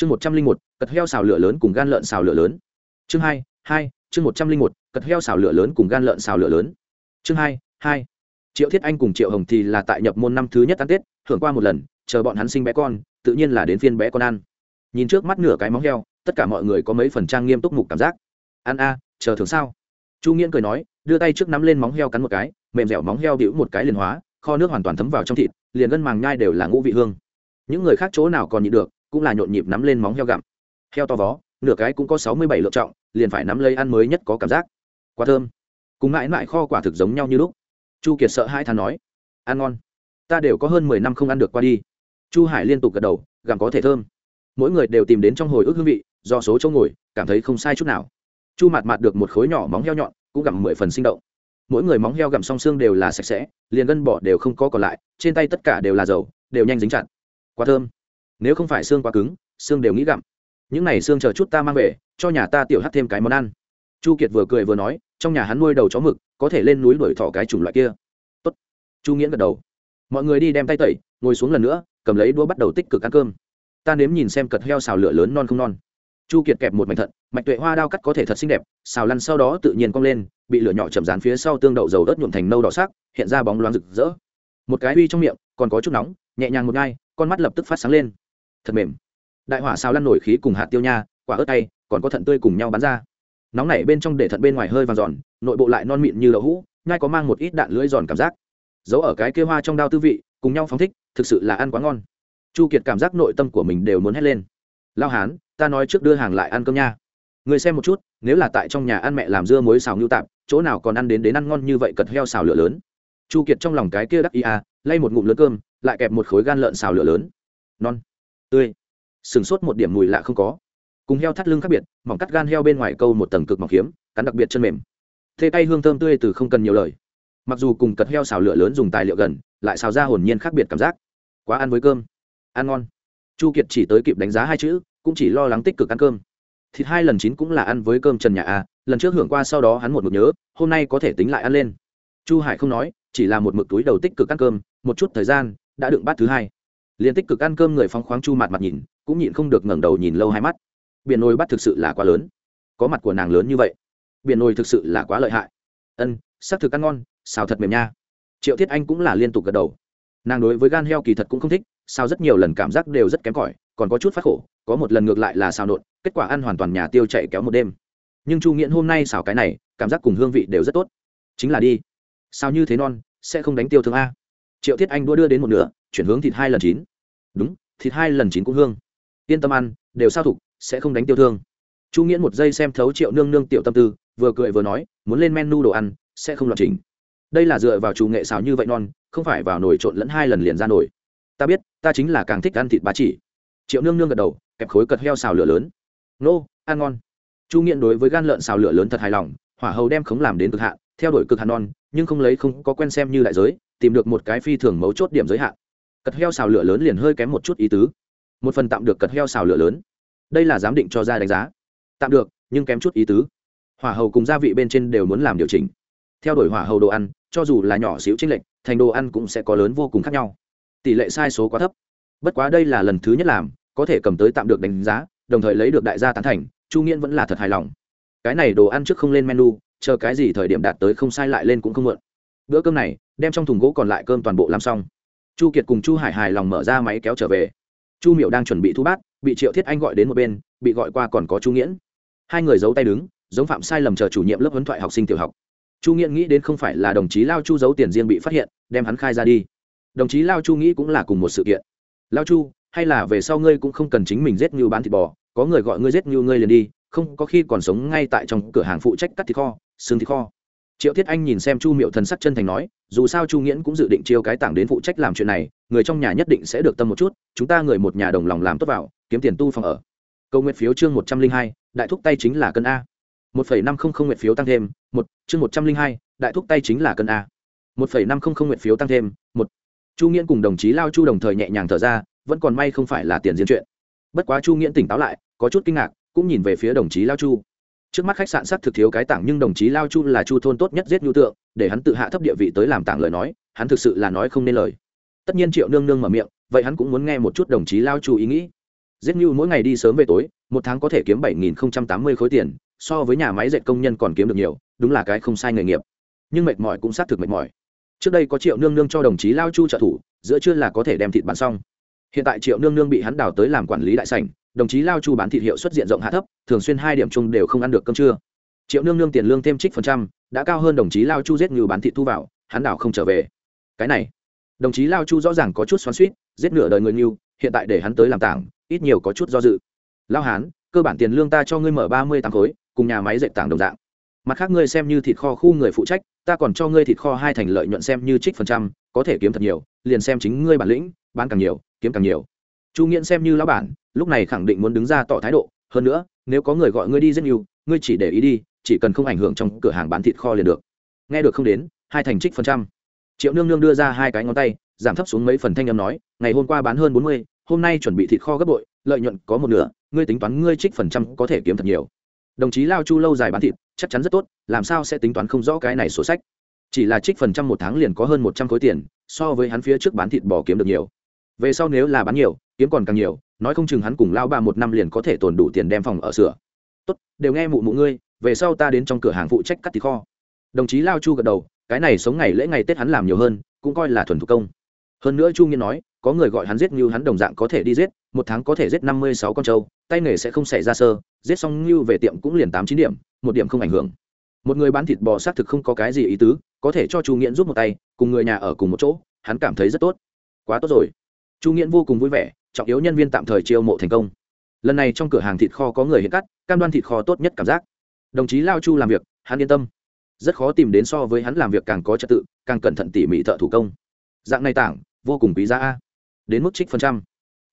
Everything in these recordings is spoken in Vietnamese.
chương một trăm linh một, cật heo xào lửa lớn cùng gan lợn xào lửa lớn. chương hai hai, chương một trăm linh một, cật heo xào lửa lớn cùng gan lợn xào lửa lớn. chương hai hai, triệu thiết anh cùng triệu hồng thì là tại nhập môn năm thứ nhất ăn tết hưởng qua một lần, chờ bọn hắn sinh bé con, tự nhiên là đến phiên bé con ăn. nhìn trước mắt nửa cái móng heo, tất cả mọi người có mấy phần trang nghiêm túc mục cảm giác. ăn a, chờ thường sao? chu nghiễn cười nói, đưa tay trước nắm lên móng heo cắn một cái, mềm dẻo móng heo đĩu một cái liền hóa, kho nước hoàn toàn thấm vào trong thịt, liền gân màng nhai đều là ngũ vị hương. những người khác chỗ nào còn nhịn được cũng là nhộn nhịp nắm lên móng heo gặm. Heo to vó, nửa cái cũng có sáu mươi bảy lượng trọng liền phải nắm lấy ăn mới nhất có cảm giác. Quá thơm. Cùng mãi mãi kho quả thực giống nhau như lúc. Chu kiệt sợ hai thằng nói, ăn ngon. Ta đều có hơn mười năm không ăn được qua đi. Chu hải liên tục gật đầu, gặm có thể thơm. Mỗi người đều tìm đến trong hồi ức hương vị, do số chỗ ngồi, cảm thấy không sai chút nào. Chu mạt mạt được một khối nhỏ móng heo nhọn, cũng gặm mười phần sinh động. Mỗi người móng heo gặm song xương đều là sạch sẽ, liền gân bỏ đều không có còn lại, trên tay tất cả đều là dầu, đều nhanh dính chặt. Quá thơm nếu không phải xương quá cứng, xương đều nghĩ gặm. Những này xương chờ chút ta mang về, cho nhà ta tiểu hát thêm cái món ăn. Chu kiệt vừa cười vừa nói, trong nhà hắn nuôi đầu chó mực, có thể lên núi đuổi thỏ cái chủng loại kia. Tốt. chu nghiễn gật đầu. Mọi người đi đem tay tẩy, ngồi xuống lần nữa, cầm lấy đũa bắt đầu tích cực ăn cơm. Ta nếm nhìn xem cật heo xào lửa lớn non không non. Chu kiệt kẹp một mảnh thận, mạch tuệ hoa đao cắt có thể thật xinh đẹp, xào lăn sau đó tự nhiên cong lên, bị lửa nhỏ chậm rán phía sau tương đậu dầu đất nhuộm thành nâu đỏ sắc, hiện ra bóng loáng rực rỡ. Một cái uy trong miệng, còn có chút nóng, nhẹ nhàng một ngai con mắt lập tức phát sáng lên thật mềm. Đại hỏa xào lăn nổi khí cùng hạt tiêu nha, quả ớt tay còn có thận tươi cùng nhau bắn ra. Nóng nảy bên trong để thận bên ngoài hơi vàng giòn, nội bộ lại non mịn như đậu hũ, nhai có mang một ít đạn lưỡi giòn cảm giác. Giấu ở cái kia hoa trong đao tư vị, cùng nhau phóng thích, thực sự là ăn quá ngon. Chu kiệt cảm giác nội tâm của mình đều muốn hét lên. Lao hán, ta nói trước đưa hàng lại ăn cơm nha. Người xem một chút, nếu là tại trong nhà ăn mẹ làm dưa muối xào ngưu tạp, chỗ nào còn ăn đến đến ăn ngon như vậy cật heo xào lửa lớn. Chu kiệt trong lòng cái kia đắc ý à lay một ngụm lớn cơm, lại kẹp một khối gan lợn xào lửa lớn. Non tươi. Sừng sốt một điểm mùi lạ không có. Cùng heo thắt lưng khác biệt mỏng cắt gan heo bên ngoài câu một tầng cực mỏng hiếm, cắn đặc biệt chân mềm. Thê tay hương thơm tươi từ không cần nhiều lời. Mặc dù cùng cật heo xào lửa lớn dùng tài liệu gần lại xào ra hồn nhiên khác biệt cảm giác. Quá ăn với cơm. Ăn ngon. Chu kiệt chỉ tới kịp đánh giá hai chữ cũng chỉ lo lắng tích cực ăn cơm. Thịt hai lần chín cũng là ăn với cơm trần nhà a lần trước hưởng qua sau đó hắn một mực nhớ hôm nay có thể tính lại ăn lên. Chu hải không nói chỉ là một mực túi đầu tích cực ăn cơm một chút thời gian đã đựng bát thứ hai liền tích cực ăn cơm người phong khoáng chu mặt mặt nhìn, cũng nhịn không được ngẩng đầu nhìn lâu hai mắt. Biển nồi bắt thực sự là quá lớn. Có mặt của nàng lớn như vậy. Biển nồi thực sự là quá lợi hại. Ân, xác thực ăn ngon, xào thật mềm nha. Triệu thiết anh cũng là liên tục gật đầu. Nàng đối với gan heo kỳ thật cũng không thích sao rất nhiều lần cảm giác đều rất kém cỏi, còn có chút phát khổ, có một lần ngược lại là xào nộn, kết quả ăn hoàn toàn nhà tiêu chạy kéo một đêm. Nhưng chu nghiễn hôm nay xào cái này, cảm giác cùng hương vị đều rất tốt. Chính là đi. Sao như thế non, sẽ không đánh tiêu thương a triệu thiết anh đua đưa đến một nửa, chuyển hướng thịt hai lần chín. Đúng, thịt hai lần chín cũng hương. Yên tâm ăn, đều sao thục, sẽ không đánh tiêu thương. Chu nghiễn một giây xem thấu triệu nương nương tiểu tâm tư, vừa cười vừa nói, muốn lên menu đồ ăn, sẽ không loạn chỉnh đây là dựa vào chủ nghệ xào như vậy non, không phải vào nồi trộn lẫn hai lần liền ra nồi ta biết, ta chính là càng thích ăn thịt bá chỉ. Triệu nương nương gật đầu, kẹp khối cật heo xào lửa lớn. Nô, ăn ngon. Chu nghiện đối với gan lợn xào lửa lớn thật hài lòng, hỏa hầu đem khống làm đến cực hạn, theo đuổi cực hạn non, nhưng không lấy không có quen xem như đại giới tìm được một cái phi thường mấu chốt điểm giới hạn. Cật heo xào lửa lớn liền hơi kém một chút ý tứ. Một phần tạm được cật heo xào lửa lớn. Đây là giám định cho ra đánh giá. Tạm được, nhưng kém chút ý tứ. Hỏa hầu cùng gia vị bên trên đều muốn làm điều chỉnh. Theo đuổi hỏa hầu đồ ăn, cho dù là nhỏ xíu chênh lệch, thành đồ ăn cũng sẽ có lớn vô cùng khác nhau. Tỷ lệ sai số quá thấp. Bất quá đây là lần thứ nhất làm, có thể cầm tới tạm được đánh giá, đồng thời lấy được đại gia tán thành, chu nghiễn vẫn là thật hài lòng. Cái này đồ ăn trước không lên menu, chờ cái gì thời điểm đạt tới không sai lại lên cũng không mượn bữa cơm này, đem trong thùng gỗ còn lại cơm toàn bộ làm xong. Chu kiệt cùng chu hải hài lòng mở ra máy kéo trở về. Chu miệu đang chuẩn bị thu bát, bị triệu thiết anh gọi đến một bên, bị gọi qua còn có chu nghiễn. Hai người giấu tay đứng, giống phạm sai lầm chờ chủ nhiệm lớp huấn thoại học sinh tiểu học. Chu nghiễn nghĩ đến không phải là đồng chí lao chu giấu tiền riêng bị phát hiện, đem hắn khai ra đi. Đồng chí lao chu nghĩ cũng là cùng một sự kiện. Lao chu, hay là về sau ngươi cũng không cần chính mình giết như bán thịt bò, có người gọi ngươi giết như ngươi liền đi, không có khi còn sống ngay tại trong cửa hàng phụ trách cắt thịt kho, xương thịt kho triệu thiết anh nhìn xem chu miệu thần sắc chân thành nói, dù sao chu nghiễn cũng dự định chiêu cái tảng đến phụ trách làm chuyện này, người trong nhà nhất định sẽ được tâm một chút, chúng ta người một nhà đồng lòng làm tốt vào, kiếm tiền tu phòng ở. Câu nguyện phiếu chương một trăm linh hai, đại thúc tay chính là cân a. Một phẩy năm không không nguyện phiếu tăng thêm, một, chương một trăm linh hai, đại thúc tay chính là cân a. Một phẩy năm không không nguyện phiếu tăng thêm, một. Chu nghiễn cùng đồng chí lao chu đồng thời nhẹ nhàng thở ra, vẫn còn may không phải là tiền diễn chuyện. Bất quá chu nghiễn tỉnh táo lại, có chút kinh ngạc, cũng nhìn về phía đồng chí lao chu trước mắt khách sạn sắc thực thiếu cái tảng nhưng đồng chí lao chu là chu thôn tốt nhất giết nhu tượng, để hắn tự hạ thấp địa vị tới làm tảng lời nói, hắn thực sự là nói không nên lời. Tất nhiên triệu nương nương mở miệng, vậy hắn cũng muốn nghe một chút đồng chí lao chu ý nghĩ. Giết nhu mỗi ngày đi sớm về tối, một tháng có thể kiếm bảy nghìn tám mươi khối tiền, so với nhà máy dệt công nhân còn kiếm được nhiều, đúng là cái không sai nghề nghiệp. Nhưng mệt mỏi cũng xác thực mệt mỏi. Trước đây có triệu nương nương cho đồng chí lao chu trợ thủ, giữa trưa là có thể đem thịt bán xong hiện tại triệu nương nương bị hắn đào tới làm quản lý đại sảnh, đồng chí lao chu bán thịt hiệu xuất diện rộng hạ thấp, thường xuyên hai điểm chung đều không ăn được cơm trưa. Triệu nương nương tiền lương thêm trích phần trăm, đã cao hơn đồng chí lao chu giết ngừ bán thịt thu vào, hắn đảo không trở về. Cái này, đồng chí lao chu rõ ràng có chút xoắn suýt giết nửa đời người ngưu, hiện tại để hắn tới làm tảng, ít nhiều có chút do dự. Lao hán, cơ bản tiền lương ta cho ngươi mở ba mươi tám khối, cùng nhà máy dệt tảng đồng dạng. Mặt khác ngươi xem như thịt kho khu người phụ trách, ta còn cho ngươi thịt kho hai thành lợi nhuận xem như trích phần trăm có thể kiếm thật nhiều, liền xem chính ngươi bản lĩnh, bán càng nhiều, kiếm càng nhiều. Chu nghiễn xem như lão bản, lúc này khẳng định muốn đứng ra tỏ thái độ, hơn nữa, nếu có người gọi ngươi đi rất nhiều ngươi chỉ để ý đi, chỉ cần không ảnh hưởng trong cửa hàng bán thịt kho liền được. Nghe được không đến, hai thành trích phần trăm. Triệu nương nương đưa ra hai cái ngón tay, giảm thấp xuống mấy phần thanh âm nói, ngày hôm qua bán hơn bốn mươi, hôm nay chuẩn bị thịt kho gấp bội, lợi nhuận có một nửa, ngươi tính toán ngươi trích phần trăm có thể kiếm thật nhiều. Đồng chí lao chu lâu dài bán thịt, chắc chắn rất tốt, làm sao sẽ tính toán không rõ cái này sổ sách? Chỉ là trích phần trăm một tháng liền có hơn một trăm khối tiền, so với hắn phía trước bán thịt bò kiếm được nhiều. Về sau nếu là bán nhiều, kiếm còn càng nhiều, nói không chừng hắn cùng lao ba một năm liền có thể tồn đủ tiền đem phòng ở sửa. Tốt, đều nghe mụ mụ ngươi, về sau ta đến trong cửa hàng phụ trách cắt thịt kho. Đồng chí lao chu gật đầu, cái này sống ngày lễ ngày tết hắn làm nhiều hơn, cũng coi là thuần thủ công. Hơn nữa chu nghiên nói, có người gọi hắn giết như hắn đồng dạng có thể đi giết, một tháng có thể giết năm mươi sáu con trâu, tay nghề sẽ không xảy ra sơ, giết xong như về tiệm cũng liền tám chín điểm, một điểm không ảnh hưởng một người bán thịt bò xác thực không có cái gì ý tứ, có thể cho chu nghiễn giúp một tay, cùng người nhà ở cùng một chỗ, hắn cảm thấy rất tốt. Quá tốt rồi. Chu nghiễn vô cùng vui vẻ, trọng yếu nhân viên tạm thời chiêu mộ thành công. Lần này trong cửa hàng thịt kho có người hiện cắt, cam đoan thịt kho tốt nhất cảm giác. Đồng chí lao chu làm việc, hắn yên tâm. Rất khó tìm đến so với hắn làm việc càng có trật tự, càng cẩn thận tỉ mỉ thợ thủ công. Dạng này tảng, vô cùng quý giá a. Đến mức trích phần trăm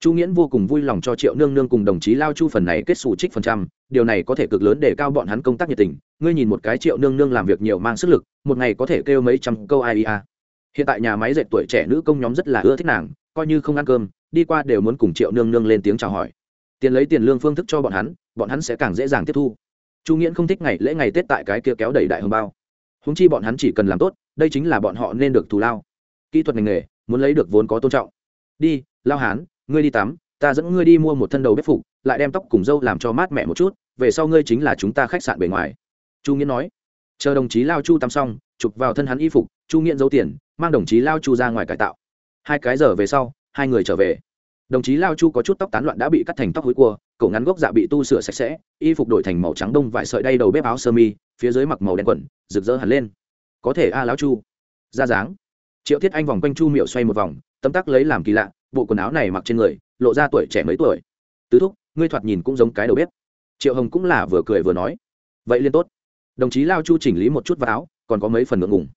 chu nghiễn vô cùng vui lòng cho triệu nương nương cùng đồng chí lao chu phần này kết xù trích phần trăm, điều này có thể cực lớn để cao bọn hắn công tác nhiệt tình. Ngươi nhìn một cái triệu nương nương làm việc nhiều mang sức lực, một ngày có thể kêu mấy trăm câu ai ia hiện tại nhà máy dệt tuổi trẻ nữ công nhóm rất là ưa thích nàng, coi như không ăn cơm, đi qua đều muốn cùng triệu nương nương lên tiếng chào hỏi. Tiền lấy tiền lương phương thức cho bọn hắn bọn hắn sẽ càng dễ dàng tiếp thu. Chu nghiễn không thích ngày lễ ngày tết tại cái kia kéo đẩy đại hồng bao. Húng chi bọn hắn chỉ cần làm tốt, đây chính là bọn họ nên được thù lao. Kỹ thuật ngành nghề, muốn lấy được vốn có tôn trọng. Đi, lao hán ngươi đi tắm ta dẫn ngươi đi mua một thân đầu bếp phục lại đem tóc cùng dâu làm cho mát mẹ một chút về sau ngươi chính là chúng ta khách sạn bề ngoài. Chu nghĩa nói. Chờ đồng chí lao chu tắm xong chụp vào thân hắn y phục chu nghiễn giấu tiền mang đồng chí lao chu ra ngoài cải tạo. Hai cái giờ về sau hai người trở về. Đồng chí lao chu có chút tóc tán loạn đã bị cắt thành tóc hối cua cổ ngắn gốc dạ bị tu sửa sạch sẽ y phục đổi thành màu trắng đông vải sợi đay đầu bếp áo sơ mi phía dưới mặc màu đen quần rực rỡ hẳn lên. Có thể a à, lão chu. Ra dáng. Triệu thiết anh vòng quanh chu miệu xoay một vòng tấm tắc lấy làm kỳ lạ bộ quần áo này mặc trên người, lộ ra tuổi trẻ mấy tuổi. Tứ thúc, ngươi thoạt nhìn cũng giống cái đầu bếp. Triệu hồng cũng là vừa cười vừa nói. Vậy liên tốt. Đồng chí lao chu chỉnh lý một chút vào áo, còn có mấy phần ngượng ngùng.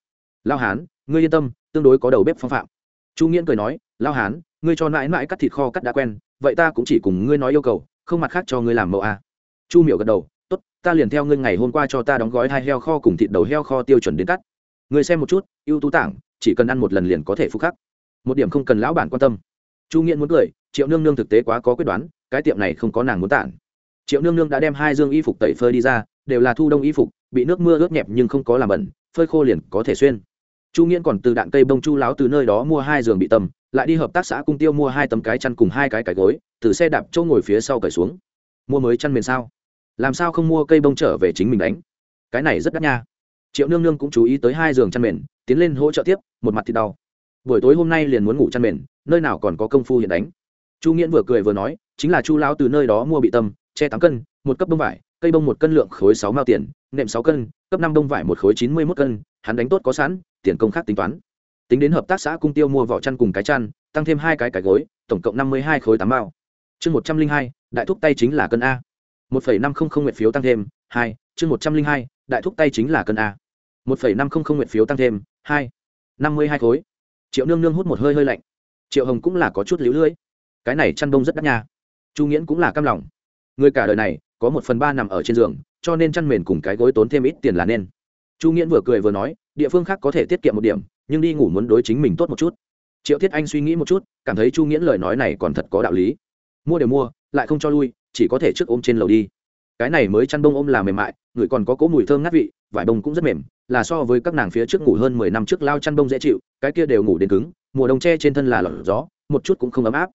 Lao hán, ngươi yên tâm, tương đối có đầu bếp phong phạm. Chu nghiễn cười nói, lao hán, ngươi cho mãi mãi cắt thịt kho cắt đã quen, vậy ta cũng chỉ cùng ngươi nói yêu cầu, không mặt khác cho ngươi làm mẫu a à. chu miểu gật đầu, tốt, ta liền theo ngươi ngày hôm qua cho ta đóng gói hai heo kho cùng thịt đầu heo kho tiêu chuẩn đến cắt. Ngươi xem một chút, ưu tú tảng, chỉ cần ăn một lần liền có thể phục khắc. Một điểm không cần lão bản quan tâm chu nghiễn muốn cười, triệu nương nương thực tế quá có quyết đoán, cái tiệm này không có nàng muốn tản. Triệu nương nương đã đem hai dương y phục tẩy phơi đi ra, đều là thu đông y phục, bị nước mưa ướt nhẹp nhưng không có làm bẩn, phơi khô liền có thể xuyên. Chu nghiễn còn từ đạn cây bông chu láo từ nơi đó mua hai giường bị tầm, lại đi hợp tác xã cung tiêu mua hai tấm cái chăn cùng hai cái cái gối, từ xe đạp chỗ ngồi phía sau cởi xuống. Mua mới chăn mền sao? Làm sao không mua cây bông trở về chính mình đánh? Cái này rất đắt nha. Triệu nương nương cũng chú ý tới hai giường chăn mền, tiến lên hỗ trợ tiếp, một mặt thì đau buổi tối hôm nay liền muốn ngủ chăn mền, nơi nào còn có công phu hiện đánh. Chu nghiễn vừa cười vừa nói, chính là chu lão từ nơi đó mua bị tâm, che tám cân, một cấp bông vải, cây bông một cân lượng khối sáu mao tiền, nệm sáu cân, cấp năm bông vải một khối chín mươi mốt cân, hắn đánh tốt có sẵn, tiền công khác tính toán. Tính đến hợp tác xã cung tiêu mua vỏ chăn cùng cái chăn, tăng thêm hai cái cái gối, tổng cộng năm mươi hai khối tám mao. Chương một trăm linh hai, đại thúc tay chính là cân a. Một phẩy năm không không nguyện phiếu tăng thêm, hai, chương một trăm linh hai, đại thúc tay chính là cân a. Một phẩy năm không không nguyện phiếu tăng thêm, hai, năm mươi hai khối triệu nương nương hút một hơi hơi lạnh. Triệu hồng cũng là có chút lũ lưỡi cái này chăn đông rất đắt nha. Chu nghiễn cũng là cam lòng. Người cả đời này có một phần ba nằm ở trên giường, cho nên chăn mền cùng cái gối tốn thêm ít tiền là nên. Chu nghiễn vừa cười vừa nói, địa phương khác có thể tiết kiệm một điểm, nhưng đi ngủ muốn đối chính mình tốt một chút. Triệu thiết anh suy nghĩ một chút, cảm thấy chu nghiễn lời nói này còn thật có đạo lý. Mua đều mua, lại không cho lui, chỉ có thể trước ôm trên lầu đi. Cái này mới chăn bông ôm là mềm mại, người còn có cỗ mùi thơm ngát vị vải bông cũng rất mềm, là so với các nàng phía trước ngủ hơn mười năm trước lao chăn bông dễ chịu, cái kia đều ngủ đến cứng, mùa đông tre trên thân là lọt gió, một chút cũng không ấm áp.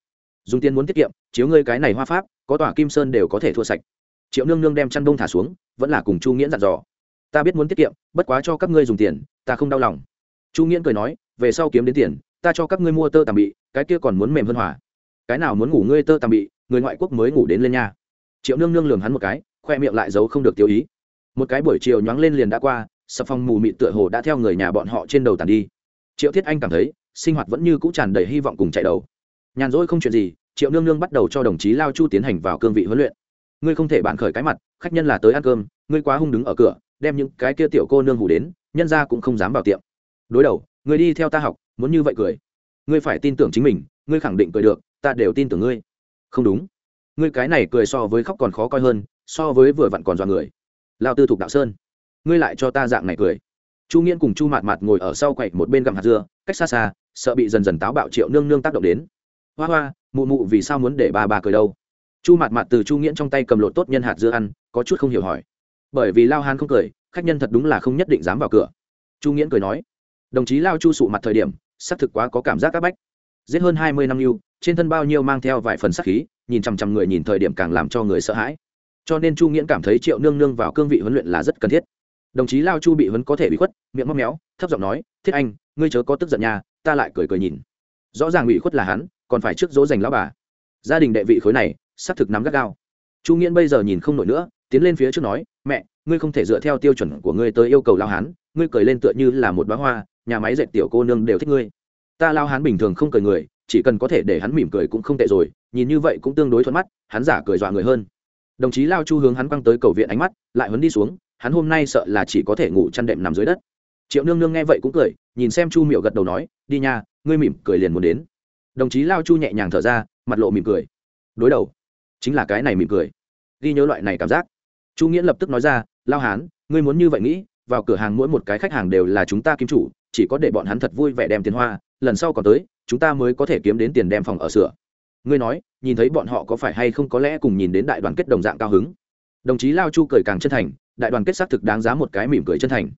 Dùng tiền muốn tiết kiệm, chiếu ngươi cái này hoa pháp, có tòa kim sơn đều có thể thua sạch. Triệu nương nương đem chăn đông thả xuống, vẫn là cùng chu nghiễn dặn dò. Ta biết muốn tiết kiệm, bất quá cho các ngươi dùng tiền, ta không đau lòng. Chu nghiễn cười nói, về sau kiếm đến tiền, ta cho các ngươi mua tơ tàm bị, cái kia còn muốn mềm hơn hòa. cái nào muốn ngủ ngươi tơ tàm bị, người ngoại quốc mới ngủ đến lên nha. Triệu nương nương lường hắn một cái, khoe miệng lại giấu không được tiêu ý một cái buổi chiều nhoáng lên liền đã qua, sập phong mù mịt tựa hồ đã theo người nhà bọn họ trên đầu tàn đi. Triệu thiết anh cảm thấy, sinh hoạt vẫn như cũ tràn đầy hy vọng cùng chạy đầu. Nhàn rỗi không chuyện gì, triệu nương nương bắt đầu cho đồng chí lao chu tiến hành vào cương vị huấn luyện. Ngươi không thể bạn khởi cái mặt, khách nhân là tới ăn cơm, ngươi quá hung đứng ở cửa, đem những cái kia tiểu cô nương hủ đến, nhân ra cũng không dám vào tiệm. Đối đầu, ngươi đi theo ta học, muốn như vậy cười. Ngươi phải tin tưởng chính mình, ngươi khẳng định cười được, ta đều tin tưởng ngươi. Không đúng. Ngươi cái này cười so với khóc còn khó coi hơn, so với vừa vặn còn dọa người lao tư thục đạo sơn. Ngươi lại cho ta dạng này cười. Chu nghiễn cùng chu mạt mạt ngồi ở sau quậy một bên gặm hạt dưa, cách xa xa, sợ bị dần dần táo bạo triệu nương nương tác động đến. Hoa hoa, mụ mụ vì sao muốn để bà bà cười đâu? Chu mạt mạt từ chu nghiễn trong tay cầm lột tốt nhân hạt dưa ăn, có chút không hiểu hỏi. Bởi vì lao hán không cười, khách nhân thật đúng là không nhất định dám vào cửa. Chu nghiễn cười nói. Đồng chí lao chu sụ mặt thời điểm, xác thực quá có cảm giác áp bách. Giết hơn hai mươi năm lưu trên thân bao nhiêu mang theo vài phần sắc khí, nhìn chằm chằm người nhìn thời điểm càng làm cho người sợ hãi cho nên chu nghiễn cảm thấy triệu nương nương vào cương vị huấn luyện là rất cần thiết. Đồng chí lao chu bị huấn có thể bị khuất, miệng móc méo, thấp giọng nói, thiết anh, ngươi chớ có tức giận nhà ta lại cười cười nhìn. Rõ ràng bị khuất là hắn, còn phải trước dỗ dành lão bà. Gia đình đệ vị khối này, xác thực nắm gắt gao. Chu nghiễn bây giờ nhìn không nổi nữa, tiến lên phía trước nói, mẹ, ngươi không thể dựa theo tiêu chuẩn của ngươi tới yêu cầu lao hán, ngươi cười lên tựa như là một bá hoa, nhà máy dệt tiểu cô nương đều thích ngươi. Ta lao hán bình thường không cười người, chỉ cần có thể để hắn mỉm cười cũng không tệ rồi, nhìn như vậy cũng tương đối thuận mắt, hắn giả cười dọa người hơn đồng chí lao chu hướng hắn quăng tới cầu viện ánh mắt, lại huấn đi xuống, hắn hôm nay sợ là chỉ có thể ngủ chăn đệm nằm dưới đất. Triệu nương nương nghe vậy cũng cười, nhìn xem chu miệu gật đầu nói, đi nha, ngươi mỉm cười liền muốn đến. Đồng chí lao chu nhẹ nhàng thở ra, mặt lộ mỉm cười. Đối đầu, chính là cái này mỉm cười. Ghi nhớ loại này cảm giác. Chu nghĩa lập tức nói ra, lao hán, ngươi muốn như vậy nghĩ, vào cửa hàng mỗi một cái khách hàng đều là chúng ta kim chủ, chỉ có để bọn hắn thật vui vẻ đem tiền hoa, lần sau còn tới, chúng ta mới có thể kiếm đến tiền đem phòng ở sửa ngươi nói, nhìn thấy bọn họ có phải hay không có lẽ cùng nhìn đến đại đoàn kết đồng dạng cao hứng? Đồng chí lao chu cười càng chân thành, đại đoàn kết xác thực đáng giá một cái mỉm cười chân thành.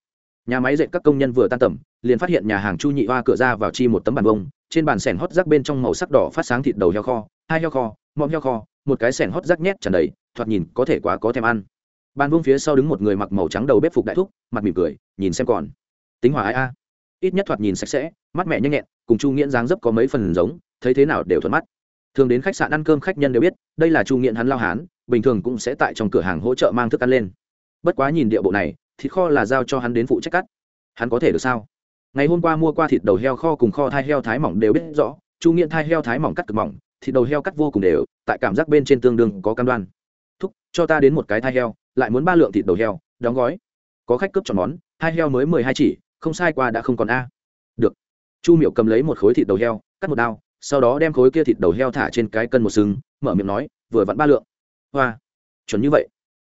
Nhà máy dệt các công nhân vừa tan tầm, liền phát hiện nhà hàng chu nhị hoa cửa ra vào chi một tấm bàn bông trên bàn sẻn hót rác bên trong màu sắc đỏ phát sáng thịt đầu heo kho, hai heo kho mọm heo kho, một cái sẻn hót rác nhét tràn đầy, thoạt nhìn có thể quá có thèm ăn. Bàn bông phía sau đứng một người mặc màu trắng đầu bếp phục đại thúc, mặt mỉm cười, nhìn xem còn. Tính hòa ai a. Ít nhất thoạt nhìn sạch sẽ, mắt mẹ nhanh nhẹn, cùng chu nghiễn dáng dấp có mấy phần giống, thấy thế nào đều thuận mắt thường đến khách sạn ăn cơm khách nhân đều biết, đây là chu nghiện hắn lao hán, bình thường cũng sẽ tại trong cửa hàng hỗ trợ mang thức ăn lên. Bất quá nhìn địa bộ này, thịt kho là giao cho hắn đến phụ trách cắt. Hắn có thể được sao? Ngày hôm qua mua qua thịt đầu heo kho cùng kho thai heo thái mỏng đều biết rõ, chu nghiện thai heo thái mỏng cắt cực mỏng, thịt đầu heo cắt vô cùng đều, tại cảm giác bên trên tương đương có cam đoan. Thúc, cho ta đến một cái thai heo, lại muốn ba lượng thịt đầu heo, đóng gói. Có khách cướp chọn món hai heo mới mười hai chỉ, không sai qua đã không còn a. Được. Chu miểu cầm lấy một khối thịt đầu heo, cắt một đao sau đó đem khối kia thịt đầu heo thả trên cái cân một sừng, mở miệng nói, vừa vặn ba lượng. Hoa, chuẩn như vậy.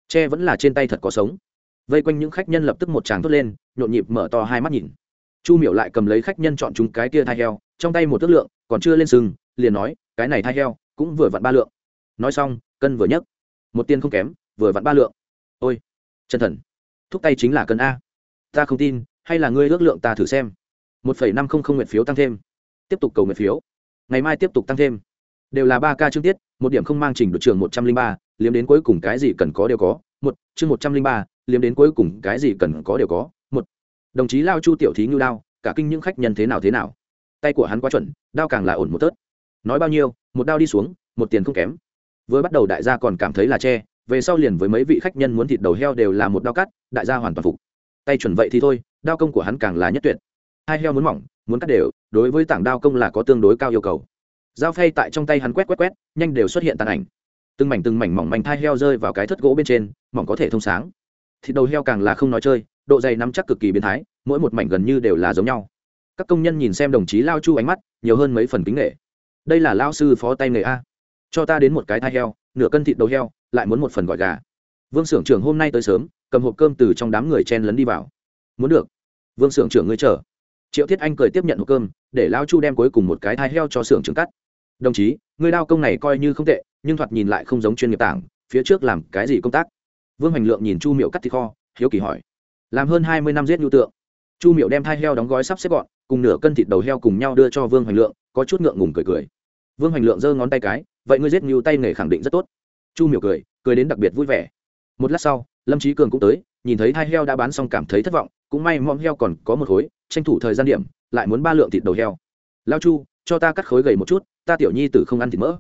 Tre vẫn là trên tay thật có sống. Vây quanh những khách nhân lập tức một tràng thốt lên, nhộn nhịp mở to hai mắt nhìn. Chu miểu lại cầm lấy khách nhân chọn chúng cái kia thai heo, trong tay một tước lượng, còn chưa lên sừng, liền nói, cái này thai heo cũng vừa vặn ba lượng. Nói xong, cân vừa nhấc. Một tiền không kém, vừa vặn ba lượng. Ôi, chân thần, thúc tay chính là cân a. Ta không tin, hay là ngươi ước lượng ta thử xem. Một phẩy năm không không nguyện phiếu tăng thêm. Tiếp tục cầu nguyện phiếu ngày mai tiếp tục tăng thêm. Đều là ba ca chương tiết, một điểm không mang trình đội trường một trăm linh ba, liếm đến cuối cùng cái gì cần có đều có, một, chương một trăm linh ba, liếm đến cuối cùng cái gì cần có đều có, một. Đồng chí lao chu, tiểu thí ngưu đao, cả kinh những khách nhân thế nào thế nào? Tay của hắn quá chuẩn, đao càng là ổn một tớt. Nói bao nhiêu, một đao đi xuống, một tiền không kém. Vừa bắt đầu đại gia còn cảm thấy là che, về sau liền với mấy vị khách nhân muốn thịt đầu heo đều là một đao cắt, đại gia hoàn toàn phục. Tay chuẩn vậy thì thôi, đao công của hắn càng là nhất tuyệt. Hai heo muốn mỏng muốn cắt đều, đối với tảng đao công là có tương đối cao yêu cầu. Dao phay tại trong tay hắn quét quét quét, nhanh đều xuất hiện tàn ảnh. Từng mảnh từng mảnh mỏng mảnh thai heo rơi vào cái thất gỗ bên trên, mỏng có thể thông sáng. Thịt đầu heo càng là không nói chơi, độ dày nắm chắc cực kỳ biến thái, mỗi một mảnh gần như đều là giống nhau. Các công nhân nhìn xem đồng chí lao chu ánh mắt, nhiều hơn mấy phần kính nghệ đây là lao sư phó tay nghề a. Cho ta đến một cái thai heo, nửa cân thịt đầu heo, lại muốn một phần gọi gà. Vương s ư ở n trưởng hôm nay tới sớm, cầm hộp cơm từ trong đám người chen lấn đi vào. Muốn được. Vương s ư ở n trưởng ngươi chờ triệu thiết anh cười tiếp nhận hộp cơm, để lao chu đem cuối cùng một cái thai heo cho xưởng ư trưởng cắt. Đồng chí, người đao công này coi như không tệ, nhưng thoạt nhìn lại không giống chuyên nghiệp tảng, phía trước làm cái gì công tác? Vương hoành lượng nhìn chu miệu cắt thịt kho, hiếu kỳ hỏi. Làm hơn hai mươi năm giết nhu tượng. Chu miệu đem thai heo đóng gói sắp xếp gọn, cùng nửa cân thịt đầu heo cùng nhau đưa cho vương hoành lượng, có chút ngượng ngùng cười cười. Vương hoành lượng giơ ngón tay cái, vậy ngươi giết nhu tay nghề khẳng định rất tốt. Chu Miệu cười cười đến đặc biệt vui vẻ. Một lát sau, lâm trí cường cũng tới, nhìn thấy thai heo đã bán xong cảm thấy thất vọng, cũng may mõm heo còn có một khối tranh thủ thời gian điểm, lại muốn ba lượng thịt đầu heo. Lao chu, cho ta cắt khối gầy một chút, ta tiểu nhi tử không ăn thịt mỡ.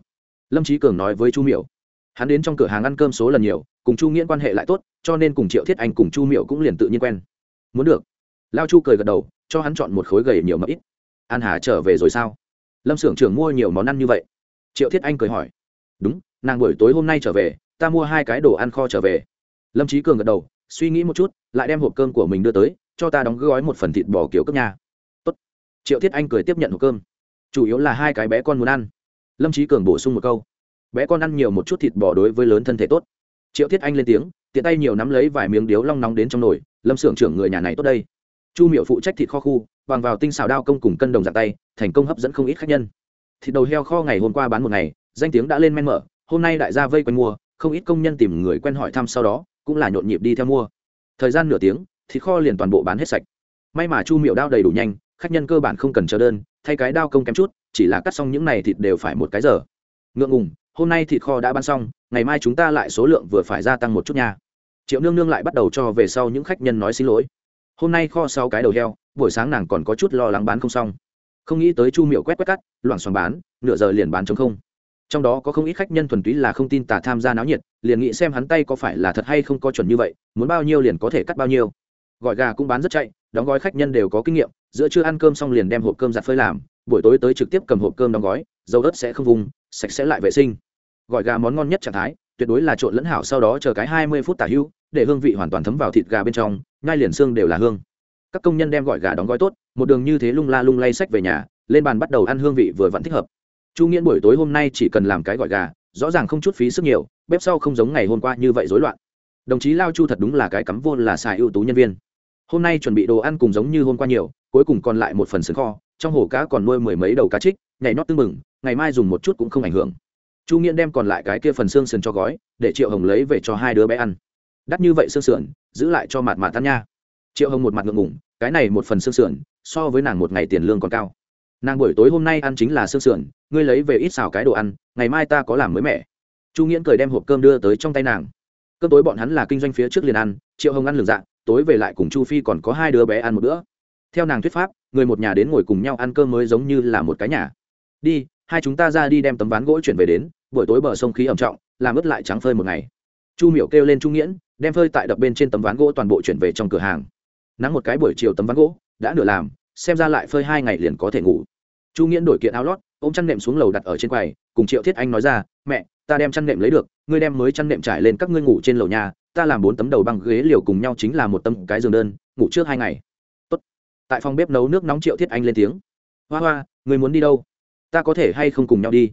Lâm trí cường nói với chu miểu. Hắn đến trong cửa hàng ăn cơm số lần nhiều, cùng chu nghiễn quan hệ lại tốt, cho nên cùng triệu thiết anh cùng chu miểu cũng liền tự nhiên quen. Muốn được. Lao chu cười gật đầu, cho hắn chọn một khối gầy nhiều mập ít. An hà trở về rồi sao? Lâm xưởng trưởng mua nhiều món ăn như vậy. Triệu thiết anh cười hỏi. Đúng, nàng buổi tối hôm nay trở về, ta mua hai cái đồ ăn kho trở về. Lâm trí cường gật đầu, suy nghĩ một chút, lại đem hộp cơm của mình đưa tới cho ta đóng gói một phần thịt bò kiểu cấp nhà Tốt. triệu thiết anh cười tiếp nhận hộp cơm. Chủ yếu là hai cái bé con muốn ăn. Lâm trí cường bổ sung một câu. Bé con ăn nhiều một chút thịt bò đối với lớn thân thể tốt. Triệu thiết anh lên tiếng, tiện tay nhiều nắm lấy vài miếng điếu long nóng đến trong nồi. Lâm xưởng trưởng người nhà này tốt đây. Chu miệu phụ trách thịt kho khu, bằng vào tinh xào đao công cùng cân đồng dạng tay, thành công hấp dẫn không ít khách nhân. Thịt đầu heo kho ngày hôm qua bán một ngày, danh tiếng đã lên men mở. Hôm nay đại gia vây quanh mua, không ít công nhân tìm người quen hỏi thăm sau đó, cũng là nhộn nhịp đi theo mua. Thời gian nửa tiếng thịt kho liền toàn bộ bán hết sạch. May mà chu miệu đao đầy đủ nhanh, khách nhân cơ bản không cần chờ đơn, thay cái đao công kém chút, chỉ là cắt xong những này thịt đều phải một cái giờ. Ngượng ngùng, hôm nay thịt kho đã bán xong, ngày mai chúng ta lại số lượng vừa phải gia tăng một chút nha. Triệu nương nương lại bắt đầu cho về sau những khách nhân nói xin lỗi. Hôm nay kho sáu cái đầu heo, buổi sáng nàng còn có chút lo lắng bán không xong. Không nghĩ tới chu miệu quét quét cắt, loảng xoảng bán, nửa giờ liền bán chống không. Trong đó có không ít khách nhân thuần túy là không tin tả tham gia náo nhiệt, liền nghĩ xem hắn tay có phải là thật hay không có chuẩn như vậy, muốn bao nhiêu liền có thể cắt bao nhiêu gọi gà cũng bán rất chạy, đóng gói khách nhân đều có kinh nghiệm, giữa trưa ăn cơm xong liền đem hộp cơm giặt phơi làm, buổi tối tới trực tiếp cầm hộp cơm đóng gói, dầu ớt sẽ không vùng, sạch sẽ lại vệ sinh. Gọi gà món ngon nhất trạng thái, tuyệt đối là trộn lẫn hảo sau đó chờ cái hai mươi phút tả hưu, để hương vị hoàn toàn thấm vào thịt gà bên trong ngai liền xương đều là hương. Các công nhân đem gọi gà đóng gói tốt, một đường như thế lung la lung lay sách về nhà, lên bàn bắt đầu ăn hương vị vừa vẫn thích hợp. Chu nghiễn buổi tối hôm nay chỉ cần làm cái gọi gà, rõ ràng không chút phí sức nhiều, bếp sau không giống ngày hôm qua như vậy rối loạn đồng chí lao chu thật đúng là cái cắm vô là xài ưu tú nhân viên. Hôm nay chuẩn bị đồ ăn cùng giống như hôm qua nhiều, cuối cùng còn lại một phần sừng kho, trong hồ cá còn nuôi mười mấy đầu cá trích, nhảy nót tưng mừng ngày mai dùng một chút cũng không ảnh hưởng. Chu nghiễn đem còn lại cái kia phần xương sườn cho gói, để triệu hồng lấy về cho hai đứa bé ăn. Đắt như vậy xương sườn, giữ lại cho mặt mạt tan nha. Triệu hồng một mặt ngượng ngủng cái này một phần xương sườn, so với nàng một ngày tiền lương còn cao. Nàng buổi tối hôm nay ăn chính là xương sườn, ngươi lấy về ít xào cái đồ ăn, ngày mai ta có làm mới mẻ. Chu nghiễn cười đem hộp cơm đưa tới trong tay nàng cơm tối bọn hắn là kinh doanh phía trước liền ăn, triệu hồng ăn lường dạng tối về lại cùng chu phi còn có hai đứa bé ăn một bữa. Theo nàng thuyết pháp, người một nhà đến ngồi cùng nhau ăn cơm mới giống như là một cái nhà. Đi, hai chúng ta ra đi đem tấm ván gỗ chuyển về đến, buổi tối bờ sông khí ẩm trọng, làm ướt lại trắng phơi một ngày. Chu miểu kêu lên chu nghiễn, đem phơi tại đập bên trên tấm ván gỗ toàn bộ chuyển về trong cửa hàng. Nắng một cái buổi chiều tấm ván gỗ đã nửa làm, xem ra lại phơi hai ngày liền có thể ngủ. Chu nghiễn đổi kiện áo lót, ôm chăn nệm xuống lầu đặt ở trên quầy, cùng triệu thiết anh nói ra, mẹ ta đem chăn nệm lấy được, ngươi đem mới chăn nệm trải lên các ngươi ngủ trên lầu nhà, ta làm bốn tấm đầu băng ghế liều cùng nhau chính là một tấm cái giường đơn, ngủ trước hai ngày. Tốt. tại phòng bếp nấu nước nóng triệu thiết anh lên tiếng. Hoa hoa người muốn đi đâu? Ta có thể hay không cùng nhau đi?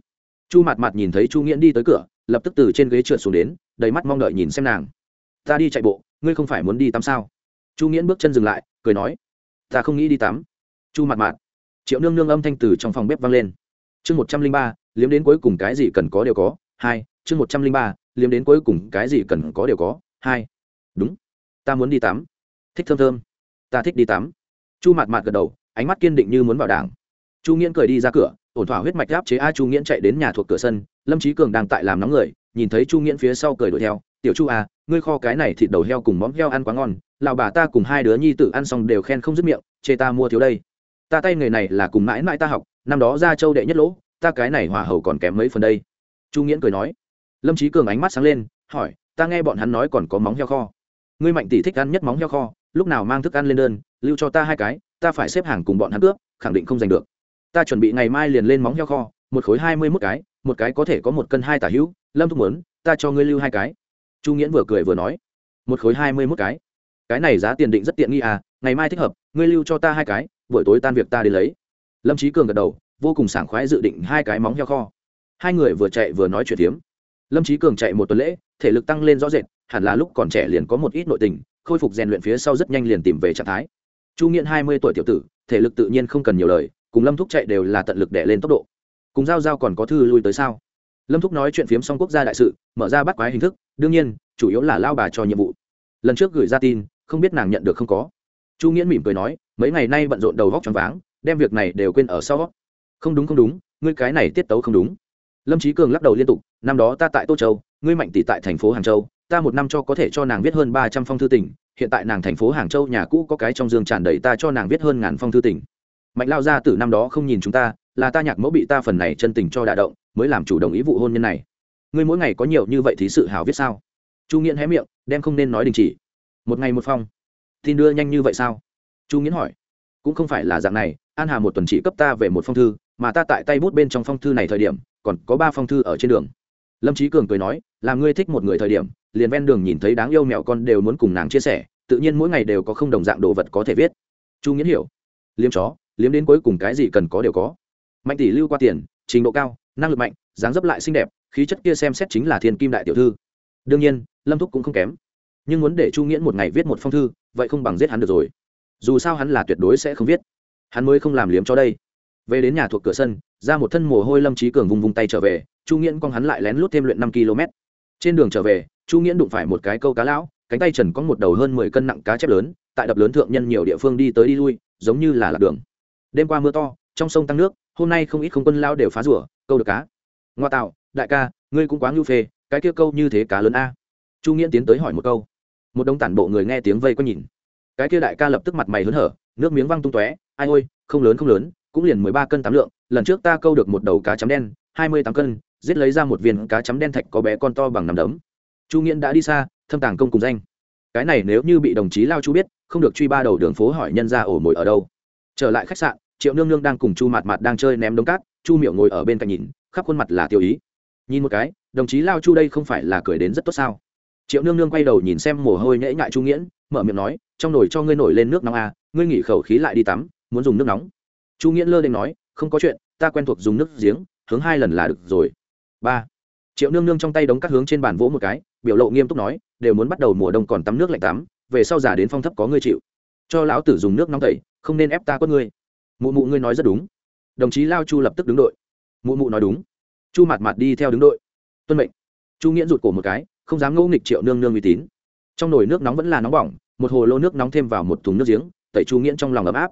Chu mặt mặt nhìn thấy chu nghiễn đi tới cửa, lập tức từ trên ghế trượt xuống đến, đầy mắt mong đợi nhìn xem nàng. Ta đi chạy bộ, ngươi không phải muốn đi tắm sao? Chu nghiễn bước chân dừng lại, cười nói. Ta không nghĩ đi tắm. Chu mặt mặt triệu nương nương âm thanh từ trong phòng bếp vang lên. Chương một trăm linh ba, liếm đến cuối cùng cái gì cần có đều có hai, chương một trăm linh ba, liếm đến cuối cùng cái gì cần có đều có. Hai, đúng, ta muốn đi tắm. Thích thơm thơm. Ta thích đi tắm. Chu mặt mạt gật đầu, ánh mắt kiên định như muốn vào đảng. Chu nghiễn cười đi ra cửa, ổn thỏa huyết mạch áp chế a chu nghiễn chạy đến nhà thuộc cửa sân, lâm trí cường đang tại làm nóng người, nhìn thấy chu nghiễn phía sau cười đuổi theo, tiểu chu à ngươi kho cái này thịt đầu heo cùng móng heo ăn quá ngon lào bà ta cùng hai đứa nhi tử ăn xong đều khen không dứt miệng, chê ta mua thiếu đây. Ta tay nghề này là cùng mãi mãi ta học, năm đó ra châu đệ nhất lỗ, ta cái này hòa hầu còn kém mấy phần đây chu nghiễn cười nói. Lâm trí cường ánh mắt sáng lên, hỏi, ta nghe bọn hắn nói còn có móng heo kho. Ngươi mạnh tỷ thích ăn nhất móng heo kho, lúc nào mang thức ăn lên đơn, lưu cho ta hai cái, ta phải xếp hàng cùng bọn hắn cướp, khẳng định không giành được. Ta chuẩn bị ngày mai liền lên móng heo kho, một khối hai mươi mốt cái, một cái có thể có một cân hai tả hữu, lâm thúc muốn, ta cho ngươi lưu hai cái. Chu nghiễn vừa cười vừa nói, một khối hai mươi mốt cái. Cái này giá tiền định rất tiện nghi à ngày mai thích hợp, ngươi lưu cho ta hai cái, buổi tối tan việc ta đi lấy. Lâm trí cường gật đầu, vô cùng sảng khoái dự định hai cái móng heo kho hai người vừa chạy vừa nói chuyện tiếm lâm trí cường chạy một tuần lễ, thể lực tăng lên rõ rệt, hẳn là lúc còn trẻ liền có một ít nội tình, khôi phục rèn luyện phía sau rất nhanh liền tìm về trạng thái. Chu nghiện hai mươi tuổi tiểu tử, thể lực tự nhiên không cần nhiều lời, cùng lâm thúc chạy đều là tận lực đè lên tốc độ. Cùng giao giao còn có thư lui tới sao? Lâm thúc nói chuyện phiếm xong quốc gia đại sự, mở ra bắt quái hình thức, đương nhiên, chủ yếu là lao bà cho nhiệm vụ. Lần trước gửi ra tin, không biết nàng nhận được không có. Chu nghiễn mỉm cười nói, mấy ngày nay bận rộn đầu vóc t r váng, đem việc này đều quên ở sau không đúng không đúng, ngươi cái này tiết tấu không đúng lâm trí cường lắc đầu liên tục, năm đó ta tại tô châu, ngươi mạnh tỷ tại thành phố hàng châu, ta một năm cho có thể cho nàng viết hơn ba trăm phong thư tỉnh hiện tại nàng thành phố hàng châu nhà cũ có cái trong giường tràn đầy ta cho nàng viết hơn ngàn phong thư tỉnh mạnh lao ra từ năm đó không nhìn chúng ta, là ta nhạc mẫu bị ta phần này chân tình cho đả động, mới làm chủ đồng ý vụ hôn nhân này. Ngươi mỗi ngày có nhiều như vậy thì sự hảo viết sao? Chu nghiễn hé miệng, đem không nên nói đình chỉ. Một ngày một phong, tin đưa nhanh như vậy sao? Chu nghiễn hỏi. Cũng không phải là dạng này, an hà một tuần chỉ cấp ta về một phong thư, mà ta tại tay bút bên trong phong thư này thời điểm còn có ba phong thư ở trên đường. Lâm trí cường cười nói, là ngươi thích một người thời điểm, liền ven đường nhìn thấy đáng yêu mẹo con đều muốn cùng nàng chia sẻ, tự nhiên mỗi ngày đều có không đồng dạng đồ vật có thể viết. Chu nghĩa hiểu. Liếm chó, liếm đến cuối cùng cái gì cần có đều có. Mạnh tỷ lưu qua tiền, trình độ cao, năng lực mạnh, dáng dấp lại xinh đẹp, khí chất kia xem xét chính là thiên kim đại tiểu thư. Đương nhiên, lâm thúc cũng không kém. Nhưng muốn để chu nghĩa một ngày viết một phong thư, vậy không bằng giết hắn được rồi. Dù sao hắn là tuyệt đối sẽ không viết. Hắn mới không làm liếm cho đây. Về đến nhà thuộc cửa sân ra một thân mồ hôi lâm trí cường vùng vùng tay trở về, chu nghiễn con hắn lại lén lút thêm luyện năm km trên đường trở về, chu nghiễn đụng phải một cái câu cá lão, cánh tay trần có một đầu hơn mười cân nặng cá chép lớn, tại đập lớn thượng nhân nhiều địa phương đi tới đi lui, giống như là lạc đường. Đêm qua mưa to, trong sông tăng nước, hôm nay không ít không quân lao đều phá rủa câu được cá. Ngoa tạo, đại ca, ngươi cũng quá ngưu phê, cái kia câu như thế cá lớn a. Chu nghiễn tiến tới hỏi một câu. Một đống tản bộ người nghe tiếng vây quanh nhìn. Cái kia đại ca lập tức mặt mày hớn hở, nước miếng văng tung tóe, ai ôi, không lớn không lớn, cũng liền mười ba cân tám lượng lần trước ta câu được một đầu cá chấm đen hai mươi tám cân giết lấy ra một viên cá chấm đen thạch có bé con to bằng nằm đấm. Chu nghiễn đã đi xa thâm tàng công cùng danh. Cái này nếu như bị đồng chí lao chu biết không được truy ba đầu đường phố hỏi nhân ra ổ mồi ở đâu. Trở lại khách sạn triệu nương nương đang cùng chu mạt mạt đang chơi ném đống cát chu miệu ngồi ở bên cạnh nhìn khắp khuôn mặt là tiêu ý. Nhìn một cái đồng chí lao chu đây không phải là cười đến rất tốt sao? Triệu nương nương quay đầu nhìn xem mồ hôi nhễ ngại chu nghiễn mở miệng nói trong nồi cho ngươi nổi lên nước nóng à, ngươi nghỉ khẩu khí lại đi tắm muốn dùng nước nóng. Chu nghiễn lơ lên nói không có chuyện, ta quen thuộc dùng nước giếng, hướng hai lần là được rồi. Ba. Triệu nương nương trong tay đống các hướng trên bàn vỗ một cái, biểu lộ nghiêm túc nói, đều muốn bắt đầu mùa đông còn tắm nước lạnh tắm, về sau giả đến phong thấp có ngươi chịu. Cho lão tử dùng nước nóng tẩy, không nên ép ta quất ngươi. Mụ mụ ngươi nói rất đúng. Đồng chí lao chu lập tức đứng đội. Mụ mụ nói đúng. Chu mặt mặt đi theo đứng đội. Tuân mệnh. Chu nghĩa rụt cổ một cái, không dám ngẫu nghịch triệu nương nương uy tín. Trong nồi nước nóng vẫn là nóng bỏng, một hồ lô nước nóng thêm vào một thùng nước giếng, tẩy chu nghĩa trong lòng ấm áp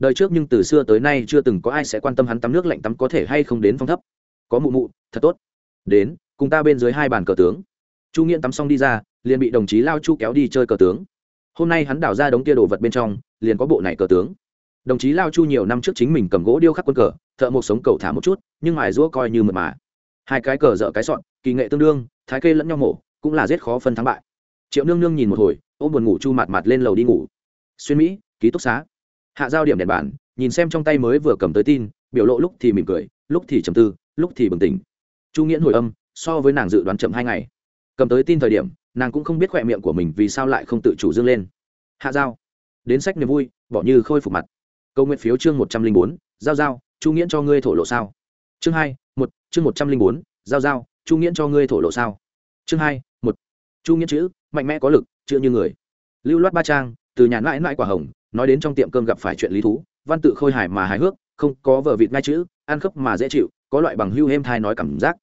đời trước nhưng từ xưa tới nay chưa từng có ai sẽ quan tâm hắn tắm nước lạnh tắm có thể hay không đến phong thấp. Có mụ mụ, thật tốt. Đến, cùng ta bên dưới hai bàn cờ tướng. Chu nghiễn tắm xong đi ra, liền bị đồng chí lao chu kéo đi chơi cờ tướng. Hôm nay hắn đào ra đống kia đồ vật bên trong, liền có bộ này cờ tướng. Đồng chí lao chu nhiều năm trước chính mình cầm gỗ điêu khắc quân cờ, thợ một sống cầu thả một chút, nhưng mài rũa coi như mật mà. Hai cái cờ dở cái sọn, kỳ nghệ tương đương, thái kê lẫn nhau mổ, cũng là rất khó phân thắng bại. Triệu nương nương nhìn một hồi, ôm buồn ngủ chu mặt mặt lên lầu đi ngủ. Xuyên mỹ, ký túc xá hạ giao điểm đèn bản nhìn xem trong tay mới vừa cầm tới tin, biểu lộ lúc thì mỉm cười, lúc thì trầm tư, lúc thì bừng tỉnh. Chu nghiễn hồi âm, so với nàng dự đoán chậm hai ngày. Cầm tới tin thời điểm, nàng cũng không biết khỏe miệng của mình vì sao lại không tự chủ dương lên. Hạ giao. Đến sách niềm vui, bỏ như khôi phục mặt. Câu nguyện phiếu chương một trăm linh bốn, giao giao, chu nghiễn cho ngươi thổ lộ sao? Chương hai, một, chương một trăm linh bốn, giao giao, chu nghiễn cho ngươi thổ lộ sao? Chương hai, một. Chu nghiễn chữ, mạnh mẽ có lực, chữ như người. Lưu loát ba trang, từ nhà mãi mãi quả hồng nói đến trong tiệm cơm gặp phải chuyện lý thú, văn tự khôi hài mà hài hước, không có vợ vịt ngay chữ, ăn khớp mà dễ chịu, có loại bằng hưu êm thai nói cảm giác.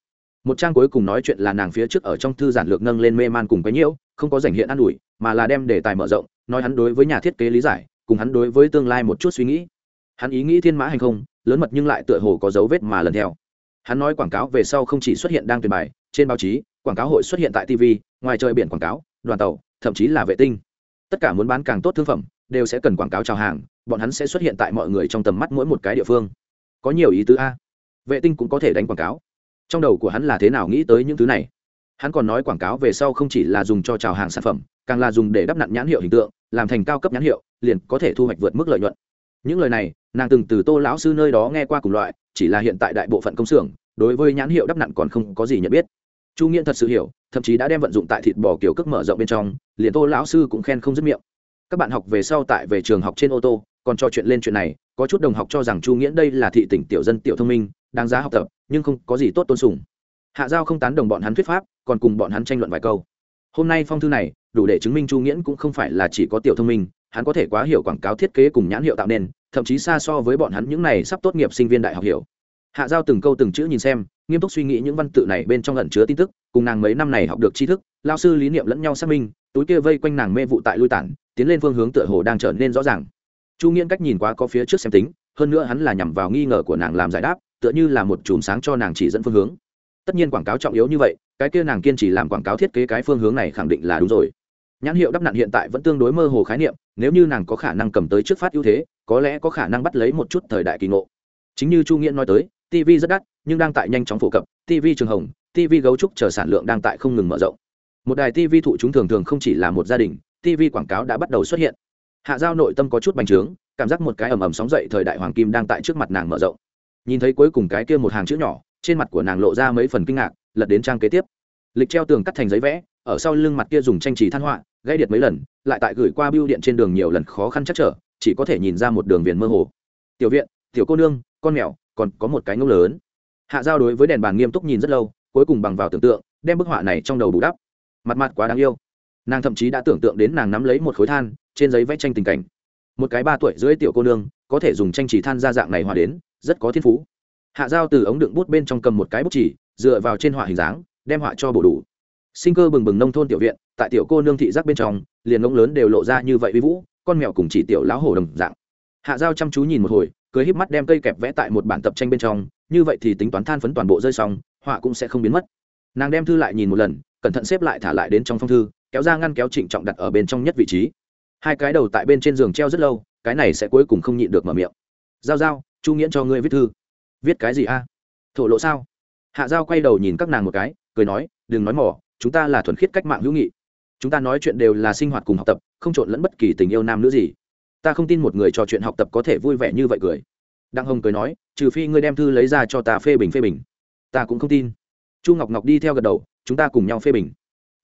Một trang cuối cùng nói chuyện là nàng phía trước ở trong thư giản lược nâng lên mê man cùng cái nhiễu, không có dành hiện an ủi, mà là đem đề tài mở rộng, nói hắn đối với nhà thiết kế lý giải, cùng hắn đối với tương lai một chút suy nghĩ. Hắn ý nghĩ thiên mã hành không, lớn mật nhưng lại tựa hồ có dấu vết mà lần theo. Hắn nói quảng cáo về sau không chỉ xuất hiện đang tuyển bài, trên báo chí, quảng cáo hội xuất hiện tại tv ngoài trời biển quảng cáo, đoàn tàu, thậm chí là vệ tinh. Tất cả muốn bán càng tốt thương phẩm đều sẽ cần quảng cáo chào hàng, bọn hắn sẽ xuất hiện tại mọi người trong tầm mắt mỗi một cái địa phương. Có nhiều ý tứ a. Vệ tinh cũng có thể đánh quảng cáo. Trong đầu của hắn là thế nào nghĩ tới những thứ này? Hắn còn nói quảng cáo về sau không chỉ là dùng cho chào hàng sản phẩm, càng là dùng để đắp nặn nhãn hiệu hình tượng, làm thành cao cấp nhãn hiệu, liền có thể thu hoạch vượt mức lợi nhuận. Những lời này, nàng từng từ tô lão sư nơi đó nghe qua cùng loại, chỉ là hiện tại đại bộ phận công xưởng, đối với nhãn hiệu đắp nặn còn không có gì nhận biết. Chu nghiện thật sự hiểu, thậm chí đã đem vận dụng tại thịt bò kiểu cước mở rộng bên trong, liền tô lão sư cũng khen không dứt miệng các bạn học về sau tại về trường học trên ô tô, còn trò chuyện lên chuyện này, có chút đồng học cho rằng chu nghĩa đây là thị tỉnh tiểu dân tiểu thông minh, đáng giá học tập, nhưng không có gì tốt tôn sùng. Hạ giao không tán đồng bọn hắn thuyết pháp, còn cùng bọn hắn tranh luận vài câu. Hôm nay phong thư này, đủ để chứng minh chu nghĩa cũng không phải là chỉ có tiểu thông minh, hắn có thể quá hiểu quảng cáo thiết kế cùng nhãn hiệu tạo nên, thậm chí xa so với bọn hắn những này sắp tốt nghiệp sinh viên đại học hiểu. Hạ giao từng câu từng chữ nhìn xem, nghiêm túc suy nghĩ những văn tự này bên trong lẩn chứa tin tức, cùng nàng mấy năm này học được tri thức, lao sư lý niệm lẫn nhau xác minh, túi kia vây quanh nàng mê vụ tại lui tản tiến lên phương hướng tựa hồ đang trở nên rõ ràng. Chu nghiễn cách nhìn quá có phía trước xem tính, hơn nữa hắn là nhằm vào nghi ngờ của nàng làm giải đáp, tựa như là một chùm sáng cho nàng chỉ dẫn phương hướng. Tất nhiên quảng cáo trọng yếu như vậy, cái kia nàng kiên trì làm quảng cáo thiết kế cái phương hướng này khẳng định là đúng rồi. Nhãn hiệu đắp nặn hiện tại vẫn tương đối mơ hồ khái niệm, nếu như nàng có khả năng cầm tới trước phát ưu thế, có lẽ có khả năng bắt lấy một chút thời đại kỳ ngộ. Chính như chu nghiễn nói tới tv rất đắt, nhưng đang tại nhanh chóng phổ cập tv trường hồng tv gấu trúc chờ sản lượng đang tại không ngừng mở rộng. Một đài tv thụ chúng thường thường không chỉ là một gia đình tv quảng cáo đã bắt đầu xuất hiện. Hạ giao nội tâm có chút bành trướng, cảm giác một cái ầm ầm sóng dậy thời đại hoàng kim đang tại trước mặt nàng mở rộng. Nhìn thấy cuối cùng cái kia một hàng chữ nhỏ, trên mặt của nàng lộ ra mấy phần kinh ngạc, lật đến trang kế tiếp. Lịch treo tường cắt thành giấy vẽ, ở sau lưng mặt kia dùng tranh trì than họa gây điện mấy lần, lại tại gửi qua bưu điện trên đường nhiều lần khó khăn chắc trở, chỉ có thể nhìn ra một đường viền mơ hồ. Tiểu viện, tiểu cô nương, con mèo, còn có một cái ngốc lớn. Hạ giao đối với đèn bàn nghiêm túc nhìn rất lâu, cuối cùng bằng vào tưởng tượng, đem bức họa này trong đầu bù đắp. Mặt mặt quá đáng yêu nàng thậm chí đã tưởng tượng đến nàng nắm lấy một khối than, trên giấy vẽ tranh tình cảnh. Một cái ba tuổi dưới tiểu cô nương, có thể dùng tranh chỉ than ra dạng này hòa đến, rất có thiên phú. Hạ giao từ ống đựng bút bên trong cầm một cái bút chỉ, dựa vào trên họa hình dáng, đem họa cho bổ đủ. Sinh cơ bừng bừng nông thôn tiểu viện, tại tiểu cô nương thị giác bên trong, liền ngỗng lớn đều lộ ra như vậy uy vũ, con mèo cùng chỉ tiểu lão hổ đồng dạng. Hạ giao chăm chú nhìn một hồi, cười híp mắt đem cây kẹp vẽ tại một bản tập tranh bên trong, như vậy thì tính toán than phấn toàn bộ rơi xong, họa cũng sẽ không biến mất. Nàng đem thư lại nhìn một lần, cẩn thận xếp lại thả lại đến trong phong thư kéo ra ngăn kéo trịnh trọng đặt ở bên trong nhất vị trí. Hai cái đầu tại bên trên giường treo rất lâu, cái này sẽ cuối cùng không nhịn được mở miệng. Giao giao, chu nghiễn cho ngươi viết thư. Viết cái gì a? Thổ lộ sao? Hạ giao quay đầu nhìn các nàng một cái, cười nói, đừng nói mỏ chúng ta là thuần khiết cách mạng hữu nghị. Chúng ta nói chuyện đều là sinh hoạt cùng học tập, không trộn lẫn bất kỳ tình yêu nam nữ gì. Ta không tin một người trò chuyện học tập có thể vui vẻ như vậy cười. Đặng hồng cười nói, trừ phi ngươi đem thư lấy ra cho ta phê bình phê bình. Ta cũng không tin. Chu ngọc ngọc đi theo gật đầu, chúng ta cùng nhau phê bình.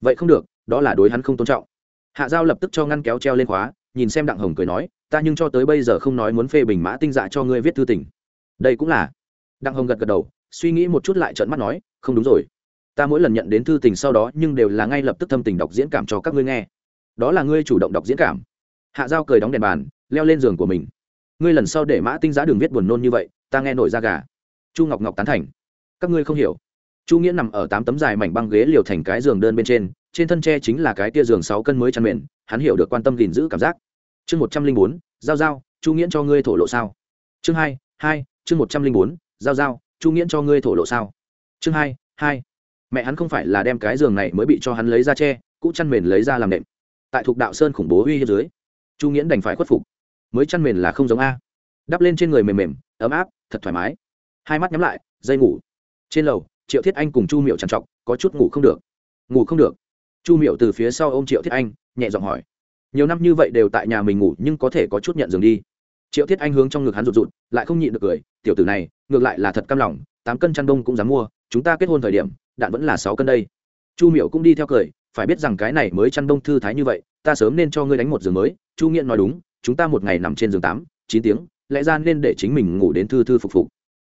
Vậy không được đó là đối hắn không tôn trọng. Hạ giao lập tức cho ngăn kéo treo lên khóa, nhìn xem đặng hồng cười nói, ta nhưng cho tới bây giờ không nói muốn phê bình mã tinh dạ cho ngươi viết thư tình. Đây cũng là. Đặng hồng gật gật đầu, suy nghĩ một chút lại trợn mắt nói, không đúng rồi. Ta mỗi lần nhận đến thư tình sau đó nhưng đều là ngay lập tức thâm tình đọc diễn cảm cho các ngươi nghe. Đó là ngươi chủ động đọc diễn cảm. Hạ giao cười đóng đèn bàn, leo lên giường của mình. Ngươi lần sau để mã tinh dạ đường viết buồn nôn như vậy, ta nghe nổi da gà. Chu ngọc ngọc tán thành. Các ngươi không hiểu. Chu nghĩa nằm ở tám tấm dài mảnh băng ghế liều thành cái giường đơn bên trên trên thân tre chính là cái tia giường sáu cân mới chăn mền, hắn hiểu được quan tâm gìn giữ cảm giác. Chương một trăm linh bốn, giao giao, chu nghiễn cho ngươi thổ lộ sao? Chương hai hai, chương một trăm linh bốn, giao giao, chu nghiễn cho ngươi thổ lộ sao? Chương hai hai. Mẹ hắn không phải là đem cái giường này mới bị cho hắn lấy ra tre cũ chăn mền lấy ra làm nệm. Tại thuộc đạo sơn khủng bố uy hiếp dưới, chu nghiễn đành phải khuất phục. Mới chăn mền là không giống a. Đắp lên trên người mềm mềm, ấm áp, thật thoải mái. Hai mắt nhắm lại, dây ngủ. Trên lầu, triệu thiết anh cùng chu miệu trằn trọc, có chút ngủ không được. Ngủ không được chu miệu từ phía sau ô m triệu thiết anh, nhẹ giọng hỏi. Nhiều năm như vậy đều tại nhà mình ngủ nhưng có thể có chút nhận giường đi. Triệu thiết anh hướng trong ngực hắn rụt rụt, lại không nhịn được cười. Tiểu tử này, ngược lại là thật cam lòng, tám cân chăn đông cũng dám mua, chúng ta kết hôn thời điểm, đạn vẫn là sáu cân đây. Chu miệu cũng đi theo cười, phải biết rằng cái này mới chăn đông thư thái như vậy, ta sớm nên cho ngươi đánh một giường mới. Chu nghiện nói đúng, chúng ta một ngày nằm trên giường tám, chín tiếng, lẽ ra nên để chính mình ngủ đến thư thư phục phục.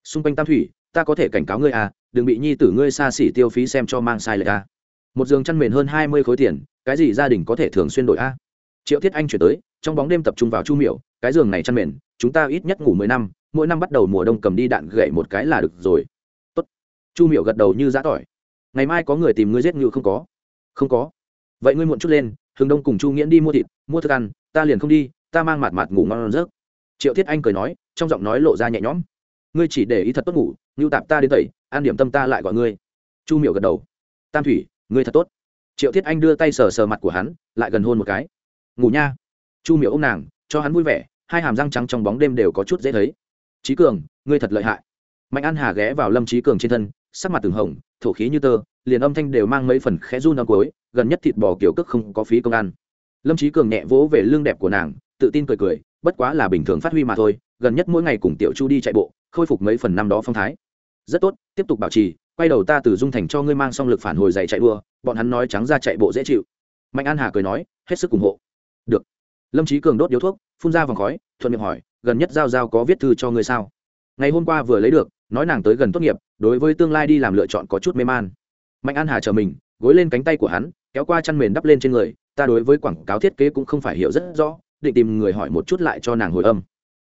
Xung quanh tam thủy, ta có thể cảnh cáo ngươi à đừng bị nhi tử ngươi xa xỉ tiêu phí xem cho mang sai lệch à một giường chăn mền hơn hai mươi khối tiền, cái gì gia đình có thể thường xuyên đổi a? Triệu thiết anh chuyển tới, trong bóng đêm tập trung vào chu miểu, cái giường này chăn mền, chúng ta ít nhất ngủ mười năm, mỗi năm bắt đầu mùa đông cầm đi đạn gậy một cái là được rồi. Tốt. Chu miểu gật đầu như giã tỏi. Ngày mai có người tìm ngươi giết ngự không có? Không có. Vậy ngươi muộn chút lên hướng đông cùng chu nghiễn đi mua thịt, mua thức ăn, ta liền không đi, ta mang mạt mạt ngủ ngon rớt triệu thiết anh cười nói, trong giọng nói lộ ra nhẹ nhõm. Ngươi chỉ để ý thật tốt ngủ ngưu tạp ta đến tẩy an điểm tâm ta lại gọi ngươi. Chu miểu gật đầu. Tam thủy ngươi thật tốt. Triệu thiết anh đưa tay sờ sờ mặt của hắn, lại gần hôn một cái. Ngủ nha. Chu miểu ô m nàng, cho hắn vui vẻ, hai hàm răng trắng trong bóng đêm đều có chút dễ thấy. Trí cường, ngươi thật lợi hại. Mạnh an hà ghé vào lâm trí cường trên thân, sắc mặt từng hồng, thổ khí như tơ, liền âm thanh đều mang mấy phần khẽ run âm cuối, gần nhất thịt bò kiểu cước không có phí công ăn. Lâm trí cường nhẹ vỗ về lương đẹp của nàng, tự tin cười cười, bất quá là bình thường phát huy mà thôi, gần nhất mỗi ngày cùng tiểu chu đi chạy bộ, khôi phục mấy phần năm đó phong thái. Rất tốt, tiếp tục bảo trì quay đầu ta từ dung thành cho ngươi mang xong lực phản hồi dày chạy đua, bọn hắn nói trắng ra chạy bộ dễ chịu. Mạnh an hà cười nói, hết sức ủng hộ. Được. Lâm trí cường đốt điếu thuốc, phun ra vòng khói, thuận miệng hỏi, gần nhất giao giao có viết thư cho ngươi sao? Ngày hôm qua vừa lấy được, nói nàng tới gần tốt nghiệp, đối với tương lai đi làm lựa chọn có chút mê man. Mạnh an hà chờ mình, gối lên cánh tay của hắn, kéo qua chăn mền đắp lên trên người, ta đối với quảng cáo thiết kế cũng không phải hiểu rất rõ, định tìm người hỏi một chút lại cho nàng hồi âm.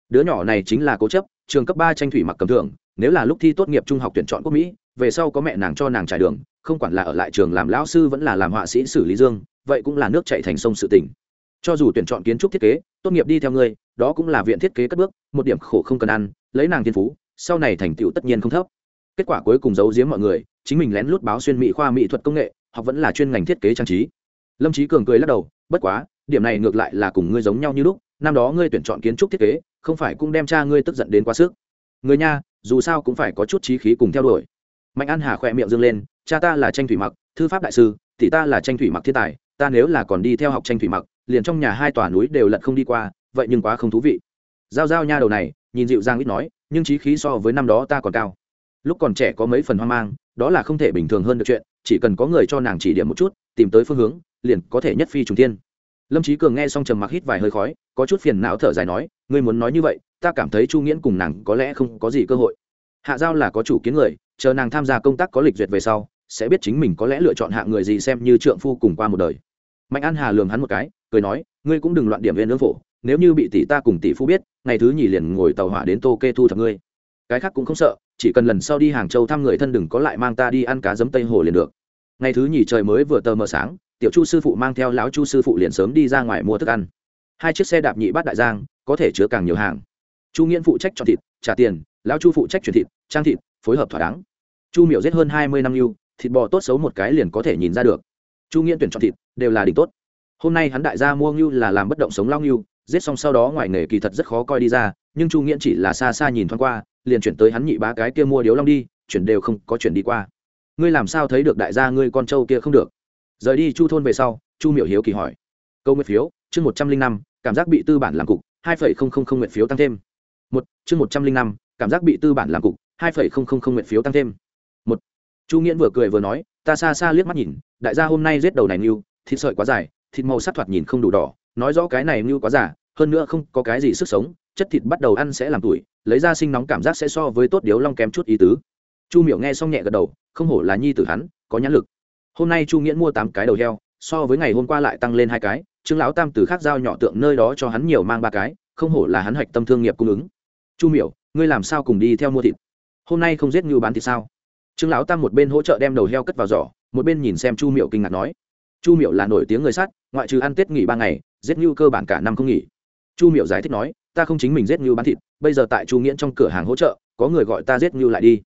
Đứa nhỏ này chính là cố chấp, trường cấp ba tranh thủy mặc cầm thưởng, nếu là lúc thi tốt nghiệp trung học tuyển chọn quốc mỹ về sau có mẹ nàng cho nàng trải đường, không quản là ở lại trường làm lão sư vẫn là làm họa sĩ xử lý dương, vậy cũng là nước chạy thành sông sự tỉnh cho dù tuyển chọn kiến trúc thiết kế, tốt nghiệp đi theo ngươi, đó cũng là viện thiết kế cất bước, một điểm khổ không cần ăn, lấy nàng thiên phú, sau này thành tựu tất nhiên không thấp. Kết quả cuối cùng giấu giếm mọi người, chính mình lén lút báo xuyên mỹ khoa mỹ thuật công nghệ, học vẫn là chuyên ngành thiết kế trang trí. Lâm trí cường cười lắc đầu, bất quá, điểm này ngược lại là cùng ngươi giống nhau như lúc, năm đó ngươi tuyển chọn kiến trúc thiết kế, không phải cũng đem cha ngươi tức giận đến quá sức. Người nha, dù sao cũng phải có chút trí khí cùng theo đuổi mạnh an hà khỏe miệng dâng lên, cha ta là tranh thủy mặc, thư pháp đại sư thì ta là tranh thủy mặc thiên tài, ta nếu là còn đi theo học tranh thủy mặc, liền trong nhà hai tòa núi đều lật không đi qua, vậy nhưng quá không thú vị. Giao giao nha đầu này, nhìn dịu dàng ít nói, nhưng trí khí so với năm đó ta còn cao. Lúc còn trẻ có mấy phần hoang mang, đó là không thể bình thường hơn được chuyện, chỉ cần có người cho nàng chỉ điểm một chút, tìm tới phương hướng, liền có thể nhất phi trùng tiên lâm trí cường nghe xong trầm mặc hít vài hơi khói, có chút phiền não thở dài nói, ngươi muốn nói như vậy, ta cảm thấy chu nghiễn cùng nàng có lẽ không có gì cơ hội hạ giao là có chủ kiến người, chờ nàng tham gia công tác có lịch duyệt về sau, sẽ biết chính mình có lẽ lựa chọn hạ người gì xem như trượng phu cùng qua một đời. Mạnh an hà lường hắn một cái, cười nói, ngươi cũng đừng loạn điểm viên nương phổ, nếu như bị tỷ ta cùng tỷ phu biết, ngày thứ nhì liền ngồi tàu hỏa đến tô kê thu thập ngươi. Cái khác cũng không sợ, chỉ cần lần sau đi hàng châu thăm người thân đừng có lại mang ta đi ăn cá giấm tây hồ liền được. Ngày thứ nhì trời mới vừa tờ mờ sáng, tiểu chu sư phụ mang theo lão chu sư phụ liền sớm đi ra ngoài mua thức ăn. Hai chiếc xe đạp nhị bát đại giang, có thể chứa càng nhiều hàng. Chu nghiễn phụ trách cho thịt, trả tiền lão chu phụ trách chuyển thịt, trang thịt, phối hợp thỏa đáng. Chu miểu giết hơn hai mươi năm lưu thịt bò tốt xấu một cái liền có thể nhìn ra được. Chu nghiễn tuyển chọn thịt, đều là đỉnh tốt. Hôm nay hắn đại gia mua ngưu là làm bất động sống lao ngưu, giết xong sau đó ngoài nghề kỳ thật rất khó coi đi ra, nhưng chu nghiễn chỉ là xa xa nhìn thoáng qua, liền chuyển tới hắn nhị ba cái kia mua điếu long đi, chuyển đều không có chuyển đi qua. Ngươi làm sao thấy được đại gia ngươi con trâu kia không được? Rời đi chu thôn về sau, chu miểu hiếu kỳ hỏi. Câu nguyện phiếu, chương một trăm linh năm, cảm giác bị tư bản làm cục, hai phẩy không không không nguyện phiếu tăng thêm. Một, chương một trăm linh năm cảm giác bị tư bản làm cục, hai phẩy không không không nguyện phiếu tăng thêm. Một, chu nghiễn vừa cười vừa nói, ta xa xa liếc mắt nhìn, đại gia hôm nay giết đầu này ngưu thịt sợi quá dài, thịt màu sắc thoạt nhìn không đủ đỏ, nói rõ cái này ngưu quá giả hơn nữa không có cái gì sức sống, chất thịt bắt đầu ăn sẽ làm tuổi, lấy ra sinh nóng cảm giác sẽ so với tốt điếu long kém chút ý tứ. Chu miểu nghe xong nhẹ gật đầu, không hổ là nhi tử hắn, có nhãn lực. Hôm nay chu nghiễn mua tám cái đầu heo, so với ngày hôm qua lại tăng lên hai cái, trương lão tam từ khác giao nhỏ tượng nơi đó cho hắn nhiều mang ba cái, không hổ là hắn hạch tâm thương nghiệp cung ứng. Chu miểu ngươi làm sao cùng đi theo mua thịt? Hôm nay không giết ngưu bán thịt sao? Trương lão tam một bên hỗ trợ đem đầu heo cất vào giỏ một bên nhìn xem chu Miệu kinh ngạc nói. Chu Miệu là nổi tiếng người sát, ngoại trừ ăn tết nghỉ ba ngày giết ngưu cơ bản cả năm không nghỉ. Chu Miệu giải thích nói ta không chính mình giết ngưu bán thịt bây giờ tại chu nghiễn trong cửa hàng hỗ trợ có người gọi ta giết ngưu lại đi.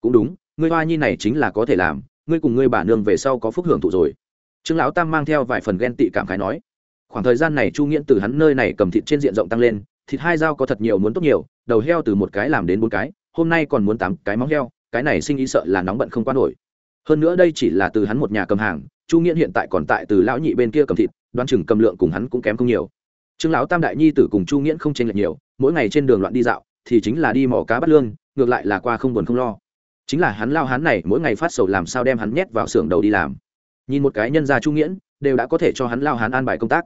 Cũng đúng ngươi hoa nhi này chính là có thể làm ngươi cùng ngươi bà nương về sau có phúc hưởng thụ rồi. Trương lão tam mang theo vài phần ghen tị cảm khái nói. Khoảng thời gian này chu nghiễn từ hắn nơi này cầm thịt trên diện rộng tăng lên thịt hai dao có thật nhiều muốn tốt nhiều, đầu heo từ một cái làm đến bốn cái, hôm nay còn muốn tám cái móng heo, cái này sinh ý sợ là nóng bận không qua nổi. Hơn nữa đây chỉ là từ hắn một nhà cầm hàng, chu nghiễn hiện tại còn tại từ lão nhị bên kia cầm thịt, đoán chừng cầm lượng cùng hắn cũng kém không nhiều. Trương lão tam đại nhi tử cùng chu nghiễn không tranh lệch nhiều, mỗi ngày trên đường loạn đi dạo, thì chính là đi mò cá bắt lương, ngược lại là qua không buồn không lo. Chính là hắn lao hắn này mỗi ngày phát sầu làm sao đem hắn nhét vào xưởng đầu đi làm. Nhìn một cái nhân gia chu nghiễn, đều đã có thể cho hắn lao hắn an bài công tác.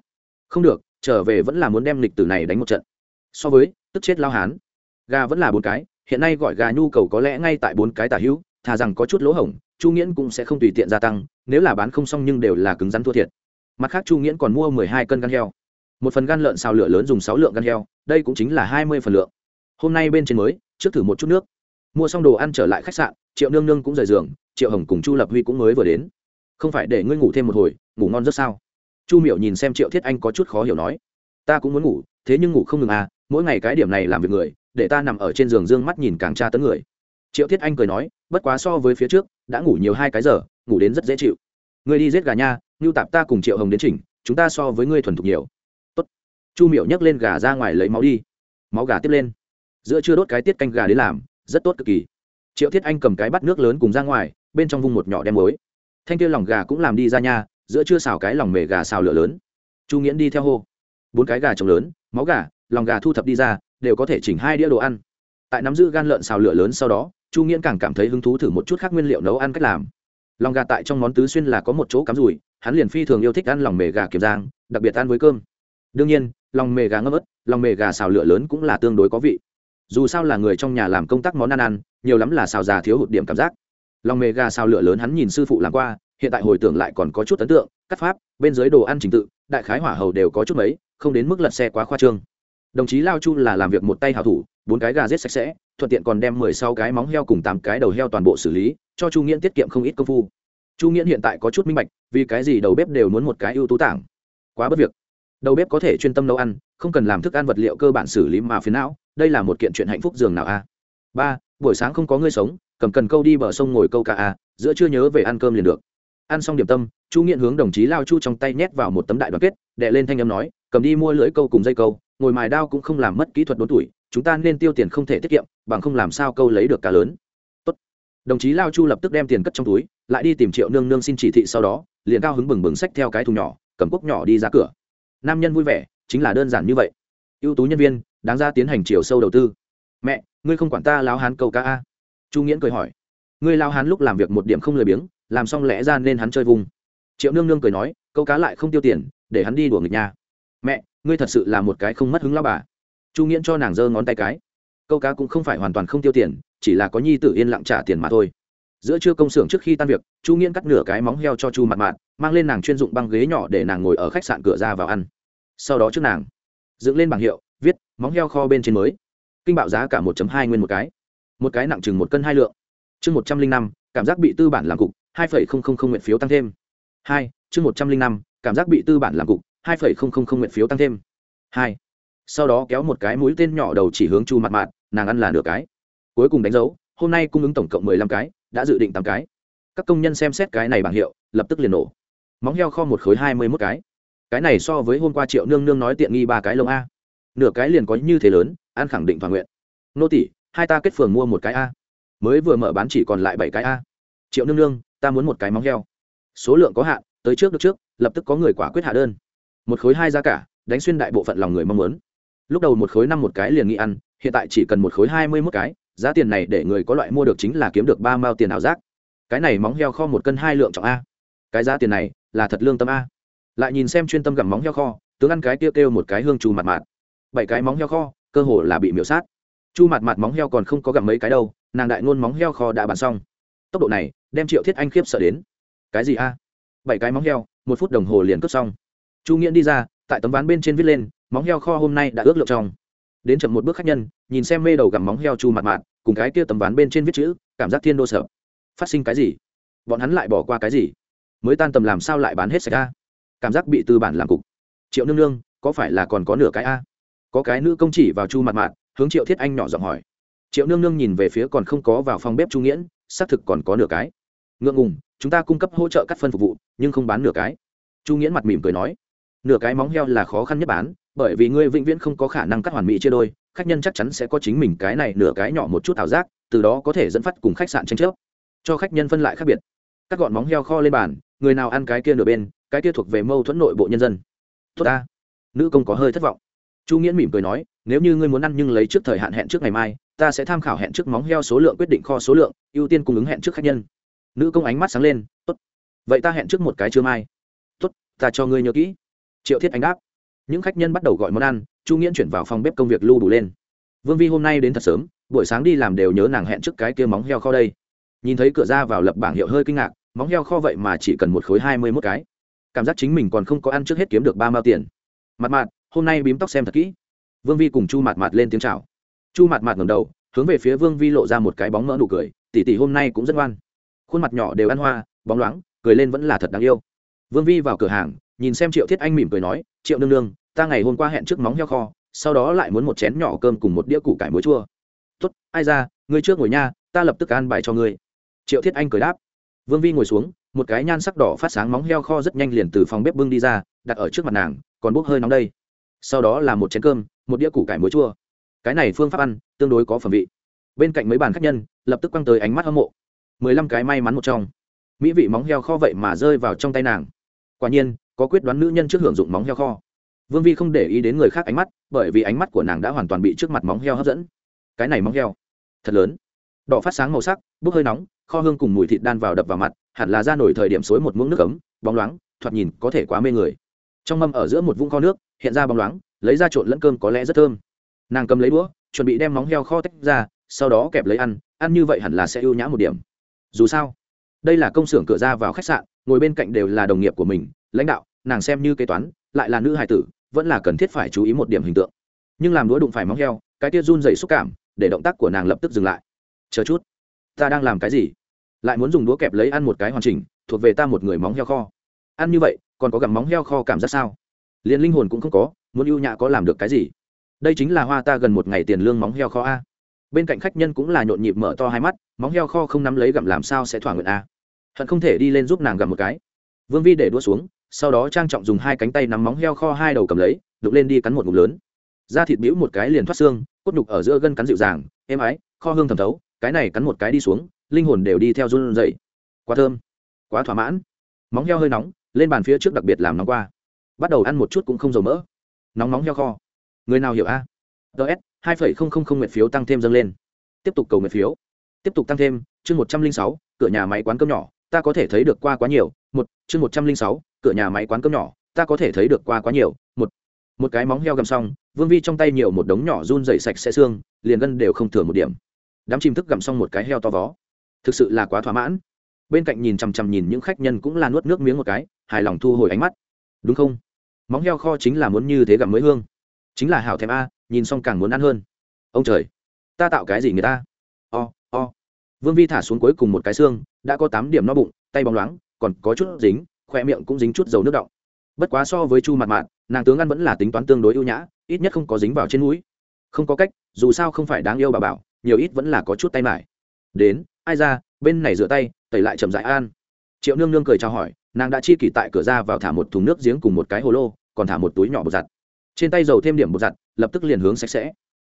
Không được, trở về vẫn là muốn đem lịch tử này đánh một trận so với, tức chết lao hán. Gà vẫn là bốn cái, hiện nay gọi gà nhu cầu có lẽ ngay tại bốn cái tả hữu, thà rằng có chút lỗ hổng, chu nghiễn cũng sẽ không tùy tiện gia tăng, nếu là bán không xong nhưng đều là cứng rắn thua thiệt. Mặt khác chu nghiễn còn mua mười hai cân gan heo. Một phần gan lợn xào lửa lớn dùng sáu lượng gan heo, đây cũng chính là hai mươi phần lượng. Hôm nay bên trên mới, trước thử một chút nước. Mua xong đồ ăn trở lại khách sạn, triệu nương nương cũng rời giường, triệu hồng cùng chu lập huy cũng mới vừa đến. Không phải để ngươi ngủ thêm một hồi, ngủ ngon rất sao? Chu miểu nhìn xem triệu thiết anh có chút khó hiểu nói. Ta cũng muốn ngủ, thế nhưng ngủ không ngừng à mỗi ngày cái điểm này làm việc người, để ta nằm ở trên giường d ư ơ n g mắt nhìn càng tra tấn người. Triệu thiết anh cười nói, bất quá so với phía trước, đã ngủ nhiều hai cái giờ, ngủ đến rất dễ chịu. Ngươi đi giết gà nha ngưu tạp ta cùng triệu hồng đến chỉnh, chúng ta so với ngươi thuần thục nhiều. Tốt. chu miểu nhấc lên gà ra ngoài lấy máu đi. Máu gà tiếp lên. Giữa chưa đốt cái tiết canh gà đến làm, rất tốt cực kỳ. Triệu thiết anh cầm cái bát nước lớn cùng ra ngoài, bên trong vung một nhỏ đem mối thanh kia lòng gà cũng làm đi ra nha, giữa chưa xào cái lòng mề gà xào lửa lớn. Chu nghiễn đi theo hô. Bốn cái gà trồng lớn, máu gà lòng gà thu thập đi ra, đều có thể chỉnh hai đĩa đồ ăn. Tại nắm giữ gan lợn xào lửa lớn sau đó, chu nghiễn càng cảm thấy hứng thú thử một chút khác nguyên liệu nấu ăn cách làm. Lòng gà tại trong món tứ xuyên là có một chỗ cắm rùi hắn liền phi thường yêu thích ăn lòng mề gà kiềm giang đặc biệt ăn với cơm. Đương nhiên, lòng mề gà ngâm ớt, lòng mề gà xào lửa lớn cũng là tương đối có vị. Dù sao là người trong nhà làm công tác món ăn ăn, nhiều lắm là xào già thiếu hụt điểm cảm giác. Lòng mề gà xào lửa lớn hắn nhìn sư phụ làm qua, hiện tại hồi tưởng lại còn có chút ấn tượng, cắt pháp, bên dưới đồ ăn trình tự, đại khái hỏa hầu đều có chút mấy, không đến mức lật xe quá khoa trương đồng chí lao chu là làm việc một tay hảo thủ, bốn cái gà rết sạch sẽ, thuận tiện còn đem mười sáu cái móng heo cùng tám cái đầu heo toàn bộ xử lý, cho chu nghiễn tiết kiệm không ít công phu. Chu nghiễn hiện tại có chút minh bạch, vì cái gì đầu bếp đều muốn một cái ưu tú tảng. Quá bất việc. Đầu bếp có thể chuyên tâm nấu ăn, không cần làm thức ăn vật liệu cơ bản xử lý mà phiến não, đây là một kiện chuyện hạnh phúc dường nào a? Ba, buổi sáng không có ngươi sống, cầm cần câu đi bờ sông ngồi câu ca a, giữa chưa nhớ về ăn cơm liền được. Ăn xong điểm tâm, chu nghiện hướng đồng chí lao chu trong tay nhét vào một tấm đại đoàn kết, đệ lên thanh âm nói, cầm đi mua lưỡi câu cùng dây câu ngồi mài đao cũng không làm mất kỹ thuật đốn tuổi, chúng ta nên tiêu tiền không thể tiết kiệm, bằng không làm sao câu lấy được cá lớn. Tốt. đồng chí lao chu lập tức đem tiền cất trong túi, lại đi tìm triệu nương nương xin chỉ thị sau đó, liền cao hứng bừng bừng xách theo cái thùng nhỏ, cầm cốc nhỏ đi ra cửa. Nam nhân vui vẻ, chính là đơn giản như vậy. Ưu tú nhân viên, đáng ra tiến hành chiều sâu đầu tư. Mẹ, ngươi không quản ta lao hán câu cá a. Chu nghiễn cười hỏi. Ngươi lao hán lúc làm việc một điểm không lười biếng, làm xong lẽ ra nên hắn chơi vùng. Triệu nương nương cười nói, câu cá lại không tiêu tiền, để hắn đi đùa nghịch nhà mẹ ngươi thật sự là một cái không mất hứng lao bà. Chu nghiễn cho nàng giơ ngón tay cái. Câu cá cũng không phải hoàn toàn không tiêu tiền, chỉ là có nhi tử yên lặng trả tiền mà thôi. Giữa trưa công xưởng trước khi tan việc, chu nghiễn cắt nửa cái móng heo cho chu mặt mạt, mang lên nàng chuyên dụng băng ghế nhỏ để nàng ngồi ở khách sạn cửa ra vào ăn. Sau đó trước nàng, dựng lên bảng hiệu, viết, móng heo kho bên trên mới. Kinh bạo giá cả một hai nguyên một cái. Một cái nặng chừng một cân hai lượng. Chương một trăm linh năm, cảm giác bị tư bản làm cục, hai phẩy không không không nguyện phiếu tăng thêm. Hai, chương một trăm linh năm, cảm giác bị tư bản làm cục hai phẩy không không không nguyện phiếu tăng thêm. Hai, sau đó kéo một cái mũi tên nhỏ đầu chỉ hướng chu mặt mạt, nàng ăn là nửa cái. Cuối cùng đánh dấu, hôm nay cung ứng tổng cộng mười lăm cái, đã dự định tám cái. Các công nhân xem xét cái này bảng hiệu, lập tức liền nổ. Móng heo kho một khối hai mươi mốt cái. Cái này so với hôm qua triệu nương nương nói tiện nghi ba cái lông a. Nửa cái liền có như thế lớn, ăn khẳng định thỏa nguyện. Nô tỷ hai ta kết phường mua một cái a. Mới vừa mở bán chỉ còn lại bảy cái a. Triệu nương nương, ta muốn một cái móng heo. Số lượng có hạn, tới trước được trước, lập tức có người quả quyết hạ đơn một khối hai giá cả, đánh xuyên đại bộ phận lòng người mong muốn. Lúc đầu một khối năm một cái liền nghĩ ăn, hiện tại chỉ cần một khối hai mươi mốt cái, giá tiền này để người có loại mua được chính là kiếm được ba mao tiền ảo giác. Cái này móng heo kho một cân hai lượng trọng a. Cái giá tiền này là thật lương tâm a. Lại nhìn xem chuyên tâm gặm móng heo kho, tướng ăn cái kêu kêu một cái hương trù mặt mạt. Bảy cái móng heo kho, cơ hồ là bị miễu sát. Chu mặt mặt móng heo còn không có gặm mấy cái đâu, nàng đại ngôn móng heo kho đã bàn xong. Tốc độ này, đem triệu thiết anh khiếp sợ đến. Cái gì a? Bảy cái móng heo, một phút đồng hồ liền cướp xong chu nghiễn đi ra, tại tấm ván bên trên viết lên, móng heo kho hôm nay đã ước lượng trong. Đến chậm một bước khách nhân, nhìn xem mê đầu gặm móng heo chu mặt mạt, cùng cái kia tấm ván bên trên viết chữ, cảm giác thiên đô sợ. Phát sinh cái gì? Bọn hắn lại bỏ qua cái gì? Mới tan tầm làm sao lại bán hết sạch a? Cảm giác bị tư bản làm cục. Triệu nương nương, có phải là còn có nửa cái a? Có cái nữ công chỉ vào chu mặt mạt, hướng triệu thiết anh nhỏ giọng hỏi. Triệu nương nương nhìn về phía còn không có vào phòng bếp chu nghiễn, xác thực còn có nửa cái. Ngượng ngùng, chúng ta cung cấp hỗ trợ cắt phân phục vụ, nhưng không bán nửa cái. Chu nghiễn mặt mỉm cười nói nửa cái móng heo là khó khăn nhất bán, bởi vì ngươi vĩnh viễn không có khả năng cắt hoàn mỹ chia đôi, khách nhân chắc chắn sẽ có chính mình cái này nửa cái nhỏ một chút ảo giác, từ đó có thể dẫn phát cùng khách sạn tranh chấp. Cho khách nhân phân lại khác biệt. Cắt gọn móng heo kho lên bàn, người nào ăn cái kia nửa bên, cái kia thuộc về mâu thuẫn nội bộ nhân dân. Tốt ta. Nữ công có hơi thất vọng. Chu nghiễn mỉm cười nói, nếu như ngươi muốn ăn nhưng lấy trước thời hạn hẹn trước ngày mai, ta sẽ tham khảo hẹn trước móng heo số lượng quyết định kho số lượng, ưu tiên cung ứng hẹn trước khách nhân. Nữ công ánh mắt sáng lên, tốt. Vậy ta hẹn trước một cái chưa mai. Tốt, ta cho ngươi nhớ kỹ triệu thiết anh đáp. Những khách nhân bắt đầu gọi món ăn, chu nghiễn chuyển vào phòng bếp công việc lưu đủ lên. Vương vi hôm nay đến thật sớm, buổi sáng đi làm đều nhớ nàng hẹn trước cái kia móng heo kho đây. Nhìn thấy cửa ra vào lập bảng hiệu hơi kinh ngạc, móng heo kho vậy mà chỉ cần một khối hai mươi mốt cái. Cảm giác chính mình còn không có ăn trước hết kiếm được ba mao tiền. Mặt mặt hôm nay bím tóc xem thật kỹ. Vương vi cùng chu mặt mặt lên tiếng chào. Chu mặt mặt ngầm đầu, hướng về phía vương vi lộ ra một cái bóng mỡ nụ cười tỉ tỉ hôm nay cũng rất ngoan. Khuôn mặt nhỏ đều ăn hoa, bóng loáng, cười lên vẫn là thật đáng yêu. Vương vi vào cửa hàng nhìn xem triệu thiết anh mỉm cười nói, triệu nương nương, ta ngày hôm qua hẹn trước móng heo kho, sau đó lại muốn một chén nhỏ cơm cùng một đĩa củ cải muối chua. Tốt, ai ra, ngươi trước ngồi nha, ta lập tức an bài cho ngươi. Triệu thiết anh cười đáp. Vương vi ngồi xuống, một cái nhan sắc đỏ phát sáng móng heo kho rất nhanh liền từ phòng bếp bưng đi ra, đặt ở trước mặt nàng, còn bốc hơi nóng đây. Sau đó là một chén cơm, một đĩa củ cải muối chua. Cái này phương pháp ăn, tương đối có phẩm vị. Bên cạnh mấy bàn khách nhân, lập tức quăng tới ánh mắt hâm mộ. Mười lăm cái may mắn một trong. Mỹ vị móng heo kho vậy mà rơi vào trong tay nàng. Quả nhiên có quyết đoán nữ nhân trước hưởng dụng móng heo kho. Vương vi không để ý đến người khác ánh mắt, bởi vì ánh mắt của nàng đã hoàn toàn bị trước mặt móng heo hấp dẫn. Cái này móng heo, thật lớn. Đỏ phát sáng màu sắc, bốc hơi nóng, kho hương cùng mùi thịt đan vào đập vào mặt, hẳn là ra nổi thời điểm suối một muỗng nước ấm, bóng loáng, thoạt nhìn có thể quá mê người. Trong mâm ở giữa một vũng kho nước, hiện ra bóng loáng, lấy ra trộn lẫn cơm có lẽ rất thơm. Nàng cầm lấy đũa, chuẩn bị đem móng heo kho tách ra, sau đó kẹp lấy ăn ăn như vậy hẳn là sẽ ưu nhã một điểm. Dù sao, đây là công xưởng cửa ra vào khách sạn, ngồi bên cạnh đều là đồng nghiệp của mình, lãnh đạo nàng xem như kế toán, lại là nữ hài tử, vẫn là cần thiết phải chú ý một điểm hình tượng. Nhưng làm đũa đụng phải móng heo, cái tiết run dày xúc cảm, để động tác của nàng lập tức dừng lại. Chờ chút, ta đang làm cái gì? Lại muốn dùng đũa kẹp lấy ăn một cái hoàn chỉnh, thuộc về ta một người móng heo kho. Ăn như vậy, còn có gặm móng heo kho cảm giác sao? Liền linh hồn cũng không có, muốn ưu nhã có làm được cái gì? Đây chính là hoa ta gần một ngày tiền lương móng heo kho a. Bên cạnh khách nhân cũng là nhộn nhịp mở to hai mắt, móng heo kho không nắm lấy gặm làm sao sẽ thỏa nguyện a? Hận không thể đi lên giúp nàng gặm một cái. Vương vi để đua xuống sau đó trang trọng dùng hai cánh tay nắm móng heo kho hai đầu cầm lấy, đục lên đi cắn một ngụm lớn. Da thịt bĩu một cái liền thoát xương, cốt nhục ở giữa gân cắn dịu dàng, êm ái, kho hương thẩm thấu, cái này cắn một cái đi xuống, linh hồn đều đi theo run dậy quá thơm, quá thỏa mãn. Móng heo hơi nóng, lên bàn phía trước đặc biệt làm nóng qua. Bắt đầu ăn một chút cũng không dầu mỡ. Nóng nóng heo kho. Người nào hiểu a? Ts hai phẩy không không không nguyện phiếu tăng thêm dâng lên. Tiếp tục cầu nguyện phiếu. Tiếp tục tăng thêm, chương một trăm linh sáu, cửa nhà máy quán cơm nhỏ, ta có thể thấy được qua quá nhiều, một, chương một trăm linh sáu cửa nhà máy quán cơm nhỏ, ta có thể thấy được qua quá nhiều, một một cái móng heo gầm xong, vương vi trong tay nhiều một đống nhỏ run dày sạch sẽ xương, liền gân đều không thừa một điểm. Đám chim thức gặm xong một cái heo to vó. Thực sự là quá thỏa mãn. Bên cạnh nhìn chằm chằm nhìn những khách nhân cũng là nuốt nước miếng một cái, hài lòng thu hồi ánh mắt. Đúng không? Móng heo kho chính là muốn như thế gặm mới hương. Chính là hảo thèm a, nhìn xong càng muốn ăn hơn. Ông trời, ta tạo cái gì người ta? O o. Vương vi thả xuống cuối cùng một cái xương, đã có tám điểm no bụng, tay bóng loáng, còn có chút dính khoe miệng cũng dính chút dầu nước động bất quá so với chu mặt mạn nàng tướng ăn vẫn là tính toán tương đối ưu nhã, ít nhất không có dính vào trên mũi. Không có cách, dù sao không phải đáng yêu bà bảo, nhiều ít vẫn là có chút tay mải. Đến, ai ra, bên này rửa tay, tẩy lại chậm dại an triệu nương nương cười chào hỏi, nàng đã chi kỷ tại cửa ra vào thả một thùng nước giếng cùng một cái hồ lô, còn thả một túi nhỏ bột giặt. Trên tay dầu thêm điểm bột giặt, lập tức liền hướng sạch sẽ.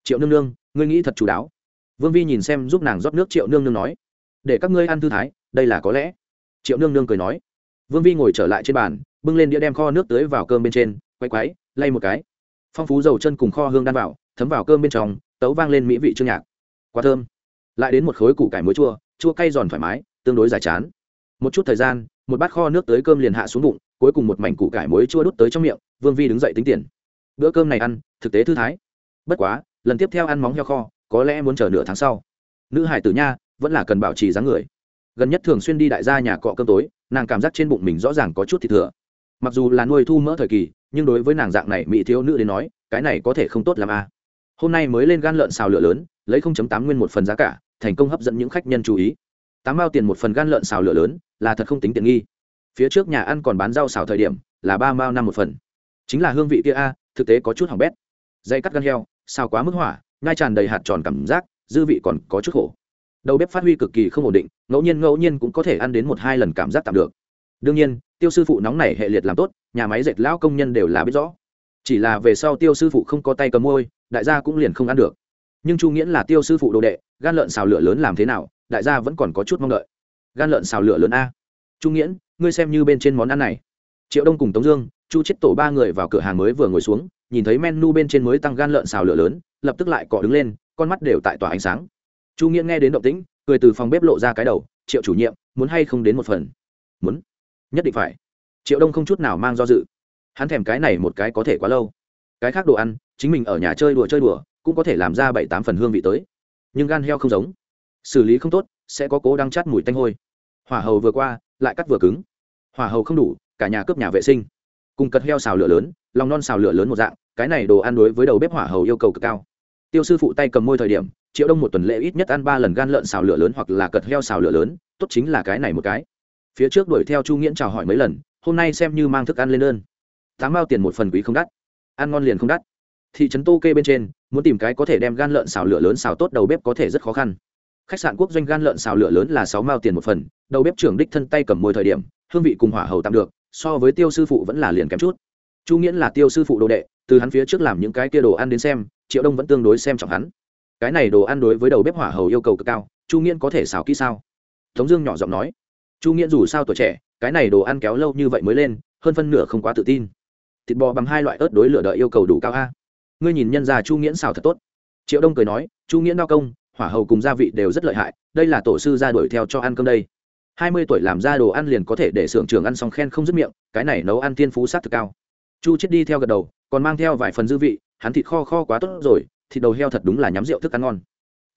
Triệu nương nương, ngươi nghĩ thật chú đáo. Vương vi nhìn xem giúp nàng rót nước, triệu nương nương nói, để các ngươi ăn thư thái, đây là có lẽ. Triệu nương nương cười nói vương vi ngồi trở lại trên bàn, bưng lên đĩa đem kho nước tưới vào cơm bên trên, quay quáy lay một cái. Phong phú dầu chân cùng kho hương đan vào, thấm vào cơm bên trong, tấu vang lên mỹ vị trương nhạc. Quá thơm. Lại đến một khối củ cải muối chua chua cay giòn thoải mái, tương đối dài chán. Một chút thời gian, một bát kho nước tới cơm liền hạ xuống bụng, cuối cùng một mảnh củ cải muối chua đút tới trong miệng, vương vi đứng dậy tính tiền. Bữa cơm này ăn, thực tế thư thái. Bất quá, lần tiếp theo ăn móng heo kho, có lẽ muốn chờ nửa tháng sau. Nữ hải tử nha, vẫn là cần bảo trì dáng người. Gần nhất thường xuyên đi đại gia nhà cọ cơm tối nàng cảm giác trên bụng mình rõ ràng có chút thịt thừa. Mặc dù là nuôi thu mỡ thời kỳ, nhưng đối với nàng dạng này mỹ thiếu nữ đến nói, cái này có thể không tốt làm a à. hôm nay mới lên gan lợn xào lửa lớn, lấy 0.8 nguyên một phần giá cả, thành công hấp dẫn những khách nhân chú ý. Tám bao tiền một phần gan lợn xào lửa lớn, là thật không tính tiện nghi. Phía trước nhà ăn còn bán rau xào thời điểm, là ba mao năm một phần. Chính là hương vị kia a, thực tế có chút hỏng bét. Dây cắt gan heo, xào quá mức hỏa ngai tràn đầy hạt tròn cảm giác, dư vị còn có chút khổ đầu bếp phát huy cực kỳ không ổn định, ngẫu nhiên ngẫu nhiên cũng có thể ăn đến một hai lần cảm giác tạm được. Đương nhiên, tiêu sư phụ nóng này hệ liệt làm tốt, nhà máy dệt lão công nhân đều là biết rõ. Chỉ là về sau tiêu sư phụ không có tay cầm môi, đại gia cũng liền không ăn được. Nhưng chu nghĩa là tiêu sư phụ đồ đệ, gan lợn xào lửa lớn làm thế nào, đại gia vẫn còn có chút mong đợi. Gan lợn xào lửa lớn a. Chu nghĩa ngươi xem như bên trên món ăn này. Triệu đông cùng tống dương, chu chết tổ ba người vào cửa hàng mới vừa ngồi xuống, nhìn thấy menu bên trên mới tăng gan lợn xào lửa lớn, lập tức lại cọ đứng lên, con mắt đều tại tỏa ánh sáng chu nghĩa nghe đến động tĩnh, cười từ phòng bếp lộ ra cái đầu, triệu chủ nhiệm, muốn hay không đến một phần? Muốn. Nhất định phải. Triệu đông không chút nào mang do dự. Hắn thèm cái này một cái có thể quá lâu. Cái khác đồ ăn, chính mình ở nhà chơi đùa chơi đùa, cũng có thể làm ra bảy tám phần hương vị tới. Nhưng gan heo không giống. Xử lý không tốt, sẽ có cố đang chát mùi tanh hôi. Hỏa hầu vừa qua, lại cắt vừa cứng. Hỏa hầu không đủ, cả nhà cướp nhà vệ sinh. Cùng cật heo xào lửa lớn, lòng non xào lửa lớn một dạng, cái này đồ ăn đối với đầu bếp hỏa hầu yêu cầu cực cao. Tiêu sư phụ tay cầm môi thời điểm triệu đông một tuần lễ ít nhất ăn ba lần gan lợn xào lửa lớn hoặc là cật heo xào lửa lớn, tốt chính là cái này một cái. Phía trước đuổi theo chu nghiễn chào hỏi mấy lần, hôm nay xem như mang thức ăn lên đơn. Tám bao tiền một phần quý không đắt. Ăn ngon liền không đắt. Thị trấn tô kê bên trên, muốn tìm cái có thể đem gan lợn xào lửa lớn xào tốt đầu bếp có thể rất khó khăn. Khách sạn quốc doanh gan lợn xào lửa lớn là sáu mao tiền một phần, đầu bếp trưởng đích thân tay cầm môi thời điểm, hương vị cùng hỏa hầu tạm được, so với tiêu sư phụ vẫn là liền kém chút. Chu nghiễn là tiêu sư phụ đồ đệ, từ hắn phía trước làm những cái kia đồ ăn đến xem, triệu đông vẫn tương đối xem trọng hắn cái này đồ ăn đối với đầu bếp hỏa hầu yêu cầu cực cao, chu nghiễn có thể xào kỹ sao? Tống dương nhỏ giọng nói. Chu nghiễn dù sao tuổi trẻ, cái này đồ ăn kéo lâu như vậy mới lên, hơn phân nửa không quá tự tin. Thịt bò bằng hai loại ớt đối lửa đợi yêu cầu đủ cao a. Ngươi nhìn nhân già chu nghiễn xào thật tốt. Triệu đông cười nói, chu nghiễn đao công, hỏa hầu cùng gia vị đều rất lợi hại, đây là tổ sư ra đuổi theo cho ăn cơm đây. Hai mươi tuổi làm ra đồ ăn liền có thể để xưởng trường ăn xong khen không dứt miệng, cái này nấu ăn tiên phú sát thực cao. Chu chết đi theo gật đầu, còn mang theo vài phần dư vị, hắn thịt kho kho quá tốt rồi thịt đầu heo thật đúng là nhắm rượu thức ăn ngon.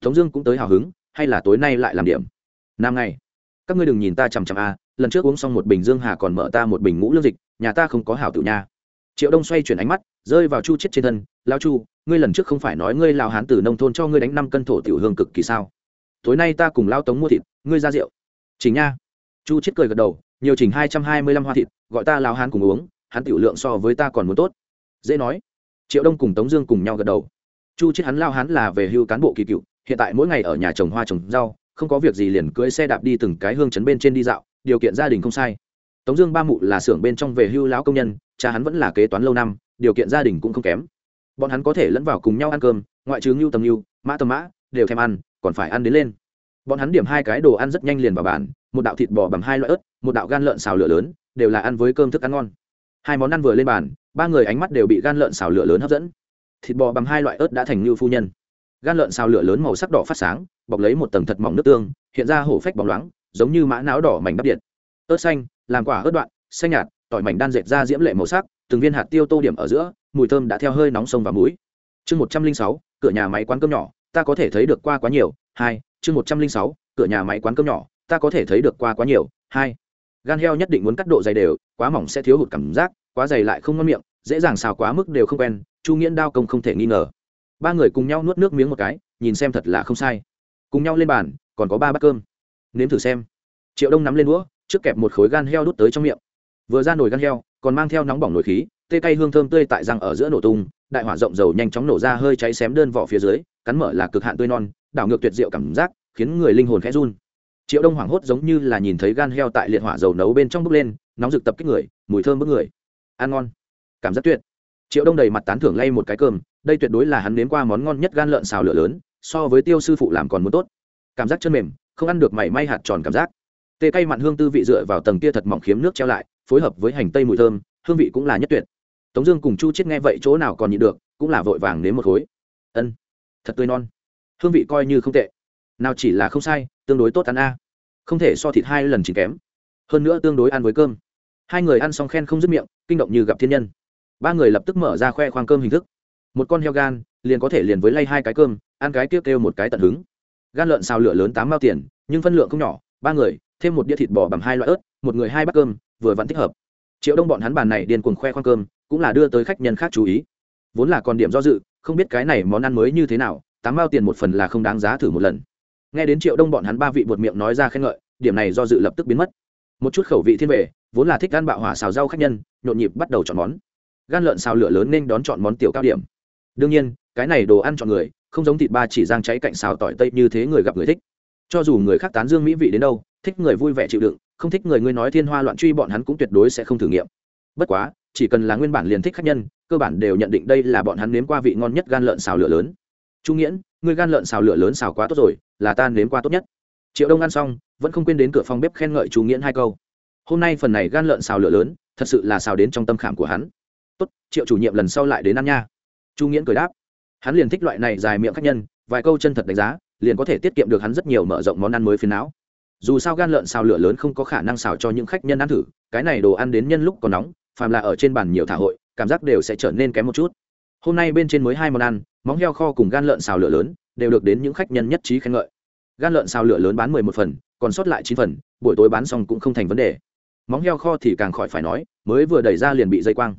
Tống dương cũng tới hào hứng, hay là tối nay lại làm điểm? Năm ngày các ngươi đừng nhìn ta chằm chằm a, lần trước uống xong một bình dương hà còn mở ta một bình ngũ lương dịch, nhà ta không có hảo tự nha. Triệu đông xoay chuyển ánh mắt, rơi vào chu chết trên thân lao chu, ngươi lần trước không phải nói ngươi lão hán từ nông thôn cho ngươi đánh năm cân thổ tiểu hương cực kỳ sao? Tối nay ta cùng lao tống mua thịt, ngươi ra rượu. Chính nha. Chu chết cười gật đầu, nhiều chỉnh hai trăm hai mươi lăm hoa thịt, gọi ta lao hán cùng uống, hắn tiểu lượng so với ta còn muốn tốt. Dễ nói. Triệu đông cùng tống dương cùng nhau gật đầu chu chết hắn lao hắn là về hưu cán bộ kỳ cựu, hiện tại mỗi ngày ở nhà trồng hoa trồng rau, không có việc gì liền cưỡi xe đạp đi từng cái hương chấn bên trên đi dạo, điều kiện gia đình không sai. Tống dương ba mụ là xưởng bên trong về hưu lão công nhân, cha hắn vẫn là kế toán lâu năm, điều kiện gia đình cũng không kém. Bọn hắn có thể lẫn vào cùng nhau ăn cơm, ngoại trừ ngưu tầm ngưu, mã tầm mã, đều thèm ăn, còn phải ăn đến lên. Bọn hắn điểm hai cái đồ ăn rất nhanh liền vào bàn, một đạo thịt bò bằng hai loại ớt, một đạo gan lợn xào lửa lớn, đều là ăn với cơm thức ăn ngon. Hai món ăn vừa lên bàn, ba người ánh mắt đều bị gan lợn xào lửa lớn hấp dẫn thịt bò bằng hai loại ớt đã thành như phu nhân. Gan lợn xào lửa lớn màu sắc đỏ phát sáng, bọc lấy một tầng thật mỏng nước tương, hiện ra hổ phách bóng loáng, giống như mã não đỏ mảnh đắp điện. Ớt xanh, làm quả ớt đoạn, xanh nhạt, tỏi mảnh đan dệt ra diễm lệ màu sắc, từng viên hạt tiêu tô điểm ở giữa, mùi thơm đã theo hơi nóng sông vào mũi. Chương một trăm linh sáu, cửa nhà máy quán cơm nhỏ, ta có thể thấy được qua quá nhiều. Hai, chương một trăm linh sáu, cửa nhà máy quán cơm nhỏ, ta có thể thấy được qua quá nhiều. Hai, gan heo nhất định muốn cắt độ dày đều, quá mỏng sẽ thiếu hụt cảm giác, quá dày lại không ngon miệng, dễ dàng xào quá mức đều không quen chu nghiễn đao công không thể nghi ngờ. Ba người cùng nhau nuốt nước miếng một cái, nhìn xem thật là không sai. Cùng nhau lên bàn, còn có ba bát cơm. Nếm thử xem. Triệu đông nắm lên đũa, trước kẹp một khối gan heo đút tới trong miệng. Vừa ra nồi gan heo, còn mang theo nóng bỏng nồi khí, tê cay hương thơm tươi tại răng ở giữa nổ tung, đại hỏa rộng dầu nhanh chóng nổ ra hơi cháy xém đơn vỏ phía dưới, cắn mở là cực hạn tươi non, đảo ngược tuyệt diệu cảm giác, khiến người linh hồn khẽ run. Triệu đông hoảng hốt giống như là nhìn thấy gan heo tại liệt hỏa dầu nấu bên trong bốc lên, nóng rực tập kích người, mùi thơm bức người. Ăn ngon. Cảm giác tuyệt triệu đông đầy mặt tán thưởng lay một cái cơm, đây tuyệt đối là hắn nếm qua món ngon nhất gan lợn xào lửa lớn, so với tiêu sư phụ làm còn muốn tốt. Cảm giác chân mềm, không ăn được mảy may hạt tròn cảm giác. Tê cay mặn hương tư vị dựa vào tầng kia thật mỏng khiếm nước treo lại, phối hợp với hành tây mùi thơm, hương vị cũng là nhất tuyệt. Tống dương cùng chu chết nghe vậy chỗ nào còn nhịn được, cũng là vội vàng nếm một khối. Ân, thật tươi non. Hương vị coi như không tệ. Nào chỉ là không sai, tương đối tốt ăn a. Không thể so thịt hai lần chỉ kém. Hơn nữa tương đối ăn với cơm. Hai người ăn xong khen không dứt miệng, kinh động như gặp thiên nhân ba người lập tức mở ra khoe khoang cơm hình thức. Một con heo gan, liền có thể liền với lay hai cái cơm, ăn cái tiếp kêu một cái tận hứng. Gan lợn xào lửa lớn tám mao tiền, nhưng phân lượng không nhỏ, ba người, thêm một đĩa thịt bò bằng hai loại ớt, một người hai bát cơm, vừa vẫn thích hợp. Triệu đông bọn hắn bàn này điên cuồng khoe khoang cơm, cũng là đưa tới khách nhân khác chú ý. Vốn là còn điểm do dự, không biết cái này món ăn mới như thế nào, tám mao tiền một phần là không đáng giá thử một lần. Nghe đến triệu đông bọn hắn ba vị buột miệng nói ra khen ngợi, điểm này do dự lập tức biến mất. Một chút khẩu vị thiên về, vốn là thích gan bạo hỏa xào rau khách nhân, nhộn nhịp bắt đầu chọn món gan lợn xào lửa lớn nên đón chọn món tiểu cao điểm. Đương nhiên, cái này đồ ăn chọn người, không giống thịt ba chỉ giang cháy cạnh xào tỏi tây như thế người gặp người thích. Cho dù người khác tán dương mỹ vị đến đâu, thích người vui vẻ chịu đựng, không thích người ngươi nói thiên hoa loạn truy bọn hắn cũng tuyệt đối sẽ không thử nghiệm. Bất quá, chỉ cần là nguyên bản liền thích khách nhân, cơ bản đều nhận định đây là bọn hắn nếm qua vị ngon nhất gan lợn xào lửa lớn. Trung nghĩa người gan lợn xào lửa lớn xào quá tốt rồi, là ta nếm qua tốt nhất. Triệu đông ăn xong, vẫn không quên đến cửa phòng bếp khen ngợi chú nghĩa hai câu. Hôm nay phần này gan lợn xào lửa lớn, thật sự là xào đến trong tâm khảm của hắn tốt, triệu chủ nhiệm lần sau lại đến ăn nha. Chu nghiễn cười đáp. Hắn liền thích loại này dài miệng khách nhân, vài câu chân thật đánh giá, liền có thể tiết kiệm được hắn rất nhiều mở rộng món ăn mới phiền não. Dù sao gan lợn xào lửa lớn không có khả năng xào cho những khách nhân ăn thử, cái này đồ ăn đến nhân lúc còn nóng, phàm là ở trên bàn nhiều thả hội, cảm giác đều sẽ trở nên kém một chút. Hôm nay bên trên mới hai món ăn, móng heo kho cùng gan lợn xào lửa lớn, đều được đến những khách nhân nhất trí khen ngợi. Gan lợn xào lửa lớn bán mười một phần, còn sót lại chín phần, buổi tối bán xong cũng không thành vấn đề. Móng heo kho thì càng khỏi phải nói, mới vừa đẩy ra liền bị dây quang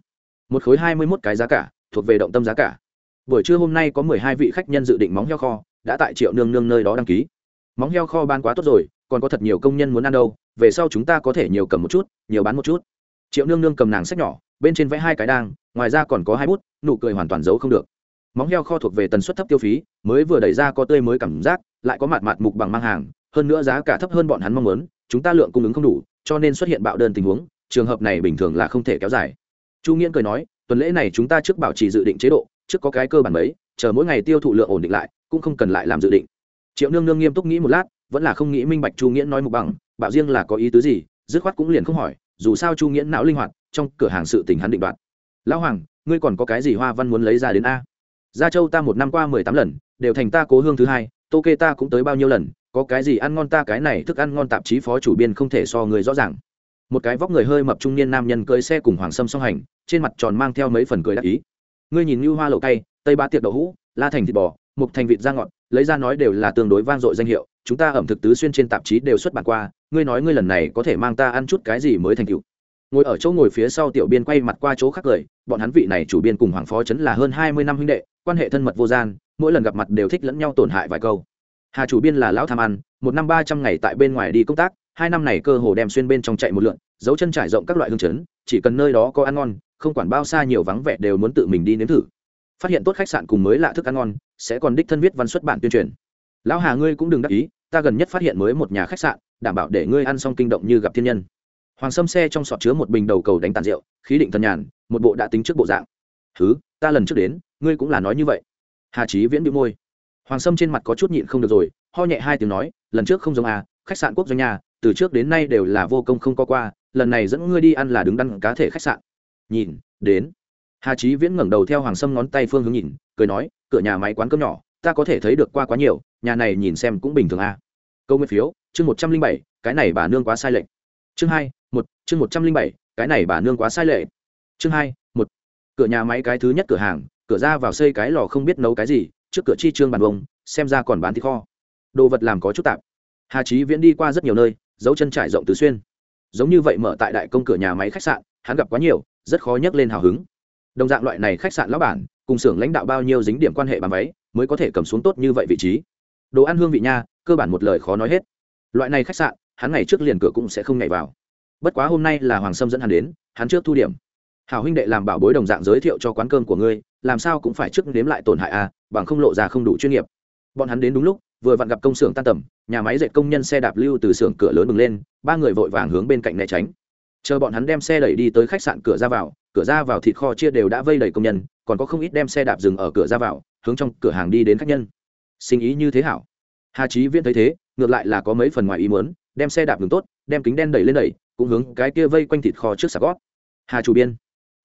một khối hai mươi mốt cái giá cả, thuộc về động tâm giá cả. Buổi trưa hôm nay có mười hai vị khách nhân dự định móng heo kho, đã tại triệu nương nương nơi đó đăng ký. Móng heo kho bán quá tốt rồi, còn có thật nhiều công nhân muốn ăn đâu, về sau chúng ta có thể nhiều cầm một chút, nhiều bán một chút. Triệu nương nương cầm nàng sách nhỏ, bên trên vẽ hai cái đang, ngoài ra còn có hai bút, nụ cười hoàn toàn giấu không được. Móng heo kho thuộc về tần suất thấp tiêu phí, mới vừa đẩy ra có tươi mới cảm giác, lại có mặt mặt mục bằng mang hàng, hơn nữa giá cả thấp hơn bọn hắn mong muốn, chúng ta lượng cung ứng không đủ, cho nên xuất hiện bạo đơn tình huống, trường hợp này bình thường là không thể kéo dài chu nghiễn cười nói, tuần lễ này chúng ta trước bảo trì dự định chế độ, trước có cái cơ bản mấy, chờ mỗi ngày tiêu thụ lượng ổn định lại, cũng không cần lại làm dự định. Triệu nương nương nghiêm túc nghĩ một lát, vẫn là không nghĩ minh bạch chu nghiễn nói mục bằng, bảo riêng là có ý tứ gì, dứt khoát cũng liền không hỏi, dù sao chu nghiễn não linh hoạt, trong cửa hàng sự tình hắn định đoạt. Lão hoàng, ngươi còn có cái gì hoa văn muốn lấy ra đến a? Gia châu ta một năm qua mười tám lần, đều thành ta cố hương thứ hai, tô kê ta cũng tới bao nhiêu lần, có cái gì ăn ngon ta cái này thức ăn ngon tạp chí phó chủ biên không thể so người rõ ràng một cái vóc người hơi mập trung niên nam nhân cưỡi xe cùng hoàng sâm song hành, trên mặt tròn mang theo mấy phần cười đặc ý. Ngươi nhìn như hoa lậu tay tây ba tiệc đậu hũ, la thành thịt bò, mục thành vịt da ngọt, lấy ra nói đều là tương đối vang dội danh hiệu, chúng ta ẩm thực tứ xuyên trên tạp chí đều xuất bản qua, ngươi nói ngươi lần này có thể mang ta ăn chút cái gì mới thành cựu ngồi ở chỗ ngồi phía sau tiểu biên quay mặt qua chỗ khác cười, bọn hắn vị này chủ biên cùng hoàng phó chấn là hơn hai mươi năm huynh đệ, quan hệ thân mật vô gian, mỗi lần gặp mặt đều thích lẫn nhau tổn hại vài câu. Hà chủ biên là lão tham ăn, một năm ba trăm ngày tại bên ngoài đi công tác hai năm này cơ hồ đem xuyên bên trong chạy một lượn, dấu chân trải rộng các loại hương chấn, chỉ cần nơi đó có ăn ngon, không quản bao xa nhiều vắng vẻ đều muốn tự mình đi nếm thử. Phát hiện tốt khách sạn cùng mới lạ thức ăn ngon, sẽ còn đích thân viết văn xuất bản tuyên truyền. Lão hà ngươi cũng đừng đắc ý, ta gần nhất phát hiện mới một nhà khách sạn, đảm bảo để ngươi ăn xong kinh động như gặp thiên nhân. Hoàng sâm xe trong sọt chứa một bình đầu cầu đánh tàn rượu, khí định thần nhàn, một bộ đã tính trước bộ dạng. Thứ, ta lần trước đến, ngươi cũng là nói như vậy. Hà trí viễn bị môi. Hoàng sâm trên mặt có chút nhịn không được rồi, ho nhẹ hai tiếng nói, lần trước không giống à khách sạn quốc doanh nhà từ trước đến nay đều là vô công không có qua, lần này dẫn ngươi đi ăn là đứng đắn cá thể khách sạn. Nhìn, đến. Hà trí viễn ngẩng đầu theo hoàng sâm ngón tay phương hướng nhìn, cười nói, cửa nhà máy quán cơm nhỏ, ta có thể thấy được qua quá nhiều, nhà này nhìn xem cũng bình thường à. câu nguyên phiếu, chương một trăm linh bảy, cái này bà nương quá sai lệch. Chương hai, một, chương một trăm linh bảy, cái này bà nương quá sai lệ chương hai, một. Cửa nhà máy cái thứ nhất cửa hàng, cửa ra vào xây cái lò không biết nấu cái gì, trước cửa chi trương bàn bông xem ra còn bán thịt kho. Đồ vật làm có chút tạp. Hà trí viễn đi qua rất nhiều nơi dấu chân trải rộng tứ xuyên. Giống như vậy mở tại đại công cửa nhà máy khách sạn hắn gặp quá nhiều rất khó nhắc lên hào hứng. Đồng dạng loại này khách sạn lão bản cùng xưởng lãnh đạo bao nhiêu dính điểm quan hệ bàn váy mới có thể cầm xuống tốt như vậy vị trí. Đồ ăn hương vị nha cơ bản một lời khó nói hết. Loại này khách sạn hắn ngày trước liền cửa cũng sẽ không nhảy vào. Bất quá hôm nay là hoàng sâm dẫn hắn đến hắn trước thu điểm. Hảo huynh đệ làm bảo bối đồng dạng giới thiệu cho quán cơm của ngươi làm sao cũng phải trước nếm lại tổn hại a à, bằng không lộ ra không đủ chuyên nghiệp. Bọn hắn đến đúng lúc vừa vặn gặp công xưởng tan tầm, nhà máy dệt công nhân xe đạp lưu từ xưởng cửa lớn bừng lên, ba người vội vàng hướng bên cạnh né tránh. Chờ bọn hắn đem xe đẩy đi tới khách sạn cửa ra vào, cửa ra vào thịt kho chia đều đã vây đầy công nhân, còn có không ít đem xe đạp dừng ở cửa ra vào, hướng trong cửa hàng đi đến khách nhân. Sinh ý như thế hảo. Hà trí viễn thấy thế, ngược lại là có mấy phần ngoài ý muốn, đem xe đạp ngừng tốt, đem kính đen đẩy lên đẩy, cũng hướng cái kia vây quanh thịt kho trước sạc gót hà chủ biên,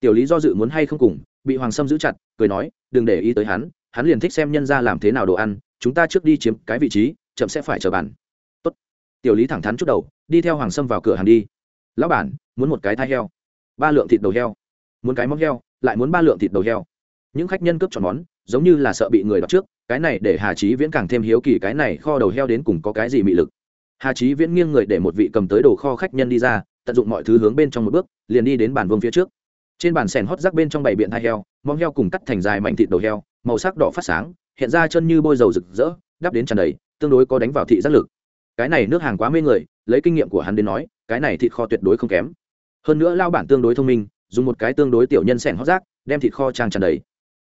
tiểu lý do dự muốn hay không cùng, bị hoàng sâm giữ chặt, cười nói, đừng để ý tới hắn hắn liền thích xem nhân ra làm thế nào đồ ăn chúng ta trước đi chiếm cái vị trí, chậm sẽ phải chờ bàn. Tốt. tiểu lý thẳng thắn chút đầu, đi theo hoàng sâm vào cửa hàng đi. Lão bản, muốn một cái thai heo, ba lượng thịt đầu heo. Muốn cái móc heo, lại muốn ba lượng thịt đầu heo. Những khách nhân cướp chọn món, giống như là sợ bị người đọc trước, cái này để hà trí viễn càng thêm hiếu kỳ, cái này kho đầu heo đến cùng có cái gì mị lực. Hà trí viễn nghiêng người để một vị cầm tới đồ kho khách nhân đi ra, tận dụng mọi thứ hướng bên trong một bước, liền đi đến bàn vương phía trước. Trên bàn sèn hót rác bên trong bảy biện thai heo móc heo cùng cắt thành dài mảnh thịt đầu heo, màu sắc đỏ phát sáng hiện ra chân như bôi dầu rực rỡ, đắp đến tràn đầy, tương đối có đánh vào thị giác lực. Cái này nước hàng quá mê người, lấy kinh nghiệm của hắn đến nói, cái này thịt kho tuyệt đối không kém. Hơn nữa lao bản tương đối thông minh, dùng một cái tương đối tiểu nhân sẻn hót rác, đem thịt kho trang tràn đầy.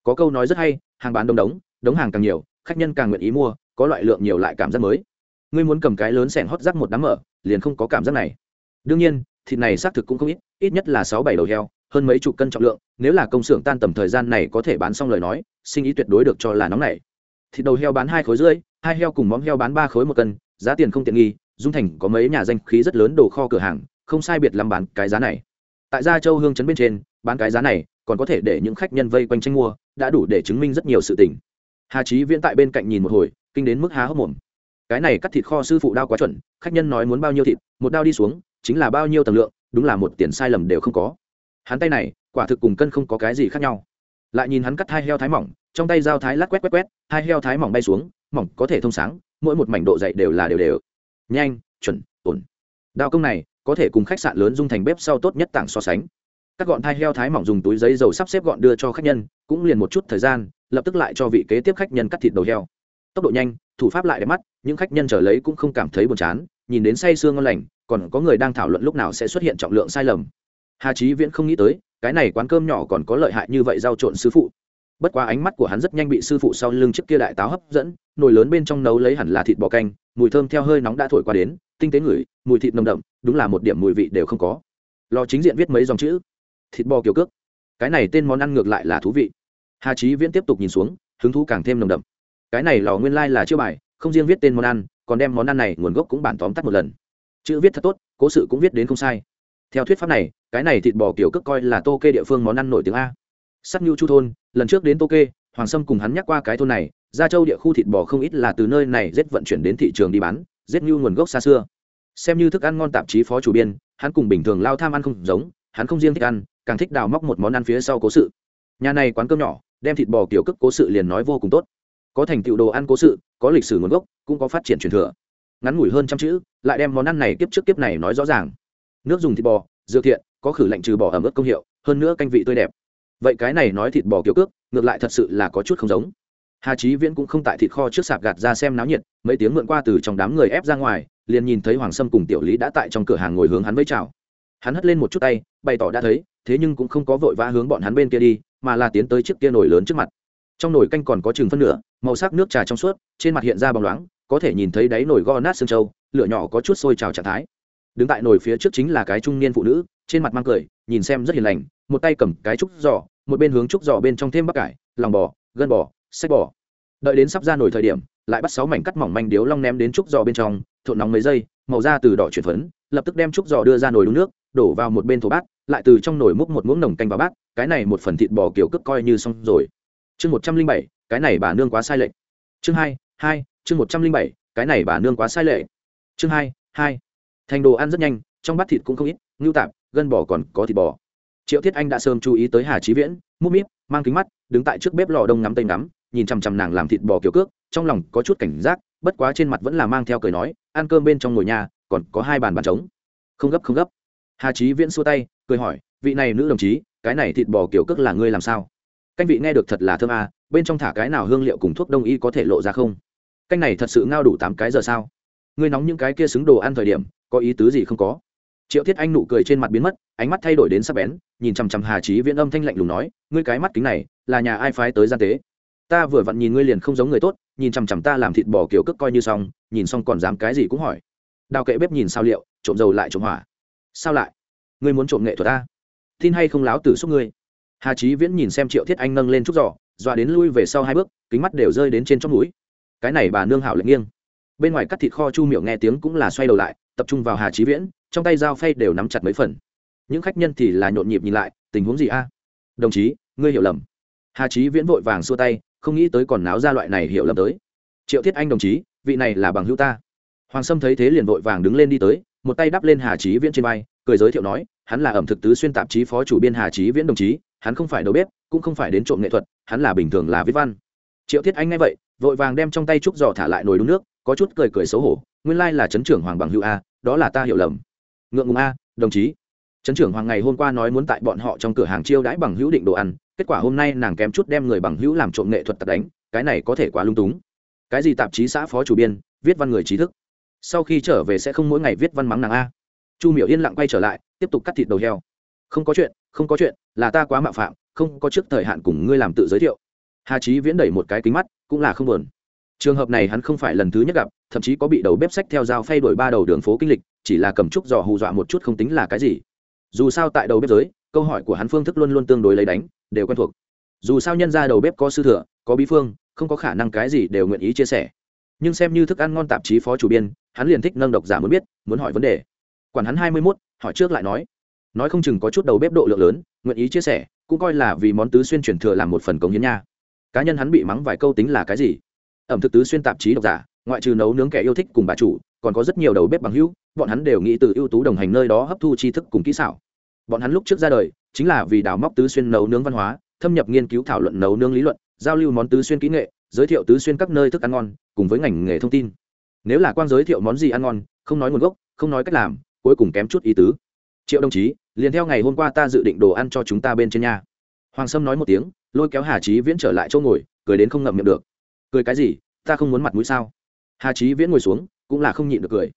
Có câu nói rất hay, hàng bán đông đống đống hàng càng nhiều, khách nhân càng nguyện ý mua, có loại lượng nhiều lại cảm giác mới. Ngươi muốn cầm cái lớn sẻn hót rác một đám mở, liền không có cảm giác này. Đương nhiên, thịt này xác thực cũng không ít ít nhất là sáu bảy đầu heo hơn mấy chục cân trọng lượng, nếu là công xưởng tan tầm thời gian này có thể bán xong lời nói, sinh ý tuyệt đối được cho là nóng này thịt đầu heo bán hai khối rưỡi, hai heo cùng móng heo bán ba khối một cân, giá tiền không tiện nghi, dung thành có mấy nhà danh khí rất lớn đồ kho cửa hàng, không sai biệt lắm bán cái giá này. Tại gia châu hương chấn bên trên, bán cái giá này còn có thể để những khách nhân vây quanh tranh mua, đã đủ để chứng minh rất nhiều sự tình. Hà trí viễn tại bên cạnh nhìn một hồi, kinh đến mức há hốc mồm. Cái này cắt thịt kho sư phụ đao quá chuẩn, khách nhân nói muốn bao nhiêu thịt, một đao đi xuống, chính là bao nhiêu tầng lượng, đúng là một tiền sai lầm đều không có hắn tay này, quả thực cùng cân không có cái gì khác nhau. Lại nhìn hắn cắt hai heo thái mỏng, trong tay dao thái lát quét quét quét, hai heo thái mỏng bay xuống, mỏng có thể thông sáng, mỗi một mảnh độ dậy đều là đều đều. Nhanh, chuẩn, ổn. Đao công này, có thể cùng khách sạn lớn dung thành bếp sau tốt nhất tảng so sánh. Các gọn thai heo thái mỏng dùng túi giấy dầu sắp xếp gọn đưa cho khách nhân, cũng liền một chút thời gian, lập tức lại cho vị kế tiếp khách nhân cắt thịt đầu heo. Tốc độ nhanh, thủ pháp lại đẹp mắt, những khách nhân trở lấy cũng không cảm thấy buồn chán, nhìn đến say sương ngon lành, còn có người đang thảo luận lúc nào sẽ xuất hiện trọng lượng sai lầm hà trí viễn không nghĩ tới, cái này quán cơm nhỏ còn có lợi hại như vậy giao trộn sư phụ. Bất quá ánh mắt của hắn rất nhanh bị sư phụ sau lưng trước kia đại táo hấp dẫn, nồi lớn bên trong nấu lấy hẳn là thịt bò canh, mùi thơm theo hơi nóng đã thổi qua đến, tinh tế ngửi, mùi thịt nồng đậm, đúng là một điểm mùi vị đều không có. Lò chính diện viết mấy dòng chữ, thịt bò kiểu cước. Cái này tên món ăn ngược lại là thú vị. Hà trí viễn tiếp tục nhìn xuống, hứng thú càng thêm nồng đậm. Cái này lò nguyên lai、like、là chữ bài, không riêng viết tên món ăn, còn đem món ăn này nguồn gốc cũng bản tóm tắt một lần. Chữ viết thật tốt, cố sự cũng viết đến không sai theo thuyết pháp này, cái này thịt bò kiểu cước coi là tô kê địa phương món ăn nổi tiếng a. Sắt nhu chu thôn, lần trước đến tô kê, hoàng sâm cùng hắn nhắc qua cái thôn này, gia châu địa khu thịt bò không ít là từ nơi này rét vận chuyển đến thị trường đi bán rét nhu nguồn gốc xa xưa. Xem như thức ăn ngon tạp chí phó chủ biên, hắn cùng bình thường lao tham ăn không giống, hắn không riêng thích ăn, càng thích đào móc một món ăn phía sau cố sự. Nhà này quán cơm nhỏ, đem thịt bò kiểu cước cố sự liền nói vô cùng tốt. Có thành tựu đồ ăn cố sự, có lịch sử nguồn gốc, cũng có phát triển truyền thừa. Ngắn ngủi hơn trăm chữ, lại đem món ăn này tiếp trước kiếp này nói rõ ràng nước dùng thịt bò dược thiện có khử lạnh trừ bỏ ẩm ướt công hiệu, hơn nữa canh vị tươi đẹp. Vậy cái này nói thịt bò kiểu cước, ngược lại thật sự là có chút không giống. Hà trí viễn cũng không tại thịt kho trước sạp gạt ra xem náo nhiệt, mấy tiếng mượn qua từ trong đám người ép ra ngoài, liền nhìn thấy hoàng sâm cùng tiểu lý đã tại trong cửa hàng ngồi hướng hắn với chào. Hắn hất lên một chút tay, bày tỏ đã thấy, thế nhưng cũng không có vội vã hướng bọn hắn bên kia đi, mà là tiến tới chiếc kia nồi lớn trước mặt. Trong nồi canh còn có chừng phân nửa, màu sắc nước trà trong suốt, trên mặt hiện ra bóng loáng, có thể nhìn thấy đáy nồi go nát xương trâu, lửa nhỏ có chút sôi trào trạng thái đứng tại nồi phía trước chính là cái trung niên phụ nữ, trên mặt mang cười, nhìn xem rất hiền lành, một tay cầm cái trúc giò, một bên hướng trúc giò bên trong thêm bắp cải, lòng bò, gân bò sách bò. Đợi đến sắp ra nồi thời điểm, lại bắt sáu mảnh cắt mỏng manh điếu long ném đến trúc giò bên trong, thộn nóng mấy giây, màu da từ đỏ chuyển phấn, lập tức đem trúc giò đưa ra nồi đun nước, đổ vào một bên thổ bát, lại từ trong nồi múc một muỗng nồng canh vào bát, cái này một phần thịt bò kiểu cước coi như xong rồi. Chương một trăm linh bảy, cái này bà nương quá sai lệch. Chương hai hai, chương một trăm linh bảy, cái này bà nương quá sai lệch. Chương hai hai thành đồ ăn rất nhanh, trong bát thịt cũng không ít, ngưu tạp, gân bò còn có thịt bò. Triệu thiết anh đã sớm chú ý tới hà trí viễn, múp míp, mang kính mắt, đứng tại trước bếp lò đông ngắm tây ngắm, nhìn chằm chằm nàng làm thịt bò kiểu cước, trong lòng có chút cảnh giác, bất quá trên mặt vẫn là mang theo cười nói, ăn cơm bên trong ngồi nhà, còn có hai bàn bàn trống. Không gấp không gấp. Hà trí viễn xua tay, cười hỏi, vị này nữ đồng chí, cái này thịt bò kiểu cước là ngươi làm sao? Canh vị nghe được thật là thơm à bên trong thả cái nào hương liệu cùng thuốc đông y có thể lộ ra không? Canh này thật sự ngao đủ tám cái giờ sao? Ngươi nóng những cái kia xứng đồ ăn thời điểm, có ý tứ gì không có? Triệu thiết anh nụ cười trên mặt biến mất, ánh mắt thay đổi đến sắc bén, nhìn chằm chằm hà trí viễn âm thanh lạnh lùng nói, ngươi cái mắt kính này, là nhà ai phái tới gian tế? Ta vừa vặn nhìn ngươi liền không giống người tốt, nhìn chằm chằm ta làm thịt bò kiểu cước coi như xong, nhìn xong còn dám cái gì cũng hỏi. Đào kệ bếp nhìn sao liệu, trộm dầu lại trộm hỏa. Sao lại? Ngươi muốn trộm nghệ thuật ta? Tin hay không láo tử xúc ngươi? Hà trí viễn nhìn xem triệu thiết anh nâng lên chút giỏ, dọa đến lui về sau hai bước, kính mắt đều rơi đến trên trong mũi. Cái này bà nương hảo lệnh nghiêng bên ngoài cắt thịt kho chu miểu nghe tiếng cũng là xoay đầu lại, tập trung vào hà trí viễn, trong tay dao phay đều nắm chặt mấy phần. Những khách nhân thì là nhộn nhịp nhìn lại, tình huống gì a? Đồng chí, ngươi hiểu lầm. Hà trí viễn vội vàng xua tay, không nghĩ tới còn náo ra loại này hiểu lầm tới. Triệu thiết anh đồng chí, vị này là bằng hữu ta. Hoàng sâm thấy thế liền vội vàng đứng lên đi tới, một tay đắp lên hà trí viễn trên vai, cười giới thiệu nói, hắn là ẩm thực tứ xuyên tạp chí phó chủ biên hà trí viễn đồng chí, hắn không phải đầu bếp, cũng không phải đến trộm nghệ thuật, hắn là bình thường là viết văn. Triệu thiết anh nghe vậy, vội vàng đem trong tay trúc giò thả lại nồi đun nước có chút cười cười xấu hổ, nguyên lai là trấn trưởng hoàng bằng hữu a, đó là ta hiểu lầm. Ngượng ngùng a, đồng chí. Trấn trưởng hoàng ngày hôm qua nói muốn tại bọn họ trong cửa hàng chiêu đãi bằng hữu định đồ ăn, kết quả hôm nay nàng kém chút đem người bằng hữu làm trộm nghệ thuật tật đánh, cái này có thể quá lung túng. Cái gì tạp chí xã phó chủ biên, viết văn người trí thức. Sau khi trở về sẽ không mỗi ngày viết văn mắng nàng a. Chu miểu yên lặng quay trở lại, tiếp tục cắt thịt đầu heo. Không có chuyện, không có chuyện, là ta quá mạo phạm, không có trước thời hạn cùng ngươi làm tự giới thiệu. Hà trí viễn đẩy một cái kính mắt, cũng là không buồn trường hợp này hắn không phải lần thứ nhất gặp, thậm chí có bị đầu bếp sách theo dao phay đổi ba đầu đường phố kinh lịch, chỉ là cầm trúc dò hù dọa một chút không tính là cái gì. Dù sao tại đầu bếp giới, câu hỏi của hắn phương thức luôn luôn tương đối lấy đánh, đều quen thuộc. Dù sao nhân ra đầu bếp có sư thừa, có bí phương, không có khả năng cái gì đều nguyện ý chia sẻ. Nhưng xem như thức ăn ngon tạp chí phó chủ biên, hắn liền thích nâng độc giả muốn biết, muốn hỏi vấn đề. Quản hắn hai mươi mốt, hỏi trước lại nói. Nói không chừng có chút đầu bếp độ lượng lớn, nguyện ý chia sẻ, cũng coi là vì món tứ xuyên truyền thừa làm một phần cống hiến nha. Cá nhân hắn bị mắng vài câu tính là cái gì? Ẩm thực tứ xuyên tạp chí độc giả, ngoại trừ nấu nướng kẻ yêu thích cùng bà chủ, còn có rất nhiều đầu bếp bằng hữu, bọn hắn đều nghĩ từ ưu tú đồng hành nơi đó hấp thu tri thức cùng kỹ xảo. Bọn hắn lúc trước ra đời, chính là vì đào móc tứ xuyên nấu nướng văn hóa, thâm nhập nghiên cứu thảo luận nấu nướng lý luận, giao lưu món tứ xuyên kỹ nghệ, giới thiệu tứ xuyên các nơi thức ăn ngon, cùng với ngành nghề thông tin. Nếu là quan giới thiệu món gì ăn ngon, không nói nguồn gốc, không nói cách làm, cuối cùng kém chút ý tứ. Triệu đồng chí, liền theo ngày hôm qua ta dự định đồ ăn cho chúng ta bên trên nhà. Hoàng sâm nói một tiếng, lôi kéo hà trí viễn trở lại chỗ ngồi, cười đến không ngậm miệng được cười cái gì, ta không muốn mặt mũi sao? Hà trí viễn ngồi xuống, cũng là không nhịn được cười.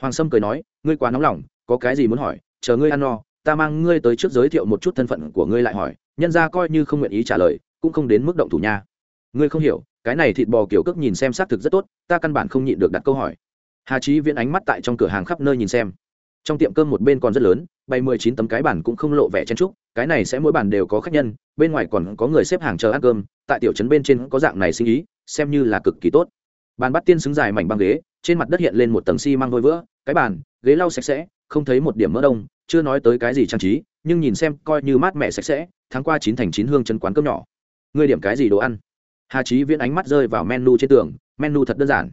Hoàng sâm cười nói, ngươi quá nóng lòng, có cái gì muốn hỏi, chờ ngươi ăn no, ta mang ngươi tới trước giới thiệu một chút thân phận của ngươi lại hỏi. Nhân ra coi như không nguyện ý trả lời, cũng không đến mức động thủ nha. Ngươi không hiểu, cái này thịt bò kiểu cước nhìn xem xác thực rất tốt, ta căn bản không nhịn được đặt câu hỏi. Hà trí viễn ánh mắt tại trong cửa hàng khắp nơi nhìn xem. Trong tiệm cơm một bên còn rất lớn bay mười chín tấm cái bản cũng không lộ vẻ chen trúc cái này sẽ mỗi bản đều có khách nhân, bên ngoài còn có người xếp hàng chờ ăn cơm, tại tiểu trấn bên trên có dạng này sinh ý xem như là cực kỳ tốt. Bàn bắt tiên xứng dài mảnh băng ghế, trên mặt đất hiện lên một tầng xi măng vôi vữa, cái bàn, ghế lau sạch sẽ, không thấy một điểm mỡ đông, chưa nói tới cái gì trang trí, nhưng nhìn xem coi như mát mẻ sạch sẽ tháng qua chín thành chín hương chân quán cơm nhỏ. Ngươi điểm cái gì đồ ăn? Hà trí viễn ánh mắt rơi vào menu trên tường, menu thật đơn giản.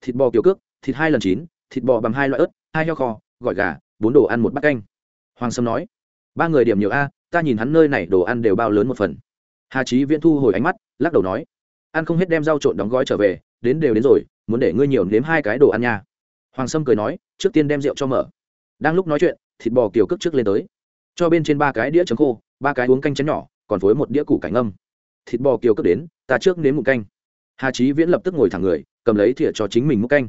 Thịt bò kiểu cước, thịt hai lần chín, thịt bò bằng hai loại ớt, hai heo kho, gỏi gà, bốn đồ ăn một bát canh. Hoàng sâm nói, ba người điểm nhiều a, ta nhìn hắn nơi này đồ ăn đều bao lớn một phần. Hà trí viễn thu hồi ánh mắt, lắc đầu nói ăn không hết đem rau trộn đóng gói trở về, đến đều đến rồi, muốn để ngươi nhiều nếm hai cái đồ ăn nha. Hoàng sâm cười nói, trước tiên đem rượu cho mở. Đang lúc nói chuyện, thịt bò kiều cước trước lên tới. Cho bên trên ba cái đĩa trứng khô, ba cái uống canh chén nhỏ, còn phối một đĩa củ cải ngâm. thịt bò kiều cước đến, ta trước nếm một canh. Hà trí viễn lập tức ngồi thẳng người, cầm lấy thìa cho chính mình múc canh.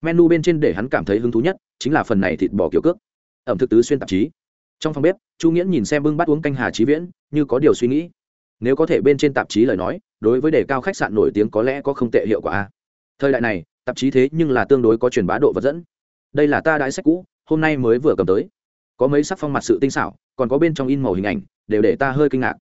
Menu bên trên để hắn cảm thấy hứng thú nhất, chính là phần này thịt bò kiều cước. Ẩm thực tứ xuyên tạp chí. Trong phòng bếp, chu nghiễn nhìn xem bưng bát uống canh hà trí viễn, như có điều suy nghĩ. Nếu có thể bên trên tạp chí lời nói đối với đề cao khách sạn nổi tiếng có lẽ có không tệ hiệu quả. Thời đại này tạp chí thế nhưng là tương đối có truyền bá độ vật dẫn. Đây là ta đãi sách cũ hôm nay mới vừa cầm tới. Có mấy sắc phong mặt sự tinh xảo còn có bên trong in màu hình ảnh đều để ta hơi kinh ngạc.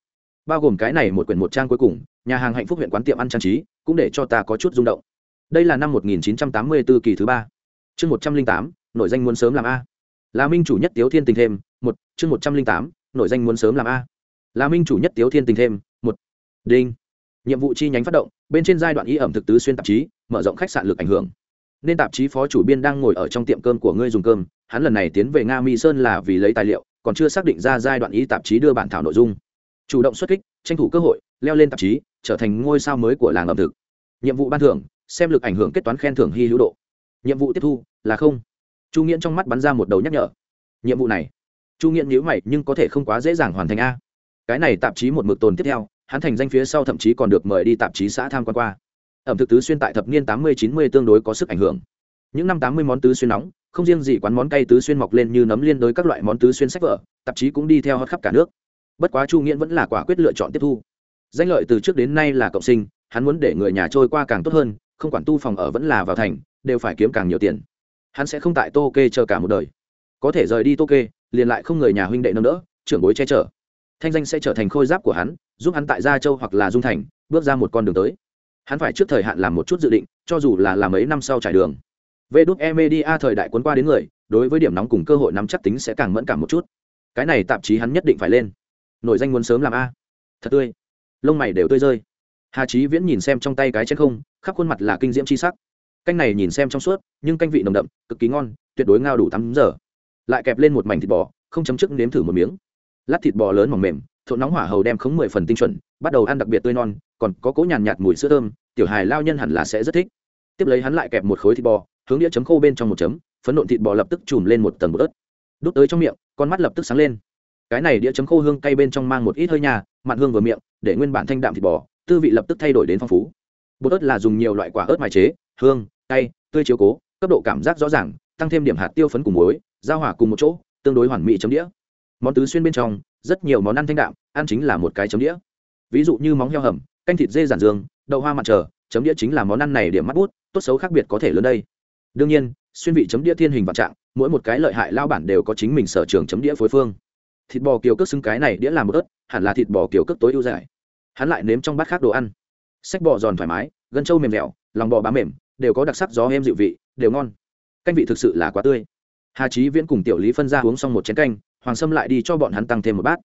Bao gồm cái này một quyển một trang cuối cùng nhà hàng hạnh phúc huyện quán tiệm ăn trang trí cũng để cho ta có chút rung động. Đây là năm 1984 kỳ thứ ba. Chương 108, nội danh muốn sớm làm a. Là minh chủ nhất tiếu thiên tình thêm một. Chương 108, nội danh muốn sớm làm a. Là minh chủ nhất tiếu thiên tình thêm một. Đinh nhiệm vụ chi nhánh phát động, bên trên giai đoạn y ẩm thực tứ xuyên tạp chí, mở rộng khách sạn lực ảnh hưởng. Nên tạp chí phó chủ biên đang ngồi ở trong tiệm cơm của ngươi dùng cơm, hắn lần này tiến về nga mi sơn là vì lấy tài liệu, còn chưa xác định ra giai đoạn y tạp chí đưa bản thảo nội dung. Chủ động xuất kích, tranh thủ cơ hội, leo lên tạp chí, trở thành ngôi sao mới của làng ẩm thực. Nhiệm vụ ban thưởng, xem lực ảnh hưởng kết toán khen thưởng hy hữu độ. Nhiệm vụ tiếp thu, là không. Chu nghiễn trong mắt bắn ra một đầu nhắc nhở. Nhiệm vụ này. Chu nghiễn nhữ mày, nhưng có thể không quá dễ dàng hoàn thành a. Cái này tạp chí một mực tồn tiếp theo hắn thành danh phía sau thậm chí còn được mời đi tạp chí xã tham quan qua. Ẩm thực tứ xuyên tại thập niên tám mươi, chín mươi tương đối có sức ảnh hưởng. Những năm tám mươi món tứ xuyên nóng, không riêng gì quán món cay tứ xuyên mọc lên như nấm liên đối các loại món tứ xuyên sách vở, tạp chí cũng đi theo hót khắp cả nước. Bất quá chu nghiễn vẫn là quả quyết lựa chọn tiếp thu. Danh lợi từ trước đến nay là cộng sinh, hắn muốn để người nhà trôi qua càng tốt hơn, không quản tu phòng ở vẫn là vào thành, đều phải kiếm càng nhiều tiền. Hắn sẽ không tại tô kê chờ cả một đời. Có thể rời đi tô kê liền lại không người nhà huynh đệ nâng đỡ, trưởng bối che chở. Thanh danh sẽ trở thành khôi giáp của hắn giúp hắn tại gia châu hoặc là dung thành, bước ra một con đường tới. Hắn phải trước thời hạn làm một chút dự định, cho dù là làm ấy năm sau trải đường. Vê đúc e media thời đại cuốn qua đến người, đối với điểm nóng cùng cơ hội nắm chắc tính sẽ càng mẫn cảm một chút. Cái này tạp chí hắn nhất định phải lên. Nội danh muốn sớm làm a. Thật tươi. Lông mày đều tươi rơi. Hà trí viễn nhìn xem trong tay cái chén không, khắp khuôn mặt là kinh diễm c h i sắc. Canh này nhìn xem trong suốt, nhưng canh vị nồng đậm, cực kỳ ngon, tuyệt đối ngao đủ tắm giờ. Lại kẹp lên một mảnh thịt bò, không chấm chức nếm thử một miếng. Lát thịt bò lớn mỏng mềm thộn nóng hỏa hầu đem khống mười phần tinh chuẩn bắt đầu ăn đặc biệt tươi non còn có cố nhàn nhạt, mùi sữa thơm tiểu hài lao nhân hẳn là sẽ rất thích. Tiếp lấy hắn lại kẹp một khối thịt bò hướng đĩa chấm khô bên trong một chấm phấn nộn thịt bò lập tức chùm lên một tầng bột ớt. Đút tới trong miệng con mắt lập tức sáng lên. Cái này đĩa chấm khô hương cay bên trong mang một ít hơi nhà mặn hương vừa miệng để nguyên bản thanh đạm thịt bò tư vị lập tức thay đổi đến phong phú. Bột ớt là dùng nhiều loại quả ớt mài chế hương cay tươi chiếu cố cấp độ cảm giác rõ ràng tăng thêm điểm hạt tiêu phấn cùng muối giao hỏa cùng một chỗ tương đối hoàn mỹ chấm đĩa. Món tứ xuyên bên trong rất nhiều món ăn thanh đạm, ăn chính là một cái chấm đĩa. Ví dụ như móng heo hầm, canh thịt dê giản dương, đậu hoa mặt trời chấm đĩa chính là món ăn này điểm mắt bút, tốt xấu khác biệt có thể lớn đây. Đương nhiên, xuyên vị chấm đĩa thiên hình vạn trạng, mỗi một cái lợi hại lao bản đều có chính mình sở trường chấm đĩa phối phương. Thịt bò kiều cước xứng cái này đĩa làm một ớt, hẳn là thịt bò kiều cước tối ưu giải hắn lại nếm trong bát khác đồ ăn. Sách bò giòn thoải mái, gân trâu mềm dẻo, lòng bò bám mềm, đều có đặc sắc gió êm dịu vị, đều ngon. Canh vị thực sự là quá tươi. Hà trí viễn cùng tiểu lý phân ra uống xong một chén canh hoàng sâm lại đi cho bọn hắn tăng thêm một bát.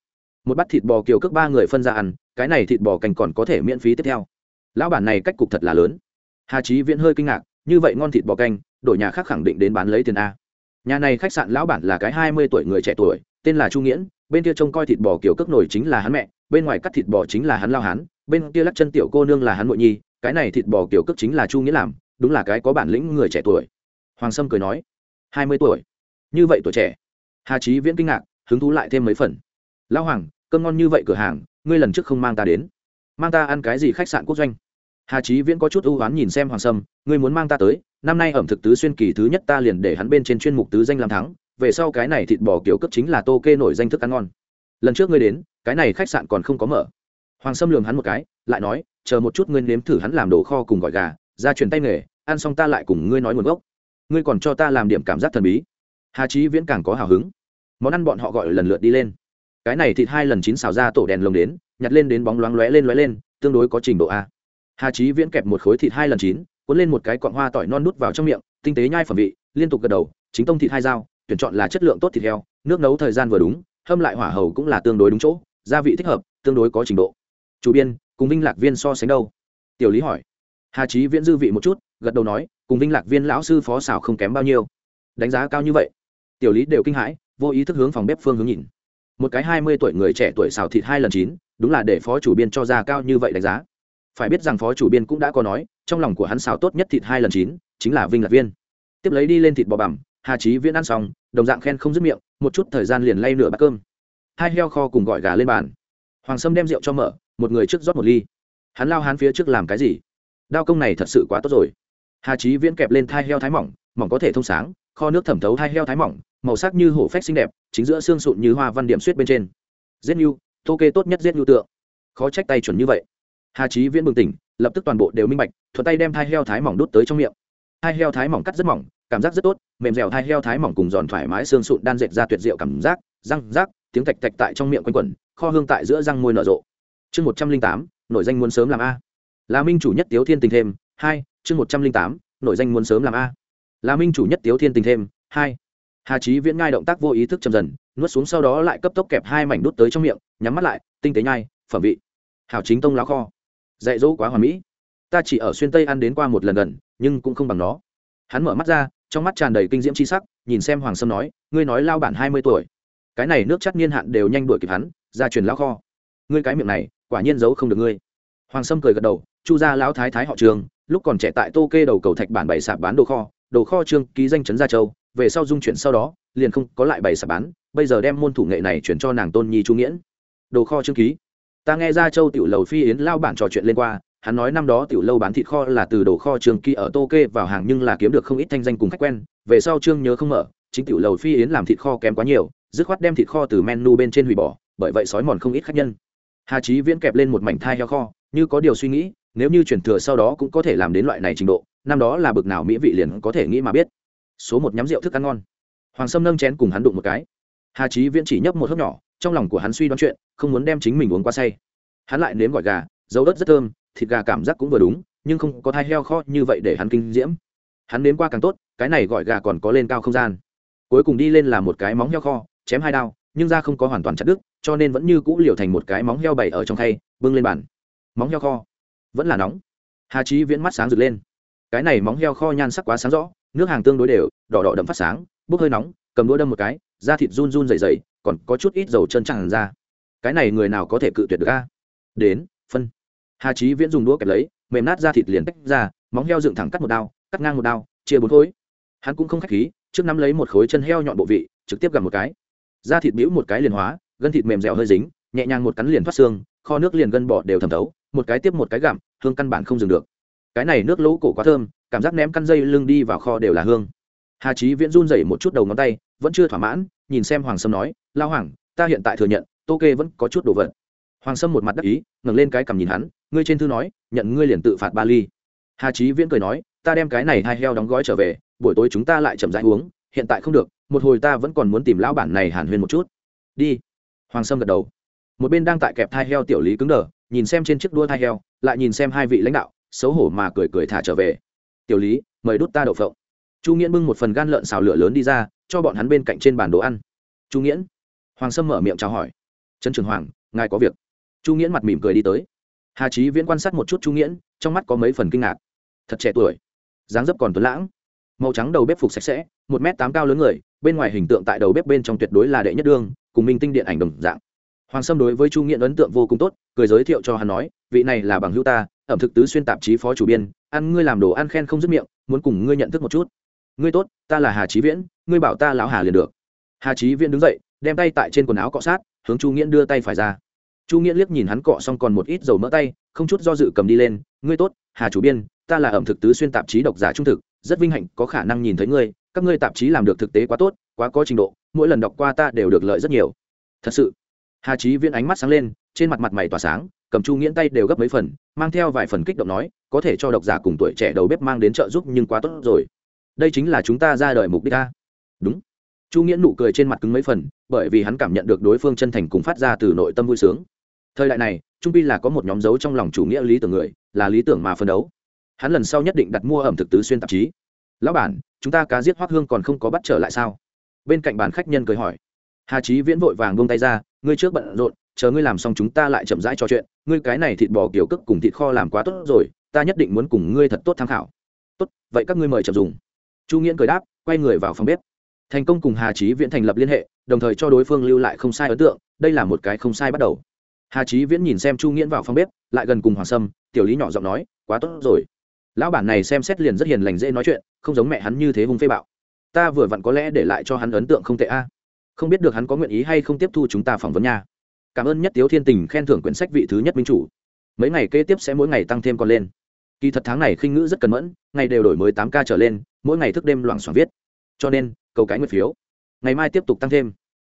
Một bát thịt bò kiều cước ba người phân ra ăn, cái này thịt bò canh còn có thể miễn phí tiếp theo. Lão bản này cách cục thật là lớn. Hà trí viễn hơi kinh ngạc, như vậy ngon thịt bò canh đổi nhà khác khẳng định đến bán lấy tiền a. Nhà này khách sạn lão bản là cái hai mươi tuổi người trẻ tuổi, tên là chu nghiễn, bên kia trông coi thịt bò kiểu cước nổi chính là hắn mẹ, bên ngoài cắt thịt bò chính là hắn lao hắn bên kia lắc chân tiểu cô nương là hắn nội nhi, cái này thịt bò kiểu cước chính là chu nghĩa làm, đúng là cái có bản lĩnh người trẻ tuổi. Hoàng sâm cười nói, hai mươi tuổi? Như vậy tuổi trẻ hà trí viễn kinh ngạc, hứng thú lại thêm mấy phần. Lão hoàng, cơm ngon như vậy cửa hàng, ngươi lần trước không mang ta đến. Mang ta ăn cái gì khách sạn quốc doanh? Hà trí viễn có chút ưu oán nhìn xem hoàng sâm, ngươi muốn mang ta tới, năm nay ẩm thực tứ xuyên kỳ thứ nhất ta liền để hắn bên trên chuyên mục tứ danh làm thắng, về sau cái này thịt bò kiểu cấp chính là tô kê nổi danh thức ăn ngon. Lần trước ngươi đến, cái này khách sạn còn không có mở. Hoàng sâm lường hắn một cái, lại nói, chờ một chút ngươi nếm thử hắn làm đồ kho cùng gọi gà, ra truyền tay nghề, ăn xong ta lại cùng ngươi nói nguồn gốc. Ngươi còn cho ta làm điểm cảm giác thần bí. Hà trí viễn càng có hào hứng món ăn bọn họ gọi lần lượt đi lên. Cái này thịt hai lần chín xào ra tổ đèn lồng đến, nhặt lên đến bóng loáng lóe lên lóe lên, tương đối có trình độ a. Hà trí viễn kẹp một khối thịt hai lần chín, cuốn lên một cái cọn hoa tỏi non nút vào trong miệng, tinh tế nhai phẩm vị, liên tục gật đầu, chính tông thịt hai dao, tuyển chọn là chất lượng tốt thịt heo, nước nấu thời gian vừa đúng, hâm lại hỏa hầu cũng là tương đối đúng chỗ, gia vị thích hợp, tương đối có trình độ. Chủ biên, cùng vinh lạc viên so sánh đâu? Tiểu lý hỏi. Hà trí viễn dư vị một chút, gật đầu nói, cùng vinh lạc viên lão sư phó xảo không kém bao nhiêu. Đánh giá cao như vậy. Tiểu lý đều kinh hãi vô ý thức hướng phòng bếp phương hướng nhìn. Một cái hai mươi tuổi người trẻ tuổi xào thịt hai lần chín, đúng là để phó chủ biên cho ra cao như vậy đánh giá. Phải biết rằng phó chủ biên cũng đã có nói, trong lòng của hắn xào tốt nhất thịt hai lần chín, chính là vinh lạc viên. Tiếp lấy đi lên thịt bò bằm, hà trí viễn ăn xong, đồng dạng khen không dứt miệng, một chút thời gian liền lay nửa bát cơm. Hai heo kho cùng gọi gà lên bàn. Hoàng sâm đem rượu cho mở, một người trước rót một ly. Hắn lao hắn phía trước làm cái gì? Đao công này thật sự quá tốt rồi. Hà trí viễn kẹp lên thai heo thái mỏng mỏng có thể thông sáng, kho nước thẩm thấu thai heo thái mỏng màu sắc như hổ phách xinh đẹp, chính giữa xương sụn như hoa văn điểm suýt bên trên. Giết nhu, tô kê tốt nhất giết nhu tượng. Khó trách tay chuẩn như vậy. Hà trí viễn bừng tỉnh, lập tức toàn bộ đều minh bạch, thuận tay đem thai heo thái mỏng đút tới trong miệng. Thai heo thái mỏng cắt rất mỏng, cảm giác rất tốt, mềm dẻo thai heo thái mỏng cùng giòn thoải mái xương sụn đan dệt ra tuyệt diệu cảm giác, răng, rác, tiếng tạch tạch tại trong miệng quanh quẩn, kho hương tại giữa răng môi nở rộ. Chương một trăm linh tám nội danh muốn sớm làm a. Là minh chủ nhất tiếu thiên tình thêm, hai, chương một trăm linh tám nội danh muốn sớm làm a. Là minh chủ nhất tiếu thiên tình thêm, hai hà trí viễn ngai động tác vô ý thức chậm dần, nuốt xuống sau đó lại cấp tốc kẹp hai mảnh đút tới trong miệng, nhắm mắt lại, tinh tế nhai, phẩm vị. Hảo chính tông lá kho. Dạy dỗ quá hoà mỹ. Ta chỉ ở xuyên tây ăn đến qua một lần gần, nhưng cũng không bằng nó. Hắn mở mắt ra, trong mắt tràn đầy kinh diễm c h i sắc, nhìn xem hoàng sâm nói, ngươi nói lao bản hai mươi tuổi. Cái này nước chắc niên hạn đều nhanh đuổi kịp hắn, ra truyền lao kho. Ngươi cái miệng này, quả nhiên giấu không được ngươi. Hoàng sâm cười gật đầu, chu gia lão thái thái họ trường, lúc còn trẻ tại tô kê đầu cầu thạch bản bày sạp bán đồ kho đồ kho trương ký danh chấn gia châu về sau dung chuyển sau đó, liền không có lại bày sạp bán, bây giờ đem môn thủ nghệ này chuyển cho nàng tôn nhi chu nghiễn. Đồ kho trương ký. Ta nghe ra châu tiểu lầu phi yến lao bản trò chuyện lên qua, hắn nói năm đó tiểu lâu bán thịt kho là từ đồ kho trường kỳ ở tô kê vào hàng nhưng là kiếm được không ít thanh danh cùng khách quen, về sau trương nhớ không mở, chính tiểu lầu phi yến làm thịt kho kém quá nhiều, dứt khoát đem thịt kho từ menu bên trên hủy bỏ, bởi vậy sói mòn không ít khách nhân. Hà trí viễn kẹp lên một mảnh thai heo kho, như có điều suy nghĩ, nếu như chuyển thừa sau đó cũng có thể làm đến loại này trình độ, năm đó là bực nào mỹ vị liền có thể nghĩ mà biết số một nhắm rượu thức ăn ngon. Hoàng sâm nâng chén cùng hắn đụng một cái. Hà trí viễn chỉ nhấp một hớp nhỏ, trong lòng của hắn suy đoán chuyện, không muốn đem chính mình uống qua say. Hắn lại nếm gỏi gà, dấu đất rất thơm, thịt gà cảm giác cũng vừa đúng, nhưng không có thai heo kho như vậy để hắn kinh diễm. Hắn nếm qua càng tốt, cái này gọi gà còn có lên cao không gian. Cuối cùng đi lên là một cái móng heo kho, chém hai đao, nhưng da không có hoàn toàn chặt đứt, cho nên vẫn như cũ liều thành một cái móng heo bày ở trong khay, bưng lên bàn. Móng heo kho vẫn là nóng. Hà trí viễn mắt sáng rực lên. Cái này móng heo kho nhan sắc quá sáng rõ nước hàng tương đối đều, đỏ đỏ đậm phát sáng, bốc hơi nóng, cầm đũa đâm một cái, da thịt run run dày dày còn có chút ít dầu chân chẳng ra. Cái này người nào có thể cự tuyệt được a? Đến, phân. Hà trí viễn dùng đũa kẹp lấy, mềm nát da thịt liền tách ra, móng heo dựng thẳng cắt một đao, cắt ngang một đao, chia bốn khối. Hắn cũng không k h á c h khí, trước nắm lấy một khối chân heo nhọn bộ vị, trực tiếp gặp một cái. Da thịt bĩu một cái liền hóa, gân thịt mềm dẻo hơi dính, nhẹ nhàng một cắn liền thoát xương, kho nước liền gân bỏ đều thẩm thấu, một cái tiếp một cái gặm, hương căn bản không dừng được cái này nước lỗ cổ quá thơm, cảm giác ném căn dây lưng đi vào kho đều là hương. Hà trí viễn run rẩy một chút đầu ngón tay, vẫn chưa thỏa mãn, nhìn xem hoàng sâm nói lao hoàng, ta hiện tại thừa nhận, tô kê vẫn có chút đồ vật. Hoàng sâm một mặt đắc ý, ngẩng lên cái cằm nhìn hắn, ngươi trên thư nói, nhận ngươi liền tự phạt ba ly. Hà trí viễn cười nói, ta đem cái này hai heo đóng gói trở về, buổi tối chúng ta lại chậm rãi uống, hiện tại không được, một hồi ta vẫn còn muốn tìm lão bản này hàn huyên một chút. Đi. Hoàng sâm gật đầu. Một bên đang tại kẹp thai heo tiểu lý cứng đờ, nhìn xem trên chiếc đua thai heo, lại nhìn xem hai vị lãnh đạo xấu hổ mà cười cười thả trở về. Tiểu lý, mời đút ta đậu phộng. Chu nghiễn bưng một phần gan lợn xào lửa lớn đi ra, cho bọn hắn bên cạnh trên bàn đồ ăn. Chu nghiễn. Hoàng sâm mở miệng chào hỏi. Trấn trường hoàng, ngài có việc. Chu nghiễn mặt mỉm cười đi tới. Hà trí viễn quan sát một chút chu nghiễn, trong mắt có mấy phần kinh ngạc. Thật trẻ tuổi, dáng dấp còn tuấn lãng, màu trắng đầu bếp phục sạch sẽ, một m tám cao lớn người, bên ngoài hình tượng tại đầu bếp bên trong tuyệt đối là đệ nhất đương, cùng minh tinh điện ảnh đồng dạng. Hoàng sâm đối với chu nghiễn ấn tượng vô cùng tốt, cười giới thiệu cho hắn nói, vị này là bằng hữu ta ẩm thực tứ xuyên tạp chí phó chủ biên, ăn ngươi làm đồ ăn khen không dứt miệng, muốn cùng ngươi nhận thức một chút. Ngươi tốt, ta là hà trí viễn, ngươi bảo ta lão hà liền được. Hà trí viễn đứng dậy, đem tay tại trên quần áo cọ sát, hướng chu nghiễn đưa tay phải ra. Chu nghiễn liếc nhìn hắn cọ xong còn một ít dầu mỡ tay, không chút do dự cầm đi lên, ngươi tốt, hà chủ biên, ta là ẩm thực tứ xuyên tạp chí độc giả trung thực, rất vinh hạnh có khả năng nhìn thấy ngươi, các ngươi tạp chí làm được thực tế quá tốt, quá có trình độ, mỗi lần đọc qua ta đều được lợi rất nhiều. Thật sự, hà trí viễn ánh mắt sáng lên, trên mặt mặt mày tỏa sáng cầm chu nghiễn tay đều gấp mấy phần, mang theo vài phần kích động nói, có thể cho độc giả cùng tuổi trẻ đầu bếp mang đến trợ giúp nhưng quá tốt rồi. Đây chính là chúng ta ra đời mục đích ta đúng. Chu nghiễn nụ cười trên mặt cứng mấy phần, bởi vì hắn cảm nhận được đối phương chân thành cùng phát ra từ nội tâm vui sướng. Thời đại này, trung pi là có một nhóm dấu trong lòng chủ nghĩa lý tưởng người, là lý tưởng mà phân đấu. Hắn lần sau nhất định đặt mua ẩm thực tứ xuyên tạp chí. Lão bản, chúng ta cá giết hoác hương còn không có bắt trở lại sao? Bên cạnh bàn khách nhân cười hỏi. Hà trí viễn vội vàng buông tay ra, ngươi trước bận rộn chờ ngươi làm xong chúng ta lại chậm rãi trò chuyện, ngươi cái này thịt bò kiểu cức cùng thịt kho làm quá tốt rồi, ta nhất định muốn cùng ngươi thật tốt tham khảo. Tốt, vậy các ngươi mời chậm dùng. Chu nghiễn cười đáp, quay người vào phòng bếp. Thành công cùng hà trí viễn thành lập liên hệ, đồng thời cho đối phương lưu lại không sai ấn tượng, đây là một cái không sai bắt đầu. Hà trí viễn nhìn xem chu nghiễn vào phòng bếp, lại gần cùng hoàng sâm, tiểu lý nhỏ giọng nói, quá tốt rồi. Lão bản này xem xét liền rất hiền lành dễ nói chuyện, không giống mẹ hắn như thế hung phê bạo. Ta vừa vặn có lẽ để lại cho hắn ấn tượng không tệ a. Không biết được hắn có nguyện ý hay không tiếp thu chúng ta phỏng vấn nha cảm ơn nhất tiếu thiên tình khen thưởng quyển sách vị thứ nhất minh chủ. Mấy ngày kế tiếp sẽ mỗi ngày tăng thêm còn lên. Kỳ thật tháng này khinh ngữ rất cần mẫn, ngày đều đổi mới tám ca trở lên, mỗi ngày thức đêm loảng xoảng viết. Cho nên, cầu cái nguyệt phiếu. Ngày mai tiếp tục tăng thêm.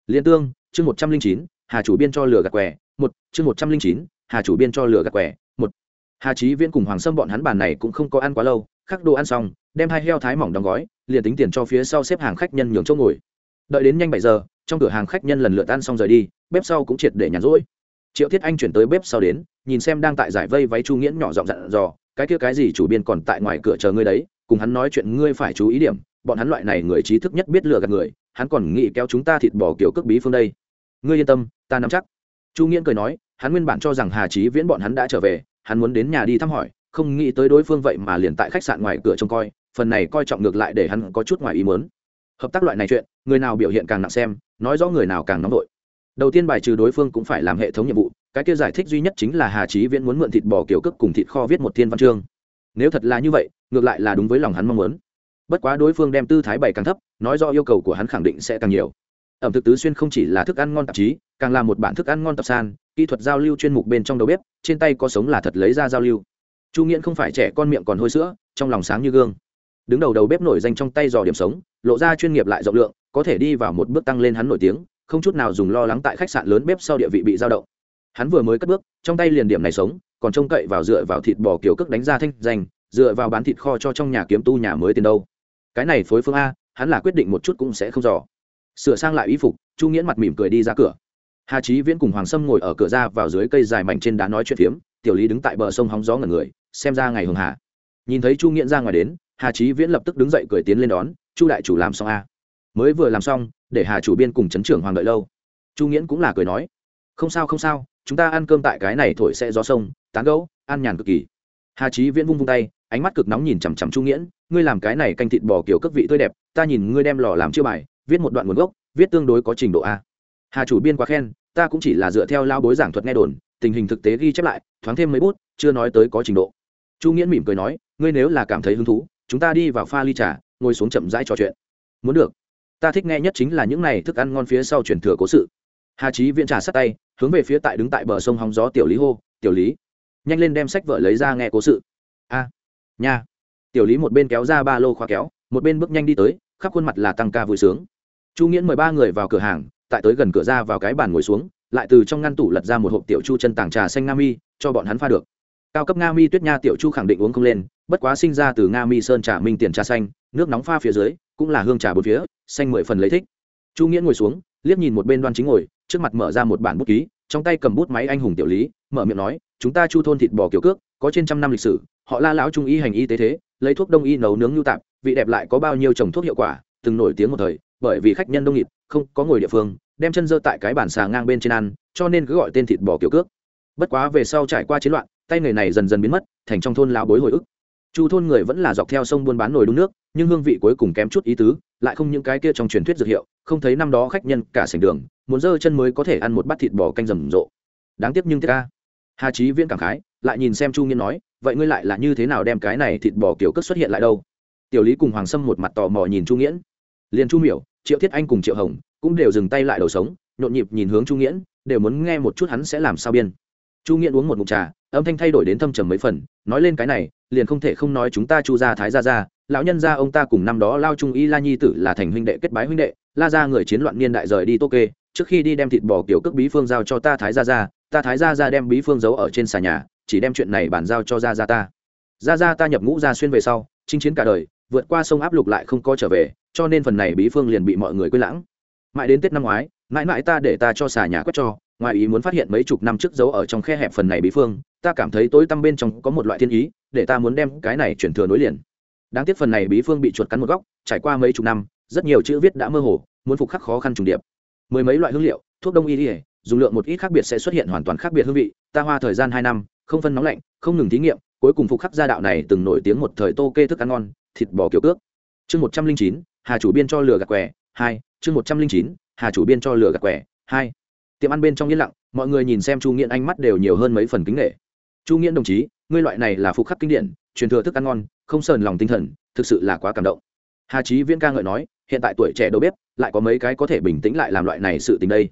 Liên tương, chương một trăm linh chín, hà chủ biên cho lửa gạt quẻ, một, chương một trăm linh chín, hà chủ biên cho lửa gạt quẻ, một. Hà trí viễn cùng hoàng sâm bọn hắn bàn này cũng không có ăn quá lâu, khắc đồ ăn xong, đem hai heo thái mỏng đóng gói, liền tính tiền cho phía sau xếp hàng khách nhân nhường chỗ ngồi. Đợi đến nhanh bảy giờ trong cửa hàng khách nhân lần lượt ăn xong rời đi, bếp sau cũng triệt để nhàn rỗi. Triệu thiết anh chuyển tới bếp sau đến, nhìn xem đang tại giải vây váy chu nghiễn nhỏ giọng dặn dò, cái kia cái gì chủ biên còn tại ngoài cửa chờ ngươi đấy, cùng hắn nói chuyện ngươi phải chú ý điểm, bọn hắn loại này người trí thức nhất biết lừa gạt người, hắn còn nghĩ kéo chúng ta thịt bò kiểu cước bí phương đây. Ngươi yên tâm, ta nắm chắc. Chu nghiễn cười nói, hắn nguyên bản cho rằng hà trí viễn bọn hắn đã trở về, hắn muốn đến nhà đi thăm hỏi, không nghĩ tới đối phương vậy mà liền tại khách sạn ngoài cửa trông coi, phần này coi trọng ngược lại để hắn có chút ngoài ý mớn hợp tác loại này chuyện, người nào biểu hiện càng nặng xem, nói rõ người nào càng nóng vội. Đầu tiên bài trừ đối phương cũng phải làm hệ thống nhiệm vụ, cái kia giải thích duy nhất chính là hà trí viễn muốn mượn thịt bò kiểu cước cùng thịt kho viết một thiên văn chương. Nếu thật là như vậy, ngược lại là đúng với lòng hắn mong muốn. Bất quá đối phương đem tư thái bày càng thấp, nói do yêu cầu của hắn khẳng định sẽ càng nhiều. Ẩm thực tứ xuyên không chỉ là thức ăn ngon tạp chí, càng là một bản thức ăn ngon tập san, kỹ thuật giao lưu chuyên mục bên trong đầu bếp, trên tay có sống là thật lấy ra giao lưu. Chu nghiễn không phải trẻ con miệng còn hôi sữa, trong lòng sáng như gương đứng đầu đầu bếp nổi danh trong tay dò điểm sống, lộ ra chuyên nghiệp lại rộng lượng, có thể đi vào một bước tăng lên hắn nổi tiếng, không chút nào dùng lo lắng tại khách sạn lớn bếp sau địa vị bị giao động. Hắn vừa mới cất bước, trong tay liền điểm này sống, còn trông cậy vào dựa vào thịt bò kiểu cước đánh ra thanh danh, dựa vào bán thịt kho cho trong nhà kiếm tu nhà mới tiền đâu. Cái này phối phương a, hắn là quyết định một chút cũng sẽ không dò. Sửa sang lại y phục, chu nghiễn mặt mỉm cười đi ra cửa. Hà trí viễn cùng hoàng sâm ngồi ở cửa ra vào dưới cây dài mảnh trên đá nói chuyện phiếm, tiểu lý đứng tại bờ sông hóng gió ngẩn người, xem ra ngày hường hà. Nhìn thấy chu nghiễn ra ngoài đến hà trí viễn lập tức đứng dậy cười tiến lên đón, chu đại chủ làm xong a mới vừa làm xong, để hà chủ biên cùng chấn trưởng hoàng đợi lâu. Chu nghiễn cũng là cười nói, không sao không sao, chúng ta ăn cơm tại cái này thổi sẽ gió sông, tán gấu ăn nhàn cực kỳ. Hà trí viễn vung vung tay, ánh mắt cực nóng nhìn chằm chằm chu nghiễn, ngươi làm cái này canh thịt bò kiểu cất vị tươi đẹp, ta nhìn ngươi đem lò làm chưa bài, viết một đoạn nguồn gốc, viết tương đối có trình độ a. Hà chủ biên quá khen, ta cũng chỉ là dựa theo lao bối giảng thuật nghe đồn, tình hình thực tế ghi chép lại, thoáng thêm mấy bút, chưa nói tới có trình độ. Chu nghiễn mỉm cười nói, ngươi nếu là cảm thấy hứng thú chúng ta đi vào pha ly trà, ngồi xuống chậm rãi trò chuyện. Muốn được. Ta thích nghe nhất chính là những này thức ăn ngon phía sau truyền thừa cố sự. Hà trí viện trà sát tay, hướng về phía tại đứng tại bờ sông hóng gió tiểu lý hô, tiểu lý. Nhanh lên đem sách vợ lấy ra nghe cố sự. A, nha. Tiểu lý một bên kéo ra ba lô khóa kéo, một bên bước nhanh đi tới, khắp khuôn mặt là tăng ca vui sướng. Chu nghiễn mời ba người vào cửa hàng, tại tới gần cửa ra vào cái bàn ngồi xuống, lại từ trong ngăn tủ lật ra một hộp tiểu chu chân tàng trà xanh nga mi, cho bọn hắn pha được. Cao cấp nga mi tuyết nha tiểu chu khẳng định uống không lên bất quá sinh ra từ nga mi sơn trà minh tiền trà xanh, nước nóng pha phía dưới, cũng là hương trà bốn phía, xanh mười phần lấy thích. Chu nghĩa ngồi xuống, liếc nhìn một bên đoan chính ngồi, trước mặt mở ra một bản bút ký, trong tay cầm bút máy anh hùng tiểu lý, mở miệng nói, chúng ta chu thôn thịt bò kiểu cước, có trên trăm năm lịch sử, họ la lão trung y hành y tế thế, lấy thuốc đông y nấu nướng nhu tạp, vị đẹp lại có bao nhiêu trồng thuốc hiệu quả, từng nổi tiếng một thời, bởi vì khách nhân đông nghịt, không có ngồi địa phương, đem chân dơ tại cái bản xà ngang bên trên ăn, cho nên cứ gọi tên thịt bò kiểu cước. Bất quá về sau trải qua chiến loạn, tay nghề này dần dần biến mất, thành trong thôn lão bối hồi ức chu thôn người vẫn là dọc theo sông buôn bán nồi đun nước, nhưng hương vị cuối cùng kém chút ý tứ, lại không những cái kia trong truyền thuyết dược hiệu, không thấy năm đó khách nhân cả sành đường, muốn dơ chân mới có thể ăn một bát thịt bò canh rầm rộ. Đáng tiếc nhưng tiếc ca hà trí viễn cảm khái, lại nhìn xem chu nghiên nói, vậy ngươi lại là như thế nào đem cái này thịt bò kiểu cất xuất hiện lại đâu? Tiểu lý cùng hoàng sâm một mặt tò mò nhìn chu nghiễn. Liền chu miểu, triệu thiết anh cùng triệu hồng cũng đều dừng tay lại đầu sống, nhộn nhịp nhìn hướng chu nghiễn, đều muốn nghe một chút hắn sẽ làm sao biên. Chu nghiễn uống một mục trà âm thanh thay đổi đến thâm trầm mấy phần, nói lên cái này, liền không thể không nói chúng ta chu gia thái gia gia, lão nhân gia ông ta cùng năm đó lao trung y la nhi tử là thành huynh đệ, kết bái huynh đệ, la gia người chiến loạn niên đại rời đi tô kê, trước khi đi đem thịt bò kiểu cước bí phương giao cho ta thái gia gia, ta thái gia gia đem bí phương giấu ở trên xà nhà, chỉ đem chuyện này bàn giao cho gia gia ta. Gia gia ta nhập ngũ gia xuyên về sau, chinh chiến cả đời, vượt qua sông áp lục lại không có trở về, cho nên phần này bí phương liền bị mọi người quên lãng. Mãi đến tết năm ngoái, mãi mãi ta để ta cho xà nhà quét cho ngoài ý muốn phát hiện mấy chục năm trước giấu ở trong khe hẹp phần này bí phương, ta cảm thấy tối tăm bên trong có một loại thiên ý, để ta muốn đem cái này chuyển thừa nối liền. Đáng tiếc phần này bí phương bị chuột cắn một góc, trải qua mấy chục năm, rất nhiều chữ viết đã mơ hồ, muốn phục khắc khó khăn trùng điệp. Mười mấy loại hương liệu, thuốc đông y ỉa dùng lượng một ít khác biệt sẽ xuất hiện hoàn toàn khác biệt hương vị, ta hoa thời gian hai năm, không phân nóng lạnh, không ngừng thí nghiệm, cuối cùng phục khắc gia đạo này từng nổi tiếng một thời tô kê thức ăn ngon, thịt bò kiểu cước. Chương một trăm linh chín, hà chủ biên cho lừa gạt quẻ, hai, chương một trăm linh chín, hà chủ biên cho lừa gạt quẻ, hai tiệm ăn bên trong yên lặng, mọi người nhìn xem chu nghiện ánh mắt đều nhiều hơn mấy phần kính nghệ chu nghiện đồng chí, ngươi loại này là phục khắc kinh điển, truyền thừa thức ăn ngon, không sờn lòng tinh thần, thực sự là quá cảm động. Hà trí viễn ca ngợi nói, hiện tại tuổi trẻ đâu biết lại có mấy cái có thể bình tĩnh lại làm loại này sự tình đây.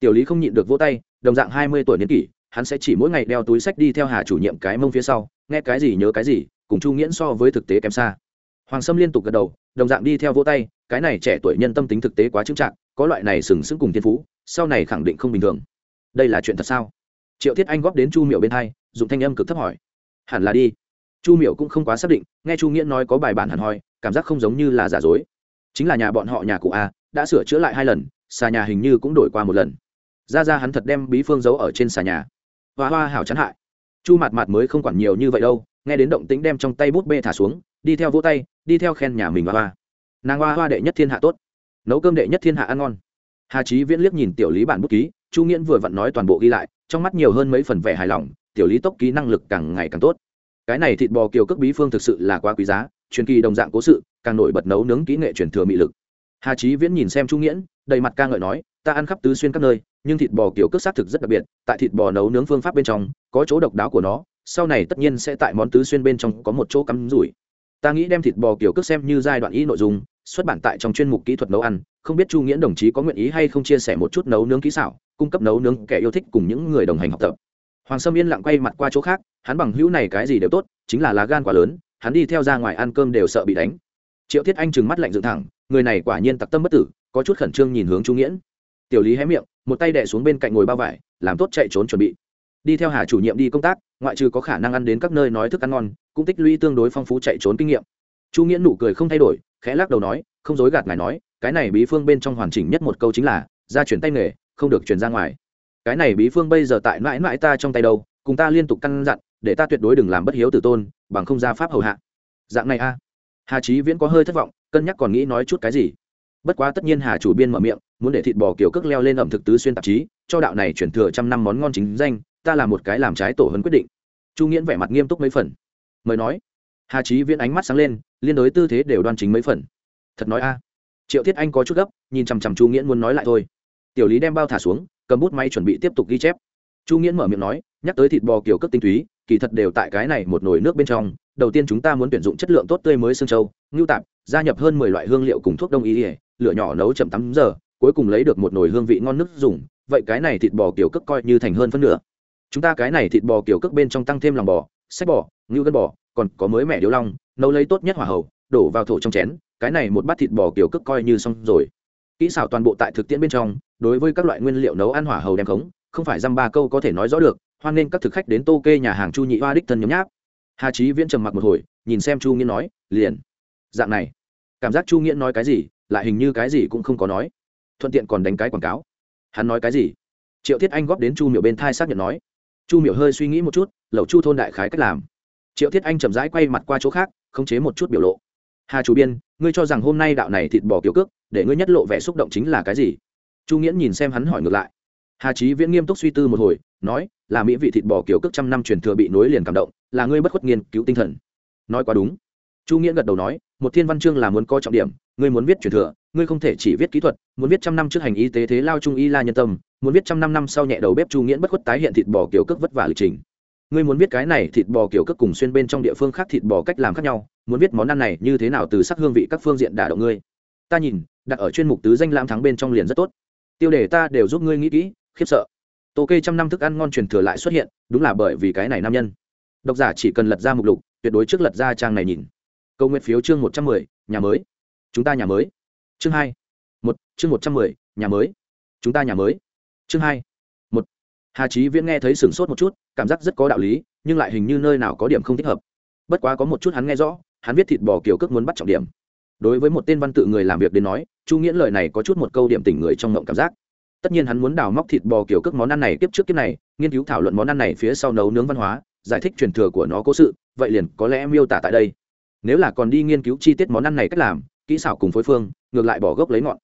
Tiểu lý không nhịn được vỗ tay, đồng dạng hai mươi tuổi niên kỷ, hắn sẽ chỉ mỗi ngày đeo túi sách đi theo hà chủ nhiệm cái mông phía sau, nghe cái gì nhớ cái gì, cùng chu nghiễn so với thực tế kém xa. Hoàng sâm liên tục gật đầu, đồng dạng đi theo vỗ tay, cái này trẻ tuổi nhân tâm tính thực tế quá trưng trạng có loại này sừng sững cùng thiên phú sau này khẳng định không bình thường. Đây là chuyện thật sao? Triệu thiết anh góp đến chu miệu bên hai, dùng thanh âm cực thấp hỏi. Hẳn là đi. Chu miểu cũng không quá xác định, nghe chu nghĩa nói có bài bản hẳn hoi, cảm giác không giống như là giả dối. Chính là nhà bọn họ nhà cụ a, đã sửa chữa lại hai lần, xà nhà hình như cũng đổi qua một lần. Ra ra hắn thật đem bí phương giấu ở trên xà nhà. Hoa hoa hảo chán hại. Chu mạt mạt mới không quản nhiều như vậy đâu, nghe đến động tĩnh đem trong tay bút bê thả xuống, đi theo vỗ tay, đi theo khen nhà mình hoa hoa. Nàng hoa hoa đệ nhất thiên hạ tốt. Nấu cơm đệ nhất thiên hạ ăn ngon hà trí viễn liếc nhìn tiểu lý bản bút ký, chu nghiễn vừa vặn nói toàn bộ ghi lại, trong mắt nhiều hơn mấy phần vẻ hài lòng, tiểu lý tốc ký năng lực càng ngày càng tốt. Cái này thịt bò kiều cước bí phương thực sự là quá quý giá, truyền kỳ đồng dạng cố sự, càng nổi bật nấu nướng kỹ nghệ truyền thừa mị lực. Hà trí viễn nhìn xem chu nghiễn, đầy mặt ca ngợi nói, ta ăn khắp tứ xuyên các nơi, nhưng thịt bò kiều cước xác thực rất đặc biệt, tại thịt bò nấu nướng phương pháp bên trong, có chỗ độc đáo của nó, sau này tất nhiên sẽ tại món tứ xuyên bên trong có một chỗ cắm rủi. Ta nghĩ đem thịt bò kiều cước xem như giai đoạn ý nội dung, xuất bản tại trong chuyên mục kỹ thuật nấu ăn không biết chu nghiễn đồng chí có nguyện ý hay không chia sẻ một chút nấu nướng kỹ xảo, cung cấp nấu nướng kẻ yêu thích cùng những người đồng hành học tập. Hoàng sâm yên lặng quay mặt qua chỗ khác, hắn bằng hữu này cái gì đều tốt, chính là lá gan quá lớn, hắn đi theo ra ngoài ăn cơm đều sợ bị đánh. Triệu thiết anh trừng mắt lạnh dựng thẳng, người này quả nhiên tặc tâm bất tử, có chút khẩn trương nhìn hướng chu nghiễn. Tiểu lý hé miệng, một tay đẻ xuống bên cạnh ngồi bao vải, làm tốt chạy trốn chuẩn bị. Đi theo hà chủ nhiệm đi công tác, ngoại trừ có khả năng ăn đến các nơi nói thức ăn ngon, cũng tích lũy tương đối phong phú chạy trốn kinh nghiệm. Chu nghiễn nụ cười không thay đổi, khẽ lắc đầu nói, không dối gạt ngài nói cái này bí phương bên trong hoàn chỉnh nhất một câu chính là ra chuyển tay nghề, không được chuyển ra ngoài. Cái này bí phương bây giờ tại mãi mãi ta trong tay đâu, cùng ta liên tục căn dặn, để ta tuyệt đối đừng làm bất hiếu tử tôn, bằng không ra pháp hầu hạ. Dạng này a. Hà trí viễn có hơi thất vọng, cân nhắc còn nghĩ nói chút cái gì. Bất quá tất nhiên hà chủ biên mở miệng, muốn để thịt bò kiểu cước leo lên ẩm thực tứ xuyên tạp chí, cho đạo này chuyển thừa trăm năm món ngon chính danh, ta là một cái làm trái tổ hấn quyết định. Chu nghiễn vẻ mặt nghiêm túc mấy phần. Mời nói. Hà trí viễn ánh mắt sáng lên, liên đối tư thế đều đoan chính mấy phần. Thật nói a triệu thiết anh có chút gấp nhìn chằm chằm chu nghĩa muốn nói lại thôi. Tiểu lý đem bao thả xuống cầm bút may chuẩn bị tiếp tục ghi chép. Chu nghĩa mở miệng nói nhắc tới thịt bò kiểu cất tinh túy kỳ thật đều tại cái này một nồi nước bên trong. Đầu tiên chúng ta muốn tuyển dụng chất lượng tốt tươi mới xương châu, ngưu tạp gia nhập hơn mười loại hương liệu cùng thuốc đông y ỉa lửa nhỏ nấu chậm tám giờ cuối cùng lấy được một nồi hương vị ngon nước dùng. Vậy cái này thịt bò kiểu cất coi như thành hơn phân nửa. Chúng ta cái này thịt bò kiểu cất bên trong tăng thêm lòng bò sách bò ngưu gân bò còn có mới mẻ điếu long nấu lấy tốt nhất hỏa hầu đổ vào thổ trong chén cái này một bát thịt bò kiểu cước coi như xong rồi. Kỹ xảo toàn bộ tại thực tiễn bên trong, đối với các loại nguyên liệu nấu ăn hỏa hầu đem khống, không phải dăm ba câu có thể nói rõ được, hoan nên các thực khách đến tô kê nhà hàng chu nhị hoa đích thân nhấm nháp. Hà trí viễn trầm mặc một hồi, nhìn xem chu nghĩa nói, liền. Dạng này, cảm giác chu nghĩa nói cái gì, lại hình như cái gì cũng không có nói. Thuận tiện còn đánh cái quảng cáo. Hắn nói cái gì? Triệu thiết anh góp đến chu miểu bên thai xác nhận nói. Chu miểu hơi suy nghĩ một chút, lẩu chu thôn đại khái cách làm. Triệu thiết anh chậm rãi quay mặt qua chỗ khác, khống chế một chút biểu lộ hà chủ biên, ngươi cho rằng hôm nay đạo này thịt bò kiểu cước, để ngươi nhất lộ vẻ xúc động chính là cái gì? Chu nghĩa nhìn xem hắn hỏi ngược lại. Hà trí viễn nghiêm túc suy tư một hồi, nói, là mỹ vị thịt bò kiểu cước trăm năm truyền thừa bị nối liền cảm động, là ngươi bất khuất nghiên cứu tinh thần. Nói quá đúng. Chu nghĩa gật đầu nói, một thiên văn chương là muốn có trọng điểm, ngươi muốn viết truyền thừa, ngươi không thể chỉ viết kỹ thuật, muốn viết trăm năm trước hành y tế thế lao trung y la nhân tâm, muốn viết trăm năm năm sau nhẹ đầu bếp chu nghĩa bất khuất tái hiện thịt bò kiểu cước vất vả lịch trình ngươi muốn biết cái này thịt bò kiểu cất cùng xuyên bên trong địa phương khác thịt bò cách làm khác nhau, muốn biết món ăn này như thế nào từ sắc hương vị các phương diện đả động ngươi. Ta nhìn, đặt ở chuyên mục tứ danh lam thắng bên trong liền rất tốt. Tiêu đề ta đều giúp ngươi nghĩ kỹ, khiếp sợ. Tô kê trăm năm thức ăn ngon truyền thừa lại xuất hiện, đúng là bởi vì cái này nam nhân. Độc giả chỉ cần lật ra mục lục, tuyệt đối trước lật ra trang này nhìn. Câu nguyện phiếu chương một trăm mười, nhà mới. Chúng ta nhà mới. Chương hai. Một, chương một trăm mười, nhà mới. Chúng ta nhà mới. Chương hai hà trí viễn nghe thấy sửng sốt một chút cảm giác rất có đạo lý nhưng lại hình như nơi nào có điểm không thích hợp bất quá có một chút hắn nghe rõ hắn viết thịt bò kiểu cước muốn bắt trọng điểm đối với một tên văn tự người làm việc đến nói chu nghĩa lời này có chút một câu điểm tỉnh người trong ngộng cảm giác tất nhiên hắn muốn đào móc thịt bò kiểu cước món ăn này tiếp trước kiếp này nghiên cứu thảo luận món ăn này phía sau nấu nướng văn hóa giải thích truyền thừa của nó cố sự vậy liền có lẽ miêu tả tại đây nếu là còn đi nghiên cứu chi tiết món ăn này cách làm kỹ xảo cùng phối phương ngược lại bỏ gốc lấy ngọn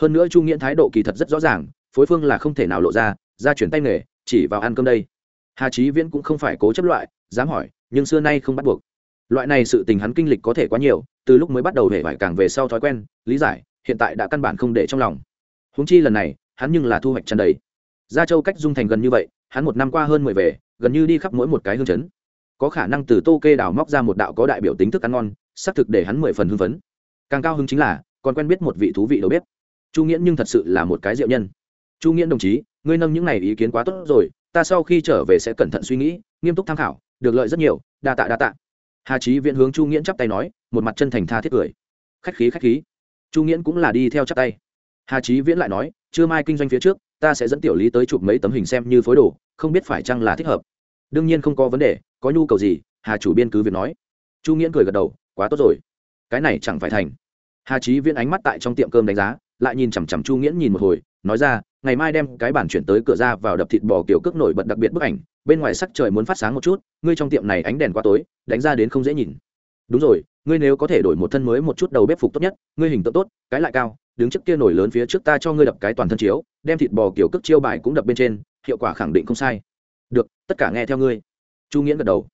hơn nữa chu nghĩa thái độ kỳ thật rất rõ ràng phối phương là không thể nào lộ ra ra chuyển tay nghề, chỉ vào ăn cơm đây. Hà trí viễn cũng không phải cố chấp loại, dám hỏi, nhưng xưa nay không bắt buộc. Loại này sự tình hắn kinh lịch có thể quá nhiều, từ lúc mới bắt đầu hề phải càng về sau thói quen, lý giải, hiện tại đã căn bản không để trong lòng. Húng chi lần này, hắn nhưng là thu hoạch chân đầy. Gia châu cách dung thành gần như vậy, hắn một năm qua hơn mười về, gần như đi khắp mỗi một cái hương chấn. Có khả năng từ tô kê đào móc ra một đạo có đại biểu tính thức ăn ngon, xác thực để hắn mười phần hưng phấn. Càng cao hứng chính là, còn quen biết một vị thú vị đầu bếp. Chu nghiễn nhưng thật sự là một cái diệu nhân. Chu nghiễn đồng chí ngươi nâng những này ý kiến quá tốt rồi, ta sau khi trở về sẽ cẩn thận suy nghĩ, nghiêm túc tham khảo, được lợi rất nhiều, đa tạ đa tạ. Hà trí viễn hướng chu nghiễn chắp tay nói, một mặt chân thành tha thiết cười. Khách khí khách khí. Chu nghiễn cũng là đi theo chắp tay. Hà trí viễn lại nói chưa mai kinh doanh phía trước, ta sẽ dẫn tiểu lý tới chụp mấy tấm hình xem như phối đồ, không biết phải chăng là thích hợp. Đương nhiên không có vấn đề, có nhu cầu gì? Hà chủ biên cứ việc nói. Chu nghiễn cười gật đầu, quá tốt rồi. Cái này chẳng phải thành. Hà trí viễn ánh mắt tại trong tiệm cơm đánh giá, lại nhìn chằm chằm chu nghiễn nhìn một hồi, nói ra ngày mai đem cái bản chuyển tới cửa ra vào đập thịt bò kiểu cước nổi bật đặc biệt bức ảnh, bên ngoài sắc trời muốn phát sáng một chút, ngươi trong tiệm này ánh đèn quá tối, đánh ra đến không dễ nhìn. Đúng rồi, ngươi nếu có thể đổi một thân mới một chút đầu bếp phục tốt nhất, ngươi hình tượng tốt, cái lại cao, đứng trước kia nổi lớn phía trước ta cho ngươi đập cái toàn thân chiếu, đem thịt bò kiểu cước chiêu bài cũng đập bên trên, hiệu quả khẳng định không sai. Được, tất cả nghe theo ngươi. Chu nghiễn gật đầu.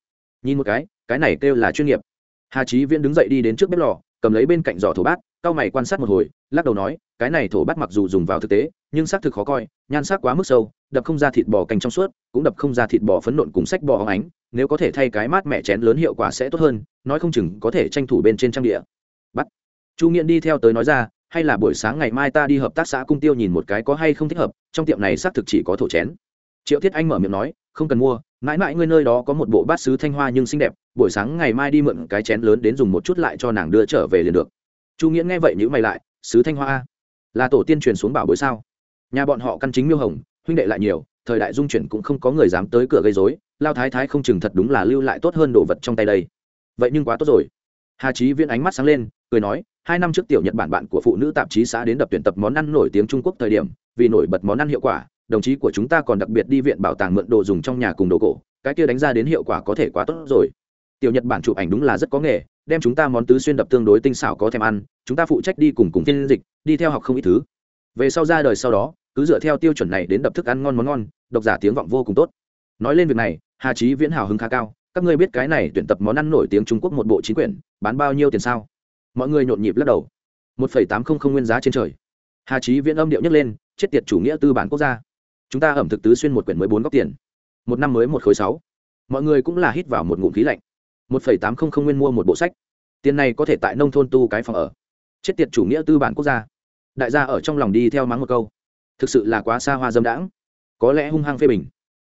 Nhìn một cái cái này kêu là chuyên nghiệp. Hà trí viễn đứng dậy đi đến trước bếp lò cầm lấy bên cạnh giỏ thổ bát, cao mày quan sát một hồi, lắc đầu nói, cái này thổ bát mặc dù dùng vào thực tế, nhưng xác thực khó coi, nhan sắc quá mức sâu, đập không ra thịt bò canh trong suốt, cũng đập không ra thịt bò phấn nộn cùng sách bò hóng ánh, nếu có thể thay cái mát mẹ chén lớn hiệu quả sẽ tốt hơn, nói không chừng có thể tranh thủ bên trên trang địa. Bắt. Chu nghiện đi theo tới nói ra, hay là buổi sáng ngày mai ta đi hợp tác xã cung tiêu nhìn một cái có hay không thích hợp, trong tiệm này xác thực chỉ có thổ chén. Triệu thiết anh mở miệng nói, không cần mua mãi mãi ngươi nơi đó có một bộ bát sứ thanh hoa nhưng xinh đẹp, buổi sáng ngày mai đi mượn cái chén lớn đến dùng một chút lại cho nàng đưa trở về liền được. Chu nghĩa nghe vậy nhữ mày lại, sứ thanh hoa là tổ tiên truyền xuống bảo bối sao? Nhà bọn họ căn chính miêu hồng, huynh đệ lại nhiều, thời đại dung chuyển cũng không có người dám tới cửa gây dối lao thái thái không chừng thật đúng là lưu lại tốt hơn đồ vật trong tay đây. Vậy nhưng quá tốt rồi. Hà trí viễn ánh mắt sáng lên, cười nói, hai năm trước tiểu nhật bản bạn của phụ nữ tạp chí xã đến đập tuyển tập món ăn nổi tiếng trung quốc thời điểm, vì nổi bật món ăn hiệu quả đồng chí của chúng ta còn đặc biệt đi viện bảo tàng mượn đồ dùng trong nhà cùng đồ cổ, cái kia đánh ra đến hiệu quả có thể quá tốt rồi. Tiểu nhật bản chụp ảnh đúng là rất có nghề, đem chúng ta món tứ xuyên đập tương đối tinh xảo có thèm ăn, chúng ta phụ trách đi cùng cùng phiên dịch, đi theo học không ít thứ. Về sau ra đời sau đó, cứ dựa theo tiêu chuẩn này đến đập thức ăn ngon món ngon, độc giả tiếng vọng vô cùng tốt. Nói lên việc này, hà trí viễn hào hứng khá cao, các ngươi biết cái này tuyển tập món ăn nổi tiếng trung quốc một bộ chính quyển bán bao nhiêu tiền sao? Mọi người nhộn nhịp lắc đầu. Một phẩy tám không không nguyên giá trên trời. Hà trí viễn âm điệu nhấc lên, chết tiệt chủ nghĩa tư bản quốc gia chúng ta ẩm thực tứ xuyên một quyển mới bốn góc tiền. Một năm mới một khối sáu. Mọi người cũng là hít vào một ngụm khí lạnh. Một phẩy tám không không nguyên mua một bộ sách. Tiền này có thể tại nông thôn tu cái phòng ở. Chết tiệt chủ nghĩa tư bản quốc gia. Đại gia ở trong lòng đi theo mắng một câu. Thực sự là quá xa hoa dâm đãng. Có lẽ hung hăng phê bình.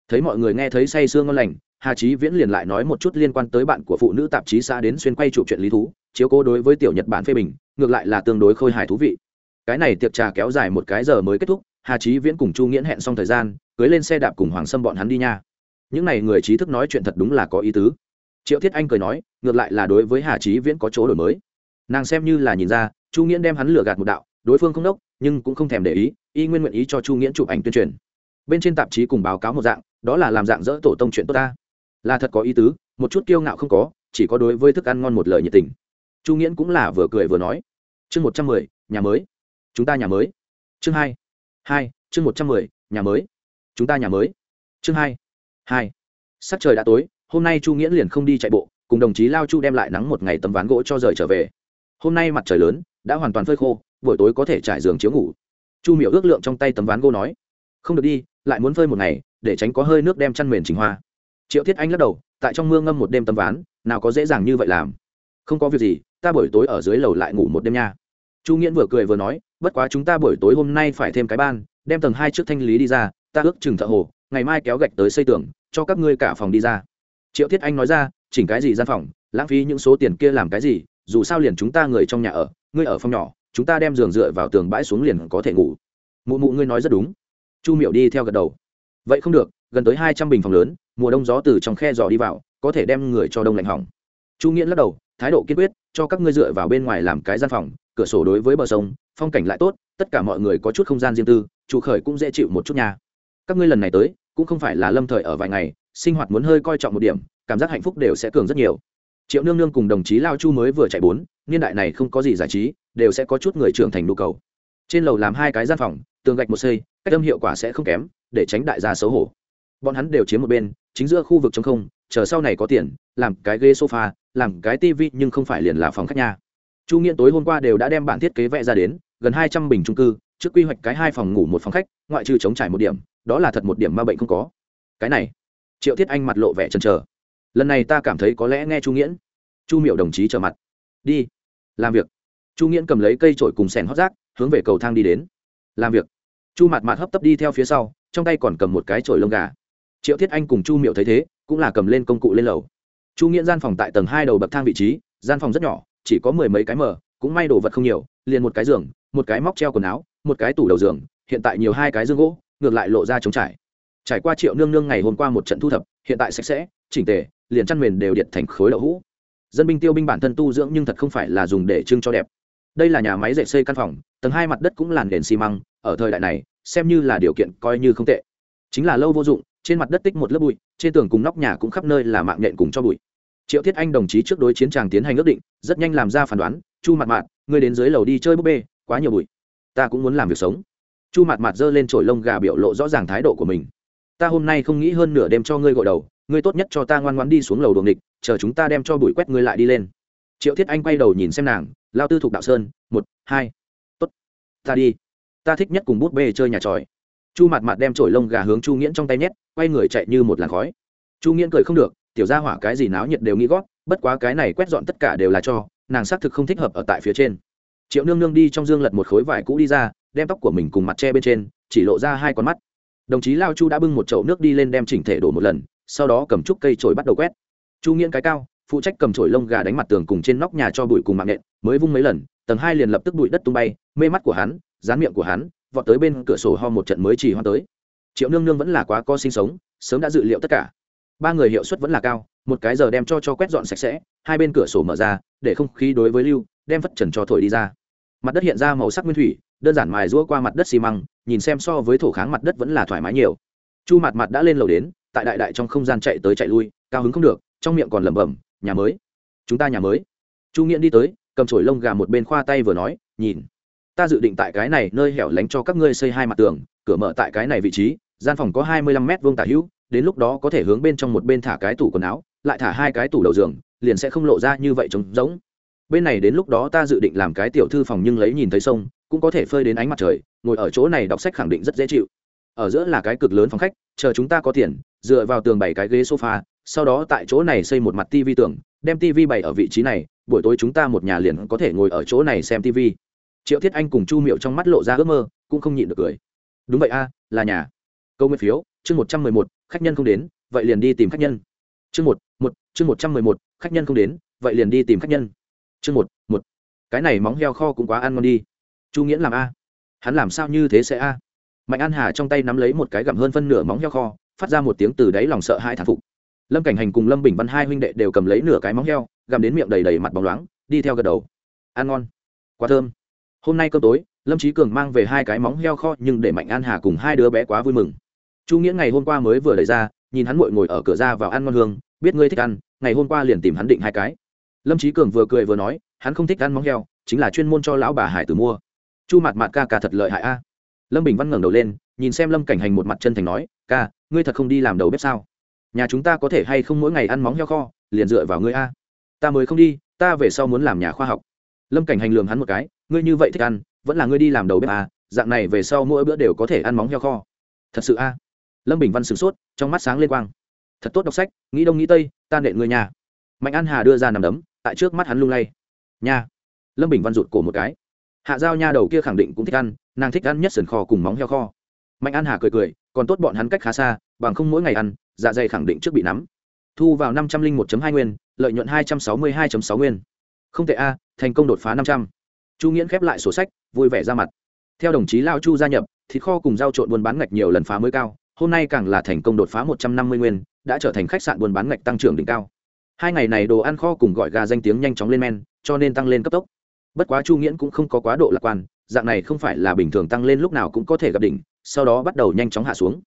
Thấy mọi người nghe thấy say sương ngon lành, hà trí viễn liền lại nói một chút liên quan tới bạn của phụ nữ tạp chí xã đến xuyên quay chụp chuyện lý thú, chiếu cố đối với tiểu nhật bản phê bình, ngược lại là tương đối khôi hài thú vị. Cái này tiệc trà kéo dài một cái giờ mới kết thúc hà trí viễn cùng chu nghiễn hẹn xong thời gian, cưới lên xe đạp cùng hoàng sâm bọn hắn đi nha. Những n à y người trí thức nói chuyện thật đúng là có ý tứ. Triệu thiết anh cười nói, ngược lại là đối với hà trí viễn có chỗ đổi mới. Nàng xem như là nhìn ra, chu nghiễn đem hắn lừa gạt một đạo, đối phương không đốc, nhưng cũng không thèm để ý, y nguyên nguyện ý cho chu nghiễn chụp ảnh tuyên truyền. Bên trên tạp chí cùng báo cáo một dạng, đó là làm dạng dỡ tổ tông chuyện tốt ta. Là thật có ý tứ, một chút kiêu ngạo không có, chỉ có đối với thức ăn ngon một lời nhiệt tình. Chu nghiễn cũng là vừa cười vừa nói. Chương một trăm mười, nhà mới. Chúng ta nhà mới. Chương hai hai, chương một trăm mười, nhà mới. Chúng ta nhà mới. Chương hai hai. Sắc trời đã tối, hôm nay chu nghiễn liền không đi chạy bộ, cùng đồng chí lao chu đem lại nắng một ngày tấm ván gỗ cho rời trở về. Hôm nay mặt trời lớn, đã hoàn toàn phơi khô, buổi tối có thể trải giường chiếu ngủ. Chu miểu ước lượng trong tay tấm ván gỗ nói, không được đi, lại muốn phơi một ngày, để tránh có hơi nước đem chăn mền trình hoa. Triệu thiết anh lắc đầu, tại trong mưa ngâm một đêm tấm ván, nào có dễ dàng như vậy làm. Không có việc gì, ta buổi tối ở dưới lầu lại ngủ một đêm nha. Chu nghiễn vừa cười vừa nói bất quá chúng ta buổi tối hôm nay phải thêm cái ban, đem tầng hai trước thanh lý đi ra, ta ước chừng thợ hồ, ngày mai kéo gạch tới xây tường, cho các ngươi cả phòng đi ra. Triệu thiết anh nói ra, chỉnh cái gì gian phòng, lãng phí những số tiền kia làm cái gì, dù sao liền chúng ta người trong nhà ở, ngươi ở phòng nhỏ, chúng ta đem giường dựa vào tường bãi xuống liền có thể ngủ. Mụ mụ ngươi nói rất đúng. Chu miểu đi theo gật đầu. Vậy không được, gần tới hai trăm bình phòng lớn, mùa đông gió từ trong khe giò đi vào, có thể đem người cho đông lạnh hỏng. Chu nghiễn lắc đầu, thái độ kiên quyết, cho các ngươi dựa vào bên ngoài làm cái gian phòng, cửa sổ đối với bờ sông phong cảnh lại tốt, tất cả mọi người có chút không gian riêng tư, chủ khởi cũng dễ chịu một chút nha. Các ngươi lần này tới, cũng không phải là lâm thời ở vài ngày, sinh hoạt muốn hơi coi trọng một điểm, cảm giác hạnh phúc đều sẽ cường rất nhiều. Triệu nương nương cùng đồng chí lao chu mới vừa chạy bốn, niên đại này không có gì giải trí, đều sẽ có chút người trưởng thành nhu cầu. Trên lầu làm hai cái gian phòng, tường gạch một xây, cách âm hiệu quả sẽ không kém, để tránh đại gia xấu hổ. Bọn hắn đều chiếm một bên, chính giữa khu vực trống không, chờ sau này có tiền, làm cái ghế sofa, làm cái tivi nhưng không phải liền là phòng khách nhà chu nghiện tối hôm qua đều đã đem bản thiết kế vẽ ra đến, gần hai trăm bình trung cư, trước quy hoạch cái hai phòng ngủ một phòng khách, ngoại trừ chống trải một điểm, đó là thật một điểm ma bệnh không có. Cái này, triệu thiết anh mặt lộ vẻ chần chờ. Lần này ta cảm thấy có lẽ nghe chu nghiễn. Chu miệu đồng chí trở mặt. Đi, làm việc. Chu nghiễn cầm lấy cây trổi cùng sẻn hót rác, hướng về cầu thang đi đến. Làm việc. Chu mặt mặt hấp tấp đi theo phía sau, trong tay còn cầm một cái trổi lông gà. Triệu thiết anh cùng chu miệu thấy thế, cũng là cầm lên công cụ lên lầu. Chu nghiễn gian phòng tại tầng hai đầu bậc thang vị trí, gian phòng rất nhỏ chỉ có mười mấy cái mở cũng may đồ vật không nhiều, liền một cái giường, một cái móc treo quần áo, một cái tủ đầu giường, hiện tại nhiều hai cái giường gỗ, ngược lại lộ ra trống trải. Trải qua triệu nương nương ngày hôm qua một trận thu thập, hiện tại sạch sẽ, chỉnh tề, liền chăn mền đều điện thành khối đậu hũ. Dân binh tiêu binh bản thân tu dưỡng nhưng thật không phải là dùng để trưng cho đẹp. Đây là nhà máy dệt xây căn phòng, tầng hai mặt đất cũng làn đèn xi măng, ở thời đại này, xem như là điều kiện coi như không tệ. Chính là lâu vô dụng, trên mặt đất tích một lớp bụi, trên tường cùng nóc nhà cũng khắp nơi là mạng nhện cùng cho bụi triệu thiết anh đồng chí trước đối chiến tràng tiến hành ước định, rất nhanh làm ra phán đoán, chu mặt mạt, ngươi đến dưới lầu đi chơi búp bê, quá nhiều bụi. Ta cũng muốn làm việc sống. Chu mặt mạt giơ lên trổi lông gà biểu lộ rõ ràng thái độ của mình. Ta hôm nay không nghĩ hơn nửa đêm cho ngươi gội đầu, ngươi tốt nhất cho ta ngoan ngoan đi xuống lầu đồn địch, chờ chúng ta đem cho bụi quét ngươi lại đi lên. Triệu thiết anh quay đầu nhìn xem nàng, lao tư thục đạo sơn, một, hai, tốt, ta đi. Ta thích nhất cùng bút bê chơi nhà tròi. Chu mặt mặt đem trổi lông gà hướng chu nghiễn trong tay nhét, quay người chạy như một làn khói. Chu nghiễn cười không được tiểu gia hỏa cái gì náo nhiệt đều nghĩ gót, bất quá cái này quét dọn tất cả đều là cho, nàng xác thực không thích hợp ở tại phía trên. Triệu nương nương đi trong dương lật một khối vải cũ đi ra, đem tóc của mình cùng mặt che bên trên, chỉ lộ ra hai con mắt. Đồng chí lao chu đã bưng một chậu nước đi lên đem chỉnh thể đổ một lần, sau đó cầm trúc cây trổi bắt đầu quét. Chu nghiễn cái cao, phụ trách cầm trổi lông gà đánh mặt tường cùng trên nóc nhà cho bụi cùng mạng nện, mới vung mấy lần, tầng hai liền lập tức bụi đất tung bay, mê mắt của hắn, dán miệng của hắn, vọt tới bên cửa sổ ho một trận mới chỉ hoa tới. Triệu nương nương vẫn là quá co sinh sống, sớm đã dự liệu tất cả ba người hiệu suất vẫn là cao, một cái giờ đem cho cho quét dọn sạch sẽ, hai bên cửa sổ mở ra, để không khí đối với lưu đem phất trần cho thổi đi ra. Mặt đất hiện ra màu sắc nguyên thủy, đơn giản mài rũa qua mặt đất xi măng, nhìn xem so với thổ kháng mặt đất vẫn là thoải mái nhiều. Chu mặt mặt đã lên lầu đến, tại đại đại trong không gian chạy tới chạy lui, cao hứng không được, trong miệng còn lẩm bẩm, nhà mới, chúng ta nhà mới. Chu nghiễn đi tới, cầm chổi lông gà một bên khoa tay vừa nói, nhìn, ta dự định tại cái này nơi hẻo lánh cho các ngươi xây hai mặt tường, cửa mở tại cái này vị trí, gian phòng có hai mươi lăm mét vuông tả hữu đến lúc đó có thể hướng bên trong một bên thả cái tủ quần áo, lại thả hai cái tủ đầu giường, liền sẽ không lộ ra như vậy trống rỗng. Bên này đến lúc đó ta dự định làm cái tiểu thư phòng nhưng lấy nhìn thấy sông, cũng có thể phơi đến ánh mặt trời, ngồi ở chỗ này đọc sách khẳng định rất dễ chịu. Ở giữa là cái cực lớn phòng khách, chờ chúng ta có tiền, dựa vào tường bảy cái ghế sofa, sau đó tại chỗ này xây một mặt tivi tường, đem tivi bày ở vị trí này, buổi tối chúng ta một nhà liền có thể ngồi ở chỗ này xem tivi. triệu thiết anh cùng chu miệu trong mắt lộ ra ước mơ, cũng không nhịn được cười. Đúng vậy a, là nhà. Câu nguyên phiếu, chương một trăm mười một khách nhân không đến, vậy liền đi tìm khách nhân. Chương một một, chương một trăm mười một, khách nhân không đến, vậy liền đi tìm khách nhân. Chương một một. Cái này móng heo kho cũng quá ăn ngon đi. Chu nghiễn làm a. Hắn làm sao như thế sẽ a? Mạnh an hà trong tay nắm lấy một cái gặm hơn phân nửa móng heo kho, phát ra một tiếng từ đáy lòng sợ hai thản phục. Lâm cảnh hành cùng lâm bình văn hai huynh đệ đều cầm lấy nửa cái móng heo, gặm đến miệng đầy đầy mặt bóng loáng, đi theo gật đầu. Ăn ngon. Quá thơm. Hôm nay cơm tối, lâm trí cường mang về hai cái móng heo kho nhưng để mạnh an hà cùng hai đứa bé quá vui mừng chu nghĩa ngày hôm qua mới vừa lấy ra, nhìn hắn mội ngồi ở cửa ra vào ăn ngon hương, biết ngươi thích ăn, ngày hôm qua liền tìm hắn định hai cái. Lâm trí cường vừa cười vừa nói, hắn không thích ăn móng heo, chính là chuyên môn cho lão bà hải tử mua. Chu mặt mặt ca ca thật lợi hại a. Lâm bình văn ngẩng đầu lên, nhìn xem lâm cảnh hành một mặt chân thành nói, ca, ngươi thật không đi làm đầu bếp sao? Nhà chúng ta có thể hay không mỗi ngày ăn móng heo kho, liền dựa vào ngươi a. Ta mới không đi, ta về sau muốn làm nhà khoa học. Lâm cảnh hành lường hắn một cái, ngươi như vậy thích ăn, vẫn là ngươi đi làm đầu bếp à dạng này về sau mỗi bữa đều có thể ăn móng heo kho. Thật sự a? Lâm bình văn sửng sốt, trong mắt sáng lên quang. Thật tốt đọc sách, nghĩ đông nghĩ tây, ta nện người nhà. Mạnh an hà đưa ra nằm đấm, tại trước mắt hắn lung lay. Nhà. lâm bình văn rụt cổ một cái. Hạ giao nha đầu kia khẳng định cũng thích ăn, nàng thích ăn nhất sườn kho cùng móng heo kho. Mạnh an hà cười cười, còn tốt bọn hắn cách khá xa, bằng không mỗi ngày ăn dạ dày khẳng định trước bị nắm. Thu vào năm trăm linh một hai nguyên, lợi nhuận hai trăm sáu mươi hai sáu nguyên. Không tệ a, thành công đột phá năm trăm. Chu nghiễn khép lại sổ sách, vui vẻ ra mặt. Theo đồng chí lao chu gia nhập, thịt kho cùng rau trộn buôn bán ngạch nhiều lần phá mới cao hôm nay càng là thành công đột phá một trăm năm mươi nguyên, đã trở thành khách sạn buôn bán ngạch tăng trưởng đỉnh cao. Hai ngày này đồ ăn kho cùng gọi gà danh tiếng nhanh chóng lên men, cho nên tăng lên cấp tốc. Bất quá chu nghiễn cũng không có quá độ lạc quan, dạng này không phải là bình thường tăng lên lúc nào cũng có thể gặp đỉnh, sau đó bắt đầu nhanh chóng hạ xuống.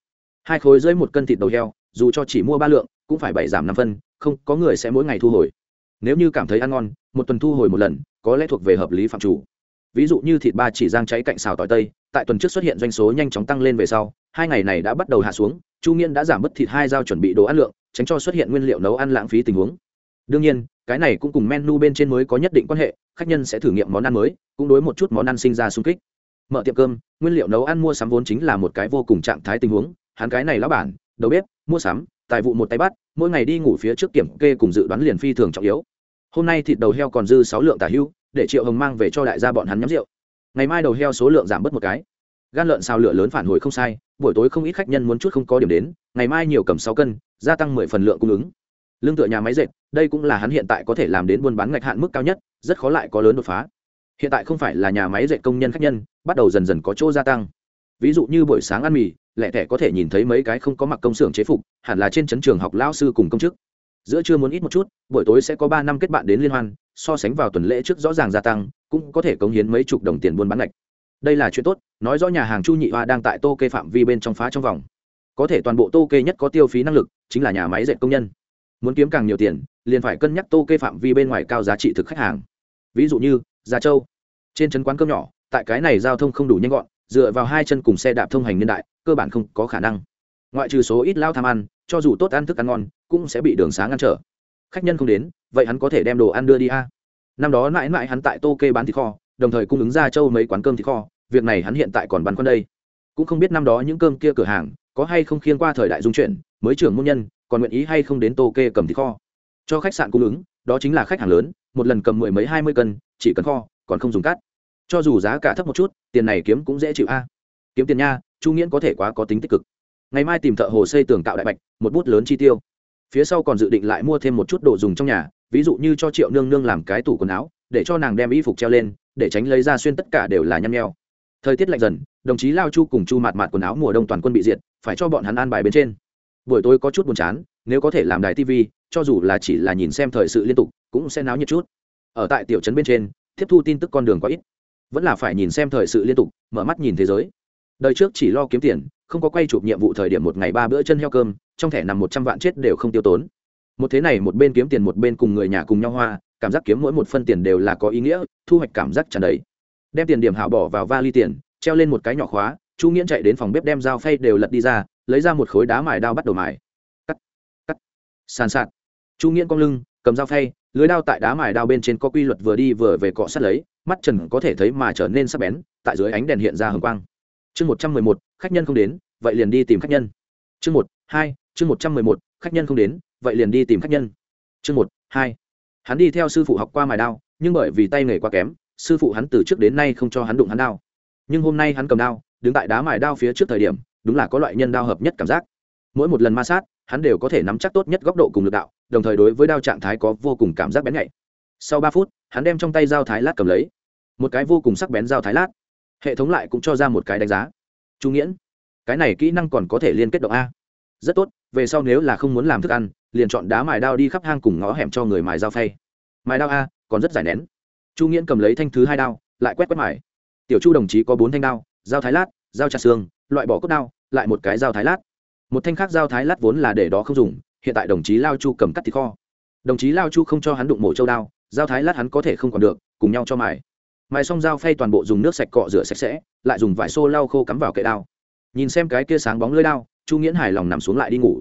Hai khối dưới một cân thịt đầu heo, dù cho chỉ mua ba lượng, cũng phải bảy giảm năm phân, không, có người sẽ mỗi ngày thu hồi. Nếu như cảm thấy ăn ngon, một tuần thu hồi một lần, có lẽ thuộc về hợp lý phạm chủ ví dụ như thịt ba chỉ giang cháy cạnh xào tỏi tây, tại tuần trước xuất hiện doanh số nhanh chóng tăng lên về sau, hai ngày này đã bắt đầu hạ xuống, chu nghiên đã giảm bớt thịt hai dao chuẩn bị đồ ăn lượng, tránh cho xuất hiện nguyên liệu nấu ăn lãng phí tình huống. Đương nhiên, cái này cũng cùng menu bên trên mới có nhất định quan hệ, khách nhân sẽ thử nghiệm món ăn mới, cũng đối một chút món ăn sinh ra sung kích. Mở tiệm cơm, nguyên liệu nấu ăn mua sắm vốn chính là một cái vô cùng trạng thái tình huống, hắn cái này lão bản, đầu bếp, mua sắm, tài vụ một tay bắt, mỗi ngày đi ngủ phía trước kiểm kê cùng dự đoán liền phi thường trọng yếu hôm nay thịt đầu heo còn dư sáu lượng tả hưu, để triệu hồng mang về cho đại gia bọn hắn nhắm rượu. Ngày mai đầu heo số lượng giảm bớt một cái. Gan lợn xào lửa lớn phản hồi không sai, buổi tối không ít khách nhân muốn chút không có điểm đến, ngày mai nhiều cầm sáu cân, gia tăng mười phần lượng cung ứng. Lương tựa nhà máy dệt, đây cũng là hắn hiện tại có thể làm đến buôn bán ngạch hạn mức cao nhất, rất khó lại có lớn đột phá. Hiện tại không phải là nhà máy dệt công nhân khách nhân, bắt đầu dần dần có chỗ gia tăng. Ví dụ như buổi sáng ăn mì lẹ tẻ có thể nhìn thấy mấy cái không có mặc công xưởng chế phục, hẳn là trên chấn trường học lao sư cùng công chức giữa trưa muốn ít một chút, buổi tối sẽ có ba năm kết bạn đến liên hoan, so sánh vào tuần lễ trước rõ ràng gia tăng, cũng có thể cống hiến mấy chục đồng tiền buôn bán lệch đây là chuyện tốt, nói rõ nhà hàng chu nhị hoa đang tại tô kê phạm vi bên trong phá trong vòng. Có thể toàn bộ tô kê nhất có tiêu phí năng lực, chính là nhà máy dệt công nhân. Muốn kiếm càng nhiều tiền, liền phải cân nhắc tô kê phạm vi bên ngoài cao giá trị thực khách hàng. Ví dụ như, gia châu. Trên trấn quán cơm nhỏ, tại cái này giao thông không đủ nhanh gọn, dựa vào hai chân cùng xe đạp thông hành niên đại, cơ bản không có khả năng. Ngoại trừ số ít lao tham ăn, cho dù tốt ăn thức ăn ngon cũng sẽ bị đường xá ngăn trở. Khách nhân không đến, vậy hắn có thể đem đồ ăn đưa đi a? Năm đó mãi mãi hắn tại tô kê bán thịt kho, đồng thời cung ứng ra châu mấy quán cơm thịt kho, việc này hắn hiện tại còn băn khoăn đây. Cũng không biết năm đó những cơm kia cửa hàng có hay không khiên qua thời đại dung chuyển, mới trưởng môn nhân còn nguyện ý hay không đến tô kê cầm thịt kho. Cho khách sạn cung ứng, đó chính là khách hàng lớn, một lần cầm mười mấy hai mươi cân, chỉ cần kho, còn không dùng cát. Cho dù giá cả thấp một chút, tiền này kiếm cũng dễ chịu a. Kiếm tiền nha, chu nghiễn có thể quá có tính tích cực. Ngày mai tìm thợ hồ xây tường tạo đại bạch, một bút lớn chi tiêu phía sau còn dự định lại mua thêm một chút đồ dùng trong nhà, ví dụ như cho triệu nương nương làm cái tủ quần áo, để cho nàng đem y phục treo lên, để tránh lấy ra xuyên tất cả đều là nhăm nheo. Thời tiết lạnh dần, đồng chí lao chu cùng chu mạt mạt quần áo mùa đông toàn quân bị diệt, phải cho bọn hắn an bài bên trên. Buổi tối có chút buồn chán, nếu có thể làm đài tv cho dù là chỉ là nhìn xem thời sự liên tục, cũng sẽ náo nhiệt chút. Ở tại tiểu trấn bên trên, tiếp thu tin tức con đường quá ít. Vẫn là phải nhìn xem thời sự liên tục, mở mắt nhìn thế giới. Đời trước chỉ lo kiếm tiền không có quay chụp nhiệm vụ thời điểm một ngày ba bữa chân heo cơm, trong thẻ nằm một trăm vạn chết đều không tiêu tốn. Một thế này một bên kiếm tiền một bên cùng người nhà cùng nhau hoa, cảm giác kiếm mỗi một phân tiền đều là có ý nghĩa, thu hoạch cảm giác tràn đầy. Đem tiền điểm hảo bỏ vào vali tiền, treo lên một cái nhỏ khóa, chu nghiễn chạy đến phòng bếp đem dao phay đều lật đi ra, lấy ra một khối đá mài đao bắt đầu mài. Cắt cắt, sàn sạt. Chu nghiễn cong lưng, cầm dao phay, lưới đao tại đá mài đao bên trên có quy luật vừa đi vừa về cọ sát lấy, mắt trần có thể thấy mà trở nên sắc bén, tại dưới ánh đèn hiện ra hồng quang. Chương một trăm mười một khách nhân không đến, vậy liền đi tìm khách nhân. Chương một, hai, chương một trăm mười một, khách nhân không đến, vậy liền đi tìm khách nhân. Chương một, hai. Hắn đi theo sư phụ học qua mài đao, nhưng bởi vì tay nghề quá kém, sư phụ hắn từ trước đến nay không cho hắn đụng hắn đao. Nhưng hôm nay hắn cầm đao, đứng tại đá mài đao phía trước thời điểm, đúng là có loại nhân đao hợp nhất cảm giác. Mỗi một lần ma sát, hắn đều có thể nắm chắc tốt nhất góc độ cùng lực đạo, đồng thời đối với đao trạng thái có vô cùng cảm giác bén nhạy. Sau ba phút, hắn đem trong tay dao thái lát cầm lấy. Một cái vô cùng sắc bén dao thái lát. Hệ thống lại cũng cho ra một cái đánh giá chú nghiễn, cái này kỹ năng còn có thể liên kết động a. Rất tốt, về sau nếu là không muốn làm thức ăn, liền chọn đá mài đao đi khắp hang cùng ngõ hẻm cho người mài dao phay. Mài đao a, còn rất giải nén. Chu nghiễn cầm lấy thanh thứ hai đao, lại quét quét mài. Tiểu chu đồng chí có bốn thanh đao, dao thái lát, dao chặt xương, loại bỏ cốt đao, lại một cái dao thái lát. Một thanh khác dao thái lát vốn là để đó không dùng, hiện tại đồng chí lao chu cầm cắt thịt kho. Đồng chí lao chu không cho hắn đụng mổ châu đao, dao thái lát hắn có thể không còn được, cùng nhau cho mài mài xong dao phay toàn bộ dùng nước sạch cọ rửa sạch sẽ, lại dùng vải xô lau khô cắm vào kệ đao. Nhìn xem cái kia sáng bóng lưới đao, chu nghiễn hài lòng nằm xuống lại đi ngủ.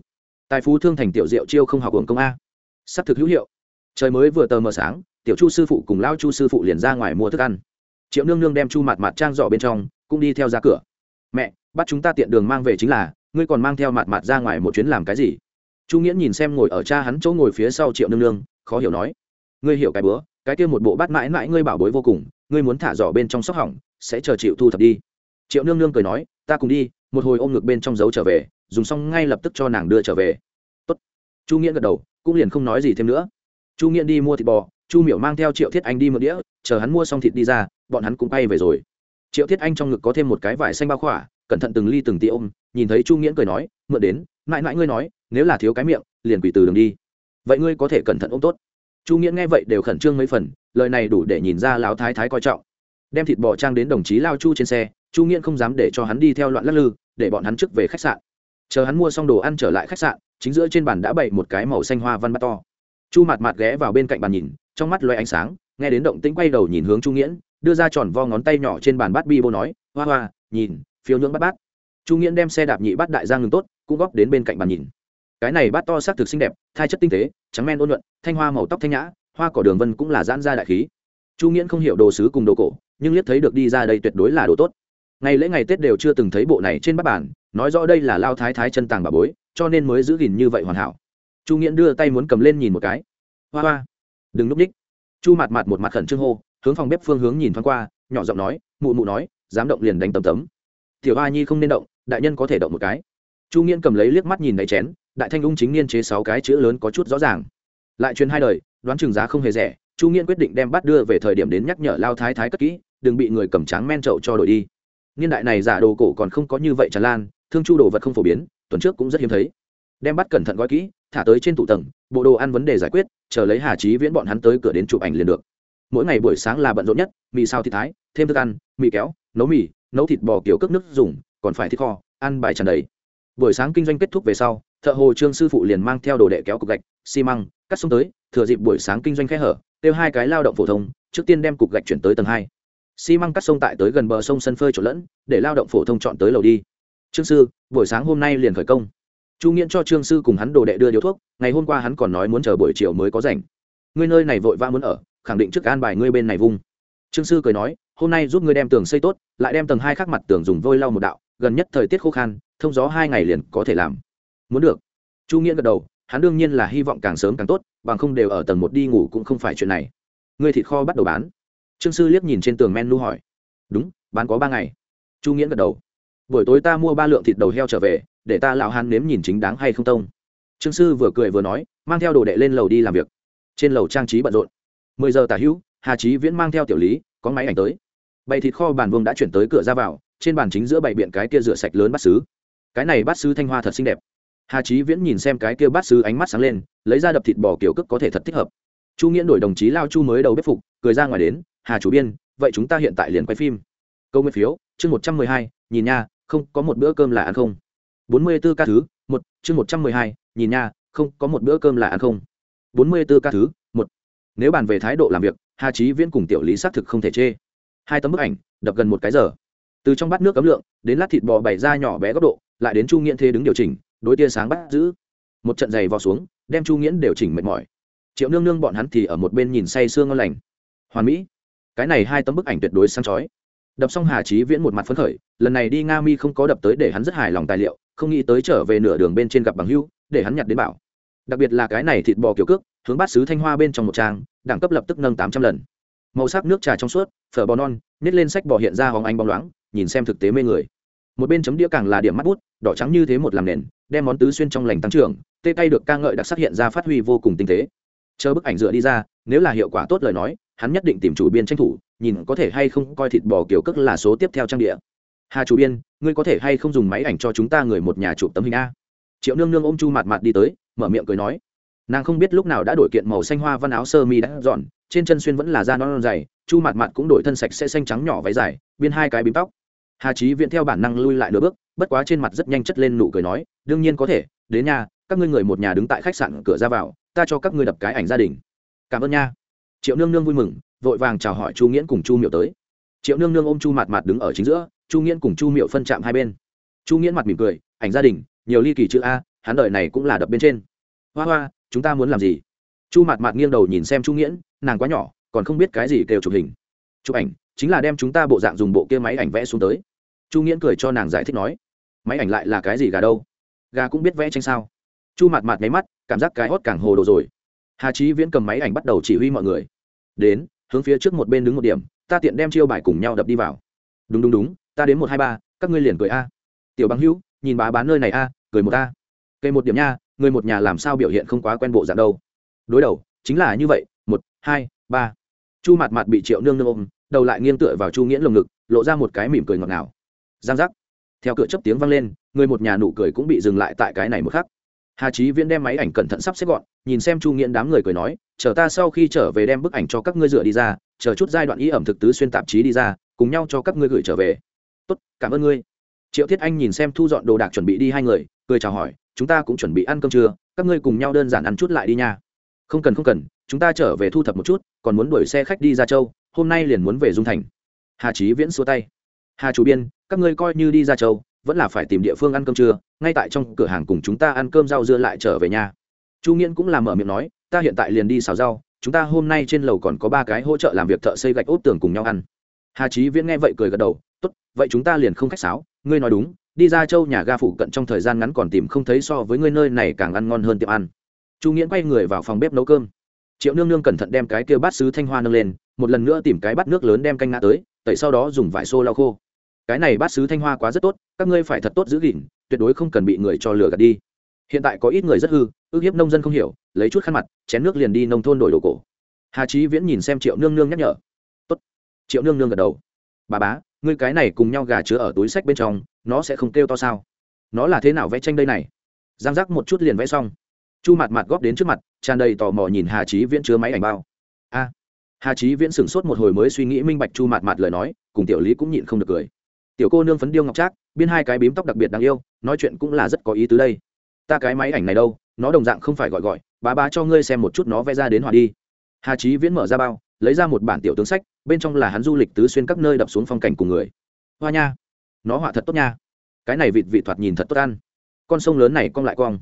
Tài phú thương thành tiểu diệu chiêu không học hưởng công a. S ắ c thực hữu hiệu. Trời mới vừa tờ mờ sáng, tiểu chu sư phụ cùng lao chu sư phụ liền ra ngoài mua thức ăn. Triệu nương nương đem chu mặt mặt trang giỏ bên trong, cũng đi theo ra cửa. Mẹ, bắt chúng ta tiện đường mang về chính là, ngươi còn mang theo mặt mặt ra ngoài một chuyến làm cái gì? Chu nghiễn nhìn xem ngồi ở cha hắn chỗ ngồi phía sau triệu nương nương, khó hiểu nói. Ngươi hiểu cái bữa, cái kia một bộ bắt mãi mãi ngươi bảo bối vô cùng ngươi muốn thả giỏ bên trong sóc hỏng, sẽ chờ chịu thu thập đi. Triệu nương nương cười nói, ta cùng đi, một hồi ôm ngực bên trong dấu trở về, dùng xong ngay lập tức cho nàng đưa trở về. Tốt. chu nghĩa gật đầu, cũng liền không nói gì thêm nữa. Chu nghĩa đi mua thịt bò, chu miểu mang theo triệu thiết anh đi một đĩa, chờ hắn mua xong thịt đi ra, bọn hắn cũng bay về rồi. Triệu thiết anh trong ngực có thêm một cái vải xanh bao khỏa, cẩn thận từng ly từng tí ôm, nhìn thấy chu nghĩa cười nói, mượn đến, mãi mãi ngươi nói, nếu là thiếu cái miệng, liền quỷ từ đường đi. Vậy ngươi có thể cẩn thận ôm tốt. Chu nghĩa nghe vậy đều khẩn trương mấy phần lời này đủ để nhìn ra lão thái thái coi trọng. Đem thịt bò trang đến đồng chí lao chu trên xe, chu nghiễn không dám để cho hắn đi theo loạn lắc lư, để bọn hắn trước về khách sạn. Chờ hắn mua xong đồ ăn trở lại khách sạn, chính giữa trên bàn đã bày một cái màu xanh hoa văn bát to. Chu mạt mạt ghé vào bên cạnh bàn nhìn, trong mắt loay ánh sáng, nghe đến động tĩnh quay đầu nhìn hướng chu nghiễn, đưa ra tròn vo ngón tay nhỏ trên bàn bát bi bô nói, hoa hoa, nhìn phiếu nhưỡng bát bát. Chu nghiễn đem xe đạp nhị bát đại ra ngừng tốt, cũng góp đến bên cạnh bàn nhìn. Cái này bát to xác thực xinh đẹp, thai chất tinh tế, trắng men ôn nhuận, thanh hoa màu tóc thanh nhã hoa cỏ đường vân cũng là giãn ra đại khí. Chu nghiễn không hiểu đồ sứ cùng đồ cổ, nhưng liếc thấy được đi ra đây tuyệt đối là đồ tốt. Ngày lễ ngày tết đều chưa từng thấy bộ này trên bát bản, nói rõ đây là lao thái thái chân tàng bà bối, cho nên mới giữ gìn như vậy hoàn hảo. Chu nghiễn đưa tay muốn cầm lên nhìn một cái. Hoa hoa, đừng núp ních. Chu mặt mặt một mặt khẩn trương hô, hướng phòng bếp phương hướng nhìn thoáng qua, nhỏ giọng nói, mụ mụ nói, dám động liền đánh tầm tấm. Tiểu hoa nhi không nên động, đại nhân có thể động một cái. Chu nghiễn cầm lấy liếc mắt nhìn đáy chén, đại thanh ung chính niên chế sáu cái chữ lớn có chút rõ ràng. Lại truyền hai đời đoán chừng giá không hề rẻ, chu nghiễn quyết định đem bắt đưa về thời điểm đến nhắc nhở lao thái thái cất kỹ, đừng bị người cầm tráng men trậu cho đổi đi. Niên đại này giả đồ cổ còn không có như vậy tràn lan, thương chu đồ vật không phổ biến, tuần trước cũng rất hiếm thấy. Đem bắt cẩn thận gói kỹ, thả tới trên tủ tầng, bộ đồ ăn vấn đề giải quyết, chờ lấy hà trí viễn bọn hắn tới cửa đến chụp ảnh liền được. Mỗi ngày buổi sáng là bận rộn nhất, mì sao thịt thái, thêm thức ăn, mì kéo, nấu mì, nấu thịt bò kiểu cước nước dùng, còn phải thịt kho, ăn bài tràn đầy. Buổi sáng kinh doanh kết thúc về sau, thợ hồ trương sư phụ liền mang theo đồ đệ kéo cục gạch, xi măng cắt xuống tới, thừa dịp buổi sáng kinh doanh khe hở, kêu hai cái lao động phổ thông, trước tiên đem cục gạch chuyển tới tầng hai. Xi măng cắt sông tại tới gần bờ sông sân phơi trộn lẫn, để lao động phổ thông chọn tới lầu đi. Trương sư, buổi sáng hôm nay liền khởi công. Chu nghiễn cho trương sư cùng hắn đồ đệ đưa điếu thuốc, ngày hôm qua hắn còn nói muốn chờ buổi chiều mới có rảnh. Ngươi nơi này vội vã muốn ở, khẳng định trước an bài ngươi bên này vung. Trương sư cười nói, hôm nay giúp ngươi đem tường xây tốt, lại đem tầng hai khắc mặt tường dùng vôi lau một đạo, gần nhất thời tiết khô khan, thông gió hai ngày liền có thể làm. Muốn được. Chu nghiễn gật đầu hắn đương nhiên là hy vọng càng sớm càng tốt, bằng không đều ở tầng một đi ngủ cũng không phải chuyện này. Ngươi thịt kho bắt đầu bán. Trương sư liếc nhìn trên tường menu hỏi. Đúng, bán có ba ngày. Chu nghĩa gật đầu. Buổi tối ta mua ba lượng thịt đầu heo trở về, để ta lão hán nếm nhìn chính đáng hay không tông. Trương sư vừa cười vừa nói, mang theo đồ đệ lên lầu đi làm việc. Trên lầu trang trí bận rộn. Mười giờ tả hữu, hà trí viễn mang theo tiểu lý, có máy ảnh tới. Bày thịt kho bàn vương đã chuyển tới cửa ra vào, trên bàn chính giữa bày biện cái kia rửa sạch lớn bát xứ cái này bát xứ thanh hoa thật xinh đẹp hà trí viễn nhìn xem cái kia bát sứ ánh mắt sáng lên lấy ra đập thịt bò kiểu cức có thể thật thích hợp chu nghĩa đổi đồng chí lao chu mới đầu bếp phục cười ra ngoài đến hà chủ biên vậy chúng ta hiện tại liền quay phim câu nguyên phiếu chương một trăm mười hai, nhìn nha, không có một bữa cơm là ăn không. bốn mươi b ố ca thứ, một, chương một trăm mười hai, nhìn nha, không có một bữa cơm là ăn không. bốn mươi b ố ca thứ, một. Nếu bàn về thái độ làm việc, hà trí viễn cùng tiểu lý xác thực không thể chê. Hai tấm bức ảnh, đập gần một cái giờ. Từ trong bát nước cấm lượng, đến lát thịt bò bày ra nhỏ bé góc độ, lại đến chu nghiện thế đứng điều chỉnh đối tia sáng bắt giữ. Một trận giày vò xuống, đem chu nghiễn đều chỉnh mệt mỏi. Triệu nương nương bọn hắn thì ở một bên nhìn say sương ngon lành. Hoàn mỹ, cái này hai tấm bức ảnh tuyệt đối sáng chói. Đập xong hà trí viễn một mặt phấn khởi, lần này đi nga mi không có đập tới để hắn rất hài lòng tài liệu, không nghĩ tới trở về nửa đường bên trên gặp bằng hưu, để hắn nhặt đến bảo. Đặc biệt là cái này thịt bò kiểu cước, hướng bát sứ thanh hoa bên trong một trang, đẳng cấp lập tức nâng tám trăm lần. Màu sắc nước trà trong suốt, phở bò non, nhét lên sách bò hiện ra hóng ánh bóng loáng, nhìn xem thực tế mê người. Một bên chấm đĩa càng là điểm mắt bút, đỏ trắng như thế một làm nền đem món tứ xuyên trong lành tăng trưởng tê tay được ca ngợi đặc sắc hiện ra phát huy vô cùng tinh tế. Chờ bức ảnh dựa đi ra nếu là hiệu quả tốt lời nói hắn nhất định tìm chủ biên tranh thủ nhìn có thể hay không coi thịt bò kiểu cất là số tiếp theo trang địa. Hà chủ biên ngươi có thể hay không dùng máy ảnh cho chúng ta người một nhà chụp tấm hình a? Triệu nương nương ôm chu mặt mặt đi tới mở miệng cười nói. Nàng không biết lúc nào đã đổi kiện màu xanh hoa văn áo sơ mi đã dọn trên chân xuyên vẫn là da non, non dày chu mặt mặt cũng đổi thân sạch sẽ xanh trắng nhỏ váy dài biên hai cái bím tóc. Hà trí viện theo bản năng lui lại nửa bước bất quá trên mặt rất nhanh chất lên nụ cười nói, đương nhiên có thể, đến nhà, các ngươi người một nhà đứng tại khách sạn cửa ra vào, ta cho các ngươi đập cái ảnh gia đình. Cảm ơn nha. Triệu nương nương vui mừng, vội vàng chào hỏi chu nghiễn cùng chu miệu tới. Triệu nương nương ôm chu mặt mặt đứng ở chính giữa, chu nghiễn cùng chu miệu phân chạm hai bên. Chu nghiễn mặt mỉm cười, ảnh gia đình, nhiều ly kỳ chữ a, hắn đợi này cũng là đập bên trên. Hoa hoa, chúng ta muốn làm gì? Chu mặt mặt nghiêng đầu nhìn xem chu nghiễn, nàng quá nhỏ, còn không biết cái gì kêu chụp hình. Chụp ảnh, chính là đem chúng ta bộ dạng dùng bộ kia máy ảnh vẽ xuống tới. Chu nghiễn cười cho nàng giải thích nói máy ảnh lại là cái gì gà đâu? Gà cũng biết vẽ tranh sao? Chu mặt mặt nháy mắt, cảm giác cái hót càng hồ đồ rồi. Hà trí viễn cầm máy ảnh bắt đầu chỉ huy mọi người. Đến, hướng phía trước một bên đứng một điểm, ta tiện đem chiêu bài cùng nhau đập đi vào. Đúng đúng đúng, ta đến một hai ba, các ngươi liền cười a. Tiểu bằng hữu, nhìn bá bán nơi này a, cười một a. Cây một điểm nha, người một nhà làm sao biểu hiện không quá quen bộ dạng đâu. Đối đầu, chính là như vậy, một, hai, ba. Chu mặt mặt bị triệu nương nương ôm, đầu lại nghiêng tựa vào chu nghiễn lồng ngực, lộ ra một cái mỉm cười ngọt ngào. Giang giác theo cửa chấp tiếng vang lên, người một nhà nụ cười cũng bị dừng lại tại cái này một khắc. Hà trí viễn đem máy ảnh cẩn thận sắp xếp gọn, nhìn xem chu nghiễn đám người cười nói, chờ ta sau khi trở về đem bức ảnh cho các ngươi dựa đi ra, chờ chút giai đoạn ý ẩm thực tứ xuyên tạp chí đi ra, cùng nhau cho các ngươi gửi trở về. Tốt, cảm ơn ngươi. Triệu thiết anh nhìn xem thu dọn đồ đạc chuẩn bị đi hai người, cười chào hỏi, chúng ta cũng chuẩn bị ăn cơm trưa, các ngươi cùng nhau đơn giản ăn chút lại đi nha. Không cần không cần, chúng ta trở về thu thập một chút, còn muốn đuổi xe khách đi ra châu, hôm nay liền muốn về dung thành. Hà trí viễn xua tay hà chủ biên, các ngươi coi như đi ra châu, vẫn là phải tìm địa phương ăn cơm trưa, ngay tại trong cửa hàng cùng chúng ta ăn cơm rau dưa lại trở về nhà. Chu nghiễn cũng làm mở miệng nói, ta hiện tại liền đi xào rau, chúng ta hôm nay trên lầu còn có ba cái hỗ trợ làm việc thợ xây gạch ốp tường cùng nhau ăn. Hà trí viễn nghe vậy cười gật đầu, tốt, vậy chúng ta liền không khách sáo, ngươi nói đúng, đi ra châu nhà ga phụ cận trong thời gian ngắn còn tìm không thấy so với ngươi nơi này càng ăn ngon hơn tiệm ăn. Chu nghiễn quay người vào phòng bếp nấu cơm. Triệu nương nương cẩn thận đem cái kia bát sứ thanh hoa nâng lên, một lần nữa tìm cái bát nước lớn đem canh ngã tới, tẩy sau đó dùng vải xô lau khô cái này bát sứ thanh hoa quá rất tốt, các ngươi phải thật tốt giữ gìn, tuyệt đối không cần bị người cho lừa gạt đi. Hiện tại có ít người rất hư, ước hiếp nông dân không hiểu, lấy chút khăn mặt, chén nước liền đi nông thôn đổi đồ cổ. Hà trí viễn nhìn xem triệu nương nương nhắc nhở. Tốt. triệu nương nương gật đầu. Bà bá, ngươi cái này cùng nhau gà chứa ở túi sách bên trong, nó sẽ không kêu to sao? Nó là thế nào vẽ tranh đây này? Giang giác một chút liền vẽ xong. Chu mặt mặt góp đến trước mặt, tràn đầy tò mò nhìn hà trí viễn chứa máy ảnh bao. A. Hà trí viễn sửng sốt một hồi mới suy nghĩ minh bạch chu mặt mặt lời nói, cùng tiểu lý cũng nhịn không được cười tiểu cô nương phấn điêu ngọc trác, biên hai cái bím tóc đặc biệt đáng yêu, nói chuyện cũng là rất có ý tứ đây. Ta cái máy ảnh này đâu, nó đồng dạng không phải gọi gọi bà bá cho ngươi xem một chút nó vẽ ra đến hòa đi. Hà trí viễn mở ra bao, lấy ra một bản tiểu tướng sách, bên trong là hắn du lịch tứ xuyên các nơi đập xuống phong cảnh cùng người. Hoa nha, nó họa thật tốt nha. Cái này vịt vị thoạt nhìn thật tốt ăn. Con sông lớn này cong lại cong.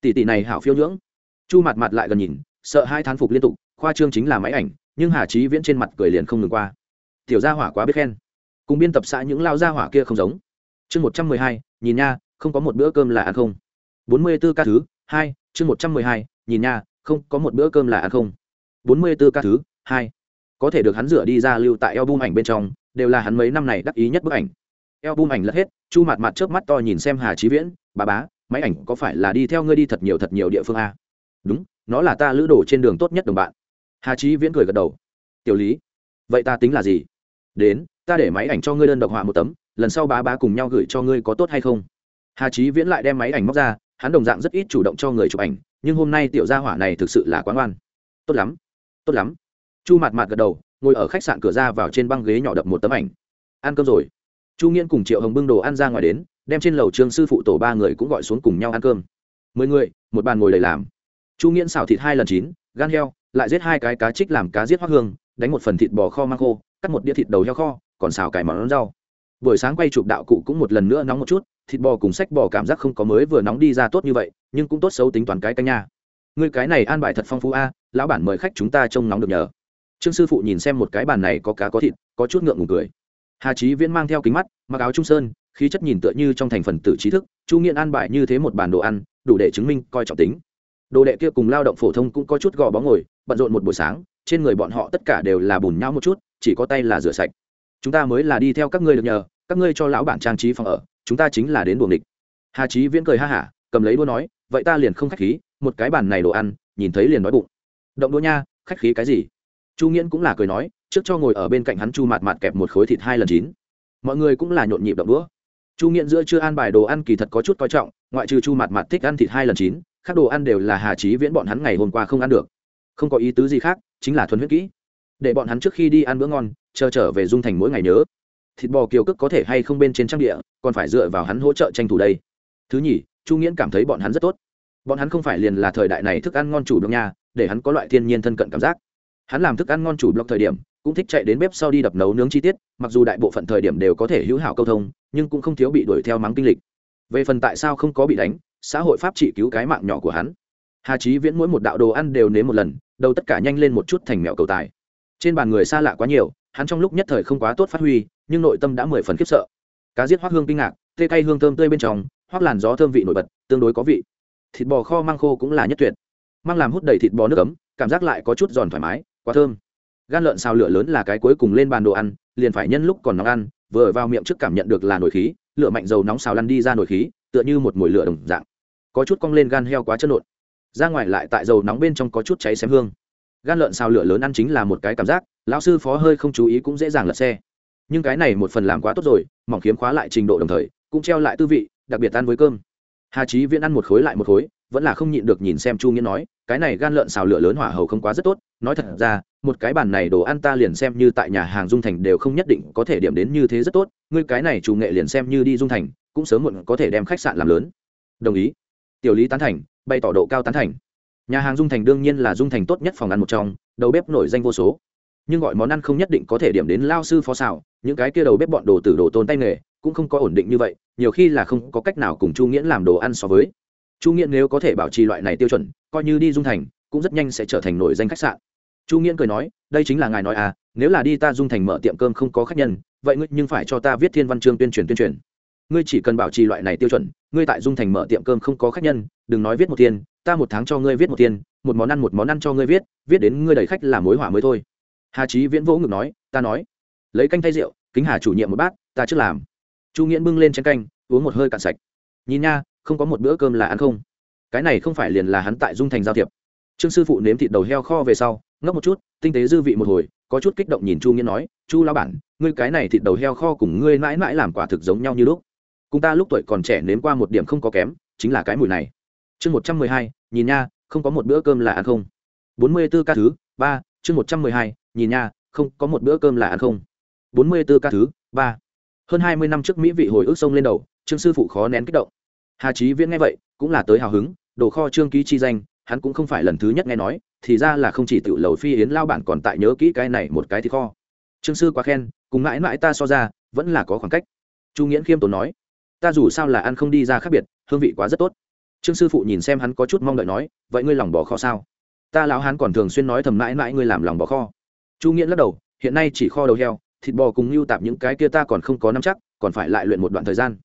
Tỷ tỷ này hảo phiêu nhưỡng. Chu mặt mặt lại gần nhìn, sợ hai thán phục liên tục, khoa trương chính là máy ảnh, nhưng hà trí viễn trên mặt cười liền không ngừng qua. Tiểu gia hỏa quá biết khen cùng biên tập xã những lao gia hỏa kia không giống. Chương một trăm mười hai, nhìn nha, không có một bữa cơm là ăn không. bốn mươi b ố ca thứ, hai, chương một trăm mười hai, nhìn nha, không có một bữa cơm là ăn không. bốn mươi b ố ca thứ, hai. Có thể được hắn rửa đi ra lưu tại eo bung ảnh bên trong, đều là hắn mấy năm này đắc ý nhất bức ảnh. Eo bung ảnh lật hết, chu mặt mặt trước mắt to nhìn xem hà trí viễn, bà bá, máy ảnh có phải là đi theo ngươi đi thật nhiều thật nhiều địa phương a? Đúng, nó là ta lữ đồ trên đường tốt nhất đồng bạn. Hà trí viễn cười gật đầu. Tiểu lý, vậy ta tính là gì? Đến ta để máy ảnh cho ngươi đơn độc họa một tấm, lần sau bá bá cùng nhau gửi cho ngươi có tốt hay không? Hà trí viễn lại đem máy ảnh móc ra, hắn đồng dạng rất ít chủ động cho người chụp ảnh, nhưng hôm nay tiểu gia hỏa này thực sự là quán oan tốt lắm tốt lắm. Chu mặt mặt gật đầu, ngồi ở khách sạn cửa ra vào trên băng ghế nhỏ đập một tấm ảnh. Ăn cơm rồi. Chu nghiễn cùng triệu hồng bưng đồ ăn ra ngoài đến, đem trên lầu trương sư phụ tổ ba người cũng gọi xuống cùng nhau ăn cơm. Mười người, một bàn ngồi đầy làm. Chu nghiễn xào thịt hai lần chín, gan heo, lại giết hai cái cá trích làm cá giết hoác hương, đánh một phần thịt bò kho mang khô, cắt một đĩa thịt đầu heo kho còn xào cải món rau. Buổi sáng quay chụp đạo cụ cũng một lần nữa nóng một chút, thịt bò cùng sách bò cảm giác không có mới vừa nóng đi ra tốt như vậy, nhưng cũng tốt xấu tính toán cái canh nha. Người cái này an bài thật phong phú a, lão bản mời khách chúng ta trông nóng được nhờ. Trương sư phụ nhìn xem một cái bàn này có cá có thịt, có chút ngượng ngùng cười. Hà trí viễn mang theo kính mắt, mặc áo trung sơn, khí chất nhìn tựa như trong thành phần tử trí thức, chu nghiện an bài như thế một bàn đồ ăn, đủ để chứng minh coi trọng tính. Đồ đệ kia cùng lao động phổ thông cũng có chút gò bó ngồi, bận rộn một buổi sáng, trên người bọn họ tất cả đều là bùn nhau một chút, chỉ có tay là rửa sạch chúng ta mới là đi theo các ngươi được nhờ, các ngươi cho lão bản trang trí phòng ở, chúng ta chính là đến buồng địch hà trí viễn cười ha hả, cầm lấy đũa nói, vậy ta liền không khách khí, một cái bàn này đồ ăn, nhìn thấy liền nói bụng. Động đũa nha, khách khí cái gì? Chu nghiễn cũng là cười nói, trước cho ngồi ở bên cạnh hắn chu mạt mạt kẹp một khối thịt hai lần chín. Mọi người cũng là nhộn nhịp động đũa. Chu nghiễn giữa chưa ăn bài đồ ăn kỳ thật có chút coi trọng, ngoại trừ chu mạt mạt thích ăn thịt hai lần chín các đồ ăn đều là hà trí viễn bọn hắn ngày hôm qua không ăn được. Không có ý tứ gì khác, chính là thuần huyết kỹ để bọn hắn trước khi đi ăn bữa ngon, chờ trở về dung thành mỗi ngày nhớ. Thịt bò kiều cức có thể hay không bên trên trang địa, còn phải dựa vào hắn hỗ trợ tranh thủ đây. Thứ nhì, chu nghiễn cảm thấy bọn hắn rất tốt. Bọn hắn không phải liền là thời đại này thức ăn ngon chủ blog nha, để hắn có loại thiên nhiên thân cận cảm giác. Hắn làm thức ăn ngon chủ blog thời điểm, cũng thích chạy đến bếp sau đi đập nấu nướng chi tiết, mặc dù đại bộ phận thời điểm đều có thể hữu hảo câu thông, nhưng cũng không thiếu bị đuổi theo mắng kinh lịch. Về phần tại sao không có bị đánh, xã hội pháp trị cứu cái mạng nhỏ của hắn. Hà trí viễn mỗi một đạo đồ ăn đều nếm một lần, đầu tất cả nhanh lên một chút thành mẹo cầu tài trên bàn người xa lạ quá nhiều, hắn trong lúc nhất thời không quá tốt phát huy, nhưng nội tâm đã mười phần khiếp sợ. Cá giết hoác hương kinh ngạc, tê cay hương thơm tươi bên trong, hoác làn gió thơm vị nổi bật, tương đối có vị. Thịt bò kho mang khô cũng là nhất tuyệt. Mang làm hút đầy thịt bò nước ấm, cảm giác lại có chút giòn thoải mái, quá thơm. Gan lợn xào lửa lớn là cái cuối cùng lên bàn đồ ăn, liền phải nhân lúc còn nóng ăn, vừa vào miệng trước cảm nhận được là nồi khí, lửa mạnh dầu nóng xào lăn đi ra nồi khí, tựa như một mồi lửa đồng dạng. Có chút cong lên gan heo quá chân nộn. Ra ngoài lại tại dầu nóng bên trong có chút cháy xém hương gan lợn xào lửa lớn ăn chính là một cái cảm giác, lão sư phó hơi không chú ý cũng dễ dàng lật xe. Nhưng cái này một phần làm quá tốt rồi, mỏng khiếm khóa lại trình độ đồng thời, cũng treo lại tư vị, đặc biệt ăn với cơm. Hà trí viễn ăn một khối lại một khối, vẫn là không nhịn được nhìn xem chu nghĩa nói, cái này gan lợn xào lửa lớn hỏa hầu không quá rất tốt, nói thật ra, một cái bàn này đồ ăn ta liền xem như tại nhà hàng dung thành đều không nhất định có thể điểm đến như thế rất tốt, ngươi cái này chủ nghệ liền xem như đi dung thành, cũng sớm muộn có thể đem khách sạn làm lớn. Đồng ý. Tiểu lý tán thành, bày tỏ độ cao tán thành nhà hàng dung thành đương nhiên là dung thành tốt nhất phòng ăn một trong, đầu bếp nổi danh vô số. Nhưng gọi món ăn không nhất định có thể điểm đến lao sư phó xào, những cái kia đầu bếp bọn đồ từ đồ tôn tay nghề, cũng không có ổn định như vậy, nhiều khi là không có cách nào cùng chu nghĩa làm đồ ăn so với. Chu nghĩa nếu có thể bảo trì loại này tiêu chuẩn, coi như đi dung thành, cũng rất nhanh sẽ trở thành nổi danh khách sạn. Chu nghĩa cười nói, đây chính là ngài nói à nếu là đi ta dung thành mở tiệm cơm không có khách nhân, vậy ngươi nhưng phải cho ta viết thiên văn chương tuyên truyền tuyên truyền. Ngươi chỉ cần bảo trì loại này tiêu chuẩn ngươi tại dung thành mở tiệm cơm không có khách nhân, đừng nói viết một tiền, ta một tháng cho ngươi viết một tiền, một món ăn một món ăn cho ngươi viết viết đến ngươi đầy khách là mối hỏa mới thôi. Hà trí viễn vỗ ngực nói, ta nói. Lấy canh thay rượu, kính hà chủ nhiệm một bát, ta trước làm. Chu nghiễn bưng lên chén canh, uống một hơi cạn sạch. Nhìn nha, không có một bữa cơm là ăn không. Cái này không phải liền là hắn tại dung thành giao thiệp. Trương sư phụ nếm thịt đầu heo kho về sau, ngốc một chút, tinh tế dư vị một hồi, có chút kích động nhìn chu nghiễn nói, chu lao bản, ngươi cái này thịt đầu heo kho cùng ngươi mãi mãi làm quả thực giống nhau như lúc cùng ta lúc tuổi còn trẻ nếm qua một điểm không có kém, chính là cái mùi này. Chương một trăm mười hai, nhìn nha, không có một bữa cơm là ăn không. bốn mươi b ố ca thứ, ba, chương một trăm mười hai, nhìn nha, không có một bữa cơm là ăn không. bốn mươi b ố ca thứ, ba. Hơn hai mươi năm trước mỹ vị hồi ức sông lên đầu, trương sư phụ khó nén kích động. Hà trí viễn nghe vậy, cũng là tới hào hứng, đồ kho trương ký chi danh, hắn cũng không phải lần thứ nhất nghe nói, thì ra là không chỉ tự lầu phi yến lao bản còn tại nhớ kỹ cái này một cái thì kho. Trương sư quá khen, cùng mãi mãi ta so ra, vẫn là có khoảng cách. Chu nghiễn khiêm tốn nói ta dù sao là ăn không đi ra khác biệt, hương vị quá rất tốt. Trương sư phụ nhìn xem hắn có chút mong đợi nói, vậy ngươi lòng bỏ kho sao? Ta lão hắn còn thường xuyên nói thầm mãi mãi ngươi làm lòng bỏ kho. Chu nghiễn lắc đầu, hiện nay chỉ kho đầu heo, thịt bò cùng lưu tạp những cái kia ta còn không có nắm chắc, còn phải lại luyện một đoạn thời gian.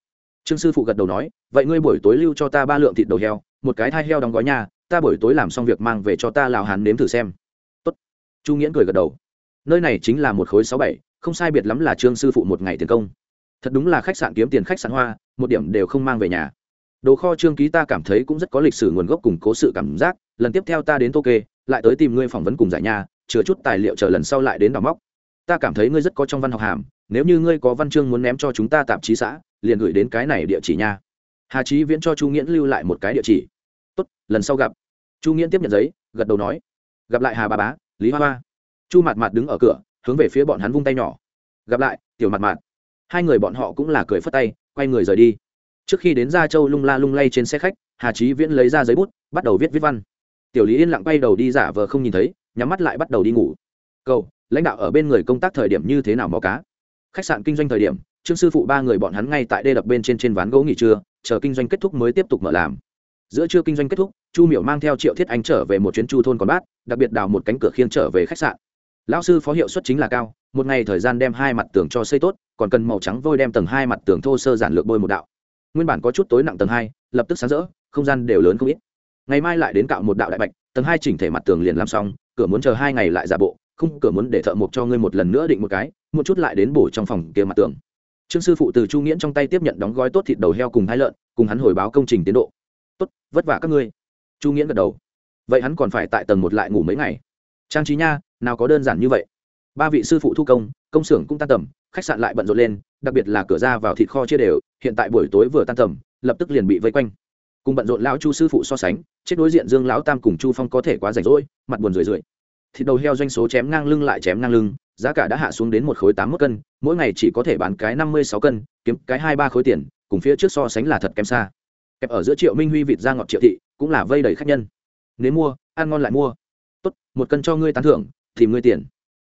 Trương sư phụ gật đầu nói, vậy ngươi buổi tối lưu cho ta ba lượng thịt đầu heo, một cái thai heo đóng gói nhà, ta buổi tối làm xong việc mang về cho ta lào hàn nếm thử xem. Tốt. chu nghiễn cười gật đầu. Nơi này chính là một khối sáu bảy, không sai biệt lắm là trương sư phụ một ngày tiền công. Thật đúng là khách sạn kiếm tiền khách sạn hoa một điểm đều không mang về nhà. Đồ kho trương ký ta cảm thấy cũng rất có lịch sử nguồn gốc củng cố sự cảm giác, lần tiếp theo ta đến tô kê, lại tới tìm ngươi phỏng vấn cùng giải nhà, chứa chút tài liệu chờ lần sau lại đến đào móc. Ta cảm thấy ngươi rất có trong văn học hàm, nếu như ngươi có văn chương muốn ném cho chúng ta tạp chí xã, liền gửi đến cái này địa chỉ nha. Hà trí viễn cho chu nghiễn lưu lại một cái địa chỉ. Tốt, lần sau gặp. Chu nghiễn tiếp nhận giấy, gật đầu nói. Gặp lại hà bà bá, lý hoa hoa. Chu Mạt Mạt đứng ở cửa, hướng về phía bọn hắn vung tay nhỏ. Gặp lại, tiểu Mạt Mạt. hai người bọn họ cũng là cười phất tay quay người rời đi. Trước khi đến ra châu lung la lung lay trên xe khách, hà trí viễn lấy ra giấy bút, bắt đầu viết viết văn. Tiểu lý yên lặng quay đầu đi giả vờ không nhìn thấy, nhắm mắt lại bắt đầu đi ngủ. Cậu, lãnh đạo ở bên người công tác thời điểm như thế nào mò cá? Khách sạn kinh doanh thời điểm, trương sư phụ ba người bọn hắn ngay tại đê đập bên trên trên ván gỗ nghỉ trưa, chờ kinh doanh kết thúc mới tiếp tục mở làm. Giữa trưa kinh doanh kết thúc, chu miểu mang theo triệu thiết anh trở về một chuyến chu thôn còn bát, đặc biệt đào một cánh cửa khiêng trở về khách sạn. Lão sư phó hiệu suất chính là cao, một ngày thời gian đem hai mặt tường cho xây tốt còn cần màu trắng vôi đem tầng hai mặt tường thô sơ giản lược bôi một đạo. Nguyên bản có chút tối nặng tầng hai, lập tức sáng rỡ, không gian đều lớn không ít. Ngày mai lại đến cạo một đạo đại bạch, tầng hai chỉnh thể mặt tường liền làm xong, cửa muốn chờ hai ngày lại giả bộ, không, cửa muốn để thợ mộc cho ngươi một lần nữa định một cái, một chút lại đến bổ trong phòng kia mặt tường. Trương sư phụ từ chu nghiễn trong tay tiếp nhận đóng gói tốt thịt đầu heo cùng hai lợn, cùng hắn hồi báo công trình tiến độ. Tốt, vất vả các ngươi. Chu nghiễn gật đầu. Vậy hắn còn phải tại tầng một lại ngủ mấy ngày. Trang trí nha, nào có đơn giản như vậy. Ba vị sư phụ thu công công xưởng cũng tan tầm khách sạn lại bận rộn lên, đặc biệt là cửa ra vào thịt kho chia đều, hiện tại buổi tối vừa tan tầm, lập tức liền bị vây quanh. Cùng bận rộn lão chu sư phụ so sánh, chết đối diện dương lão tam cùng chu phong có thể quá rảnh rỗi, mặt buồn rười rượi. Thịt đầu heo doanh số chém ngang lưng lại chém ngang lưng, giá cả đã hạ xuống đến một khối tám mươi cân, mỗi ngày chỉ có thể bán cái năm mươi sáu cân, kiếm cái hai ba khối tiền, cùng phía trước so sánh là thật kém xa. Kẹp ở giữa triệu minh huy vịt ra ngọt triệu thị, cũng là vây đầy khách nhân. Nếu mua, ăn ngon lại mua. Tốt, một cân cho ngươi tán thưởng, tìm ngươi tiền.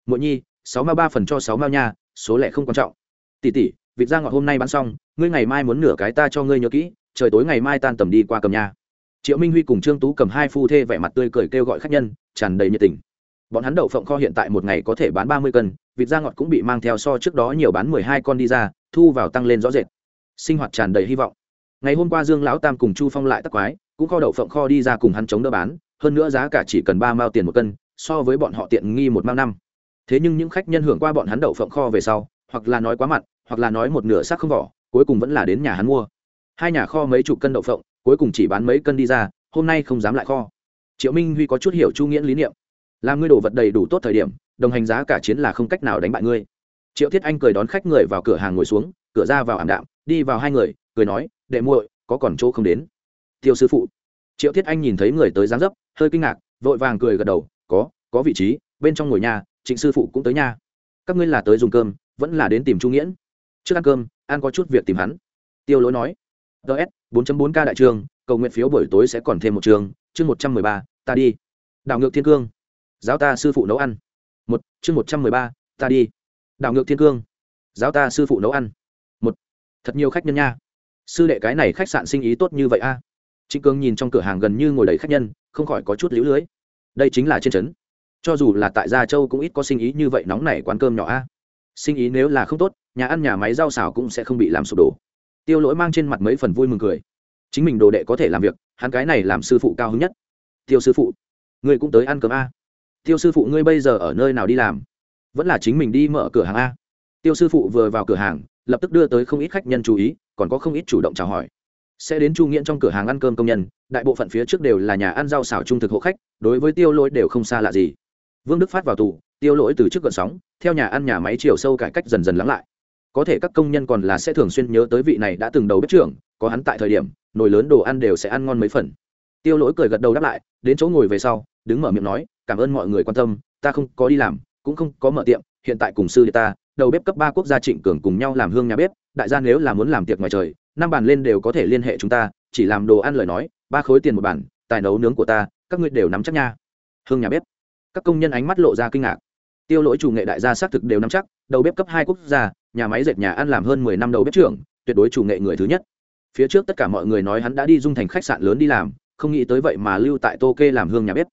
Mỗi nhi, sáu mươi ba phần cho sáu mao nha số lẻ không quan trọng. Tỷ tỷ, vịt ra ngọt hôm nay bán xong, ngươi ngày mai muốn nửa cái ta cho ngươi nhớ kỹ, trời tối ngày mai tan tầm đi qua cầm nhà. Triệu minh huy cùng trương tú cầm hai phu thê vẻ mặt tươi cười kêu gọi khách nhân, tràn đầy nhiệt tình. Bọn hắn đậu phộng kho hiện tại một ngày có thể bán ba mươi cân, vịt da ngọt cũng bị mang theo so trước đó nhiều bán mười hai con đi ra, thu vào tăng lên rõ rệt. Sinh hoạt tràn đầy hy vọng. Ngày hôm qua dương lão tam cùng chu phong lại tắc quái, cũng kho đậu phộng kho đi ra cùng hắn chống đỡ bán, hơn nữa giá cả chỉ cần ba mao tiền một cân, so với bọn họ tiện nghi một mao năm thế nhưng những khách nhân hưởng qua bọn hắn đậu phộng kho về sau, hoặc là nói quá mặn, hoặc là nói một nửa xác không vỏ, cuối cùng vẫn là đến nhà hắn mua. Hai nhà kho mấy chục cân đậu phộng, cuối cùng chỉ bán mấy cân đi ra, hôm nay không dám lại kho. Triệu minh huy có chút hiểu chu nghĩa lý niệm. Làm ngươi đồ vật đầy đủ tốt thời điểm, đồng hành giá cả chiến là không cách nào đánh bại ngươi. Triệu thiết anh cười đón khách người vào cửa hàng ngồi xuống, cửa ra vào ảm đạm, đi vào hai người, cười nói, đệ muội, có còn chỗ không đến? Tiêu sư phụ. Triệu thiết anh nhìn thấy người tới dáng dấp, hơi kinh ngạc, vội vàng cười gật đầu, có có vị trí bên trong ngồi nhà, trịnh sư phụ cũng tới nhà. Các ngươi là tới dùng cơm, vẫn là đến tìm trung nghiễn. Trước ăn cơm, ăn có chút việc tìm hắn. Tiêu lỗi nói ts 4.4 k đại trường, cầu nguyện phiếu buổi tối sẽ còn thêm một trường, chương một trăm mười ba, ta đi. Đảo ngược thiên cương, giáo ta sư phụ nấu ăn. Một, chương một trăm mười ba, ta đi. Đảo ngược thiên cương, giáo ta sư phụ nấu ăn. Một, thật nhiều khách nhân nha. Sư đệ cái này khách sạn sinh ý tốt như vậy a. À? trịnh cương nhìn trong cửa hàng gần như ngồi đầy khách nhân, không khỏi có chút lũ lưới. Đây chính là trên trấn cho dù là tại gia châu cũng ít có sinh ý như vậy nóng nảy quán cơm nhỏ a. Sinh ý nếu là không tốt, nhà ăn nhà máy rau xào cũng sẽ không bị làm sụp đổ. Tiêu lỗi mang trên mặt mấy phần vui mừng cười. Chính mình đồ đệ có thể làm việc, hắn cái này làm sư phụ cao hứng nhất. Tiêu sư phụ, ngươi cũng tới ăn cơm a. Tiêu sư phụ, ngươi bây giờ ở nơi nào đi làm? Vẫn là chính mình đi mở cửa hàng a. Tiêu sư phụ vừa vào cửa hàng, lập tức đưa tới không ít khách nhân chú ý, còn có không ít chủ động chào hỏi. Sẽ đến chu nghiễn trong cửa hàng ăn cơm công nhân, đại bộ phận phía trước đều là nhà ăn rau xào trung thực hộ khách, đối với tiêu lỗi đều không xa lạ gì vương đức phát vào tù, tiêu lỗi từ trước gợn sóng, theo nhà ăn nhà máy chiều sâu cải cách dần dần lắng lại. Có thể các công nhân còn là sẽ thường xuyên nhớ tới vị này đã từng đầu bếp trưởng, có hắn tại thời điểm, nồi lớn đồ ăn đều sẽ ăn ngon mấy phần. Tiêu lỗi cười gật đầu đáp lại, đến chỗ ngồi về sau, đứng mở miệng nói, cảm ơn mọi người quan tâm, ta không có đi làm, cũng không có mở tiệm, hiện tại cùng sư đệ ta, đầu bếp cấp ba quốc gia trịnh cường cùng nhau làm hương nhà bếp, đại gia nếu là muốn làm tiệc ngoài trời, năm bàn lên đều có thể liên hệ chúng ta, chỉ làm đồ ăn lời nói, ba khối tiền một bàn, tài nấu nướng của ta, các ngươi đều nắm chắc nha. Hương nhà bếp các công nhân ánh mắt lộ ra kinh ngạc. Tiêu lỗi chủ nghệ đại gia xác thực đều nắm chắc, đầu bếp cấp hai quốc gia, nhà máy dệt nhà ăn làm hơn mười năm đầu bếp trưởng, tuyệt đối chủ nghệ người thứ nhất. Phía trước tất cả mọi người nói hắn đã đi dung thành khách sạn lớn đi làm, không nghĩ tới vậy mà lưu tại tô kê làm hương nhà bếp.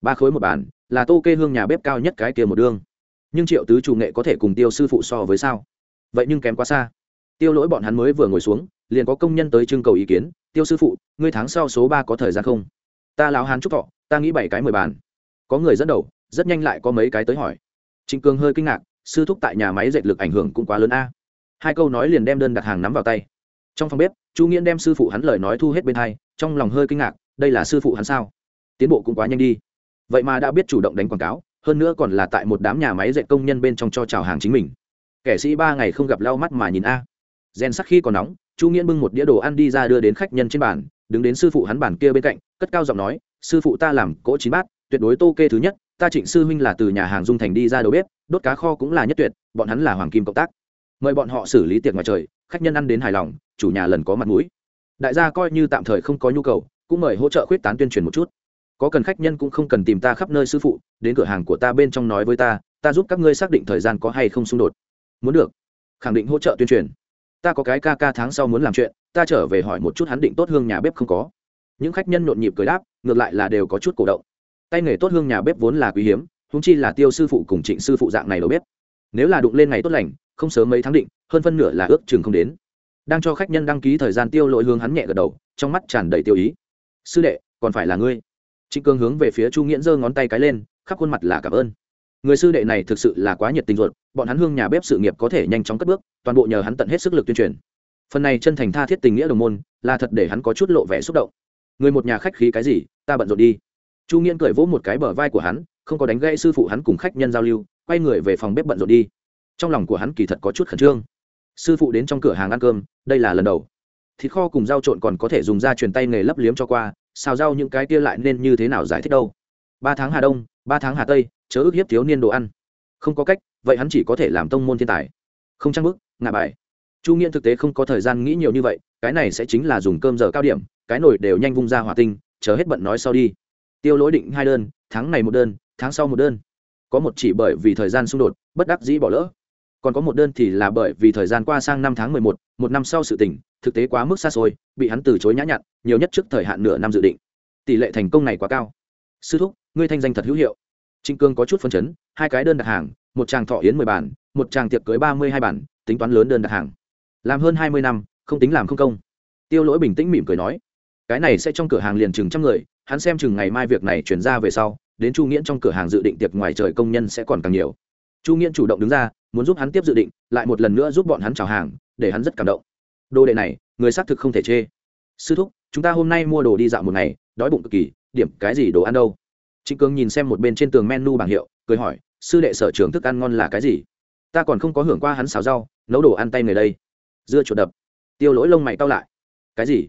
Ba khối một bàn, là tô kê hương nhà bếp cao nhất cái kia một đương nhưng triệu tứ chủ nghệ có thể cùng tiêu sư phụ so với sao? Vậy nhưng kém quá xa. Tiêu lỗi bọn hắn mới vừa ngồi xuống, liền có công nhân tới trưng cầu ý kiến, tiêu sư phụ, ngươi tháng sau số ba có thời gian không? Ta lão hán chúc thọ, ta nghĩ bảy cái mười bàn có người dẫn đầu, rất nhanh lại có mấy cái tới hỏi. Trịnh cường hơi kinh ngạc, sư thúc tại nhà máy dệt lực ảnh hưởng cũng quá lớn a. Hai câu nói liền đem đơn đặt hàng nắm vào tay. Trong phòng bếp, chu nghiễn đem sư phụ hắn lời nói thu hết bên hai, trong lòng hơi kinh ngạc, đây là sư phụ hắn sao? Tiến bộ cũng quá nhanh đi. Vậy mà đã biết chủ động đánh quảng cáo, hơn nữa còn là tại một đám nhà máy dệt công nhân bên trong cho chào hàng chính mình. Kẻ sĩ ba ngày không gặp lau mắt mà nhìn a. Rèn sắc khi còn nóng, chu nghiễn bưng một đĩa đồ ăn đi ra đưa đến khách nhân trên bàn, đứng đến sư phụ hắn bàn kia bên cạnh, cất cao giọng nói, sư phụ ta làm cỗ chín bát tuyệt đối tô kê thứ nhất, ta trịnh sư huynh là từ nhà hàng dung thành đi ra đầu bếp, đốt cá kho cũng là nhất tuyệt, bọn hắn là hoàng kim cộng tác. Mời bọn họ xử lý tiệc ngoài trời, khách nhân ăn đến hài lòng, chủ nhà lần có mặt mũi. Đại gia coi như tạm thời không có nhu cầu, cũng mời hỗ trợ khuyết tán tuyên truyền một chút. Có cần khách nhân cũng không cần tìm ta khắp nơi sư phụ, đến cửa hàng của ta bên trong nói với ta ta giúp các ngươi xác định thời gian có hay không xung đột. Muốn được. Khẳng định hỗ trợ tuyên truyền. Ta có cái ca ca tháng sau muốn làm chuyện, ta trở về hỏi một chút hắn định tốt hương nhà bếp không có. Những khách nhân nhộn nhịp cười đáp, ngược lại là đều có chút cổ động tay nghề tốt hương nhà bếp vốn là quý hiếm húng chi là tiêu sư phụ cùng trịnh sư phụ dạng này đầu bếp. Nếu là đụng lên ngày tốt lành, không sớm mấy tháng định, hơn phân nửa là ước chừng không đến. Đang cho khách nhân đăng ký thời gian tiêu lội hướng hắn nhẹ gật đầu, trong mắt tràn đầy tiêu ý. Sư đệ, còn phải là ngươi. Trịnh cương hướng về phía chu nghiễn giơ ngón tay cái lên, khắp khuôn mặt là cảm ơn. Người sư đệ này thực sự là quá nhiệt tình ruột, bọn hắn hương nhà bếp sự nghiệp có thể nhanh chóng cất bước, toàn bộ nhờ hắn tận hết sức lực tuyên truyền. Phần này chân thành tha thiết tình nghĩa đồng môn, là thật để hắn có chút lộ vẻ xúc động. Người một nhà khách khí cái gì, ta bận rộn đi chu nghiễn cười vỗ một cái bờ vai của hắn, không có đánh gãy sư phụ hắn cùng khách nhân giao lưu, quay người về phòng bếp bận rộn đi. Trong lòng của hắn kỳ thật có chút khẩn trương. Sư phụ đến trong cửa hàng ăn cơm, đây là lần đầu. Thịt kho cùng rau trộn còn có thể dùng da truyền tay nghề lấp liếm cho qua, xào rau những cái kia lại nên như thế nào giải thích đâu. Ba tháng hà đông, ba tháng hà tây, chớ ước hiếp thiếu niên đồ ăn. Không có cách, vậy hắn chỉ có thể làm tông môn thiên tài. Không trang bức ngạ bài. Chu nghiễn thực tế không có thời gian nghĩ nhiều như vậy, cái này sẽ chính là dùng cơm giờ cao điểm, cái nồi đều nhanh vung ra hỏa tinh, chờ hết bận nói sau đi tiêu lỗi định hai đơn, tháng này một đơn, tháng sau một đơn. Có một chỉ bởi vì thời gian xung đột, bất đắc dĩ bỏ lỡ. Còn có một đơn thì là bởi vì thời gian qua sang năm tháng mười một một năm sau sự tỉnh thực tế quá mức xa xôi, bị hắn từ chối nhã nhặn, nhiều nhất trước thời hạn nửa năm dự định. Tỷ lệ thành công này quá cao. Sư thúc, ngươi thanh danh thật hữu hiệu. Trịnh cương có chút phân chấn, hai cái đơn đặt hàng, một tràng thọ yến mười bản, một tràng tiệc cưới ba mươi hai bản, tính toán lớn đơn đặt hàng. Làm hơn hai mươi năm, không tính làm không công. Tiêu lỗi bình tĩnh mỉm cười nói, cái này sẽ trong cửa hàng liền chừng trăm người hắn xem chừng ngày mai việc này chuyển ra về sau, đến chu nghiễn trong cửa hàng dự định tiệc ngoài trời công nhân sẽ còn càng nhiều. Chu nghiễn chủ động đứng ra, muốn giúp hắn tiếp dự định, lại một lần nữa giúp bọn hắn chào hàng, để hắn rất cảm động. Đồ đệ này, người xác thực không thể chê. Sư thúc, chúng ta hôm nay mua đồ đi dạo một ngày, đói bụng cực kỳ, điểm cái gì đồ ăn đâu? Trịnh cường nhìn xem một bên trên tường menu bảng hiệu, cười hỏi, sư đệ sở trường thức ăn ngon là cái gì? Ta còn không có hưởng qua hắn xào rau, nấu đồ ăn tay người đây. Dưa chuột đập. Tiêu lỗi lông mày cao lại. Cái gì?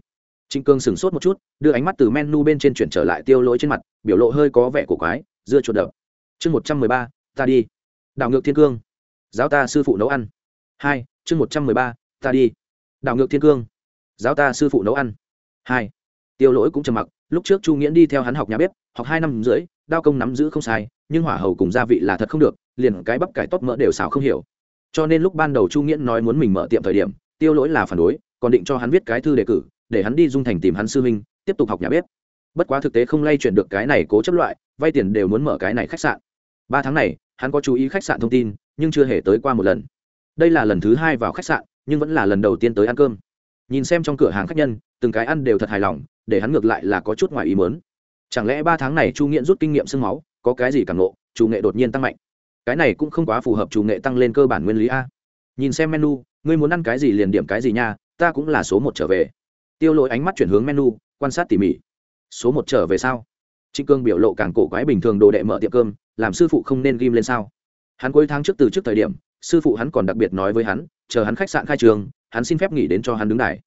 Trịnh Cương sửng sốt một chút, đưa ánh mắt từ menu bên trên chuyển trở lại tiêu lỗi trên mặt, biểu lộ hơi có vẻ cổ quái, dưa chuột đập. Chương một trăm mười ba, ta đi. Đảo ngược thiên cương. Giáo ta sư phụ nấu ăn. Hai, chương một trăm mười ba, ta đi. Đảo ngược thiên cương. Giáo ta sư phụ nấu ăn. Hai, tiêu lỗi cũng trầm mặc, lúc trước chu nghiễn đi theo hắn học nhà bếp, học hai năm rưỡi, đao công nắm giữ không sai, nhưng hỏa hầu cùng gia vị là thật không được, liền cái bắp cải tốt mỡ đều xào không hiểu. Cho nên lúc ban đầu chu nghiễn nói muốn mình mở tiệm thời điểm, tiêu lỗi là phản đối, còn định cho hắn viết cái thư đề cử để hắn đi dung thành tìm hắn sư huynh, tiếp tục học nhà bếp. Bất quá thực tế không lay chuyển được cái này cố chấp loại, vay tiền đều muốn mở cái này khách sạn. Ba tháng này, hắn có chú ý khách sạn thông tin, nhưng chưa hề tới qua một lần. Đây là lần thứ hai vào khách sạn, nhưng vẫn là lần đầu tiên tới ăn cơm. Nhìn xem trong cửa hàng khách nhân, từng cái ăn đều thật hài lòng, để hắn ngược lại là có chút ngoài ý mớn chẳng lẽ ba tháng này chu nghiện rút kinh nghiệm sương máu, có cái gì càng ngộ, chủ nghệ đột nhiên tăng mạnh. Cái này cũng không quá phù hợp chủ nghệ tăng lên cơ bản nguyên lý a. Nhìn xem menu, ngươi muốn ăn cái gì liền điểm cái gì nha, ta cũng là số một trở về tiêu lỗi ánh mắt chuyển hướng menu, quan sát tỉ mỉ. Số một trở về sao? Trịnh cương biểu lộ càng cổ quái bình thường đồ đệ mở tiệm cơm, làm sư phụ không nên ghim lên sao? Hắn cuối tháng trước từ trước thời điểm, sư phụ hắn còn đặc biệt nói với hắn, chờ hắn khách sạn khai trường, hắn xin phép nghỉ đến cho hắn đứng đài.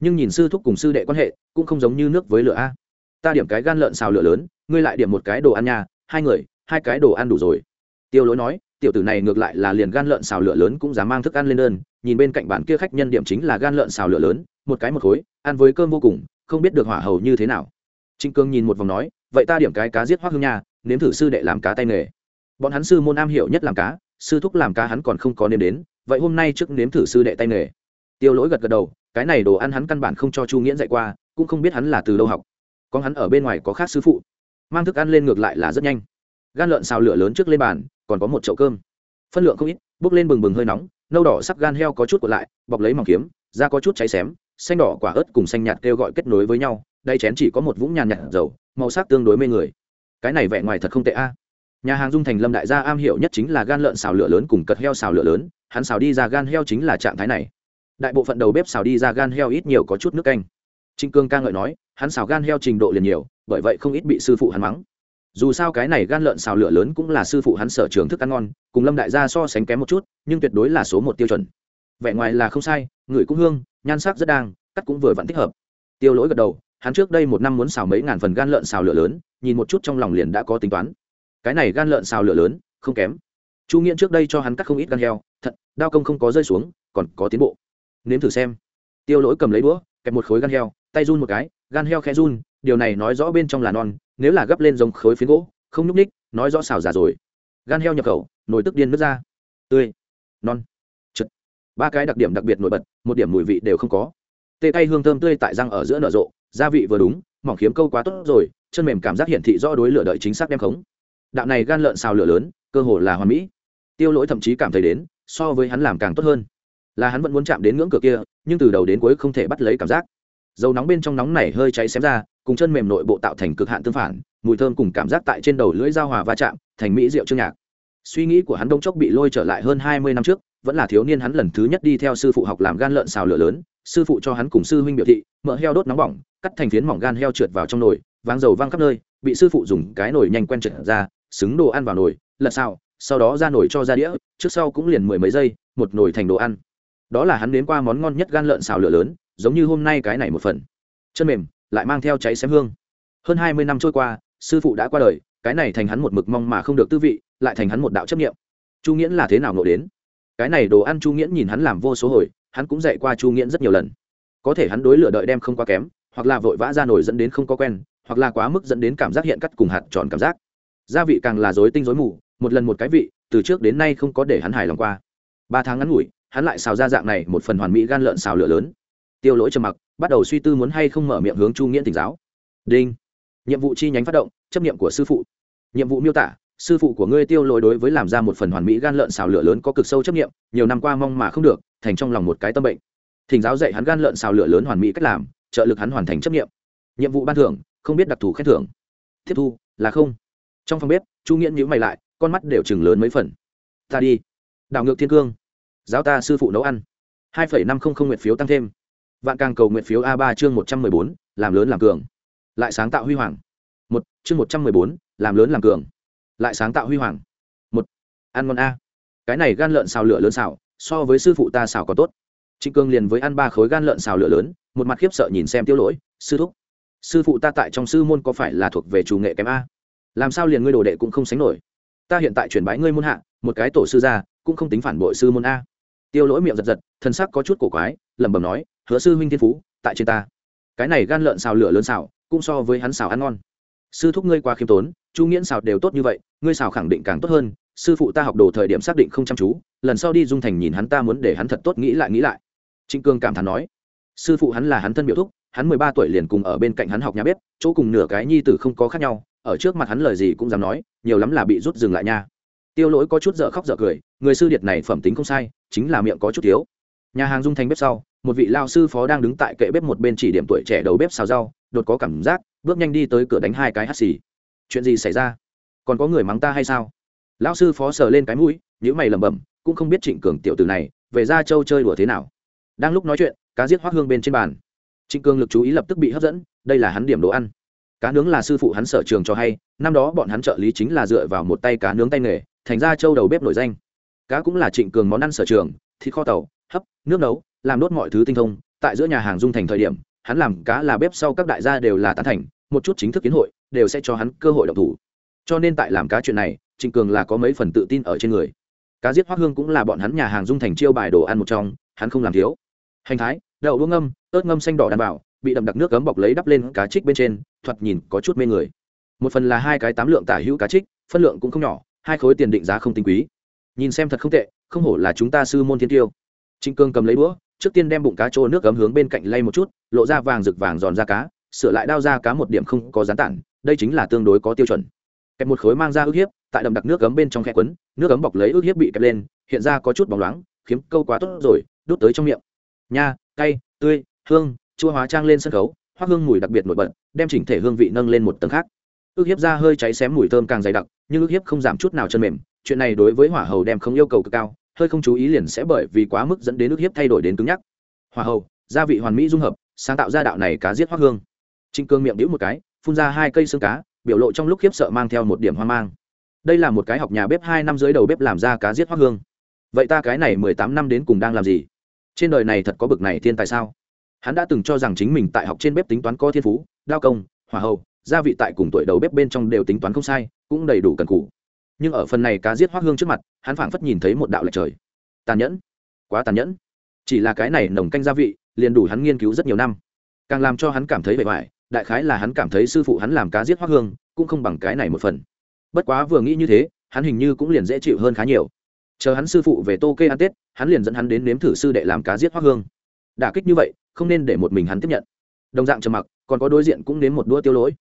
Nhưng nhìn sư thúc cùng sư đệ quan hệ, cũng không giống như nước với lửa a. Ta điểm cái gan lợn xào lửa lớn, ngươi lại điểm một cái đồ ăn nha, hai người, hai cái đồ ăn đủ rồi. Tiêu lỗi nói, tiểu tử này ngược lại là liền gan lợn xào lửa lớn cũng dám mang thức ăn lên đơn, nhìn bên cạnh bản kia khách nhân điểm chính là gan lợn xào lửa lớn một cái một khối, ăn với cơm vô cùng, không biết được hỏa hầu như thế nào. Trịnh cương nhìn một vòng nói, vậy ta điểm cái cá giết hoác hương nha, nếm thử sư đệ làm cá tay nghề. Bọn hắn sư môn am hiểu nhất làm cá, sư thúc làm cá hắn còn không có nếm đến, vậy hôm nay trước nếm thử sư đệ tay nghề. Tiêu lỗi gật gật đầu, cái này đồ ăn hắn căn bản không cho chu nghiễn dạy qua, cũng không biết hắn là từ đâu học. Con hắn ở bên ngoài có khác sư phụ. Mang thức ăn lên ngược lại là rất nhanh. Gan lợn xào lửa lớn trước lên bàn, còn có một chậu cơm. Phân lượng không ít, bốc lên bừng bừng hơi nóng, nâu đỏ sắc gan heo có chút còn lại, bọc lấy mỏng kiếm, da có chút cháy xém xanh đỏ quả ớt cùng xanh nhạt kêu gọi kết nối với nhau đây chén chỉ có một vũng nhàn nhạt dầu, màu sắc tương đối mê người. Cái này vẻ ngoài thật không tệ a. Nhà hàng dung thành lâm đại gia am hiểu nhất chính là gan lợn xào lửa lớn cùng cật heo xào lửa lớn, hắn xào đi ra gan heo chính là trạng thái này. Đại bộ phận đầu bếp xào đi ra gan heo ít nhiều có chút nước canh. Trinh cương ca ngợi nói, hắn xào gan heo trình độ liền nhiều, bởi vậy không ít bị sư phụ hắn mắng. Dù sao cái này gan lợn xào lửa lớn cũng là sư phụ hắn sở trường thức ăn ngon, cùng lâm đại gia so sánh kém một chút, nhưng tuyệt đối là số một tiêu chuẩn vẻ ngoài là không sai, người cũng hương, nhan sắc rất đang, cắt cũng vừa vặn thích hợp. Tiêu lỗi gật đầu, hắn trước đây một năm muốn xào mấy ngàn phần gan lợn xào lửa lớn, nhìn một chút trong lòng liền đã có tính toán. Cái này gan lợn xào lửa lớn, không kém. Chu nghiện trước đây cho hắn cắt không ít gan heo, thật, đao công không có rơi xuống, còn có tiến bộ. Nếm thử xem. Tiêu lỗi cầm lấy đũa, kẹp một khối gan heo, tay run một cái, gan heo khe run, điều này nói rõ bên trong là non, nếu là gấp lên giống khối phiến gỗ, không nhúc ních nói rõ xào già rồi. Gan heo nhập khẩu, nồi tức điên nước ra. Tươi. Non ba cái đặc điểm đặc biệt nổi bật, một điểm mùi vị đều không có. Tê tay hương thơm tươi tại răng ở giữa nở rộ, gia vị vừa đúng, mỏng khiếm câu quá tốt rồi, chân mềm cảm giác hiển thị rõ đối lửa đợi chính xác đem khống. Đạo này gan lợn xào lửa lớn, cơ hồ là hoàn mỹ. Tiêu lỗi thậm chí cảm thấy đến, so với hắn làm càng tốt hơn. Là hắn vẫn muốn chạm đến ngưỡng cửa kia, nhưng từ đầu đến cuối không thể bắt lấy cảm giác. Dầu nóng bên trong nóng này hơi cháy xém ra, cùng chân mềm nội bộ tạo thành cực hạn tương phản, mùi thơm cùng cảm giác tại trên đầu lưỡi giao hòa va chạm, thành mỹ rượu chương nhạc. Suy nghĩ của hắn đông chốc bị lôi trở lại hơn hai mươi năm trước vẫn là thiếu niên hắn lần thứ nhất đi theo sư phụ học làm gan lợn xào lửa lớn, sư phụ cho hắn cùng sư huynh biểu thị, mỡ heo đốt nóng bỏng, cắt thành phiến mỏng gan heo trượt vào trong nồi, váng dầu văng khắp nơi, bị sư phụ dùng cái nồi nhanh quen trượt ra, xứng đồ ăn vào nồi, lật sao sau đó ra nồi cho ra đĩa, trước sau cũng liền mười mấy giây, một nồi thành đồ ăn. Đó là hắn đến qua món ngon nhất gan lợn xào lửa lớn, giống như hôm nay cái này một phần. Chân mềm, lại mang theo cháy xém hương. Hơn hai mươi năm trôi qua, sư phụ đã qua đời, cái này thành hắn một mực mong mà không được tư vị, lại thành hắn một đạo chấp nghiệm chu nghiễn là thế nào nộ đến? Cái này đồ ăn chu nghiễn nhìn hắn làm vô số hồi, hắn cũng dạy qua chu nghiễn rất nhiều lần. Có thể hắn đối lửa đợi đem không quá kém, hoặc là vội vã ra nổi dẫn đến không có quen, hoặc là quá mức dẫn đến cảm giác hiện cắt cùng hạt tròn cảm giác. Gia vị càng là dối tinh dối mù, một lần một cái vị, từ trước đến nay không có để hắn hài lòng qua. Ba tháng ngắn ngủi, hắn lại xào ra dạng này một phần hoàn mỹ gan lợn xào lửa lớn. Tiêu lỗi trầm mặc, bắt đầu suy tư muốn hay không mở miệng hướng chu nghiễn tỉnh giáo. Đinh. Nhiệm vụ chi nhánh phát động, chấp nhiệm của sư phụ. Nhiệm vụ miêu tả sư phụ của ngươi tiêu lỗi đối với làm ra một phần hoàn mỹ gan lợn xào lửa lớn có cực sâu chấp nghiệm nhiều năm qua mong mà không được, thành trong lòng một cái tâm bệnh. Thỉnh giáo dạy hắn gan lợn xào lửa lớn hoàn mỹ cách làm, trợ lực hắn hoàn thành chấp nghiệm nhiệm vụ ban thưởng, không biết đặc thù khen thưởng. Tiếp thu, là không. Trong phòng bếp, chu nghiễn nhíu mày lại, con mắt đều chừng lớn mấy phần. Ta đi. Đảo ngược thiên cương. Giáo ta sư phụ nấu ăn. hai phẩy năm không không nguyện phiếu tăng thêm. Vạn càng cầu nguyện phiếu a ba chương một trăm mười bốn, làm lớn làm cường. Lại sáng tạo huy hoàng. Một, chương một trăm mười bốn, làm lớn làm cường lại sáng tạo huy hoàng. Một, ăn ngon a. Cái này gan lợn xào lửa lớn xào, so với sư phụ ta xào còn tốt. Trịnh cương liền với ăn ba khối gan lợn xào lửa lớn, một mặt khiếp sợ nhìn xem tiêu lỗi, sư thúc, sư phụ ta tại trong sư môn có phải là thuộc về chủ nghệ kém a? Làm sao liền ngươi đồ đệ cũng không sánh nổi? Ta hiện tại chuyển bái ngươi môn hạ, một cái tổ sư ra cũng không tính phản bội sư môn a. Tiêu lỗi miệng giật giật, thân sắc có chút cổ quái, lẩm bẩm nói, hứa sư huynh thiên phú, tại trên ta. Cái này gan lợn xào lửa lớn xào, cũng so với hắn xào ăn ngon sư thúc ngươi qua khiêm tốn, chu nghiễn xào đều tốt như vậy, ngươi xào khẳng định càng tốt hơn, sư phụ ta học đồ thời điểm xác định không chăm chú, lần sau đi dung thành nhìn hắn ta muốn để hắn thật tốt nghĩ lại nghĩ lại. Trịnh cương cảm thán nói. Sư phụ hắn là hắn thân biểu thúc, hắn mười ba tuổi liền cùng ở bên cạnh hắn học nhà bếp, chỗ cùng nửa cái nhi tử không có khác nhau, ở trước mặt hắn lời gì cũng dám nói, nhiều lắm là bị rút dừng lại nha. Tiêu lỗi có chút dở khóc dở cười, người sư điệt này phẩm tính không sai, chính là miệng có chút thiếu. Nhà hàng dung thành bếp sau, một vị lao sư phó đang đứng tại kệ bếp một bên chỉ điểm tuổi trẻ đầu bếp xào rau, đột có cảm giác bước nhanh đi tới cửa đánh hai cái hắt xì. Chuyện gì xảy ra? Còn có người mắng ta hay sao? Lão sư phó sờ lên cái mũi nhữ mày lẩm bẩm, cũng không biết trịnh cường tiểu tử này về ra châu chơi đùa thế nào. Đang lúc nói chuyện, cá giết hoác hương bên trên bàn. Trịnh cường lực chú ý lập tức bị hấp dẫn, đây là hắn điểm đồ ăn. Cá nướng là sư phụ hắn sở trường cho hay, năm đó bọn hắn trợ lý chính là dựa vào một tay cá nướng tay nghề, thành ra châu đầu bếp nổi danh. Cá cũng là trịnh cường món ăn sở trường, thịt kho tàu, hấp, nước nấu, làm đốt mọi thứ tinh thông, tại giữa nhà hàng dung thành thời điểm, hắn làm cá là bếp sau các đại gia đều là tán thành một chút chính thức kiến hội, đều sẽ cho hắn cơ hội động thủ. Cho nên tại làm cá chuyện này, trịnh cường là có mấy phần tự tin ở trên người. Cá giết hoác hương cũng là bọn hắn nhà hàng dung thành chiêu bài đồ ăn một trong, hắn không làm thiếu. Hành thái, đậu đũa ngâm, ớt ngâm xanh đỏ đảm bảo bị đậm đặc nước cấm bọc lấy đắp lên cá trích bên trên, thoạt nhìn có chút mê người. Một phần là hai cái tám lượng tả hữu cá trích, phân lượng cũng không nhỏ, hai khối tiền định giá không tinh quý. Nhìn xem thật không tệ, không hổ là chúng ta sư môn thiên tiêu. Trịnh cương cầm lấy đũa, trước tiên đem bụng cá trô nước cấm hướng bên cạnh lay một chút, lộ ra vàng rực vàng giòn ra cá sửa lại đao ra cá một điểm không có gián tản, đây chính là tương đối có tiêu chuẩn. Kẹp một khối mang ra ức hiếp, tại đậm đặc nước cấm bên trong khe quấn, nước cấm bọc lấy ức hiếp bị kẹp lên, hiện ra có chút bóng loáng, khiếm câu quá tốt rồi, đút tới trong miệng. Nha, cay, tươi, hương, chua hóa trang lên sân khấu hoa hương mùi đặc biệt nổi bật, đem chỉnh thể hương vị nâng lên một tầng khác. Ức hiếp ra hơi cháy xém mùi thơm càng dày đặc, nhưng ức hiếp không giảm chút nào chân mềm, chuyện này đối với hỏa hầu đem không yêu cầu cực cao, hơi không chú ý liền sẽ bởi vì quá mức dẫn đến ức hiếp thay đổi đến cứng nhắc. Hỏa hầu, gia vị hoàn mỹ dung hợp, sáng tạo ra đạo này cá giết hoa hương trịnh cương miệng đĩu một cái, phun ra hai cây xương cá, biểu lộ trong lúc khiếp sợ mang theo một điểm hoang mang. Đây là một cái học nhà bếp hai năm dưới đầu bếp làm ra cá giết hoắc hương. Vậy ta cái này mười tám năm đến cùng đang làm gì? Trên đời này thật có bực này thiên tài sao? Hắn đã từng cho rằng chính mình tại học trên bếp tính toán có thiên phú, đao công, hỏa hậu gia vị tại cùng tuổi đầu bếp bên trong đều tính toán không sai, cũng đầy đủ cần cù. Nhưng ở phần này cá giết hoắc hương trước mặt, hắn phảng phất nhìn thấy một đạo lệch trời. Tàn nhẫn. Quá tàn nhẫn. Chỉ là cái này nồng canh gia vị, liền đủ hắn nghiên cứu rất nhiều năm. Càng làm cho hắn cảm thấy bề ngoài đại khái là hắn cảm thấy sư phụ hắn làm cá giết hoác hương, cũng không bằng cái này một phần. Bất quá vừa nghĩ như thế, hắn hình như cũng liền dễ chịu hơn khá nhiều. Chờ hắn sư phụ về tô kê ăn tết, hắn liền dẫn hắn đến nếm thử sư đệ làm cá giết hoác hương. Đả kích như vậy, không nên để một mình hắn tiếp nhận. Đồng dạng trầm mặc, còn có đối diện cũng nếm một đũa tiêu lỗi.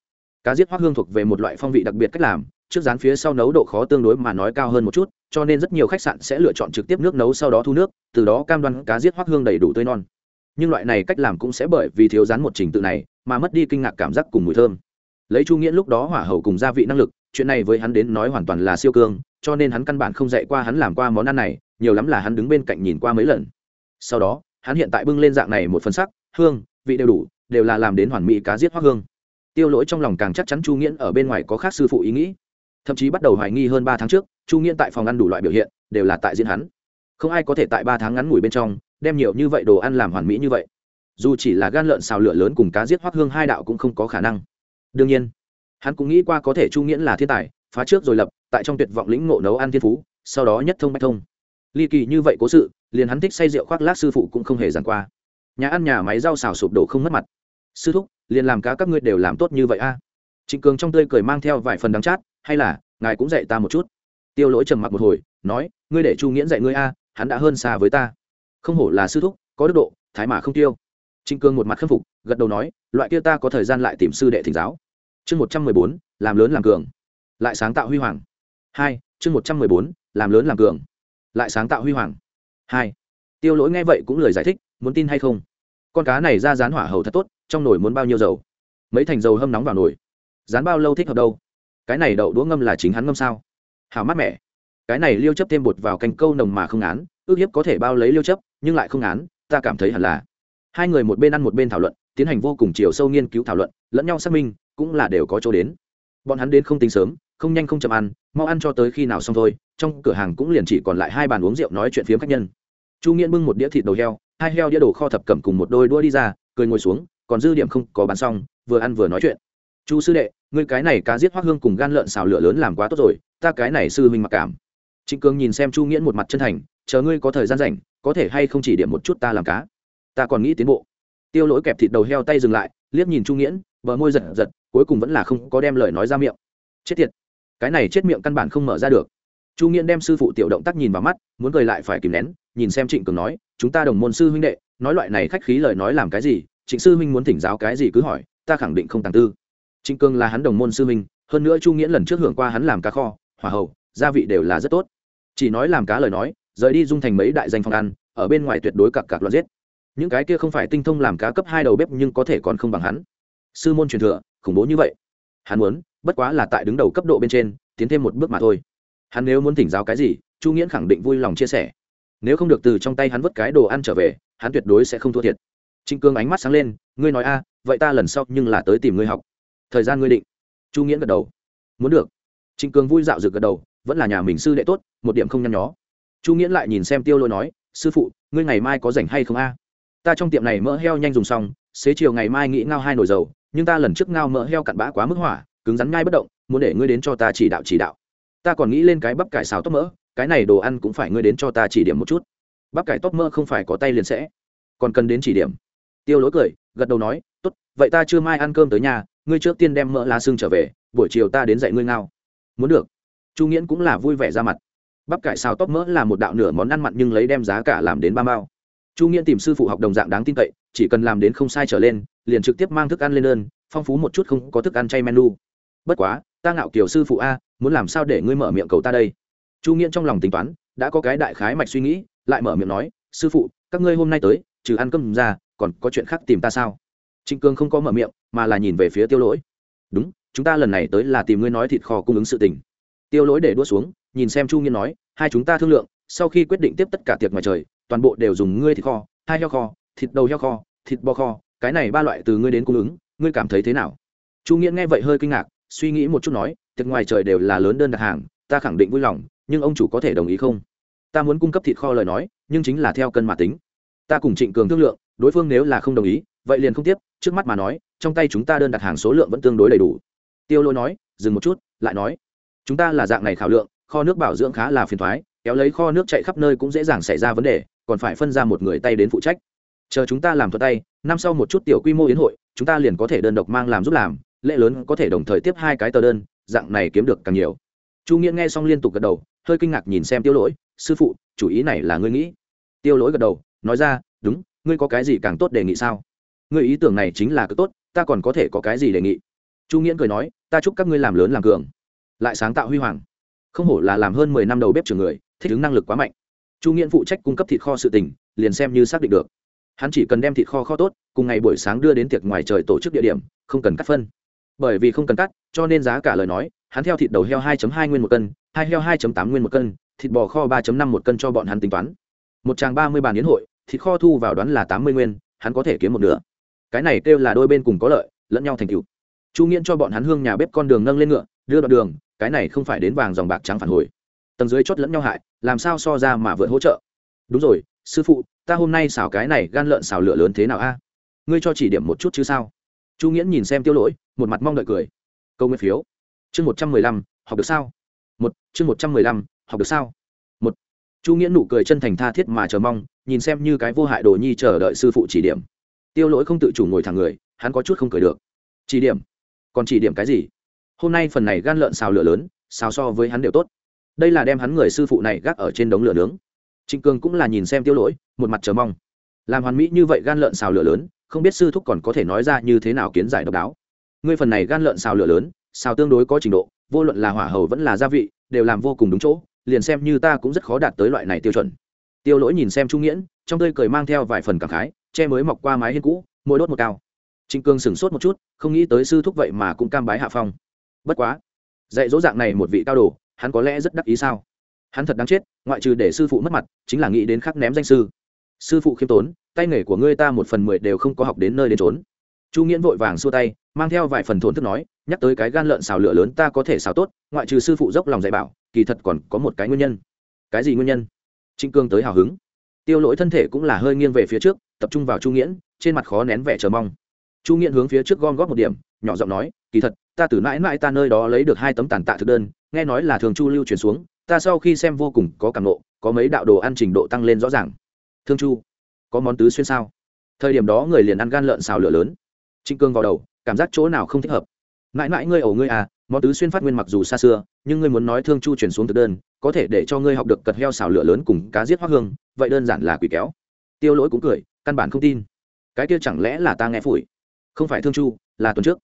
Cá giết hoác hương thuộc về một loại phong vị đặc biệt cách làm, trước rán phía sau nấu độ khó tương đối mà nói cao hơn một chút, cho nên rất nhiều khách sạn sẽ lựa chọn trực tiếp nước nấu sau đó thu nước, từ đó cam đoan cá giết hoác hương đầy đủ tươi non. Nhưng loại này cách làm cũng sẽ bởi vì thiếu rán một trình tự này mà mất đi kinh ngạc cảm giác cùng mùi thơm. Lấy chu nghĩa lúc đó hỏa hầu cùng gia vị năng lực, chuyện này với hắn đến nói hoàn toàn là siêu cương, cho nên hắn căn bản không dạy qua hắn làm qua món ăn này, nhiều lắm là hắn đứng bên cạnh nhìn qua mấy lần. Sau đó, hắn hiện tại bưng lên dạng này một phần sắc, hương, vị đều đủ, đều là làm đến hoàn mỹ cá giết hoác hương. Tiêu lỗi trong lòng càng chắc chắn chu nghiễn ở bên ngoài có khác sư phụ ý nghĩ. Thậm chí bắt đầu hoài nghi hơn ba tháng trước, chu nghiễn tại phòng ăn đủ loại biểu hiện, đều là tại diễn hắn. Không ai có thể tại ba tháng ngắn ngủi bên trong, đem nhiều như vậy đồ ăn làm hoàn mỹ như vậy dù chỉ là gan lợn xào lửa lớn cùng cá giết hoác hương hai đạo cũng không có khả năng. Đương nhiên, hắn cũng nghĩ qua có thể chu nghiễn là thiên tài, phá trước rồi lập, tại trong tuyệt vọng lĩnh ngộ nấu ăn thiên phú, sau đó nhất thông bách thông. Ly kỳ như vậy cố sự, liền hắn thích say rượu khoác lác sư phụ cũng không hề giàn qua. Nhà ăn nhà máy rau xào sụp đổ không mất mặt. Sư thúc, liền làm cá các ngươi đều làm tốt như vậy a. Trịnh cường trong tươi cười mang theo vài phần đắng chát, hay là, ngài cũng dạy ta một chút. Tiêu lỗi trầm mặc một hồi, nói, ngươi để chu nghiễn dạy ngươi a, hắn đã hơn xa với ta. Không hổ là sư thúc, có đức độ, thái mà không tiêu trịnh Cương một mặt khâm phục, gật đầu nói, loại kia ta có thời gian lại tìm sư đệ thỉnh giáo. Chương một trăm mười bốn, làm lớn làm cường. Lại sáng tạo huy hoàng. Hai, chương một trăm mười bốn, làm lớn làm cường. Lại sáng tạo huy hoàng. Hai, tiêu lỗi nghe vậy cũng lời giải thích, muốn tin hay không? Con cá này ra rán hỏa hầu thật tốt, trong nồi muốn bao nhiêu dầu? Mấy thành dầu hâm nóng vào nồi. Rán bao lâu thích hợp đâu? Cái này đậu đũa ngâm là chính hắn ngâm sao? Hảo mát mẻ. Cái này liêu chấp thêm bột vào canh câu nồng mà không án, ước hiếp có thể bao lấy liêu chấp, nhưng lại không án, ta cảm thấy hẳn là hai người một bên ăn một bên thảo luận, tiến hành vô cùng chiều sâu nghiên cứu thảo luận, lẫn nhau xác minh, cũng là đều có chỗ đến. Bọn hắn đến không tính sớm, không nhanh không chậm ăn, mau ăn cho tới khi nào xong thôi, trong cửa hàng cũng liền chỉ còn lại hai bàn uống rượu nói chuyện phiếm khách nhân. Chu nghiễn bưng một đĩa thịt đầu heo, hai heo đĩa đồ kho thập cầm cùng một đôi đua đi ra, cười ngồi xuống, còn dư điểm không, có bán xong, vừa ăn vừa nói chuyện. Chu sư đệ, ngươi cái này cá giết hoác hương cùng gan lợn xào lửa lớn làm quá tốt rồi, ta cái này sư huynh mặc cảm. Trịnh cường nhìn xem chu nghiễn một mặt chân thành, chờ ngươi có thời gian rảnh, có thể hay không chỉ điểm một chút ta làm cá? Ta còn nghĩ tiến bộ. Tiêu lỗi kẹp thịt đầu heo tay dừng lại, liếc nhìn Trung nghiễn, bờ môi giật giật, cuối cùng vẫn là không có đem lời nói ra miệng. Chết tiệt, cái này chết miệng căn bản không mở ra được. Chu nghiễn đem sư phụ tiểu động tác nhìn vào mắt, muốn cười lại phải kìm nén, nhìn xem trịnh cường nói, chúng ta đồng môn sư huynh đệ, nói loại này khách khí lời nói làm cái gì, trịnh sư huynh muốn thỉnh giáo cái gì cứ hỏi, ta khẳng định không tàng tư. Trịnh cường là hắn đồng môn sư huynh, hơn nữa chu nghiễn lần trước hưởng qua hắn làm cá kho, hỏa hậu gia vị đều là rất tốt. Chỉ nói làm cá lời nói, rời đi dung thành mấy đại danh phòng ăn, ở bên ngoài tuyệt đối cặp cặp loạt giết những cái kia không phải tinh thông làm cá cấp hai đầu bếp nhưng có thể còn không bằng hắn. Sư môn truyền thừa, khủng bố như vậy. Hắn muốn, bất quá là tại đứng đầu cấp độ bên trên, tiến thêm một bước mà thôi. Hắn nếu muốn thỉnh giáo cái gì, chu nghiễn khẳng định vui lòng chia sẻ. Nếu không được từ trong tay hắn vứt cái đồ ăn trở về, hắn tuyệt đối sẽ không thua thiệt. Trịnh cương ánh mắt sáng lên, ngươi nói a, vậy ta lần sau nhưng là tới tìm ngươi học. Thời gian ngươi định. Chu nghiễn gật đầu. Muốn được. Trịnh cương vui dạo rực gật đầu, vẫn là nhà mình sư đệ tốt, một điểm không nhăn nhó. Chu nghiễn lại nhìn xem tiêu lôi nói, sư phụ, ngươi ngày mai có rảnh hay không a? Ta trong tiệm này mỡ heo nhanh dùng xong, xế chiều ngày mai nghĩ ngao hai nồi dầu, nhưng ta lần trước ngao mỡ heo cặn bã quá mức hỏa, cứng rắn ngay bất động, muốn để ngươi đến cho ta chỉ đạo chỉ đạo. Ta còn nghĩ lên cái bắp cải xào tóc mỡ, cái này đồ ăn cũng phải ngươi đến cho ta chỉ điểm một chút. Bắp cải tóc mỡ không phải có tay liền sẽ, còn cần đến chỉ điểm. Tiêu lỗi cười, gật đầu nói, tốt, vậy ta chưa mai ăn cơm tới nhà, ngươi trước tiên đem mỡ lá xương trở về, buổi chiều ta đến dạy ngươi ngao. Muốn được. Chu nghiễn cũng là vui vẻ ra mặt. Bắp cải xào tóc mỡ là một đạo nửa món ăn mặn nhưng lấy đem giá cả làm đến ba mao chu nghiễn tìm sư phụ học đồng dạng đáng tin cậy, chỉ cần làm đến không sai trở lên, liền trực tiếp mang thức ăn lên đơn, phong phú một chút không có thức ăn chay menu. Bất quá, ta ngạo kiểu sư phụ a, muốn làm sao để ngươi mở miệng cầu ta đây? Chu nghiễn trong lòng tính toán, đã có cái đại khái mạch suy nghĩ, lại mở miệng nói, sư phụ, các ngươi hôm nay tới, trừ ăn cơm ra, còn có chuyện khác tìm ta sao? Trịnh cương không có mở miệng, mà là nhìn về phía tiêu lỗi. Đúng, chúng ta lần này tới là tìm ngươi nói thịt kho cung ứng sự tình. Tiêu lỗi để đua xuống, nhìn xem chu nghiên nói, hai chúng ta thương lượng, sau khi quyết định tiếp tất cả tiệc ngoài trời toàn bộ đều dùng ngươi thịt kho hai heo kho, thịt đầu heo kho, thịt bò kho, cái này ba loại từ ngươi đến cung ứng, ngươi cảm thấy thế nào? Chu nghĩa nghe vậy hơi kinh ngạc, suy nghĩ một chút nói, tiệc ngoài trời đều là lớn đơn đặt hàng, ta khẳng định vui lòng, nhưng ông chủ có thể đồng ý không? Ta muốn cung cấp thịt kho lời nói, nhưng chính là theo cân mà tính. Ta cùng trịnh cường thương lượng, đối phương nếu là không đồng ý, vậy liền không tiếp, trước mắt mà nói, trong tay chúng ta đơn đặt hàng số lượng vẫn tương đối đầy đủ. Tiêu lôi nói, dừng một chút, lại nói, chúng ta là dạng này khảo lượng, kho nước bảo dưỡng khá là phiền thoái kéo lấy kho nước chạy khắp nơi cũng dễ dàng xảy ra vấn đề, còn phải phân ra một người tay đến phụ trách. Chờ chúng ta làm thuật tay, năm sau một chút tiểu quy mô yến hội, chúng ta liền có thể đơn độc mang làm giúp làm, lễ lớn có thể đồng thời tiếp hai cái tờ đơn, dạng này kiếm được càng nhiều. Chu nghĩa nghe xong liên tục gật đầu, hơi kinh ngạc nhìn xem tiêu lỗi, sư phụ, chủ ý này là ngươi nghĩ? Tiêu lỗi gật đầu, nói ra, đúng, ngươi có cái gì càng tốt đề nghị sao? Ngươi ý tưởng này chính là cực tốt, ta còn có thể có cái gì đề nghị? Chu nghĩa cười nói, ta chúc các ngươi làm lớn làm cường, lại sáng tạo huy hoàng. Không hổ là làm hơn mười năm đầu bếp trường người thích ứng năng lực quá mạnh. Chu nghiễn phụ trách cung cấp thịt kho sự tình, liền xem như xác định được. Hắn chỉ cần đem thịt kho kho tốt, cùng ngày buổi sáng đưa đến tiệc ngoài trời tổ chức địa điểm, không cần cắt phân. Bởi vì không cần cắt, cho nên giá cả lời nói, hắn theo thịt đầu heo 2 hai nguyên một cân, hai heo 2 tám nguyên một cân, thịt bò kho 3 năm một cân cho bọn hắn tính toán. Một tràng ba mươi bàn yến hội, thịt kho thu vào đoán là tám mươi nguyên, hắn có thể kiếm một nửa. Cái này kêu là đôi bên cùng có lợi, lẫn nhau thành cựu chu nghiễn cho bọn hắn hương nhà bếp con đường nâng lên ngựa, đưa đoạn đường, cái này không phải đến vàng dòng bạc trắng phản hồi. Tầng dưới chốt lẫn nhau hại làm sao so ra mà vượt hỗ trợ? Đúng rồi, sư phụ, ta hôm nay xào cái này gan lợn xào lửa lớn thế nào a? Ngươi cho chỉ điểm một chút chứ sao? Chu nghiễn nhìn xem tiêu lỗi, một mặt mong đợi cười. Câu nguyên phiếu. Chương một trăm mười lăm, học được sao? Một, chương một trăm mười lăm, học được sao? Một. Chu nghiễn nụ cười chân thành tha thiết mà chờ mong, nhìn xem như cái vô hại đồ nhi chờ đợi sư phụ chỉ điểm. Tiêu lỗi không tự chủ ngồi thẳng người, hắn có chút không cười được. Chỉ điểm? Còn chỉ điểm cái gì? Hôm nay phần này gan lợn xào lửa lớn, xào so với hắn đều tốt đây là đem hắn người sư phụ này gác ở trên đống lửa nướng. Trịnh cường cũng là nhìn xem tiêu lỗi, một mặt chờ mong. Làm hoàn mỹ như vậy gan lợn xào lửa lớn, không biết sư thúc còn có thể nói ra như thế nào kiến giải độc đáo. Ngươi phần này gan lợn xào lửa lớn, xào tương đối có trình độ, vô luận là hỏa hầu vẫn là gia vị, đều làm vô cùng đúng chỗ, liền xem như ta cũng rất khó đạt tới loại này tiêu chuẩn. Tiêu lỗi nhìn xem trung nghiễn, trong tơi cười mang theo vài phần cảm khái, che mới mọc qua mái hiên cũ mỗi đốt một cao. Trịnh cương sửng sốt một chút, không nghĩ tới sư thúc vậy mà cũng cam bái hạ phong. Bất quá, dạy dỗ dạng này một vị cao đồ hắn có lẽ rất đắc ý sao? Hắn thật đáng chết, ngoại trừ để sư phụ mất mặt, chính là nghĩ đến khắc ném danh sư. Sư phụ khiêm tốn, tay nghề của ngươi ta một phần mười đều không có học đến nơi đến trốn chu nghiễn vội vàng xua tay, mang theo vài phần thốn thức nói, nhắc tới cái gan lợn xào lửa lớn ta có thể xào tốt, ngoại trừ sư phụ dốc lòng dạy bảo, kỳ thật còn có một cái nguyên nhân. Cái gì nguyên nhân? Trịnh cương tới hào hứng. Tiêu lỗi thân thể cũng là hơi nghiêng về phía trước, tập trung vào chu nghiễn, trên mặt khó nén vẻ chờ mong. Chu nghiễn hướng phía trước gom góp một điểm, nhỏ giọng nói, kỳ thật, ta từ mãi mãi ta nơi đó lấy được hai tấm tàn tạ thực đơn nghe nói là thường chu lưu truyền xuống, ta sau khi xem vô cùng có cảm nộ có mấy đạo đồ ăn trình độ tăng lên rõ ràng. Thương chu, có món tứ xuyên sao? Thời điểm đó người liền ăn gan lợn xào lửa lớn. Trịnh cương vào đầu, cảm giác chỗ nào không thích hợp. Mãi mãi ngươi ẩu ngươi à món tứ xuyên phát nguyên mặc dù xa xưa, nhưng ngươi muốn nói thương chu chuyển xuống thực đơn, có thể để cho ngươi học được cật heo xào lửa lớn cùng cá giết hoác hương, vậy đơn giản là quỷ kéo. Tiêu lỗi cũng cười, căn bản không tin. Cái kia chẳng lẽ là ta nghe phủi? Không phải thương chu, là tuần trước.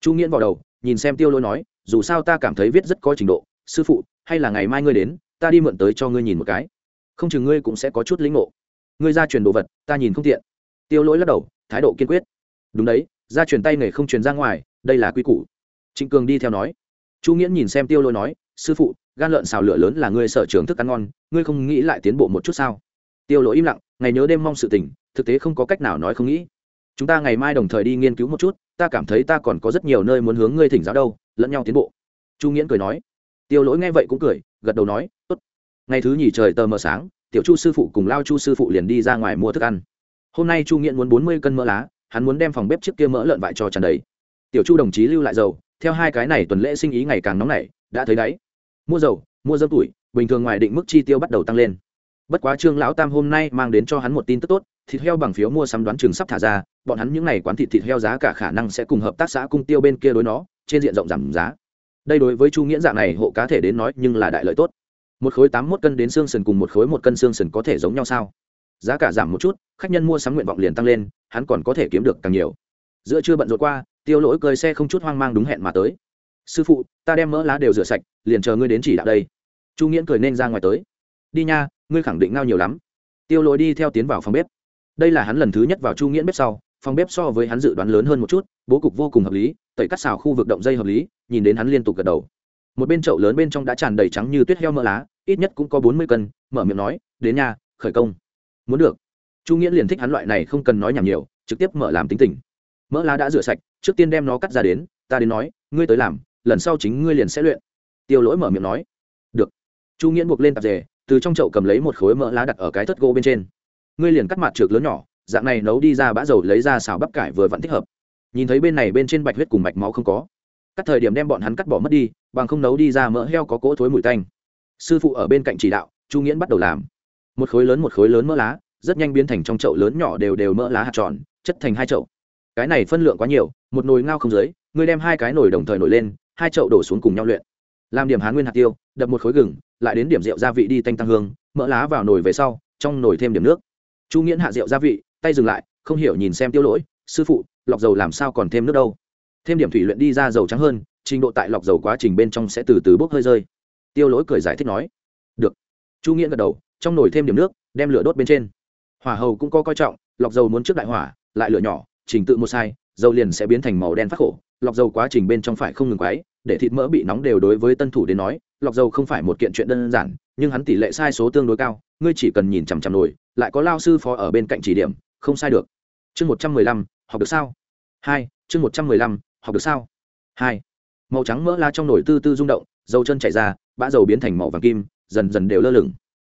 Chu nghiễn vào đầu nhìn xem tiêu lỗi nói, dù sao ta cảm thấy viết rất có trình độ, sư phụ, hay là ngày mai ngươi đến, ta đi mượn tới cho ngươi nhìn một cái. Không chừng ngươi cũng sẽ có chút lĩnh ngộ. Ngươi ra truyền đồ vật, ta nhìn không tiện. Tiêu lỗi lắc đầu, thái độ kiên quyết. Đúng đấy, ra truyền tay nghề không truyền ra ngoài, đây là quy củ. Trịnh cường đi theo nói. Chu nghiễn nhìn xem tiêu lỗi nói, sư phụ, gan lợn xào lửa lớn là ngươi sở trường thức ăn ngon, ngươi không nghĩ lại tiến bộ một chút sao? Tiêu lỗi im lặng, ngày nhớ đêm mong sự tình, thực tế không có cách nào nói không nghĩ. Chúng ta ngày mai đồng thời đi nghiên cứu một chút ta cảm thấy ta còn có rất nhiều nơi muốn hướng ngươi thỉnh giáo đâu, lẫn nhau tiến bộ. Chu nghiễn cười nói. Tiêu lỗi nghe vậy cũng cười, gật đầu nói, tốt. Ngày thứ nhì trời tờ mờ sáng, tiểu chu sư phụ cùng lao chu sư phụ liền đi ra ngoài mua thức ăn. Hôm nay chu nghiễn muốn bốn mươi cân mỡ lá, hắn muốn đem phòng bếp trước kia mỡ lợn vại cho tràn đầy. Tiểu chu đồng chí lưu lại dầu, theo hai cái này tuần lễ sinh ý ngày càng nóng nảy, đã thấy đáy mua dầu, mua dâm tuổi, bình thường ngoài định mức chi tiêu bắt đầu tăng lên. Bất quá trương lão tam hôm nay mang đến cho hắn một tin tức tốt thịt heo bằng phiếu mua sắm đoán chừng sắp thả ra, bọn hắn những n à y quán thịt thịt heo giá cả khả năng sẽ cùng hợp tác xã cung tiêu bên kia đối nó, trên diện rộng giảm giá. Đây đối với chu nghiễn dạng này hộ cá thể đến nói nhưng là đại lợi tốt. Một khối tám mốt cân đến xương sườn cùng một khối một cân xương sườn có thể giống nhau sao? Giá cả giảm một chút, khách nhân mua sắm nguyện vọng liền tăng lên, hắn còn có thể kiếm được càng nhiều. Giữa chưa bận rộn qua, tiêu lỗi cơi xe không chút hoang mang đúng hẹn mà tới. Sư phụ, ta đem mỡ lá đều rửa sạch, liền chờ ngươi đến chỉ đạo đây. Chu nghiễn cười nên ra ngoài tới. Đi nha, ngươi khẳng định ngao nhiều lắm. Tiêu lỗi đi theo tiến vào phòng bếp đây là hắn lần thứ nhất vào chu nghiễn bếp sau, phòng bếp so với hắn dự đoán lớn hơn một chút, bố cục vô cùng hợp lý, tẩy cắt xào khu vực động dây hợp lý, nhìn đến hắn liên tục gật đầu. Một bên chậu lớn bên trong đã tràn đầy trắng như tuyết heo mỡ lá, ít nhất cũng có bốn mươi cân, mở miệng nói, đến nhà, khởi công. Muốn được. Chu nghĩa liền thích hắn loại này không cần nói nhảm nhiều, trực tiếp mở làm tính tình. Mỡ lá đã rửa sạch, trước tiên đem nó cắt ra đến, ta đến nói, ngươi tới làm, lần sau chính ngươi liền sẽ luyện. Tiêu lỗi mở miệng nói. Được. Chu nghĩa buộc lên tạp dề, từ trong chậu cầm lấy một khối mỡ lá đặt ở cái thất gỗ bên trên ngươi liền cắt mặt trược lớn nhỏ, dạng này nấu đi ra bã dầu lấy ra xào bắp cải vừa vẫn thích hợp. Nhìn thấy bên này bên trên bạch huyết cùng mạch máu không có. Các thời điểm đem bọn hắn cắt bỏ mất đi, bằng không nấu đi ra mỡ heo có cỗ thối mùi tanh. Sư phụ ở bên cạnh chỉ đạo, chu nghiễn bắt đầu làm. Một khối lớn một khối lớn mỡ lá, rất nhanh biến thành trong chậu lớn nhỏ đều đều mỡ lá hạt tròn, chất thành hai chậu. Cái này phân lượng quá nhiều, một nồi ngao không dưới, ngươi đem hai cái nồi đồng thời nổi lên, hai chậu đổ xuống cùng nhau luyện. Làm điểm hán nguyên hạt tiêu, đập một khối gừng, lại đến điểm rượu gia vị đi tanh tăng hương, mỡ lá vào nồi về sau, trong nồi thêm điểm nước chu nghiễn hạ rượu gia vị, tay dừng lại, không hiểu nhìn xem tiêu lỗi, sư phụ, lọc dầu làm sao còn thêm nước đâu? Thêm điểm thủy luyện đi ra dầu trắng hơn, trình độ tại lọc dầu quá trình bên trong sẽ từ từ bốc hơi rơi. Tiêu lỗi cười giải thích nói, được. Chu nghiễn gật đầu, trong nồi thêm điểm nước, đem lửa đốt bên trên. Hỏa hầu cũng có coi trọng, lọc dầu muốn trước đại hỏa, lại lửa nhỏ, trình tự một sai, dầu liền sẽ biến thành màu đen phát khổ. Lọc dầu quá trình bên trong phải không ngừng quáy để thịt mỡ bị nóng đều đối với tân thủ đến nói, lọc dầu không phải một kiện chuyện đơn giản, nhưng hắn tỷ lệ sai số tương đối cao, ngươi chỉ cần nhìn chằm chằm nồi lại có lao sư phó ở bên cạnh chỉ điểm, không sai được. Chương một trăm mười lăm, học được sao? Hai, chương một trăm mười lăm, học được sao? Hai, màu trắng mỡ la trong nồi tư tư rung động dầu chân chảy ra, bã dầu biến thành màu vàng kim, dần dần đều lơ lửng.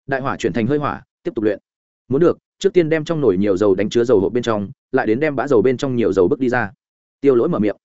Đại hỏa chuyển thành hơi hỏa, tiếp tục luyện. Muốn được, trước tiên đem trong nồi nhiều dầu đánh chứa dầu hộp bên trong, lại đến đem bã dầu bên trong nhiều dầu bước đi ra. Tiêu lỗi mở miệng.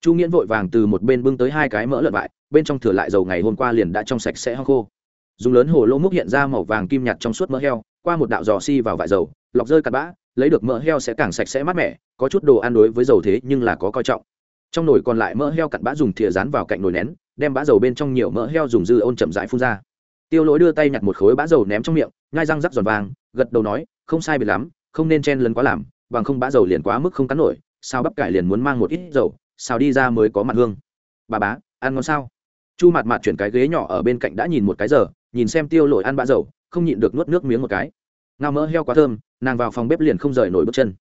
Chu nghiễn vội vàng từ một bên bưng tới hai cái mỡ lợn vại, bên trong thừa lại dầu ngày hôm qua liền đã trong sạch sẽ ho khô. Dùng lớn hồ lô múc hiện ra màu vàng kim nhạt trong suốt mỡ heo qua một đạo giò si vào vải dầu, lọc rơi cặn bã, lấy được mỡ heo sẽ càng sạch sẽ mát mẻ, có chút đồ ăn đối với dầu thế nhưng là có coi trọng. Trong nồi còn lại mỡ heo cặn bã dùng thìa rán vào cạnh nồi nén, đem bã dầu bên trong nhiều mỡ heo dùng dư ôn chậm rãi phun ra. Tiêu lỗi đưa tay nhặt một khối bã dầu ném trong miệng, nhai răng rắc giòn vàng, gật đầu nói, không sai biệt lắm, không nên chen lấn quá làm, bằng không bã dầu liền quá mức không cắn nổi, sao bắp cải liền muốn mang một ít dầu, sao đi ra mới có mặt hương. Bà bá, ăn ngon sao? Chu mặt mặt chuyển cái ghế nhỏ ở bên cạnh đã nhìn một cái giờ, nhìn xem tiêu lỗi ăn bã dầu, không nhịn được nuốt nước miếng một cái ngao mỡ heo quá thơm, nàng vào phòng bếp liền không rời nổi bước chân.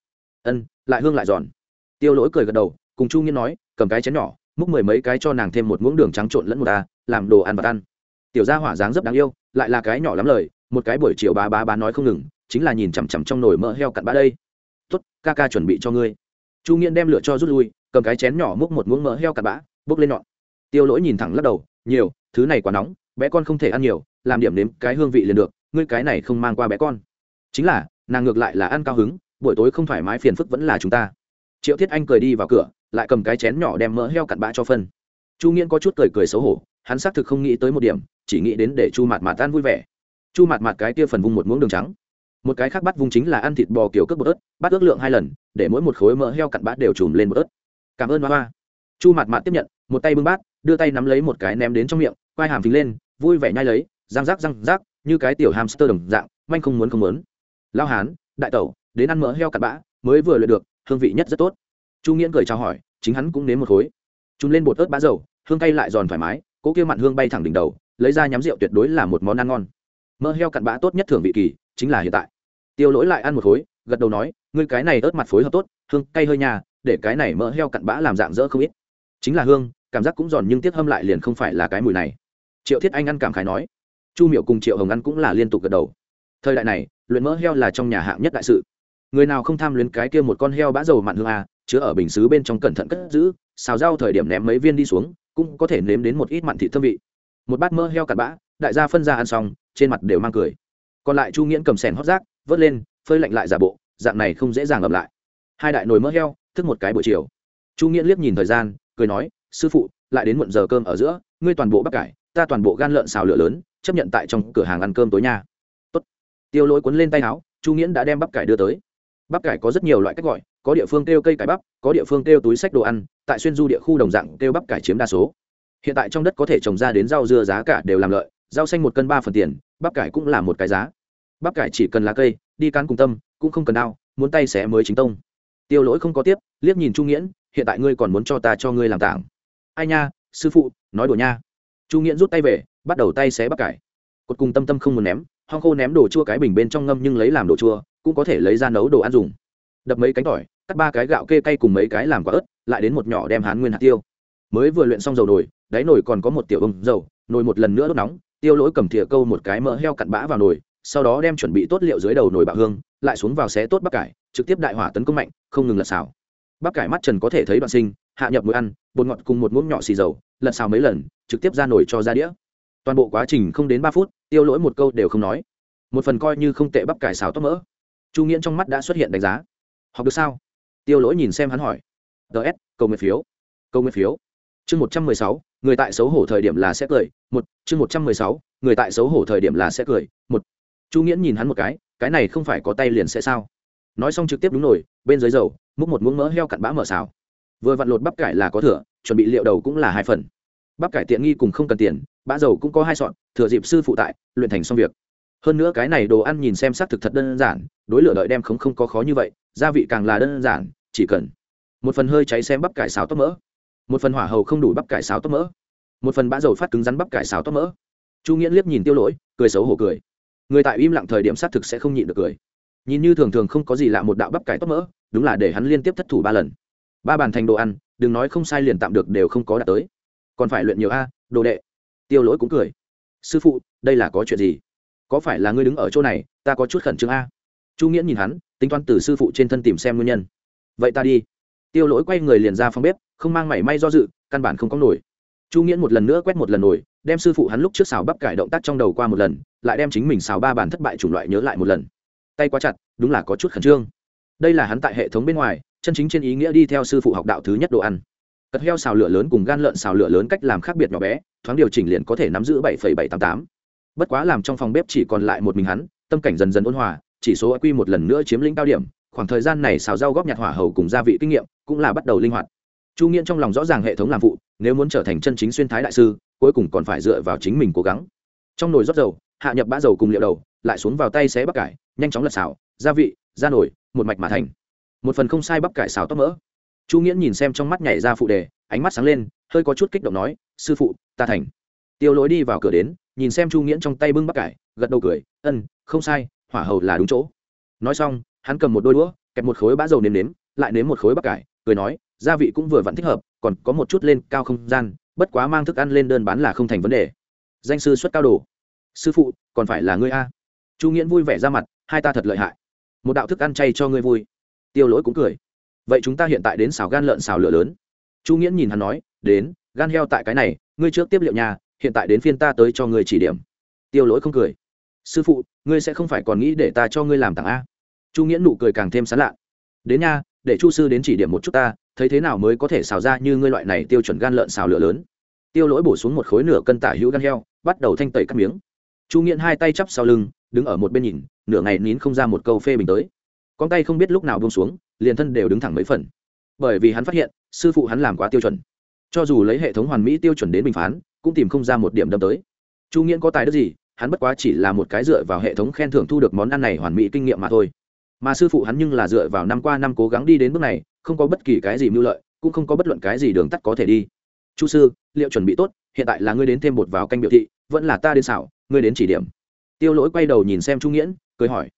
Ân, lại hương lại giòn. Tiêu lỗi cười gật đầu, cùng chu nghiên nói, cầm cái chén nhỏ, múc mười mấy cái cho nàng thêm một muỗng đường trắng trộn lẫn một ta, làm đồ ăn và ăn. Tiểu gia hỏa dáng rất đáng yêu, lại là cái nhỏ lắm lời, một cái buổi chiều ba ba ba nói không ngừng, chính là nhìn chằm chằm trong nồi mỡ heo cặn bã đây. Tuất ca ca chuẩn bị cho ngươi. Chu nghiên đem lửa cho rút lui, cầm cái chén nhỏ múc một muỗng mỡ heo cặn bã, bốc lên nhọn. Tiêu lỗi nhìn thẳng lắc đầu, nhiều, thứ này quá nóng, bé con không thể ăn nhiều, làm điểm nếm cái hương vị liền được, ngươi cái này không mang qua bé con chính là, nàng ngược lại là ăn cao hứng, buổi tối không thoải mái phiền phức vẫn là chúng ta. Triệu thiết anh cười đi vào cửa, lại cầm cái chén nhỏ đem mỡ heo cặn bã cho phân. Chu nghiễn có chút cười cười xấu hổ, hắn xác thực không nghĩ tới một điểm, chỉ nghĩ đến để chu mạt mạt tan vui vẻ. Chu mạt mạt cái kia phần vung một muỗng đường trắng. Một cái khác bắt vung chính là ăn thịt bò kiểu cước bột ớt, bắt ước lượng hai lần, để mỗi một khối mỡ heo cặn bã đều chùm lên bột ớt. Cảm ơn ba ba. Chu mạt mạt tiếp nhận, một tay bưng bát, đưa tay nắm lấy một cái ném đến trong miệng, quai hàm phình lên, vui vẻ nhai lấy, răng rác răng rác như cái tiểu hamster đồng dạng, manh không muốn không muốn lao hán, đại tẩu, đến ăn mỡ heo cặn bã, mới vừa luyện được, hương vị nhất rất tốt. Chu nghiễn cười chào hỏi, chính hắn cũng nếm một khối. Chúng lên bột ớt bã dầu, hương cay lại giòn thoải mái cỗ kia mặn hương bay thẳng đỉnh đầu, lấy ra nhắm rượu tuyệt đối là một món ăn ngon. Mỡ heo cặn bã tốt nhất thường vị kỳ, chính là hiện tại. Tiêu lỗi lại ăn một khối, gật đầu nói, ngươi cái này ớt mặt phối hợp tốt, hương cay hơi nhà, để cái này mỡ heo cặn bã làm dạng dỡ không ít. Chính là hương, cảm giác cũng giòn nhưng tiếc hâm lại liền không phải là cái mùi này. Triệu thiết anh ăn cảm khái nói. Chu miệu cùng triệu hồng ăn cũng là liên tục gật đầu. Thời đại này luyện mỡ heo là trong nhà hạng nhất đại sự. Người nào không tham luyến cái kia một con heo bã dầu mặn hương à, chứa ở bình xứ bên trong cẩn thận cất giữ xào rau thời điểm ném mấy viên đi xuống cũng có thể nếm đến một ít mặn thịt thơm vị. Một bát mỡ heo cặn bã đại gia phân ra ăn xong trên mặt đều mang cười. Còn lại chu nghiễn cầm sèn hót rác vớt lên phơi lạnh lại giả bộ dạng này không dễ dàng ngập lại. Hai đại nồi mỡ heo thức một cái buổi chiều. Chu nghiễn liếc nhìn thời gian cười nói sư phụ lại đến muộn giờ cơm ở giữa ngươi toàn bộ bắp cải ta toàn bộ gan lợn xào lửa lớn chấp nhận tại trong cửa hàng ăn cơm tối nha tiêu lỗi cuốn lên tay áo, chu nghiễn đã đem bắp cải đưa tới. Bắp cải có rất nhiều loại cách gọi, có địa phương kêu cây cải bắp, có địa phương kêu túi sách đồ ăn, tại xuyên du địa khu đồng dạng kêu bắp cải chiếm đa số. Hiện tại trong đất có thể trồng ra đến rau dưa giá cả đều làm lợi, rau xanh một cân ba phần tiền, bắp cải cũng là một cái giá. Bắp cải chỉ cần lá cây, đi cán cùng tâm, cũng không cần đao muốn tay xé mới chính tông. Tiêu lỗi không có tiếp, liếc nhìn chu nghiễn, hiện tại ngươi còn muốn cho ta cho ngươi làm tảng. Ai nha, sư phụ, nói đùa nha. Chu nghiễn rút tay về, bắt đầu tay xé bắp cải. Cột cùng tâm tâm không muốn ném hong khô ném đồ chua cái bình bên trong ngâm nhưng lấy làm đồ chua, cũng có thể lấy ra nấu đồ ăn dùng. Đập mấy cánh tỏi, cắt ba cái gạo kê cay cùng mấy cái làm quả ớt, lại đến một nhỏ đem hán nguyên hạt tiêu. Mới vừa luyện xong dầu nồi, đáy nồi còn có một tiểu bông dầu, nồi một lần nữa đốt nóng, tiêu lỗi cầm thìa câu một cái mỡ heo cặn bã vào nồi, sau đó đem chuẩn bị tốt liệu dưới đầu nồi bạc hương, lại xuống vào xé tốt bắp cải, trực tiếp đại hỏa tấn công mạnh, không ngừng lật xào. Bắp cải mắt trần có thể thấy đoạn sinh, hạ nhập mũi ăn, bột ngọt cùng một muỗng nhỏ xì dầu, lật xào mấy lần, trực tiếp ra nồi cho ra đĩa toàn bộ quá trình không đến ba phút, tiêu lỗi một câu đều không nói. Một phần coi như không tệ bắp cải xào tóc mỡ. Chu nghiễn trong mắt đã xuất hiện đánh giá. Học được sao? Tiêu lỗi nhìn xem hắn hỏi. Ts cầu nguyện phiếu. Cầu nguyện phiếu. Chương một trăm mười sáu, người tại xấu hổ thời điểm là sẽ cười. Một, chương một trăm mười sáu, người tại xấu hổ thời điểm là sẽ cười. Một. Chu nghiễn nhìn hắn một cái cái này không phải có tay liền sẽ sao? Nói xong trực tiếp đúng nổi bên dưới dầu, múc một muỗng mỡ heo cặn bã mở xào. Vừa vặn lột bắp cải là có thừa, chuẩn bị liệu đầu cũng là hai phần. Bắp cải tiện nghi cùng không cần tiền bã dầu cũng có hai sọn thừa dịp sư phụ tại, luyện thành xong việc. Hơn nữa cái này đồ ăn nhìn xem xác thực thật đơn giản, đối lửa đợi đem không không có khó như vậy, gia vị càng là đơn giản, chỉ cần một phần hơi cháy xem bắp cải xào tóc mỡ, một phần hỏa hầu không đủ bắp cải xào tóc mỡ, một phần bã dầu phát cứng rắn bắp cải xào tóc mỡ. Chu nghĩa liếc nhìn tiêu lỗi, cười xấu hổ cười. Người tại im lặng thời điểm xác thực sẽ không nhịn được cười. Nhìn như thường thường không có gì lạ một đạo bắp cải tóc mỡ, đúng là để hắn liên tiếp thất thủ ba lần. Ba bàn thành đồ ăn, đừng nói không sai liền tạm được đều không có đạt tới. Còn phải luyện nhiều a, đồ đệ tiêu lỗi cũng cười. Sư phụ, đây là có chuyện gì? Có phải là ngươi đứng ở chỗ này, ta có chút khẩn trương a? Chu nghĩa nhìn hắn, tính toán từ sư phụ trên thân tìm xem nguyên nhân. Vậy ta đi. Tiêu lỗi quay người liền ra phòng bếp, không mang mảy may do dự, căn bản không có nổi. Chu nghĩa một lần nữa quét một lần nổi, đem sư phụ hắn lúc trước xào bắp cải động tác trong đầu qua một lần, lại đem chính mình xào ba bàn thất bại chủng loại nhớ lại một lần. Tay quá chặt, đúng là có chút khẩn trương. Đây là hắn tại hệ thống bên ngoài, chân chính trên ý nghĩa đi theo sư phụ học đạo thứ nhất đồ ăn. Cật heo xào lửa lớn cùng gan lợn xào lửa lớn cách làm khác biệt nhỏ bé thoáng điều chỉnh liền có thể nắm giữ bảy bảy tám tám. Bất quá làm trong phòng bếp chỉ còn lại một mình hắn tâm cảnh dần dần ôn hòa chỉ số quy một lần nữa chiếm lĩnh cao điểm khoảng thời gian này xào rau góp nhặt hỏa hầu cùng gia vị kinh nghiệm cũng là bắt đầu linh hoạt. Chu nghiễn trong lòng rõ ràng hệ thống làm vụ, nếu muốn trở thành chân chính xuyên thái đại sư cuối cùng còn phải dựa vào chính mình cố gắng. Trong nồi rót dầu hạ nhập bã dầu cùng liệu đầu lại xuống vào tay xé bắp cải nhanh chóng lật xào gia vị ra nổi, một mạch mà thành. Một phần không sai bắp cải xào tóc mỡ. Chu nghiễn nhìn xem trong mắt nhảy ra phụ đề ánh mắt sáng lên, hơi có chút kích động nói, sư phụ, ta thành. Tiêu lỗi đi vào cửa đến, nhìn xem chu nghiễn trong tay bưng bắp cải, gật đầu cười, ân, không sai, hỏa hầu là đúng chỗ. Nói xong, hắn cầm một đôi đũa, kẹp một khối bã dầu nếm nếm, lại nếm một khối bắp cải, cười nói, gia vị cũng vừa vặn thích hợp, còn có một chút lên cao không gian, bất quá mang thức ăn lên đơn bán là không thành vấn đề. Danh sư xuất cao đồ. Sư phụ, còn phải là ngươi a. Chu nghiễn vui vẻ ra mặt, hai ta thật lợi hại. Một đạo thức ăn chay cho ngươi vui. Tiêu lỗi cũng cười. Vậy chúng ta hiện tại đến xào gan lợn xào lửa lớn chu nghiễn nhìn hắn nói, đến, gan heo tại cái này, ngươi trước tiếp liệu nhà, hiện tại đến phiên ta tới cho ngươi chỉ điểm. Tiêu lỗi không cười. Sư phụ, ngươi sẽ không phải còn nghĩ để ta cho ngươi làm tặng a. Chu nghiễn nụ cười càng thêm sán lạ. Đến nha, để chu sư đến chỉ điểm một chút ta, thấy thế nào mới có thể xào ra như ngươi loại này tiêu chuẩn gan lợn xào lửa lớn. Tiêu lỗi bổ xuống một khối nửa cân tả hữu gan heo, bắt đầu thanh tẩy cắt miếng. Chu nghiễn hai tay chắp sau lưng, đứng ở một bên nhìn, nửa ngày nín không ra một câu phê bình tới. Con tay không biết lúc nào buông xuống, liền thân đều đứng thẳng mấy phần bởi vì hắn phát hiện, sư phụ hắn làm quá tiêu chuẩn. Cho dù lấy hệ thống hoàn mỹ tiêu chuẩn đến bình phán, cũng tìm không ra một điểm đâm tới. Chu nghiễn có tài đức gì, hắn bất quá chỉ là một cái dựa vào hệ thống khen thưởng thu được món ăn này hoàn mỹ kinh nghiệm mà thôi. Mà sư phụ hắn nhưng là dựa vào năm qua năm cố gắng đi đến bước này, không có bất kỳ cái gì mưu lợi, cũng không có bất luận cái gì đường tắt có thể đi. Chu sư, liệu chuẩn bị tốt, hiện tại là ngươi đến thêm bột vào canh biểu thị, vẫn là ta đến xảo, ngươi đến chỉ điểm. Tiêu lỗi quay đầu nhìn xem chu nghiễn, cười hỏi,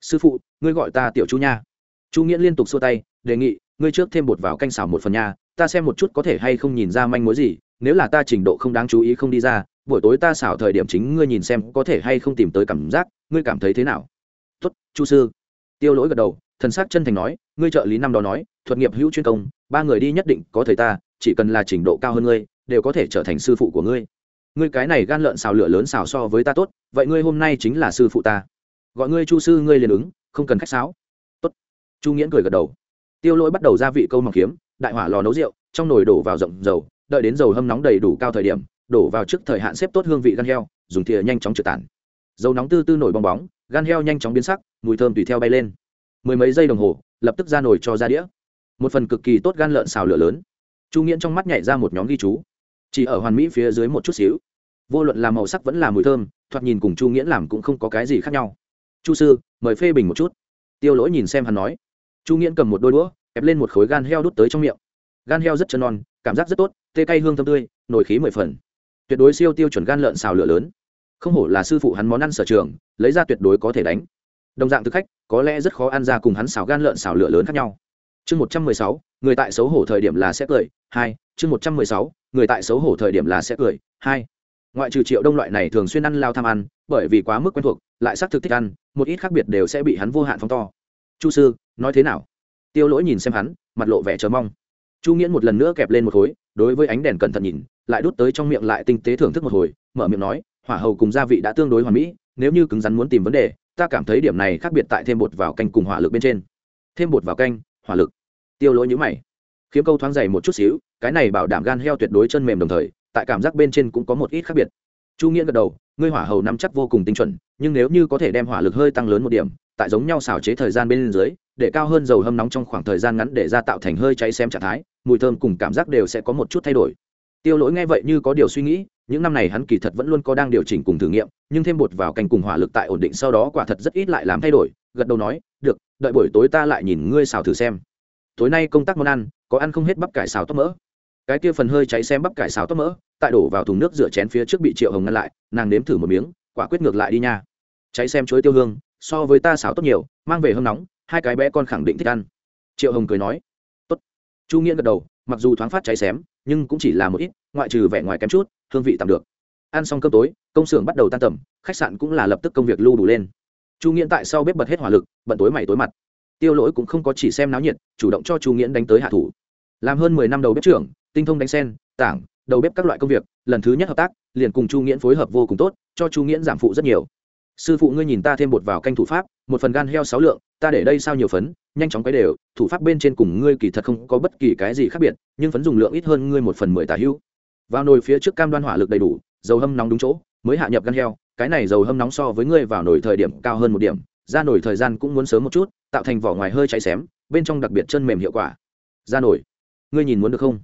sư phụ, ngươi gọi ta tiểu chu nha. Chu nghiễn liên tục xua tay, đề nghị ngươi trước thêm bột vào canh xào một phần nha, ta xem một chút có thể hay không nhìn ra manh mối gì, nếu là ta trình độ không đáng chú ý không đi ra, buổi tối ta xảo thời điểm chính ngươi nhìn xem có thể hay không tìm tới cảm giác, ngươi cảm thấy thế nào? Tuất chu sư. Tiêu lỗi gật đầu, thần s ắ c chân thành nói, ngươi trợ lý năm đó nói, thuật nghiệp hữu chuyên công, ba người đi nhất định có thầy ta, chỉ cần là trình độ cao hơn ngươi, đều có thể trở thành sư phụ của ngươi. Ngươi cái này gan lợn xào lửa lớn xào so với ta tốt, vậy ngươi hôm nay chính là sư phụ ta. Gọi ngươi chu sư, ngươi liền ứng, không cần khách sáo. Tốt. Chu nghiễn cười gật đầu tiêu lỗi bắt đầu gia vị câu mỏng kiếm, đại hỏa lò nấu rượu, trong nồi đổ vào rộng dầu, đợi đến dầu hâm nóng đầy đủ cao thời điểm, đổ vào trước thời hạn xếp tốt hương vị gan heo, dùng thìa nhanh chóng trượt tản dầu nóng tư tư nổi bong bóng, gan heo nhanh chóng biến sắc, mùi thơm tùy theo bay lên. Mười mấy giây đồng hồ, lập tức ra nồi cho ra đĩa. Một phần cực kỳ tốt gan lợn xào lửa lớn. Chu nghiễn trong mắt nhảy ra một nhóm ghi chú. Chỉ ở hoàn mỹ phía dưới một chút xíu. Vô luận là màu sắc vẫn là mùi thơm, thoạt nhìn cùng chu nghiễn làm cũng không có cái gì khác nhau. Chu sư, mời phê bình một chút. Tiêu lỗi nhìn xem hắn nói. Chu nghiễn cầm một đôi đũa kẹp lên một khối gan heo đút tới trong miệng. Gan heo rất chân non, cảm giác rất tốt, tê cay hương thơm tươi, nồi khí mười phần. Tuyệt đối siêu tiêu chuẩn gan lợn xào lửa lớn. Không hổ là sư phụ hắn món ăn sở trường, lấy ra tuyệt đối có thể đánh. Đồng dạng thực khách, có lẽ rất khó ăn ra cùng hắn xào gan lợn xào lửa lớn khác nhau. Chương một trăm mười sáu, người tại xấu hổ thời điểm là sẽ cười, hai, chương một trăm mười sáu, người tại xấu hổ thời điểm là sẽ cười, hai. Ngoại trừ triệu đông loại này thường xuyên ăn lao tham ăn, bởi vì quá mức quen thuộc, lại xác thực thích ăn, một ít khác biệt đều sẽ bị hắn vô hạn phóng to. Chu sư, nói thế nào? Tiêu lỗi nhìn xem hắn, mặt lộ vẻ chờ mong. Chu nghiễn một lần nữa kẹp lên một khối, đối với ánh đèn cẩn thận nhìn, lại đút tới trong miệng lại tinh tế thưởng thức một hồi, mở miệng nói, hỏa hầu cùng gia vị đã tương đối hoàn mỹ, nếu như cứng rắn muốn tìm vấn đề, ta cảm thấy điểm này khác biệt tại thêm bột vào canh cùng hỏa lực bên trên. Thêm bột vào canh, hỏa lực? Tiêu lỗi nhữ mày. Khiếm câu thoáng dày một chút xíu, cái này bảo đảm gan heo tuyệt đối chân mềm đồng thời, tại cảm giác bên trên cũng có một ít khác biệt. Chu nghĩa gật đầu, ngươi hỏa hầu nắm chắc vô cùng tinh chuẩn, nhưng nếu như có thể đem hỏa lực hơi tăng lớn một điểm tại giống nhau xào chế thời gian bên dưới, để cao hơn dầu hâm nóng trong khoảng thời gian ngắn để ra tạo thành hơi cháy xem trạng thái, mùi thơm cùng cảm giác đều sẽ có một chút thay đổi. Tiêu lỗi nghe vậy như có điều suy nghĩ, những năm này hắn kỳ thật vẫn luôn có đang điều chỉnh cùng thử nghiệm, nhưng thêm bột vào canh cùng hỏa lực tại ổn định sau đó quả thật rất ít lại làm thay đổi, gật đầu nói, được, đợi buổi tối ta lại nhìn ngươi xào thử xem. Tối nay công tác món ăn, có ăn không hết bắp cải xào tóc mỡ. Cái kia phần hơi cháy xem bắp cải xào tóc mỡ, tại đổ vào thùng nước rửa chén phía trước bị triệu hồng ngăn lại, nàng nếm thử một miếng, quả quyết ngược lại đi nha. Cháy xem chuối tiêu hương so với ta xảo tốt nhiều, mang về hương nóng, hai cái bé con khẳng định thích ăn. Triệu hồng cười nói. Tốt. Chu nghĩa gật đầu, mặc dù thoáng phát cháy xém, nhưng cũng chỉ là một ít, ngoại trừ vẻ ngoài kém chút, hương vị tạm được. Ăn xong cơm tối, công xưởng bắt đầu tan tầm, khách sạn cũng là lập tức công việc lưu đủ lên. Chu nghĩa tại sau bếp bật hết hỏa lực, bận tối mày tối mặt. Tiêu lỗi cũng không có chỉ xem náo nhiệt, chủ động cho chu nghĩa đánh tới hạ thủ. Làm hơn mười năm đầu bếp trưởng, tinh thông đánh sen, tảng, đầu bếp các loại công việc, lần thứ nhất hợp tác, liền cùng chu nghĩa phối hợp vô cùng tốt, cho chu nghĩa giảm phụ rất nhiều sư phụ ngươi nhìn ta thêm bột vào canh thủ pháp, một phần gan heo sáu lượng, ta để đây sao nhiều phấn, nhanh chóng quấy đều, thủ pháp bên trên cùng ngươi kỳ thật không có bất kỳ cái gì khác biệt, nhưng phấn dùng lượng ít hơn ngươi một phần mười tà hữu. Vào nồi phía trước cam đoan hỏa lực đầy đủ, dầu hâm nóng đúng chỗ, mới hạ nhập gan heo, cái này dầu hâm nóng so với ngươi vào nồi thời điểm cao hơn một điểm, ra nồi thời gian cũng muốn sớm một chút, tạo thành vỏ ngoài hơi cháy xém, bên trong đặc biệt chân mềm hiệu quả. Ra nồi. Ngươi nhìn muốn được không?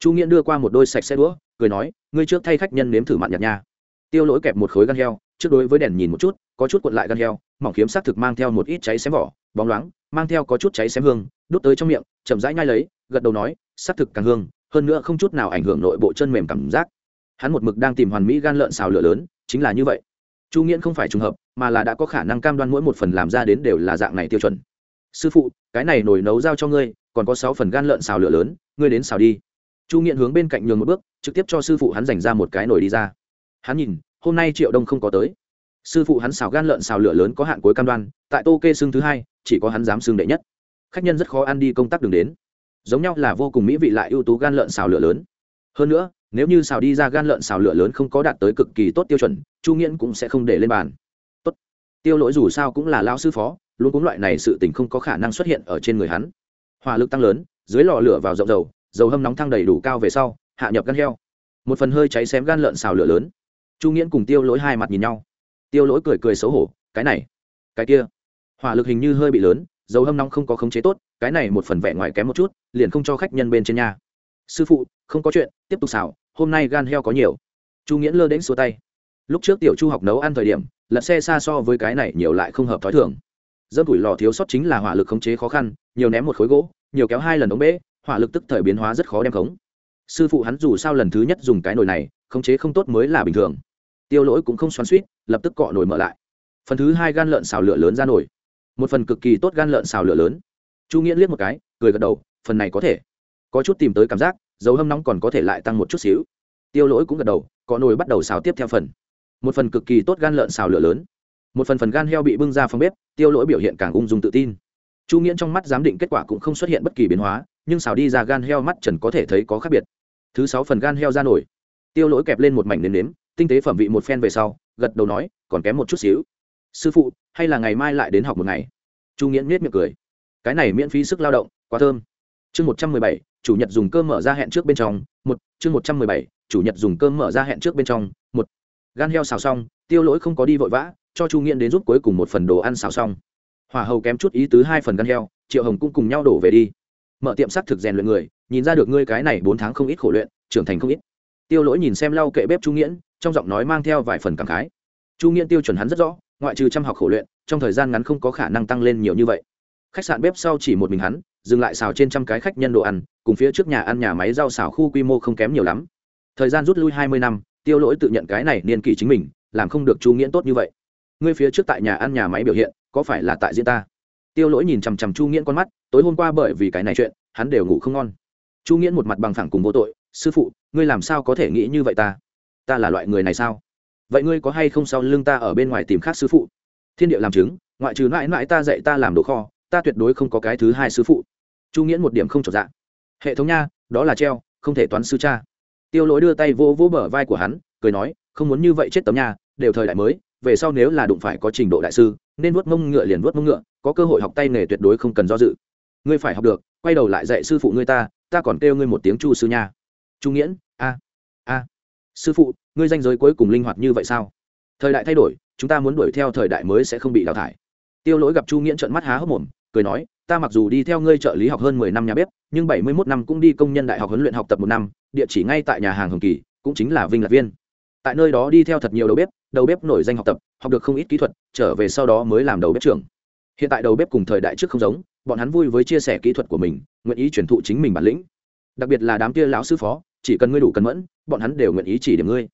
Chu nghiễn đưa qua một đôi sạch xe đũa, cười nói, ngươi trước thay khách nhân nếm thử mặn nhạt nha. Tiêu lỗi kẹp một khối gan heo trước đối với đèn nhìn một chút, có chút cuộn lại gan heo, mỏng kiếm xác thực mang theo một ít cháy xém vỏ, bóng loáng, mang theo có chút cháy xém hương, đút tới trong miệng, chậm rãi nhai lấy, gật đầu nói xác thực càng hương, hơn nữa không chút nào ảnh hưởng nội bộ chân mềm cảm giác. Hắn một mực đang tìm hoàn mỹ gan lợn xào lửa lớn, chính là như vậy. Chu nghiễn không phải trùng hợp, mà là đã có khả năng cam đoan mỗi một phần làm ra đến đều là dạng này tiêu chuẩn. Sư phụ, cái này nồi nấu giao cho ngươi, còn có sáu phần gan lợn xào lửa lớn, ngươi đến xào đi. Chu nghiện hướng bên cạnh nhường một bước, trực tiếp cho sư phụ hắn dành ra một cái nồi đi ra. Hắn nhìn hôm nay triệu đông không có tới. Sư phụ hắn xào gan lợn xào lửa lớn có hạn cuối cam đoan, tại tô kê xương thứ hai, chỉ có hắn dám xương đệ nhất. Khách nhân rất khó ăn đi công tác đường đến. Giống nhau là vô cùng mỹ vị lại ưu tú gan lợn xào lửa lớn. Hơn nữa, nếu như xào đi ra gan lợn xào lửa lớn không có đạt tới cực kỳ tốt tiêu chuẩn, chu nghiễn cũng sẽ không để lên bàn. Tốt. Tiêu lỗi dù sao cũng là lao sư phó, luôn cũng loại này sự tình không có khả năng xuất hiện ở trên người hắn. Hỏa lực tăng lớn, dưới lò lửa vào rộng dầu dầu hâm nóng thăng đầy đủ cao về sau, hạ nhập gan heo. Một phần hơi cháy xém gan lợn xào lửa lớn chu nghiễn cùng tiêu lỗi hai mặt nhìn nhau. Tiêu lỗi cười cười xấu hổ, cái này, cái kia. Hỏa lực hình như hơi bị lớn, dầu hâm nóng không có khống chế tốt, cái này một phần vẻ ngoài kém một chút, liền không cho khách nhân bên trên nhà. Sư phụ, không có chuyện, tiếp tục xào hôm nay gan heo có nhiều. Chu nghiễn lơ đến xua tay. Lúc trước tiểu chu học nấu ăn thời điểm lật xe xa so với cái này nhiều lại không hợp t h ó i thường. Dâm củi lò thiếu sót chính là hỏa lực khống chế khó khăn, nhiều ném một khối gỗ, nhiều kéo hai lần ống bể hỏa lực tức thời biến hóa rất khó đem khống. Sư phụ hắn dù sao lần thứ nhất dùng cái nồi này khống chế không tốt mới là bình thường. Tiêu lỗi cũng không xoắn suýt lập tức cọ nồi mở lại. Phần thứ hai gan lợn xào lửa lớn ra nổi, một phần cực kỳ tốt gan lợn xào lửa lớn. Chu nghĩa liếc một cái cười gật đầu phần này có thể. Có chút tìm tới cảm giác dầu hâm nóng còn có thể lại tăng một chút xíu. Tiêu lỗi cũng gật đầu cọ nồi bắt đầu xào tiếp theo phần. Một phần cực kỳ tốt gan lợn xào lửa lớn. Một phần phần gan heo bị bưng ra phòng bếp tiêu lỗi biểu hiện càng ung dung tự tin. Chu nghĩa trong mắt giám định kết quả cũng không xuất hiện bất kỳ biến hóa nhưng xào đi ra gan heo mắt trần có thể thấy có khác biệt. Thứ sáu phần gan heo ra nổi tiêu lỗi kẹp lên một mảnh nếm nếm, tinh tế phẩm vị một phen về sau, gật đầu nói, còn kém một chút xíu. Sư phụ, hay là ngày mai lại đến học một ngày? Chu nghiễn miết miệng cười. Cái này miễn phí sức lao động, quá thơm. Chương một trăm mười bảy, chủ nhật dùng cơm mở ra hẹn trước bên trong, một, chương một trăm mười bảy, chủ nhật dùng cơm mở ra hẹn trước bên trong, một. Gan heo xào xong, tiêu lỗi không có đi vội vã, cho chu nghiễn đến giúp cuối cùng một phần đồ ăn xào xong. Hỏa hầu kém chút ý tứ hai phần gan heo, triệu hồng cũng cùng nhau đổ về đi. Mở tiệm sắc thực rèn luyện người, nhìn ra được ngươi cái này bốn tháng không ít khổ luyện, trưởng thành không ít tiêu lỗi nhìn xem lau kệ bếp chu nghiễn, trong giọng nói mang theo vài phần cảm khái. Chu nghiễn tiêu chuẩn hắn rất rõ, ngoại trừ chăm học khổ luyện, trong thời gian ngắn không có khả năng tăng lên nhiều như vậy. Khách sạn bếp sau chỉ một mình hắn, dừng lại xào trên trăm cái khách nhân đồ ăn, cùng phía trước nhà ăn nhà máy rau xào khu quy mô không kém nhiều lắm. Thời gian rút lui hai mươi năm, tiêu lỗi tự nhận cái này niên kỷ chính mình, làm không được chu nghiễn tốt như vậy. Ngươi phía trước tại nhà ăn nhà máy biểu hiện, có phải là tại diễn ta? Tiêu lỗi nhìn chằm chằm chu nghiễn con mắt, tối hôm qua bởi vì cái này chuyện, hắn đều ngủ không ngon. Chu nghiễn một mặt bằng phẳng cùng vô tội sư phụ, ngươi làm sao có thể nghĩ như vậy ta? Ta là loại người này sao? Vậy ngươi có hay không sau lưng ta ở bên ngoài tìm khác sư phụ? Thiên địa làm chứng, ngoại trừ mãi mãi ta dạy ta làm đồ kho, ta tuyệt đối không có cái thứ hai sư phụ. Chu nghiễn một điểm không trọn dạng hệ thống nha, đó là treo, không thể toán sư cha. Tiêu lỗi đưa tay vô vô bờ vai của hắn, cười nói, không muốn như vậy chết tấm nha, đều thời đại mới, về sau nếu là đụng phải có trình độ đại sư, nên vuốt mông ngựa liền vuốt mông ngựa, có cơ hội học tay nghề tuyệt đối không cần do dự. Ngươi phải học được, quay đầu lại dạy sư phụ ngươi ta ta còn kêu ngươi một tiếng chu sư nha chu nghiễn, a a. Sư phụ, ngươi danh giới cuối cùng linh hoạt như vậy sao? Thời đại thay đổi, chúng ta muốn đuổi theo thời đại mới sẽ không bị đào thải. Tiêu lỗi gặp chu nghiễn trợn mắt há hốc mồm, cười nói, ta mặc dù đi theo ngươi trợ lý học hơn mười năm nhà bếp, nhưng bảy mươi mốt năm cũng đi công nhân đại học huấn luyện học tập một năm, địa chỉ ngay tại nhà hàng hồng kỳ, cũng chính là vinh lạc viên. Tại nơi đó đi theo thật nhiều đầu bếp đầu bếp nổi danh học tập, học được không ít kỹ thuật, trở về sau đó mới làm đầu bếp trưởng. Hiện tại đầu bếp cùng thời đại trước không giống, bọn hắn vui với chia sẻ kỹ thuật của mình, nguyện ý truyền thụ chính mình bản lĩnh đặc biệt là đám kia lão sư phó, chỉ cần ngươi đủ cẩn mẫn, bọn hắn đều nguyện ý chỉ điểm ngươi.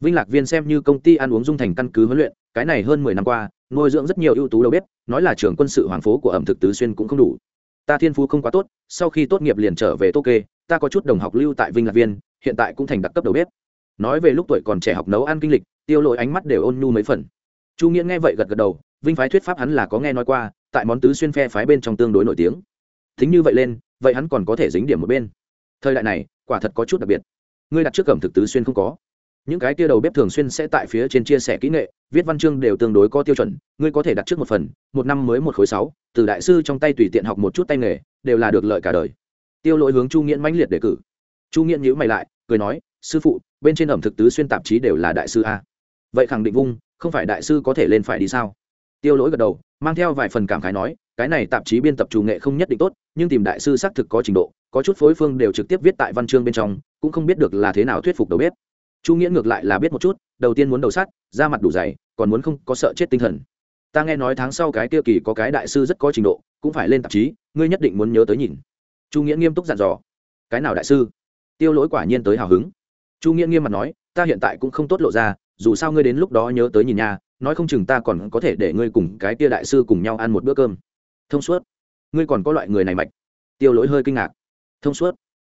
Vinh lạc viên xem như công ty ăn uống dung thành căn cứ huấn luyện, cái này hơn mười năm qua, nuôi dưỡng rất nhiều ưu tú đầu bếp, nói là trưởng quân sự hoàng phố của ẩm thực tứ xuyên cũng không đủ. Ta thiên phú không quá tốt, sau khi tốt nghiệp liền trở về tô kê ta có chút đồng học lưu tại vinh lạc viên, hiện tại cũng thành đặc cấp đầu bếp. Nói về lúc tuổi còn trẻ học nấu ăn kinh lịch, tiêu lỗi ánh mắt đều ôn nhu mấy phần. Chu nghĩa nghe vậy gật gật đầu, vinh phái thuyết pháp hắn là có nghe nói qua, tại món tứ xuyên phe phái bên trong tương đối nổi tiếng. Thính như vậy lên, vậy hắn còn có thể dính điểm một bên thời đại này, quả thật có chút đặc biệt. Ngươi đặt trước cẩm thực tứ xuyên không có. Những cái kia đầu bếp thường xuyên sẽ tại phía trên chia sẻ kỹ nghệ, viết văn chương đều tương đối có tiêu chuẩn, ngươi có thể đặt trước một phần, một năm mới một khối sáu, từ đại sư trong tay tùy tiện học một chút tay nghề, đều là được lợi cả đời. Tiêu lỗi hướng chu nghiễn mãnh liệt đề cử. Chu nghiễn nhữ mày lại, cười nói, sư phụ, bên trên ẩm thực tứ xuyên tạp chí đều là đại sư a. Vậy khẳng định vung, không phải đại sư có thể lên phải đi sao? Tiêu lỗi gật đầu, mang theo vài phần cảm khái nói cái này tạp chí biên tập chủ nghệ không nhất định tốt, nhưng tìm đại sư xác thực có trình độ, có chút phối phương đều trực tiếp viết tại văn chương bên trong, cũng không biết được là thế nào thuyết phục đầu bếp. Chu nghĩa ngược lại là biết một chút, đầu tiên muốn đầu sát da mặt đủ dày, còn muốn không có sợ chết tinh thần. Ta nghe nói tháng sau cái tiêu kỳ có cái đại sư rất có trình độ, cũng phải lên tạp chí, ngươi nhất định muốn nhớ tới nhìn. Chu nghĩa nghiêm túc dặn dò. Cái nào đại sư? Tiêu lỗi quả nhiên tới hào hứng. Chu nghĩa nghiêm mặt nói, ta hiện tại cũng không tốt lộ ra, dù sao ngươi đến lúc đó nhớ tới nhìn nhà, nói không chừng ta còn có thể để ngươi cùng cái tia đại sư cùng nhau ăn một bữa cơm thông suốt. Ngươi còn có loại người này mạch. Tiêu lỗi hơi kinh ngạc. Thông suốt.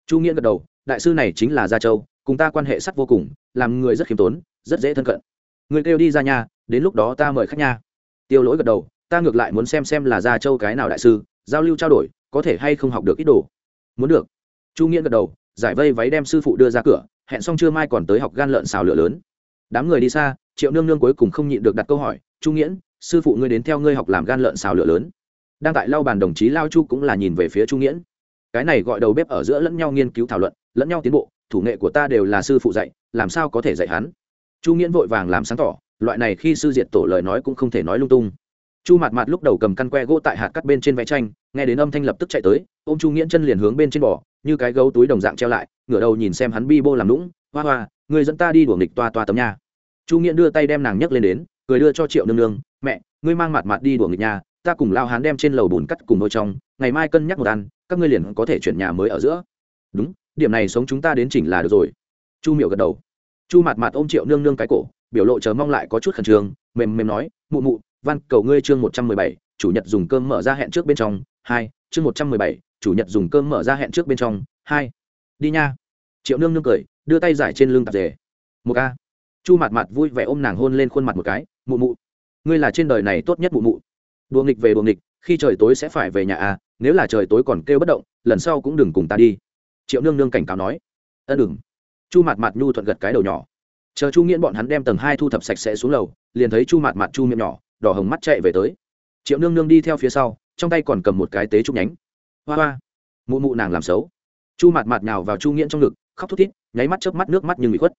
Chu nghĩa gật đầu, đại sư này chính là gia châu, cùng ta quan hệ sắt vô cùng, làm người rất khiêm tốn, rất dễ thân cận. Người kêu đi ra nhà, đến lúc đó ta mời khách nha. Tiêu lỗi gật đầu, ta ngược lại muốn xem xem là gia châu cái nào đại sư, giao lưu trao đổi, có thể hay không học được ít đồ. Muốn được. Chu nghĩa gật đầu, giải vây váy đem sư phụ đưa ra cửa, hẹn xong trưa mai còn tới học gan lợn xào lửa lớn. Đám người đi xa, triệu nương nương cuối cùng không nhịn được đặt câu hỏi, chu nghiễn, sư phụ ngươi đến theo ngươi học làm gan lợn xào lửa lớn đang tại lau bàn đồng chí lao chu cũng là nhìn về phía chu nghiễn. Cái này gọi đầu bếp ở giữa lẫn nhau nghiên cứu thảo luận, lẫn nhau tiến bộ, thủ nghệ của ta đều là sư phụ dạy, làm sao có thể dạy hắn? Chu nghiễn vội vàng làm sáng tỏ, loại này khi sư diệt tổ lời nói cũng không thể nói lung tung. Chu mặt mặt lúc đầu cầm căn que gỗ tại hạt cắt bên trên vẽ tranh, nghe đến âm thanh lập tức chạy tới ô m chu nghiễn chân liền hướng bên trên bò, như cái gấu túi đồng dạng treo lại, ngửa đầu nhìn xem hắn bi bô làm lũng hoa hoa, người dẫn ta đi đuổi nghịch toa toa tấm nha chu nghiễn đưa tay đem nàng nhấc lên đến, cười đưa cho triệu nương nương, mẹ, ngươi mang mặt mặt đi đuổi nghịch nhà ta cùng lao hán đem trên lầu bùn cắt cùng nôi trong, ngày mai cân nhắc một ăn, các ngươi liền có thể chuyển nhà mới ở giữa. Đúng, điểm này sống chúng ta đến chỉnh là được rồi. Chu miệu gật đầu. Chu mặt mặt ôm triệu nương nương cái cổ, biểu lộ chờ mong lại có chút khẩn trương, mềm mềm nói, mụ mụ, văn cầu ngươi chương một trăm mười bảy, chủ nhật dùng cơm mở ra hẹn trước bên trong, hai, chương một trăm mười bảy, chủ nhật dùng cơm mở ra hẹn trước bên trong, hai, đi nha. Triệu nương nương cười, đưa tay giải trên lưng tạp dề. Một ca. Chu mặt mặt vui vẻ ôm nàng hôn lên khuôn mặt một cái, mụ mụ, ngươi là trên đời này tốt nhất mụ mụ đùa nghịch về đùa nghịch, khi trời tối sẽ phải về nhà à nếu là trời tối còn kêu bất động, lần sau cũng đừng cùng ta đi. Triệu nương nương cảnh cáo nói. Ân đừng. Chu mặt mặt nhu thuận gật cái đầu nhỏ. Chờ chu nghiễn bọn hắn đem tầng hai thu thập sạch sẽ xuống lầu, liền thấy chu mặt mặt chu miệng nhỏ, đỏ hồng mắt chạy về tới. Triệu nương nương đi theo phía sau, trong tay còn cầm một cái tế trúc nhánh. Hoa hoa. Mụ mụ nàng làm xấu. Chu mặt mặt nào vào chu nghiễn trong ngực, khóc thút thít, nháy mắt chớp mắt nước mắt nhưng bị khuất.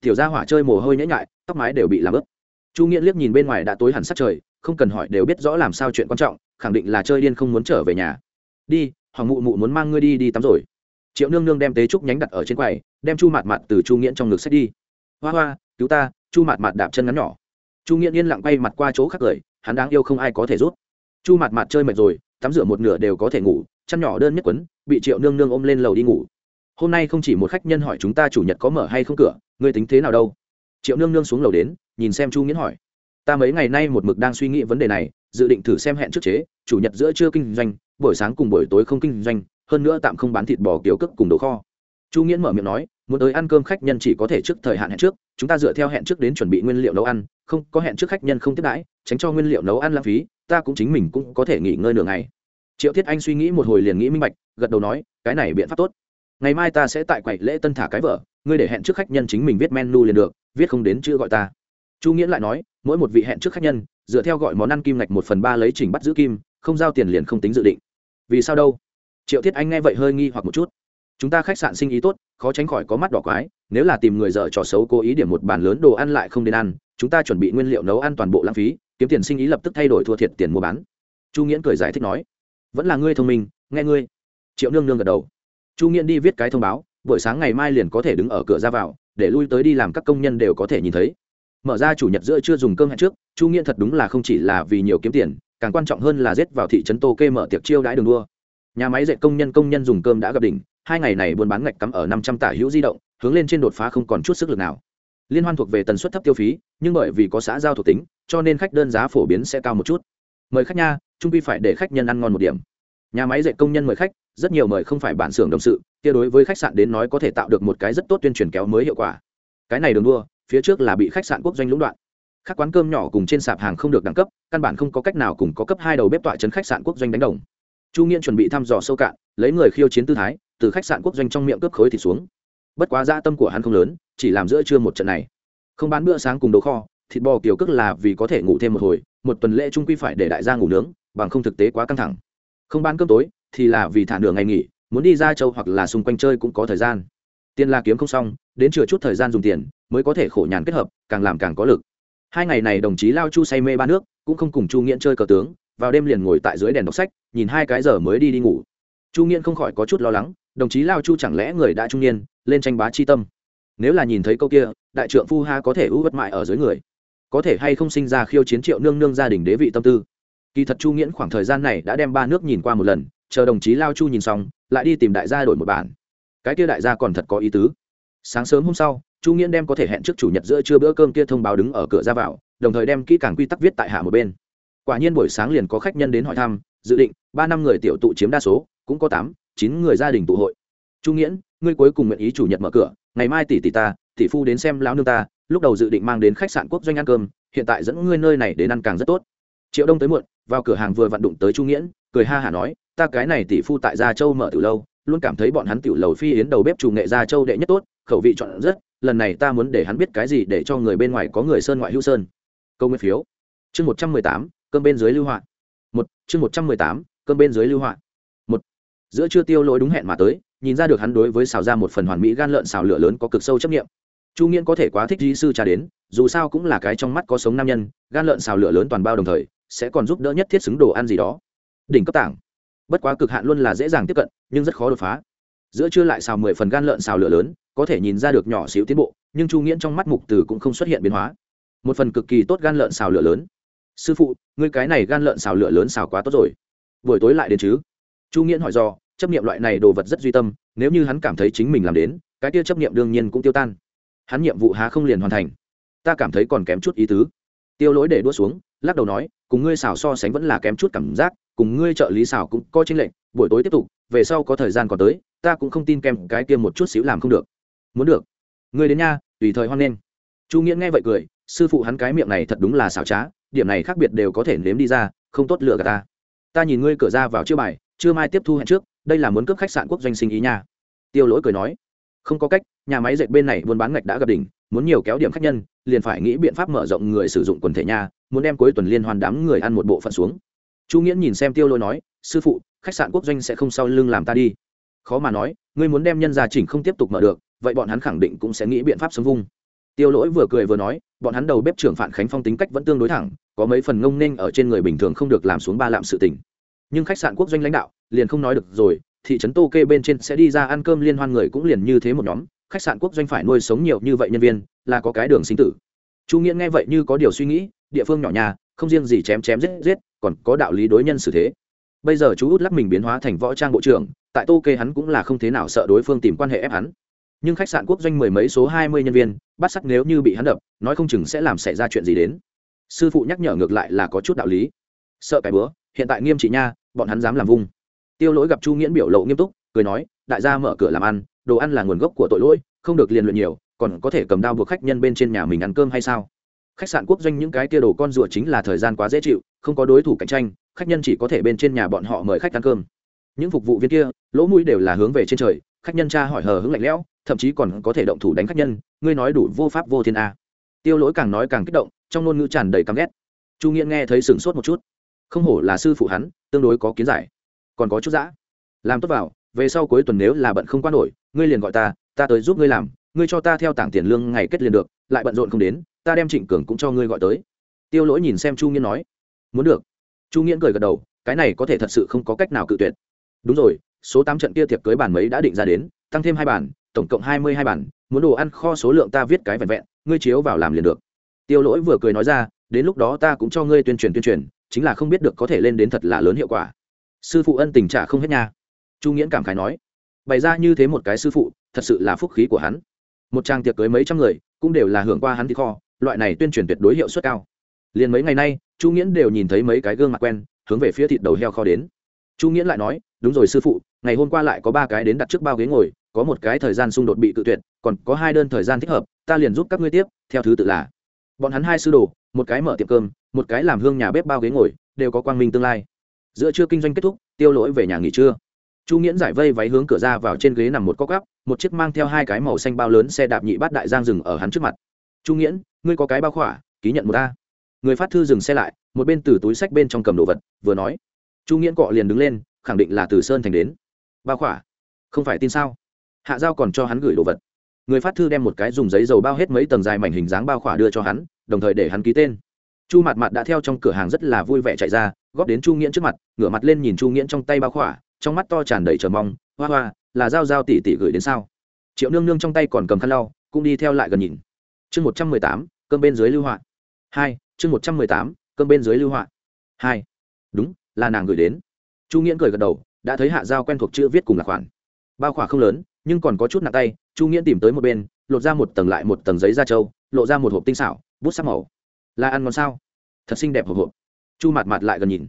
Tiểu gia hỏa chơi mồ hôi nhễ nhại, tóc mái đều bị làm ướt. Chu nghiễn liếc nhìn bên ngoài đã tối hẳn sát trời không cần hỏi đều biết rõ làm sao chuyện quan trọng, khẳng định là chơi điên không muốn trở về nhà. Đi, hoàng mụ mụ muốn mang ngươi đi đi tắm rồi. Triệu nương nương đem tế trúc nhánh đặt ở trên quầy, đem chu mạt mạt từ chu nghiễn trong ngực xách đi. Hoa hoa, cứu ta, chu mạt mạt đạp chân ngắn nhỏ. Chu nghiễn yên lặng quay mặt qua chỗ khác cười, hắn đáng yêu không ai có thể rút. Chu mạt mạt chơi mệt rồi, tắm rửa một nửa đều có thể ngủ, chăn nhỏ đơn nhất quấn, bị triệu nương nương ôm lên lầu đi ngủ. Hôm nay không chỉ một khách nhân hỏi chúng ta chủ nhật có mở hay không cửa, ngươi tính thế nào đâu? Triệu nương nương xuống lầu đến, nhìn xem chu nghiễn hỏi ta mấy ngày nay một mực đang suy nghĩ vấn đề này, dự định thử xem hẹn trước chế, chủ nhật giữa trưa kinh doanh, buổi sáng cùng buổi tối không kinh doanh, hơn nữa tạm không bán thịt bò kiểu cước cùng đồ kho. Chu nghiễn mở miệng nói, muốn tới ăn cơm khách nhân chỉ có thể trước thời hạn hẹn trước, chúng ta dựa theo hẹn trước đến chuẩn bị nguyên liệu nấu ăn, không, có hẹn trước khách nhân không tiếp đãi, tránh cho nguyên liệu nấu ăn lãng phí, ta cũng chính mình cũng có thể nghỉ ngơi nửa ngày. Triệu thiết anh suy nghĩ một hồi liền nghĩ minh bạch, gật đầu nói, cái này biện pháp tốt. Ngày mai ta sẽ tại quầy lễ tân thả cái vợ ngươi để hẹn trước khách nhân chính mình viết menu liền được, viết không đến chữ gọi ta. Chu nghĩa lại nói mỗi một vị hẹn trước khách nhân, dựa theo gọi món ăn kim ngạch một phần ba lấy trình bắt giữ kim, không giao tiền liền không tính dự định. Vì sao đâu? Triệu thiết anh nghe vậy hơi nghi hoặc một chút. Chúng ta khách sạn sinh ý tốt, khó tránh khỏi có mắt đỏ quái, nếu là tìm người dở trò xấu cố ý điểm một bàn lớn đồ ăn lại không đến ăn, chúng ta chuẩn bị nguyên liệu nấu ăn toàn bộ lãng phí, kiếm tiền sinh ý lập tức thay đổi thua thiệt tiền mua bán. Chu nghiễn cười giải thích nói, vẫn là ngươi thông minh, nghe ngươi. Triệu nương nương gật đầu. Chu nghiễn đi viết cái thông báo, buổi sáng ngày mai liền có thể đứng ở cửa ra vào, để lui tới đi làm các công nhân đều có thể nhìn thấy mở ra chủ nhật giữa chưa dùng cơm hẹn trước, chu nghiễn thật đúng là không chỉ là vì nhiều kiếm tiền, càng quan trọng hơn là rết vào thị trấn tô kê mở tiệc chiêu đãi đường đua. Nhà máy dạy công nhân công nhân dùng cơm đã gặp đỉnh, hai ngày này buôn bán ngạch cắm ở năm trăm tả hữu di động, hướng lên trên đột phá không còn chút sức lực nào. Liên hoan thuộc về tần suất thấp tiêu phí, nhưng bởi vì có xã giao thuộc tính, cho nên khách đơn giá phổ biến sẽ cao một chút. Mời khách nha, trung quy phải để khách nhân ăn ngon một điểm. Nhà máy dạy công nhân mời khách, rất nhiều mời không phải bản xưởng đồng sự, kia đối với khách sạn đến nói có thể tạo được một cái rất tốt tuyên truyền kéo mới hiệu quả. Cái này đường đua phía trước là bị khách sạn quốc doanh lũng đoạn. Các quán cơm nhỏ cùng trên sạp hàng không được đẳng cấp, căn bản không có cách nào cùng có cấp hai đầu bếp tọa chấn khách sạn quốc doanh đánh đồng. Chu nghiên chuẩn bị thăm dò sâu cạn, lấy người khiêu chiến tư thái, từ khách sạn quốc doanh trong miệng cướp khối thịt xuống. Bất quá dã tâm của hắn không lớn, chỉ làm giữa trưa một trận này. Không bán bữa sáng cùng đồ kho, thịt bò kiểu cước là vì có thể ngủ thêm một hồi, một tuần lễ trung quy phải để đại gia ngủ nướng, bằng không thực tế quá căng thẳng. Không bán cơm tối, thì là vì thả nửa ngày nghỉ, muốn đi ra châu hoặc là xung quanh chơi cũng có thời gian tiền là kiếm không xong, đến chừa chút thời gian dùng tiền, mới có thể khổ nhàn kết hợp, càng làm càng có lực. Hai ngày này đồng chí lao chu say mê ba nước, cũng không cùng chu nghiễn chơi cờ tướng, vào đêm liền ngồi tại dưới đèn đọc sách, nhìn hai cái giờ mới đi đi ngủ. Chu nghiễn không khỏi có chút lo lắng, đồng chí lao chu chẳng lẽ người đã trung niên, lên tranh bá chi tâm? Nếu là nhìn thấy câu kia, đại trượng phu ha có thể ưu bất mại ở dưới người. Có thể hay không sinh ra khiêu chiến triệu nương nương gia đình đế vị tâm tư? Kỳ thật chu nghiễn khoảng thời gian này đã đem ba nước nhìn qua một lần, chờ đồng chí lao chu nhìn xong, lại đi tìm đại gia đổi một bản cái kia đại gia còn thật có ý tứ. Sáng sớm hôm sau, chu nghiễn đem có thể hẹn trước chủ nhật giữa trưa bữa cơm kia thông báo đứng ở cửa ra vào, đồng thời đem kỹ càng quy tắc viết tại hạ một bên. Quả nhiên buổi sáng liền có khách nhân đến hỏi thăm, dự định, ba năm người tiểu tụ chiếm đa số, cũng có tám, chín người gia đình tụ hội. Chu nghiễn, ngươi cuối cùng nguyện ý chủ nhật mở cửa, ngày mai tỷ tỷ ta, tỷ phu đến xem lão nương ta, lúc đầu dự định mang đến khách sạn quốc doanh ăn cơm, hiện tại dẫn ngươi nơi này đến ăn càng rất tốt. Triệu đông tới muộn, vào cửa hàng vừa vặn đụng tới chu nghiễn, cười ha hả nói, ta cái này tỷ phu tại gia châu mở từ lâu luôn cảm thấy bọn hắn tiểu lầu phi yến đầu bếp chủ nghệ gia châu đệ nhất tốt, khẩu vị chọn rất, lần này ta muốn để hắn biết cái gì để cho người bên ngoài có người sơn ngoại hữu sơn. Câu nguyên phiếu. Chương một trăm mười tám, cơm bên dưới lưu hoạn một, chương một trăm mười tám, cơm bên dưới lưu hoạn một, giữa chưa tiêu lỗi đúng hẹn mà tới, nhìn ra được hắn đối với xào ra một phần hoàn mỹ gan lợn xào lửa lớn có cực sâu chấp nghiệm chu nghiễn có thể quá thích di sư trà đến, dù sao cũng là cái trong mắt có sống nam nhân, gan lợn xào lửa lớn toàn bao đồng thời, sẽ còn giúp đỡ nhất thiết xứng đồ ăn gì đó. Đỉnh cấp tảng bất quá cực hạn luôn là dễ dàng tiếp cận, nhưng rất khó đột phá. Giữa trưa lại xào mười phần gan lợn xào lửa lớn, có thể nhìn ra được nhỏ xíu tiến bộ, nhưng chu nghiễn trong mắt mục từ cũng không xuất hiện biến hóa. Một phần cực kỳ tốt gan lợn xào lửa lớn. Sư phụ, ngươi cái này gan lợn xào lửa lớn xào quá tốt rồi. Buổi tối lại đến chứ? Chu nghiễn hỏi do chấp nghiệm loại này đồ vật rất duy tâm, nếu như hắn cảm thấy chính mình làm đến, cái kia chấp nghiệm đương nhiên cũng tiêu tan. Hắn nhiệm vụ há không liền hoàn thành. Ta cảm thấy còn kém chút ý tứ. Tiêu lỗi để đua xuống, lắc đầu nói cùng ngươi xào so sánh vẫn là kém chút cảm giác, cùng ngươi trợ lý xào cũng có chính lệnh buổi tối tiếp tục, về sau có thời gian còn tới, ta cũng không tin kèm cái kia một chút xíu làm không được. Muốn được. Ngươi đến nha, tùy thời hoan nghênh. Chu nghĩa nghe vậy cười, sư phụ hắn cái miệng này thật đúng là xảo trá, điểm này khác biệt đều có thể nếm đi ra, không tốt lựa cả ta. Ta nhìn ngươi cửa ra vào chưa bài, chưa mai tiếp thu hẹn trước, đây là muốn cướp khách sạn quốc doanh sinh ý nha. Tiêu lỗi cười nói, không có cách, nhà máy dệt bên này buôn bán ngạch đã gặp đỉnh, muốn nhiều kéo điểm khách nhân, liền phải nghĩ biện pháp mở rộng người sử dụng quần thể nhà muốn đem cuối tuần liên hoàn đám người ăn một bộ phận xuống. Chu nghiễn nhìn xem tiêu lỗi nói, sư phụ, khách sạn quốc doanh sẽ không sau lưng làm ta đi. Khó mà nói, ngươi muốn đem nhân gia chỉnh không tiếp tục mở được, vậy bọn hắn khẳng định cũng sẽ nghĩ biện pháp sống vung. Tiêu lỗi vừa cười vừa nói, bọn hắn đầu bếp trưởng phản khánh phong tính cách vẫn tương đối thẳng, có mấy phần ngông nên ở trên người bình thường không được làm xuống ba lạm sự tình. Nhưng khách sạn quốc doanh lãnh đạo, liền không nói được rồi, thị trấn tô kê bên trên sẽ đi ra ăn cơm liên hoan người cũng liền như thế một nhóm, khách sạn quốc doanh phải nuôi sống nhiều như vậy nhân viên, là có cái đường sinh tử. Chu nghĩa nghe vậy như có điều suy nghĩ địa phương nhỏ nhà, không riêng gì chém chém giết giết, còn có đạo lý đối nhân xử thế. Bây giờ chú út lắc mình biến hóa thành võ trang bộ trưởng, tại tô kê hắn cũng là không thế nào sợ đối phương tìm quan hệ ép hắn. Nhưng khách sạn quốc doanh mười mấy số hai mươi nhân viên, bắt sắc nếu như bị hắn đập, nói không chừng sẽ làm xảy ra chuyện gì đến. Sư phụ nhắc nhở ngược lại là có chút đạo lý. Sợ cái bữa, hiện tại nghiêm trị nha, bọn hắn dám làm vung. Tiêu lỗi gặp chu nghiễn biểu lộ nghiêm túc, cười nói, đại gia mở cửa làm ăn, đồ ăn là nguồn gốc của tội lỗi, không được liền luyện nhiều, còn có thể cầm đao buộc khách nhân bên trên nhà mình ăn cơm hay sao? Khách sạn quốc doanh những cái tia đồ con rùa chính là thời gian quá dễ chịu, không có đối thủ cạnh tranh, khách nhân chỉ có thể bên trên nhà bọn họ mời khách ăn cơm. Những phục vụ viên kia, lỗ mũi đều là hướng về trên trời, khách nhân cha hỏi hờ hững lạnh lẽo, thậm chí còn có thể động thủ đánh khách nhân, ngươi nói đủ vô pháp vô thiên a. Tiêu lỗi càng nói càng kích động, trong ngôn ngữ tràn đầy căm ghét. Chu nghĩa nghe thấy sửng sốt một chút. Không hổ là sư phụ hắn, tương đối có kiến giải. Còn có chút giã làm tốt vào, về sau cuối tuần nếu là bận không qua nổi, ngươi liền gọi ta ta tới giúp ngươi làm, ngươi cho ta theo tảng tiền lương ngày kết liền được, lại bận rộn không đến ta đem trịnh cường cũng cho ngươi gọi tới. Tiêu lỗi nhìn xem chu nghiễn nói, muốn được. Chu nghiễn cười gật đầu, cái này có thể thật sự không có cách nào cự tuyệt. Đúng rồi, số tám trận kia tiệc cưới bản mấy đã định ra đến, tăng thêm hai bản tổng cộng hai mươi hai bản muốn đồ ăn kho số lượng ta viết cái vẹn vẹn, ngươi chiếu vào làm liền được. Tiêu lỗi vừa cười nói ra, đến lúc đó ta cũng cho ngươi tuyên truyền tuyên truyền, chính là không biết được có thể lên đến thật là lớn hiệu quả. Sư phụ ân tình trả không hết nha. Chu nghiễn cảm khái nói, bày ra như thế một cái sư phụ, thật sự là phúc khí của hắn. Một trang tiệc cưới mấy trăm người, cũng đều là hưởng qua hắn thì kho loại này tuyên truyền tuyệt đối hiệu suất cao. Liền mấy ngày nay, chu nghiễn đều nhìn thấy mấy cái gương mặt quen, hướng về phía thịt đầu heo kho đến. Chu nghiễn lại nói, đúng rồi sư phụ, ngày hôm qua lại có ba cái đến đặt trước bao ghế ngồi, có một cái thời gian xung đột bị cự tuyệt, còn có hai đơn thời gian thích hợp, ta liền giúp các ngươi tiếp, theo thứ tự là, bọn hắn hai sư đồ, một cái mở tiệm cơm, một cái làm hương nhà bếp bao ghế ngồi, đều có quang minh tương lai. Giữa trưa kinh doanh kết thúc, tiêu lỗi về nhà nghỉ trưa. Chu nghiễn giải vây váy hướng cửa ra vào trên ghế nằm một cóc gắp một chiếc mang theo hai cái màu xanh bao lớn xe đạp nhị bát đại giang dừng ở hắn trước mặt. Chu nghiễn ngươi có cái bao khỏa, ký nhận một ta người phát thư dừng xe lại, một bên từ túi sách bên trong cầm đồ vật, vừa nói. Chu nghiễn cọ liền đứng lên, khẳng định là từ sơn thành đến. Bao khỏa? Không phải tin sao? Hạ giao còn cho hắn gửi đồ vật. Người phát thư đem một cái dùng giấy dầu bao hết mấy tầng dài mảnh hình dáng bao khỏa đưa cho hắn, đồng thời để hắn ký tên. Chu mặt mặt đã theo trong cửa hàng rất là vui vẻ chạy ra, góp đến chu nghiễn trước mặt, ngửa mặt lên nhìn chu nghiễn trong tay bao khỏa, trong mắt to tràn đầy chờ mong, hoa hoa, là dao dao tỉ tỉ gửi đến sao? Triệu nương nương trong tay còn cầm khăn lau, cũng đi theo lại gần nhìn. Chương một trăm mười tám cơm bên dưới lưu họa. Hai, chương một trăm mười tám, cơm bên dưới lưu họa. Hai. Đúng, là nàng gửi đến. Chu nghiễn cười gật đầu, đã thấy hạ giao quen thuộc chữ viết cùng là khoản. Bao khoả không lớn, nhưng còn có chút nặng tay, chu nghiễn tìm tới một bên, lột ra một tầng lại một tầng giấy da trâu, lộ ra một hộp tinh xảo, bút sắc màu. Là ăn ngon sao? Thật xinh đẹp hộp hộp. Chu mặt mặt lại gần nhìn.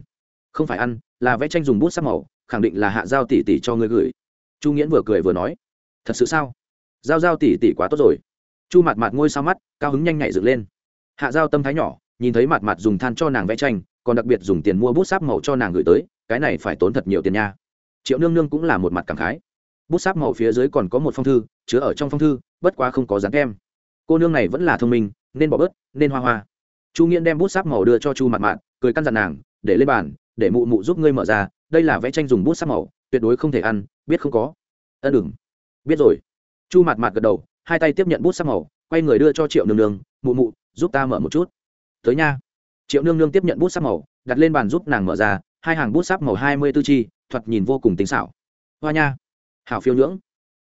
Không phải ăn, là vẽ tranh dùng bút sắc màu, khẳng định là hạ giao tỷ tỷ cho ngươi gửi. Chu nghiễn vừa cười vừa nói. Thật sự sao? Giao giao tỷ tỷ quá tốt rồi chu Mạt Mạt ngôi sao mắt cao hứng nhanh nhạy dựng lên. Hạ giao tâm thái nhỏ nhìn thấy Mạt Mạt dùng than cho nàng vẽ tranh còn đặc biệt dùng tiền mua bút sáp màu cho nàng gửi tới cái này phải tốn thật nhiều tiền nha. Triệu nương nương cũng là một mặt cảm khái. Bút sáp màu phía dưới còn có một phong thư chứa ở trong phong thư bất quá không có dán kem cô nương này vẫn là thông minh nên bỏ bớt nên hoa hoa. Chu nghiễn đem bút sáp màu đưa cho chu Mạt Mạt, cười căn dặn nàng để lên bàn để mụ mụ giúp ngươi mở ra đây là vẽ tranh dùng bút sáp màu tuyệt đối không thể ăn biết không có. Ân đừng. Biết rồi. Chu Mạt Mạt gật đầu hai tay tiếp nhận bút sắc màu, quay người đưa cho triệu nương nương, mụ mụ, giúp ta mở một chút. Tới nha. Triệu nương nương tiếp nhận bút sắc màu, đặt lên bàn giúp nàng mở ra, hai hàng bút sắc màu hai mươi tư chi, thoạt nhìn vô cùng tính xảo. Hoa nha. Hảo phiêu nhưỡng.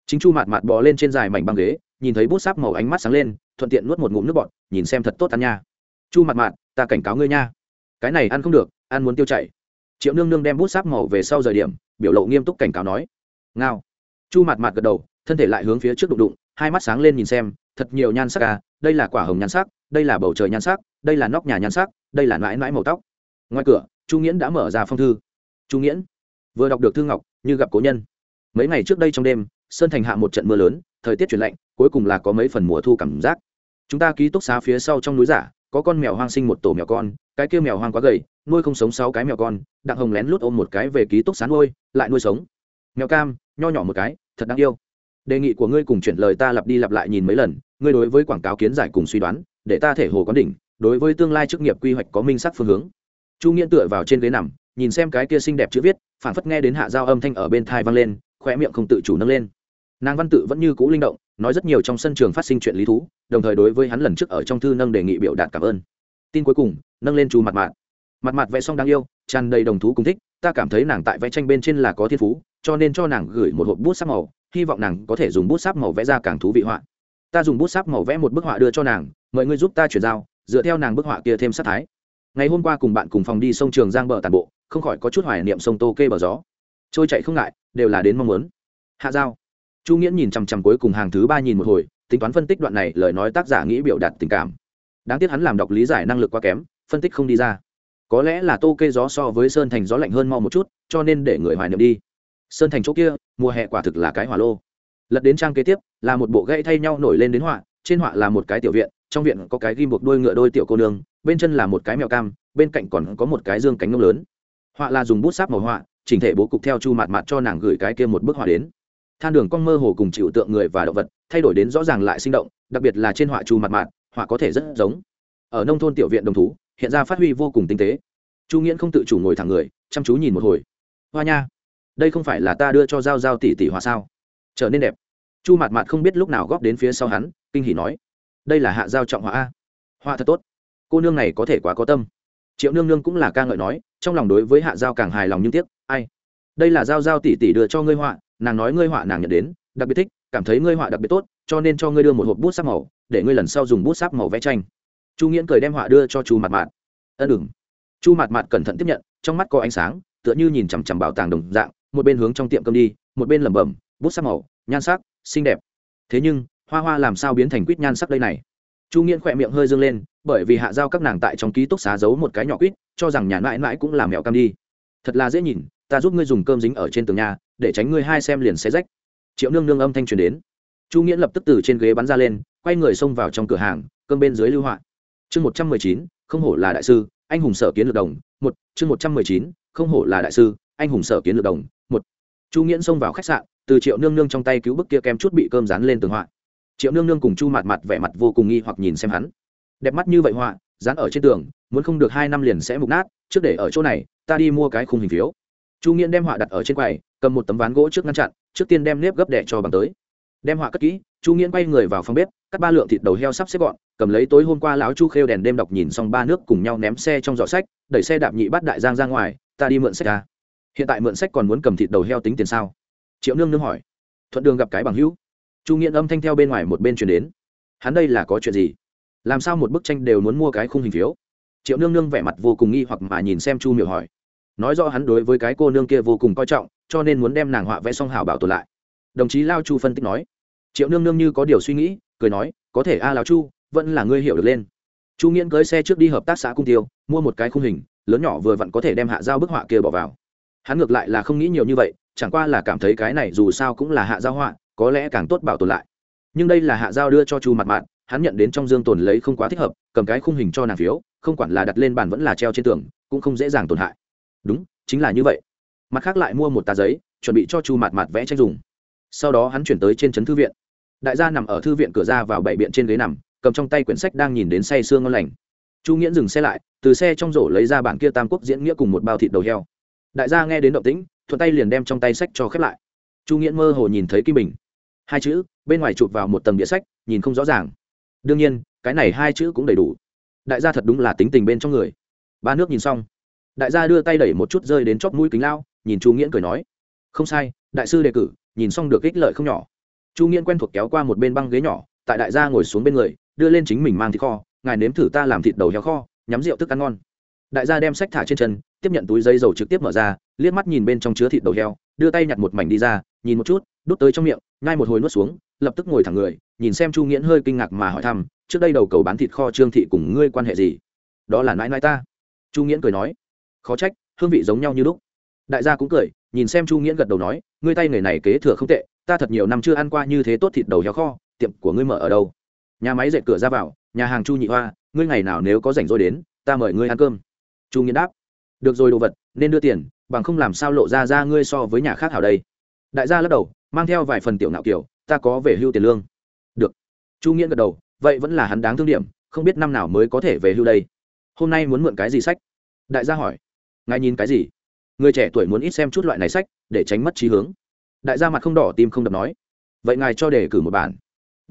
Chính chu mạt mạt bò lên trên dài mảnh băng ghế, nhìn thấy bút sắc màu ánh mắt sáng lên, thuận tiện nuốt một ngụm nước bọt, nhìn xem thật tốt ăn nha. Chu mạt mạt, ta cảnh cáo ngươi nha, cái này ăn không được, ăn muốn tiêu chảy. Triệu nương nương đem bút sáp màu về sau rời điểm, biểu lộ nghiêm túc cảnh cáo nói. Ngao. Chu mặt mặt gật đầu, thân thể lại hướng phía trước đụng đụng hai mắt sáng lên nhìn xem, thật nhiều nhan sắc à đây là quả hồng nhan sắc, đây là bầu trời nhan sắc, đây là nóc nhà nhan sắc, đây là mãi mãi màu tóc. Ngoài cửa, chu nghiễn đã mở ra phong thư. Chu nghiễn, vừa đọc được thư ngọc, như gặp cố nhân. Mấy ngày trước đây trong đêm, sơn thành hạ một trận mưa lớn, thời tiết chuyển lạnh, cuối cùng là có mấy phần mùa thu cảm giác. Chúng ta ký túc xá phía sau trong núi giả, có con mèo hoang sinh một tổ mèo con, cái kia mèo hoang quá gầy, nuôi không sống sáu cái mèo con, đặng hồng lén lút ôm một cái về ký túc xá nuôi, lại nuôi sống. Mèo cam, nho nhỏ một cái, thật đáng yêu đề nghị của ngươi cùng chuyển lời ta lặp đi lặp lại nhìn mấy lần, ngươi đối với quảng cáo kiến giải cùng suy đoán, để ta thể hồ có đỉnh, đối với tương lai chức nghiệp quy hoạch có minh sắc phương hướng. Chu nghiễn tựa vào trên ghế nằm, nhìn xem cái kia xinh đẹp chữ viết, phản phất nghe đến hạ giao âm thanh ở bên thai vang lên khoe miệng không tự chủ nâng lên. Nàng văn tự vẫn như cũ linh động, nói rất nhiều trong sân trường phát sinh chuyện lý thú, đồng thời đối với hắn lần trước ở trong thư nâng đề nghị biểu đạt cảm ơn. Tin cuối cùng, nâng lên chu mặt mạn mặt mặt vẽ xong đáng yêu, tràn đầy đồng thú cùng thích, ta cảm thấy nàng tại vẽ tranh bên trên là có thiên phú, cho nên cho nàng gửi một hộp bút sắc màu hy vọng nàng có thể dùng bút sáp màu vẽ ra càng thú vị họa. Ta dùng bút sáp màu vẽ một bức họa đưa cho nàng, mời ngươi giúp ta chuyển giao, dựa theo nàng bức họa kia thêm sát thái. Ngày hôm qua cùng bạn cùng phòng đi sông trường giang bờ tàn bộ, không khỏi có chút hoài niệm sông tô kê bờ gió. Trôi chạy không ngại, đều là đến mong muốn. Hạ giao. Chu nghĩa nhìn chằm chằm cuối cùng hàng thứ ba nhìn một hồi, tính toán phân tích đoạn này, lời nói tác giả nghĩ biểu đạt tình cảm. Đáng tiếc hắn làm đọc lý giải năng lực quá kém, phân tích không đi ra. Có lẽ là tô kê gió so với sơn thành gió lạnh hơn mau một chút, cho nên để người hoài niệm đi sơn thành chỗ kia, mùa hè quả thực là cái hỏa lô. Lật đến trang kế tiếp, là một bộ gãy thay nhau nổi lên đến họa, trên họa là một cái tiểu viện, trong viện có cái ghim buộc đuôi ngựa đôi tiểu cô nương, bên chân là một cái mèo cam, bên cạnh còn có một cái dương cánh ngông lớn. Họa là dùng bút sáp màu họa, chỉnh thể bố cục theo chu mặt mạt cho nàng gửi cái kia một bức họa đến. Than đường con mơ hồ cùng chịu tượng người và động vật, thay đổi đến rõ ràng lại sinh động, đặc biệt là trên họa chu mặt mạt, họa có thể rất giống. Ở nông thôn tiểu viện đồng thú, hiện ra phát huy vô cùng tinh tế. Chu nghiễn không tự chủ ngồi thẳng người, chăm chú nhìn một hồi. Hoa nha đây không phải là ta đưa cho giao giao tỷ tỷ hòa sao? Trở nên đẹp. Chu Mạt Mạt không biết lúc nào góp đến phía sau hắn, kinh hỉ nói. Đây là hạ giao trọng họa a. Hoa thật tốt. Cô nương này có thể quá có tâm. Triệu nương nương cũng là ca ngợi nói, trong lòng đối với hạ giao càng hài lòng nhưng tiếc, ai? Đây là giao giao tỷ tỷ đưa cho ngươi họa, nàng nói ngươi họa nàng nhận đến, đặc biệt thích, cảm thấy ngươi họa đặc biệt tốt, cho nên cho ngươi đưa một hộp bút sáp màu, để ngươi lần sau dùng bút sáp màu vẽ tranh. Chu nghiễn cười đem họa đưa cho chu mặt mạt. Ân đừng chu mặt mạt cẩn thận tiếp nhận, trong mắt có ánh sáng, tựa như nhìn chằm chằm bảo tàng đồng dạng một bên hướng trong tiệm cơm đi, một bên lẩm bẩm, bút sắc màu, nhan sắc, xinh đẹp. Thế nhưng, hoa hoa làm sao biến thành quýt nhan sắc đây này? Chu nghiễn khỏe miệng hơi dâng lên, bởi vì hạ giao các nàng tại trong ký túc xá giấu một cái nhỏ quýt, cho rằng nhà mãi mãi cũng làm mẹo cam đi. Thật là dễ nhìn, ta giúp ngươi dùng cơm dính ở trên tường nhà, để tránh ngươi hai xem liền xé rách. Triệu nương nương âm thanh truyền đến. Chu nghiễn lập tức từ trên ghế bắn ra lên, quay người xông vào trong cửa hàng, cơm bên dưới lưu họa. Chương một trăm mười chín, không hổ là đại sư, anh hùng sở kiến lược đồng, một, chương một trăm mười chín, không hổ là đại sư, anh hùng sở kiến lược đồng chu nghiễn xông vào khách sạn, từ triệu nương nương trong tay cứu bức kia kem chút bị cơm dán lên tường họa. Triệu nương nương cùng chu mặt mặt vẻ mặt vô cùng nghi hoặc nhìn xem hắn. Đẹp mắt như vậy họa, dán ở trên tường, muốn không được hai năm liền sẽ mục nát, trước để ở chỗ này, ta đi mua cái khung hình phiếu. Chu nghiễn đem họa đặt ở trên quầy, cầm một tấm ván gỗ trước ngăn chặn, trước tiên đem nếp gấp đẻ cho bằng tới. Đem họa cất kỹ, chu nghiễn quay người vào phòng bếp, cắt ba lượng thịt đầu heo sắp xếp gọn, cầm lấy tối hôm qua lão chu khêu đèn đêm đọc nhìn xong ba nước cùng nhau ném xe trong giỏ sách, đẩy xe đạp nhị bắt đại giang ra ngoài, ta đi mượn sách ra hiện tại mượn sách còn muốn cầm thịt đầu heo tính tiền sao? Triệu nương nương hỏi. Thuận đường gặp cái bằng hữu. Chu nghiện âm thanh theo bên ngoài một bên chuyển đến. Hắn đây là có chuyện gì? Làm sao một bức tranh đều muốn mua cái khung hình phiếu? Triệu nương nương vẻ mặt vô cùng nghi hoặc mà nhìn xem chu miểu hỏi. Nói rõ hắn đối với cái cô nương kia vô cùng coi trọng, cho nên muốn đem nàng họa vẽ xong hảo bảo tồn lại. Đồng chí lao chu phân tích nói. Triệu nương nương như có điều suy nghĩ, cười nói, có thể a à lao chu, vẫn là ngươi hiểu được lên. Chu nghiễn cưới xe trước đi hợp tác xã cung tiêu, mua một cái khung hình, lớn nhỏ vừa vặn có thể đem hạ giao bức họa kia bỏ vào hắn ngược lại là không nghĩ nhiều như vậy, chẳng qua là cảm thấy cái này dù sao cũng là hạ giao họa, có lẽ càng tốt bảo tồn lại. Nhưng đây là hạ giao đưa cho chu mặt mạn hắn nhận đến trong dương tồn lấy không quá thích hợp, cầm cái khung hình cho nàng phiếu, không quản là đặt lên bàn vẫn là treo trên tường, cũng không dễ dàng tổn hại. Đúng, chính là như vậy. Mặt khác lại mua một tờ giấy, chuẩn bị cho chu mặt mặt vẽ tranh dùng. Sau đó hắn chuyển tới trên trấn thư viện. Đại gia nằm ở thư viện cửa ra vào bảy biện trên ghế nằm, cầm trong tay quyển sách đang nhìn đến say sương ngon lành. Chu nghiễn dừng xe lại, từ xe trong rổ lấy ra bản kia tam quốc diễn nghĩa cùng một bao thịt đầu heo đại gia nghe đến động tĩnh, thuận tay liền đem trong tay sách cho khép lại. Chu nghiễn mơ hồ nhìn thấy kim bình. Hai chữ, bên ngoài chụp vào một tầng địa sách, nhìn không rõ ràng. Đương nhiên, cái này hai chữ cũng đầy đủ. Đại gia thật đúng là tính tình bên trong người. Ba nước nhìn xong. Đại gia đưa tay đẩy một chút rơi đến chóp mũi kính lao, nhìn chu nghiễn cười nói. Không sai, đại sư đề cử, nhìn xong được ích lợi không nhỏ. Chu nghiễn quen thuộc kéo qua một bên băng ghế nhỏ, tại đại gia ngồi xuống bên người, đưa lên chính mình mang thịt kho, ngài nếm thử ta làm thịt đầu heo kho, nhắm rượu thức ăn ngon. Đại gia đem sách thả trên chân tiếp nhận túi dây dầu trực tiếp mở ra, liếc mắt nhìn bên trong chứa thịt đầu heo, đưa tay nhặt một mảnh đi ra, nhìn một chút, đút tới trong miệng ngay một hồi nuốt xuống, lập tức ngồi thẳng người, nhìn xem chu nghiễn hơi kinh ngạc mà hỏi thăm, trước đây đầu cầu bán thịt kho trương thị cùng ngươi quan hệ gì? Đó là nãi nãi ta. Chu nghiễn cười nói. Khó trách, hương vị giống nhau như lúc. Đại gia cũng cười, nhìn xem chu nghiễn gật đầu nói, ngươi tay người này kế thừa không tệ, ta thật nhiều năm chưa ăn qua như thế tốt thịt đầu heo kho, tiệm của ngươi mở ở đâu? Nhà máy dệt cửa ra vào, nhà hàng chu nhị hoa, ngươi ngày nào nếu có rảnh rỗi đến, ta mời ngươi ăn cơm. Chu nghiễn đáp được rồi đồ vật, nên đưa tiền, bằng không làm sao lộ ra ra ngươi so với nhà khác hảo đây. Đại gia lắc đầu, mang theo vài phần tiểu ngạo kiểu, ta có về hưu tiền lương. Được. Chu nghĩa gật đầu, vậy vẫn là hắn đáng thương điểm, không biết năm nào mới có thể về hưu đây. Hôm nay muốn mượn cái gì sách? Đại gia hỏi. Ngài nhìn cái gì? Người trẻ tuổi muốn ít xem chút loại này sách, để tránh mất trí hướng. Đại gia mặt không đỏ, tim không đập nói. Vậy ngài cho đề cử một bản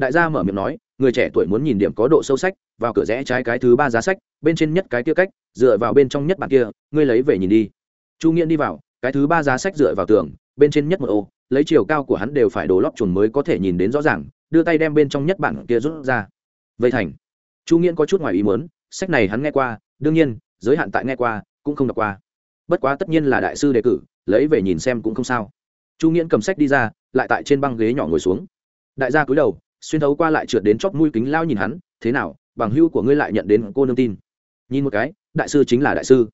đại gia mở miệng nói, người trẻ tuổi muốn nhìn điểm có độ sâu sách, vào cửa rẽ trái cái thứ ba giá sách, bên trên nhất cái kia cách, dựa vào bên trong nhất bản kia, ngươi lấy về nhìn đi. Chu nghiễn đi vào, cái thứ ba giá sách dựa vào tường, bên trên nhất một ô, lấy chiều cao của hắn đều phải đổ lót chuồn mới có thể nhìn đến rõ ràng, đưa tay đem bên trong nhất bản kia rút ra. Vây thành. Chu nghiễn có chút ngoài ý muốn, sách này hắn nghe qua, đương nhiên, giới hạn tại nghe qua, cũng không đọc qua. Bất quá tất nhiên là đại sư đề cử, lấy về nhìn xem cũng không sao. Chu nghiễn cầm sách đi ra, lại tại trên băng ghế nhỏ ngồi xuống. Đại gia cúi đầu xuyên thấu qua lại trượt đến chóp mũi kính lao nhìn hắn, thế nào, bằng hưu của ngươi lại nhận đến cô nương tin? Nhìn một cái, đại sư chính là đại sư.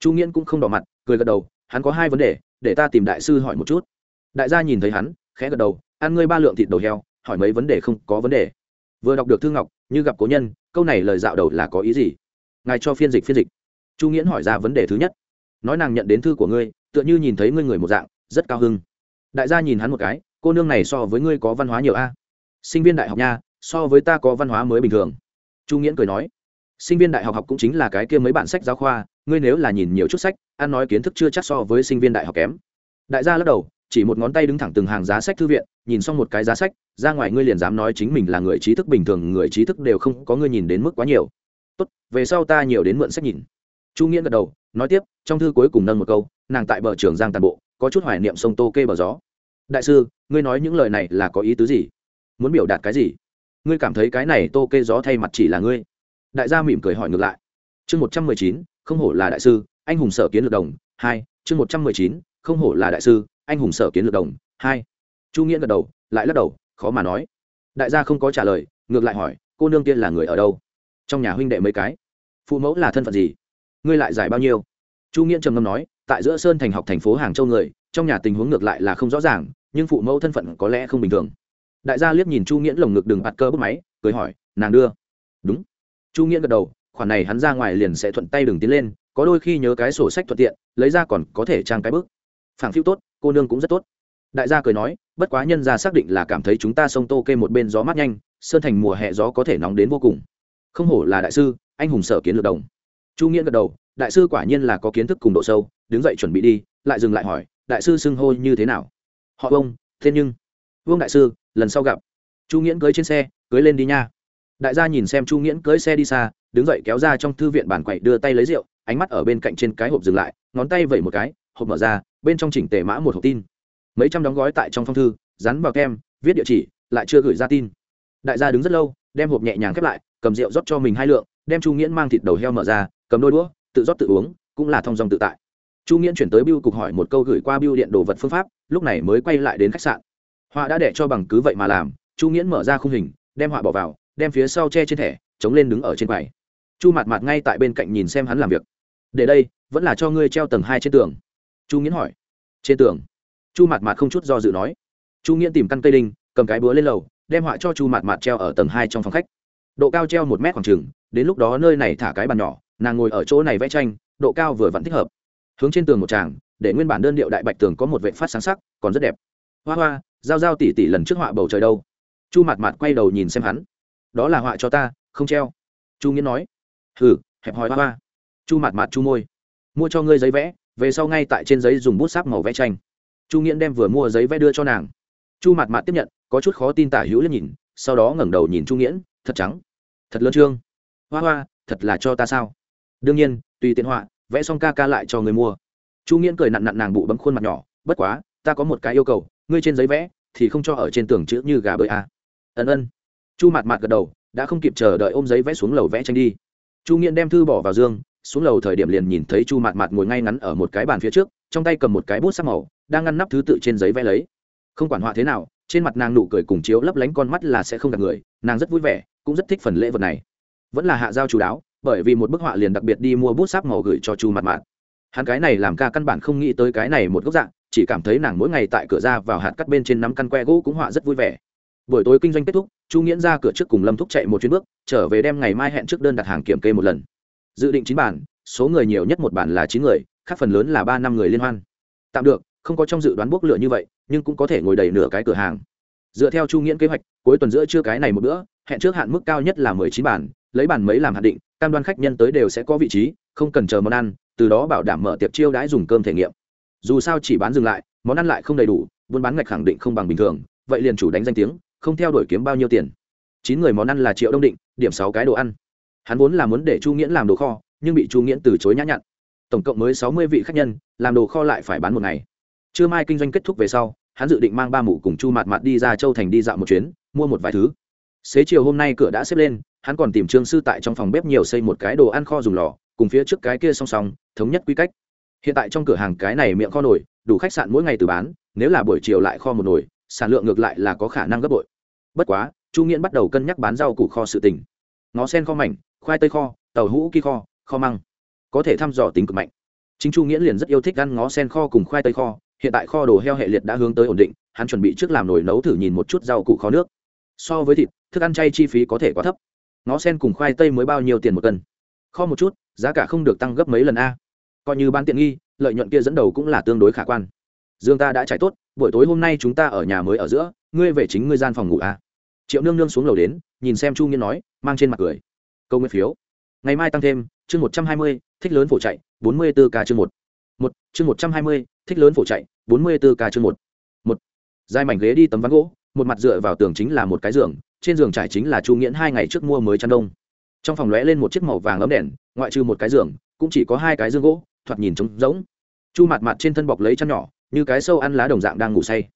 Chu nghiễn cũng không đỏ mặt, cười gật đầu, hắn có hai vấn đề, để ta tìm đại sư hỏi một chút. Đại gia nhìn thấy hắn, khẽ gật đầu, ăn ngươi ba lượng thịt đầu heo, hỏi mấy vấn đề không có vấn đề. Vừa đọc được thư ngọc, như gặp cố nhân, câu này lời dạo đầu là có ý gì? Ngài cho phiên dịch phiên dịch. Chu nghiễn hỏi ra vấn đề thứ nhất. Nói nàng nhận đến thư của ngươi, tựa như nhìn thấy ngươi người một dạng, rất cao hưng đại gia nhìn hắn một cái, cô nương này so với ngươi có văn hóa nhiều a sinh viên đại học nha, so với ta có văn hóa mới bình thường. Chu nghiễn cười nói, sinh viên đại học học cũng chính là cái kia mấy bản sách giáo khoa, ngươi nếu là nhìn nhiều chút sách, ăn nói kiến thức chưa chắc so với sinh viên đại học kém. Đại gia lắc đầu, chỉ một ngón tay đứng thẳng từng hàng giá sách thư viện, nhìn xong một cái giá sách, ra ngoài ngươi liền dám nói chính mình là người trí thức bình thường, người trí thức đều không có ngươi nhìn đến mức quá nhiều. Tốt, về sau ta nhiều đến mượn sách nhìn. Chu nghiễn gật đầu, nói tiếp, trong thư cuối cùng nâng một câu, nàng tại bờ trường giang tàn bộ, có chút hoài niệm sông tô kê bờ gió. Đại sư, ngươi nói những lời này là có ý tứ gì? Muốn biểu đạt cái gì? Ngươi cảm thấy cái này tô kê gió thay mặt chỉ là ngươi? Đại gia mỉm cười hỏi ngược lại. Chương một trăm mười chín, không hổ là đại sư, anh hùng sở kiến lược đồng, hai, chương một trăm mười chín, không hổ là đại sư, anh hùng sở kiến lược đồng, hai. Chu nghĩa gật đầu, lại lắc đầu, khó mà nói. Đại gia không có trả lời, ngược lại hỏi, cô nương tiên là người ở đâu? Trong nhà huynh đệ mấy cái? Phụ mẫu là thân phận gì? Ngươi lại giải bao nhiêu? Chu nghĩa trầm ngâm nói, tại giữa sơn thành học thành phố hàng châu người, trong nhà tình huống ngược lại là không rõ ràng, nhưng phụ mẫu thân phận có lẽ không bình thường đại gia liếc nhìn chu nghiễn lồng ngực đường bạt cơ bút máy, cười hỏi, nàng đưa? Đúng. Chu nghiễn gật đầu, khoản này hắn ra ngoài liền sẽ thuận tay đường tiến lên, có đôi khi nhớ cái sổ sách thuận tiện, lấy ra còn có thể trang cái bước phản phiêu tốt, cô nương cũng rất tốt. Đại gia cười nói, bất quá nhân gia xác định là cảm thấy chúng ta sông tô kê một bên gió mát nhanh, sơn thành mùa hè gió có thể nóng đến vô cùng. Không hổ là đại sư, anh hùng sở kiến lược đồng. Chu nghĩa gật đầu, đại sư quả nhiên là có kiến thức cùng độ sâu, đứng dậy chuẩn bị đi. Lại dừng lại hỏi, đại sư xưng hô như thế nào? Họ vông thế nhưng. Vương đại sư lần sau gặp. Chu nghiễn cưới trên xe, cưới lên đi nha. Đại gia nhìn xem chu nghiễn cưới xe đi xa, đứng dậy kéo ra trong thư viện bản quậy đưa tay lấy rượu, ánh mắt ở bên cạnh trên cái hộp dừng lại, ngón tay vẩy một cái, hộp mở ra, bên trong chỉnh tề mã một hộp tin. Mấy trăm đóng gói tại trong phong thư, dán vào kem viết địa chỉ, lại chưa gửi ra tin. Đại gia đứng rất lâu, đem hộp nhẹ nhàng khép lại, cầm rượu rót cho mình hai lượng, đem chu nghiễn mang thịt đầu heo mở ra, cầm đôi đũa, tự rót tự uống, cũng là thong dòng tự tại. Chu nghiễn chuyển tới biêu cục hỏi một câu gửi qua biêu điện đồ vật phương pháp, lúc này mới quay lại đến khách sạn họa đã để cho bằng cứ vậy mà làm, chu nghiễn mở ra khung hình, đem họa bỏ vào, đem phía sau che trên thẻ, chống lên đứng ở trên quầy. Chu mạt mạt ngay tại bên cạnh nhìn xem hắn làm việc. Để đây, vẫn là cho ngươi treo tầng hai trên tường. Chu nghiễn hỏi. Trên tường? Chu mạt mạt không chút do dự nói. Chu nghiễn tìm căn cây đinh, cầm cái búa lên lầu, đem họa cho chu mạt mạt treo ở tầng hai trong phòng khách. Độ cao treo một mét khoảng trừng đến lúc đó nơi này thả cái bàn nhỏ, nàng ngồi ở chỗ này vẽ tranh, độ cao vừa vặn thích hợp. Hướng trên tường một tràng, để nguyên bản đơn điệu đại bạch tường có một vệ phát sáng sắc, còn rất đẹp hoa hoa, giao giao tỉ tỉ lần trước họa bầu trời đâu? Chu mặt mặt quay đầu nhìn xem hắn. Đó là họa cho ta, không treo. Chu nghiễn nói. Hừ, hẹp hòi hoa hoa. Chu mặt mặt chu môi. Mua cho ngươi giấy vẽ, về sau ngay tại trên giấy dùng bút sáp màu vẽ tranh. Chu nghiễn đem vừa mua giấy vẽ đưa cho nàng. Chu mặt mặt tiếp nhận, có chút khó tin tả hữu lên nhìn, sau đó ngẩng đầu nhìn chu nghiễn, thật trắng. Thật lớn trương. Hoa hoa, thật là cho ta sao? Đương nhiên, tùy tiện họa, vẽ xong ca ca lại cho người mua. Chu nghiễn cười nặn nặn nàng bụ bấm khuôn mặt nhỏ, bất quá, ta có một cái yêu cầu ngươi trên giấy vẽ thì không cho ở trên tường chữ như gà bơi à. ân ân. Chu mạt mạt gật đầu, đã không kịp chờ đợi ôm giấy vẽ xuống lầu vẽ tranh đi. Chu nghiện đem thư bỏ vào dương xuống lầu thời điểm liền nhìn thấy chu mạt mạt ngồi ngay ngắn ở một cái bàn phía trước, trong tay cầm một cái bút sắc màu, đang ngăn nắp thứ tự trên giấy vẽ lấy. Không quản họa thế nào, trên mặt nàng nụ cười cùng chiếu lấp lánh con mắt là sẽ không gặp người, nàng rất vui vẻ, cũng rất thích phần lễ vật này. Vẫn là hạ giao chú đáo, bởi vì một bức họa liền đặc biệt đi mua bút sáp màu gửi cho chu mặt mạt. Hắn cái này làm ca căn bản không nghĩ tới cái này một góc dạng chỉ cảm thấy nàng mỗi ngày tại cửa ra vào hạt cắt bên trên nắm căn que gỗ cũng họa rất vui vẻ. Buổi tối kinh doanh kết thúc, chu nghiễn ra cửa trước cùng lâm thúc chạy một chuyến bước, trở về đem ngày mai hẹn trước đơn đặt hàng kiểm kê một lần. Dự định chín bản, số người nhiều nhất một bản là chín người, khác phần lớn là ba năm người liên hoan. Tạm được, không có trong dự đoán bốc lửa như vậy, nhưng cũng có thể ngồi đầy nửa cái cửa hàng. Dựa theo chu nghiễn kế hoạch, cuối tuần giữa trưa cái này một bữa, hẹn trước hạn mức cao nhất là mười chín bản, lấy bản mấy làm hạn định, cam đoan khách nhân tới đều sẽ có vị trí, không cần chờ món ăn, từ đó bảo đảm mở tiệc chiêu đãi dùng cơm thể nghiệm dù sao chỉ bán dừng lại, món ăn lại không đầy đủ, buôn bán ngạch khẳng định không bằng bình thường, vậy liền chủ đánh danh tiếng, không theo đuổi kiếm bao nhiêu tiền. Chín người món ăn là triệu đông định, điểm sáu cái đồ ăn. Hắn vốn là muốn để chu nghiễn làm đồ kho, nhưng bị chu nghiễn từ chối nhã nhặn. Tổng cộng mới sáu mươi vị khách nhân, làm đồ kho lại phải bán một ngày. Trưa mai kinh doanh kết thúc về sau, hắn dự định mang ba mụ cùng chu mạt mạt đi ra châu thành đi dạo một chuyến, mua một vài thứ. Xế chiều hôm nay cửa đã xếp lên, hắn còn tìm trương sư tại trong phòng bếp nhiều xây một cái đồ ăn kho dùng lò, cùng phía trước cái kia song song, thống nhất quy cách hiện tại trong cửa hàng cái này miệng kho nổi đủ khách sạn mỗi ngày từ bán, nếu là buổi chiều lại kho một nồi, sản lượng ngược lại là có khả năng gấp bội. Bất quá, chu nghiễn bắt đầu cân nhắc bán rau củ kho sự tình. Ngó sen kho mảnh, khoai tây kho, tàu hũ kỳ kho kho măng. Có thể thăm dò tính cực mạnh. Chính chu nghiễn liền rất yêu thích ăn ngó sen kho cùng khoai tây kho, hiện tại kho đồ heo hệ liệt đã hướng tới ổn định, hắn chuẩn bị trước làm nồi nấu thử nhìn một chút rau củ kho nước. So với thịt, thức ăn chay chi phí có thể quá thấp. Ngó sen cùng khoai tây mới bao nhiêu tiền một cân? Kho một chút, giá cả không được tăng gấp mấy lần a coi như bán tiện nghi, lợi nhuận kia dẫn đầu cũng là tương đối khả quan. Dương ta đã trải tốt, buổi tối hôm nay chúng ta ở nhà mới ở giữa, ngươi về chính ngươi gian phòng ngủ à? triệu nương nương xuống lầu đến, nhìn xem chu nghiên nói, mang trên mặt cười. Câu nguyên phiếu. Ngày mai tăng thêm, chương một trăm hai mươi, thích lớn phổ chạy, bốn mươi bốn k chương một. Một, chương một trăm hai mươi, thích lớn phổ chạy, bốn mươi bốn k chương một. Một. Dài mảnh ghế đi tấm ván gỗ, một mặt dựa vào tường chính là một cái giường, trên giường trải chính là chu nghiễn hai ngày trước mua mới chăn đông. Trong phòng lóe lên một chiếc màu vàng ấm đèn, ngoại trừ một cái giường, cũng chỉ có hai cái giường gỗ thoạt nhìn trống rỗng. Chu mặt mặt trên thân bọc lấy chăn nhỏ, như cái sâu ăn lá đồng dạng đang ngủ say.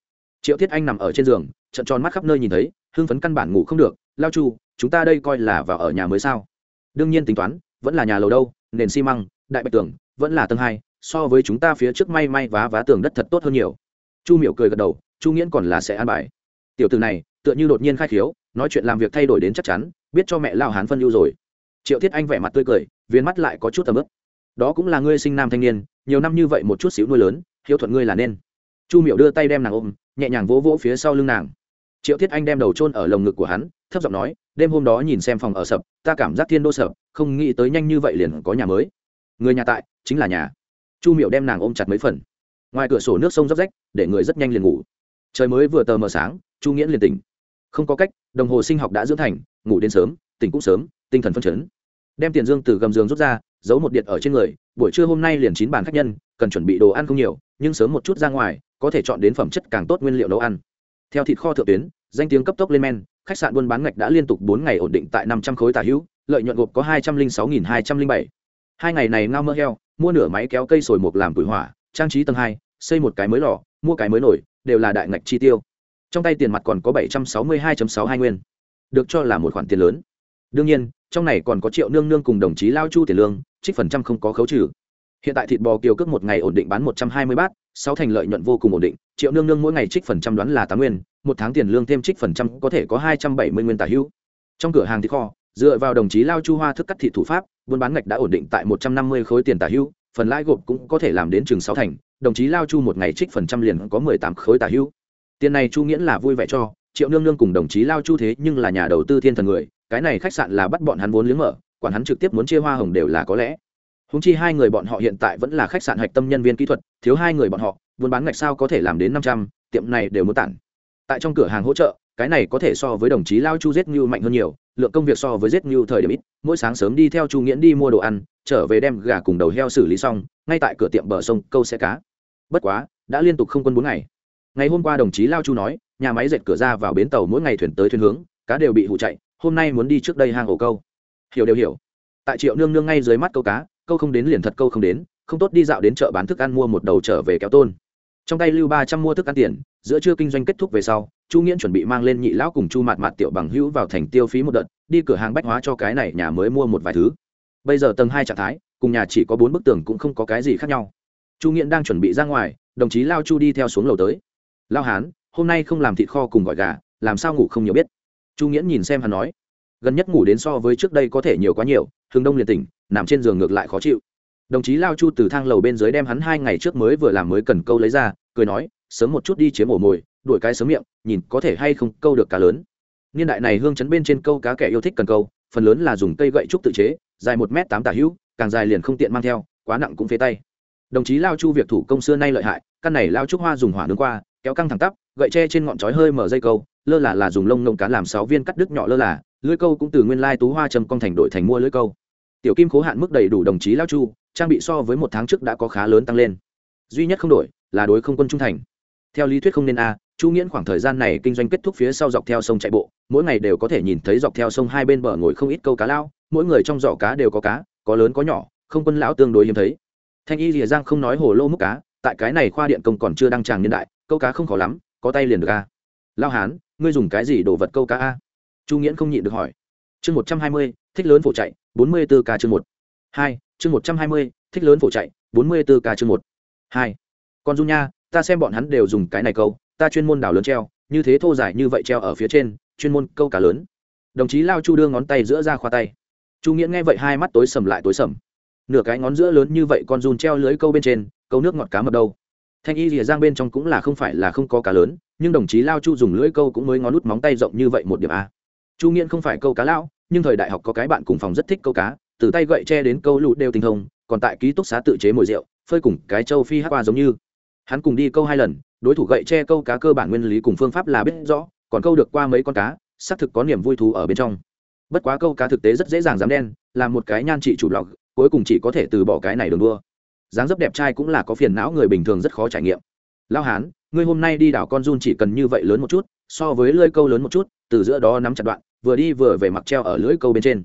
Triệu thiết anh nằm ở trên giường trận tròn mắt khắp nơi nhìn thấy, hưng phấn căn bản ngủ không được. Lao chu, chúng ta đây coi là vào ở nhà mới sao? Đương nhiên tính toán, vẫn là nhà lầu đâu, nền xi măng, đại bạch tường, vẫn là tầng hai, so với chúng ta phía trước may may vá vá tường đất thật tốt hơn nhiều. Chu miểu cười gật đầu, chu nghiễn còn là sẽ an bài. Tiểu từ này, tựa như đột nhiên khai khiếu, nói chuyện làm việc thay đổi đến chắc chắn, biết cho mẹ lao hán phân ưu rồi. Triệu thiết anh vẻ mặt tươi cười viên mắt lại có chút tầm ức đó cũng là ngươi sinh nam thanh niên, nhiều năm như vậy một chút xíu nuôi lớn, hiếu thuận ngươi là nên. Chu miểu đưa tay đem nàng ôm, nhẹ nhàng vỗ vỗ phía sau lưng nàng. Triệu thiết anh đem đầu trôn ở lồng ngực của hắn, thấp giọng nói, đêm hôm đó nhìn xem phòng ở sập, ta cảm giác thiên đô sập, không nghĩ tới nhanh như vậy liền có nhà mới. Người nhà tại, chính là nhà. Chu miệu đem nàng ôm chặt mấy phần. Ngoài cửa sổ nước sông róc rách, để người rất nhanh liền ngủ. Trời mới vừa tờ mờ sáng, chu nghiễn liền tỉnh. Không có cách, đồng hồ sinh học đã dưỡng thành, ngủ đến sớm, tỉnh cũng sớm, tinh thần phân chấn. Đem tiền dương từ gầm giường rút ra giấu một điện ở trên người, buổi trưa hôm nay liền chín bàn khách nhân, cần chuẩn bị đồ ăn không nhiều, nhưng sớm một chút ra ngoài, có thể chọn đến phẩm chất càng tốt nguyên liệu nấu ăn. Theo thịt kho thượng tuyến, danh tiếng cấp tốc lên men, khách sạn buôn bán ngạch đã liên tục bốn ngày ổn định tại năm trăm khối tà hữu, lợi nhuận gộp có hai trăm linh sáu nghìn hai trăm linh bảy. Hai ngày này ngao mỡ heo, mua nửa máy kéo cây sồi mộc làm củi hỏa, trang trí tầng hai, xây một cái mới lò, mua cái mới nổi, đều là đại ngạch chi tiêu. Trong tay tiền mặt còn có bảy trăm sáu mươi hai sáu hai nguyên. Được cho là một khoản tiền lớn. Đương nhiên trong này còn có triệu nương nương cùng đồng chí lao chu tiền lương, trích phần trăm không có khấu trừ. Hiện tại thịt bò kiều cước một ngày ổn định bán một trăm hai mươi bát, sáu thành lợi nhuận vô cùng ổn định, triệu nương nương mỗi ngày trích phần trăm đoán là tám nguyên, một tháng tiền lương thêm trích phần trăm có thể có hai trăm bảy mươi nguyên tả hữu. Trong cửa hàng thịt kho, dựa vào đồng chí lao chu hoa thức cắt thịt thủ pháp, buôn bán ngạch đã ổn định tại một trăm năm mươi khối tiền tả hữu, phần lãi gộp cũng có thể làm đến chừng sáu thành, đồng chí lao chu một ngày trích phần trăm liền có mười tám khối tả hữu. Tiền này chu nghĩa là vui vẻ cho, triệu nương nương cùng đồng chí lao chu thế nhưng là nhà đầu tư thiên thần người cái này khách sạn là bắt bọn hắn vốn liếng mở, quản hắn trực tiếp muốn chia hoa hồng đều là có lẽ. Húng chi hai người bọn họ hiện tại vẫn là khách sạn hạch tâm nhân viên kỹ thuật, thiếu hai người bọn họ, buôn bán ngạch sao có thể làm đến năm trăm, tiệm này đều muốn tản. Tại trong cửa hàng hỗ trợ, cái này có thể so với đồng chí lao chu giết như mạnh hơn nhiều, lượng công việc so với giết như thời điểm ít, mỗi sáng sớm đi theo chu nghiễn đi mua đồ ăn, trở về đem gà cùng đầu heo xử lý xong, ngay tại cửa tiệm bờ sông câu xe cá. Bất quá, đã liên tục không quân bốn ngày. Ngày hôm qua đồng chí lao chu nói, nhà máy dệt cửa ra vào bến tàu mỗi ngày thuyền tới thuyền hướng, cá đều bị hụ chạy hôm nay muốn đi trước đây hang ổ câu. Hiểu đều hiểu. Tại triệu nương nương ngay dưới mắt câu cá, câu không đến liền thật câu không đến, không tốt đi dạo đến chợ bán thức ăn mua một đầu trở về kéo tôn. Trong tay lưu ba trăm mua thức ăn tiền, giữa trưa kinh doanh kết thúc về sau, chu nghiễn chuẩn bị mang lên nhị lão cùng chu mạt mạt tiểu bằng hữu vào thành tiêu phí một đợt, đi cửa hàng bách hóa cho cái này nhà mới mua một vài thứ. Bây giờ tầng hai trạng thái, cùng nhà chỉ có bốn bức tường cũng không có cái gì khác nhau. Chu nghiễn đang chuẩn bị ra ngoài, đồng chí lao chu đi theo xuống lầu tới. Lao hán, hôm nay không làm thịt kho cùng gọi gà, làm sao ngủ không nhiều biết? Chu nghiễn nhìn xem hắn nói, gần nhất ngủ đến so với trước đây có thể nhiều quá nhiều thường đông liền tỉnh, nằm trên giường ngược lại khó chịu. Đồng chí lao chu từ thang lầu bên dưới đem hắn hai ngày trước mới vừa làm mới cần câu lấy ra, cười nói, sớm một chút đi chiếm ổ mồi, đuổi cái sớm miệng, nhìn có thể hay không câu được cá lớn. Niên đại này hương chấn bên trên câu cá kẻ yêu thích cần câu, phần lớn là dùng cây gậy trúc tự chế, dài một m tám tả hữu, càng dài liền không tiện mang theo, quá nặng cũng phế tay. Đồng chí lao chu việc thủ công xưa nay lợi hại, căn này lao trúc hoa dùng hỏa nướng qua, kéo căng thẳng tắp, gậy tre trên ngọn chói hơi mở dây câu lơ là là dùng lông nông cá làm sáu viên cắt đứt nhỏ lơ là lưới câu cũng từ nguyên lai tú hoa châm con thành đổi thành mua lưới câu. Tiểu kim khố hạn mức đầy đủ đồng chí lao chu, trang bị so với một tháng trước đã có khá lớn tăng lên. Duy nhất không đổi, là đối không quân trung thành. Theo lý thuyết không nên a, chu nghiễn khoảng thời gian này kinh doanh kết thúc phía sau dọc theo sông chạy bộ, mỗi ngày đều có thể nhìn thấy dọc theo sông hai bên bờ ngồi không ít câu cá lao, mỗi người trong giỏ cá đều có cá, có lớn có nhỏ, không quân lão tương đối hiếm thấy. Thanh y rìa giang không nói hồ lô múc cá, tại cái này khoa điện công còn chưa đăng tràng nhân đại, câu cá không khó lắm, có tay liền được a lao hán, ngươi dùng cái gì đồ vật câu cá a? Chu nghiễn không nhịn được hỏi. Chương một trăm hai mươi, thích lớn phổ chạy, bốn mươi bốn k chương một. Hai, chương một trăm hai mươi, thích lớn phổ chạy, bốn mươi bốn k chương một. Hai, con dung nha, ta xem bọn hắn đều dùng cái này câu, ta chuyên môn đào lớn treo, như thế thô dài như vậy treo ở phía trên, chuyên môn câu cá lớn. Đồng chí lao chu đưa ngón tay giữa ra khoa tay. Chu nghĩa nghe vậy hai mắt tối sầm lại tối sầm. Nửa cái ngón giữa lớn như vậy con run treo lưới câu bên trên, câu nước ngọt cá mập đâu. Thanh y rìa giang bên trong cũng là không phải là không có cá lớn nhưng đồng chí lao chu dùng lưỡi câu cũng mới ngón nút móng tay rộng như vậy một điểm a. Chu nghiễn không phải câu cá lão, nhưng thời đại học có cái bạn cùng phòng rất thích câu cá, từ tay gậy tre đến câu lụt đều tinh thông, còn tại ký túc xá tự chế mồi rượu, phơi cùng cái châu phi hát qua giống như. Hắn cùng đi câu hai lần, đối thủ gậy tre câu cá cơ bản nguyên lý cùng phương pháp là biết rõ, còn câu được qua mấy con cá, xác thực có niềm vui thú ở bên trong. Bất quá câu cá thực tế rất dễ dàng dám đen, là một cái nhan trị chủ lọc, cuối cùng chỉ có thể từ bỏ cái này đường đua. Dáng dấp đẹp trai cũng là có phiền não người bình thường rất khó trải nghiệm. Lao hán ngươi hôm nay đi đảo con run chỉ cần như vậy lớn một chút, so với lưỡi câu lớn một chút, từ giữa đó nắm chặt đoạn, vừa đi vừa về mặc treo ở lưỡi câu bên trên.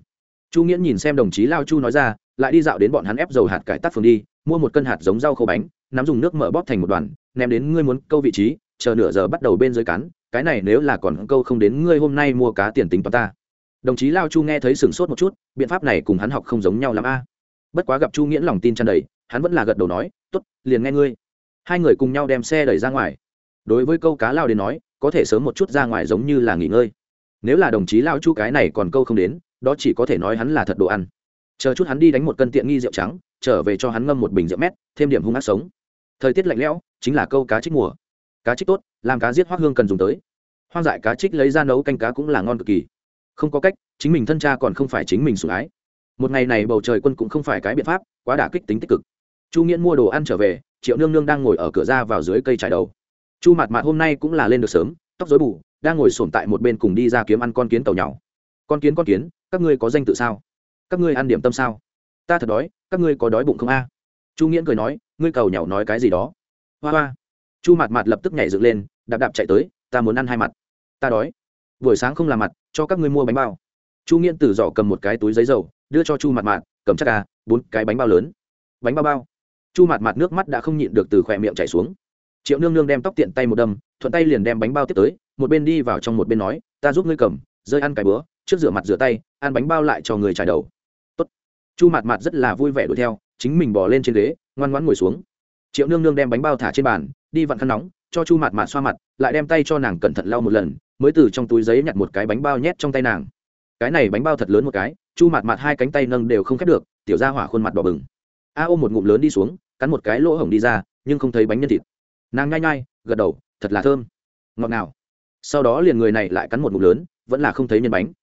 Chu nghĩa nhìn xem đồng chí lao chu nói ra, lại đi dạo đến bọn hắn ép dầu hạt cải tắt phường đi, mua một cân hạt giống rau khô bánh, nắm dùng nước mở bóp thành một đoàn, ném đến ngươi muốn câu vị trí, chờ nửa giờ bắt đầu bên dưới cắn, cái này nếu là còn câu không đến ngươi hôm nay mua cá tiền tính toán ta. Đồng chí lao chu nghe thấy sửng sốt một chút, biện pháp này cùng hắn học không giống nhau l a. Bất quá gặp chu nghĩa lòng tin tràn đầy, hắn vẫn là gật đầu nói t ố t liền nghe ngươi. Hai người cùng nhau đem xe đẩy ra ngoài đối với câu cá lao đến nói, có thể sớm một chút ra ngoài giống như là nghỉ ngơi. Nếu là đồng chí lao chu cái này còn câu không đến, đó chỉ có thể nói hắn là thật đồ ăn. Chờ chút hắn đi đánh một cân tiện nghi rượu trắng, trở về cho hắn ngâm một bình rượu mét, thêm điểm hung ác sống. Thời tiết lạnh lẽo, chính là câu cá trích mùa. Cá trích tốt, làm cá giết hoác hương cần dùng tới. Hoang dại cá trích lấy ra nấu canh cá cũng là ngon cực kỳ. Không có cách, chính mình thân cha còn không phải chính mình sủng ái. Một ngày này bầu trời quân cũng không phải cái biện pháp, quá đả kích tính tích cực. Chu nghiễn mua đồ ăn trở về, triệu nương nương đang ngồi ở cửa ra vào dưới cây trải đầu chu mặt Mạt hôm nay cũng là lên được sớm, tóc dối bù, đang ngồi sổm tại một bên cùng đi ra kiếm ăn con kiến tàu nhỏ. Con kiến con kiến, các ngươi có danh tự sao? Các ngươi ăn điểm tâm sao? Ta thật đói, các ngươi có đói bụng không a? Chu nghiễn cười nói, ngươi cầu nhỏ nói cái gì đó. Hoa hoa. Chu mặt mặt lập tức nhảy dựng lên, đạp đạp chạy tới, ta muốn ăn hai mặt. Ta đói. Buổi sáng không làm mặt, cho các ngươi mua bánh bao. Chu nghiễn từ giỏ cầm một cái túi giấy dầu, đưa cho chu mặt mặt cầm chắc à bốn cái bánh bao lớn. Bánh bao bao. Chu mặt mặt nước mắt đã không nhịn được từ khỏe miệng chảy xuống triệu nương nương đem tóc tiện tay một đâm, thuận tay liền đem bánh bao tiếp tới, một bên đi vào trong một bên nói, ta giúp ngươi cầm, rơi ăn cái bữa, trước rửa mặt rửa tay, ăn bánh bao lại cho người trải đầu. Tốt. chu mặt mặt rất là vui vẻ đuổi theo, chính mình bỏ lên trên ghế, ngoan ngoãn ngồi xuống. Triệu nương nương đem bánh bao thả trên bàn, đi vặn khăn nóng, cho chu mặt mặt xoa mặt, lại đem tay cho nàng cẩn thận lau một lần, mới từ trong túi giấy nhặt một cái bánh bao nhét trong tay nàng. Cái này bánh bao thật lớn một cái, chu mặt mặt hai cánh tay nâng đều không khép được, tiểu ra hỏa khuôn mặt đỏ bừng. A ôm một ngụm lớn đi xuống, cắn một cái lỗ hổng đi ra, nhưng không thấy bánh nhân thịt nàng nhai nhai, gật đầu, thật là thơm. Ngọt ngào. Sau đó liền người này lại cắn một mục lớn, vẫn là không thấy nhân bánh.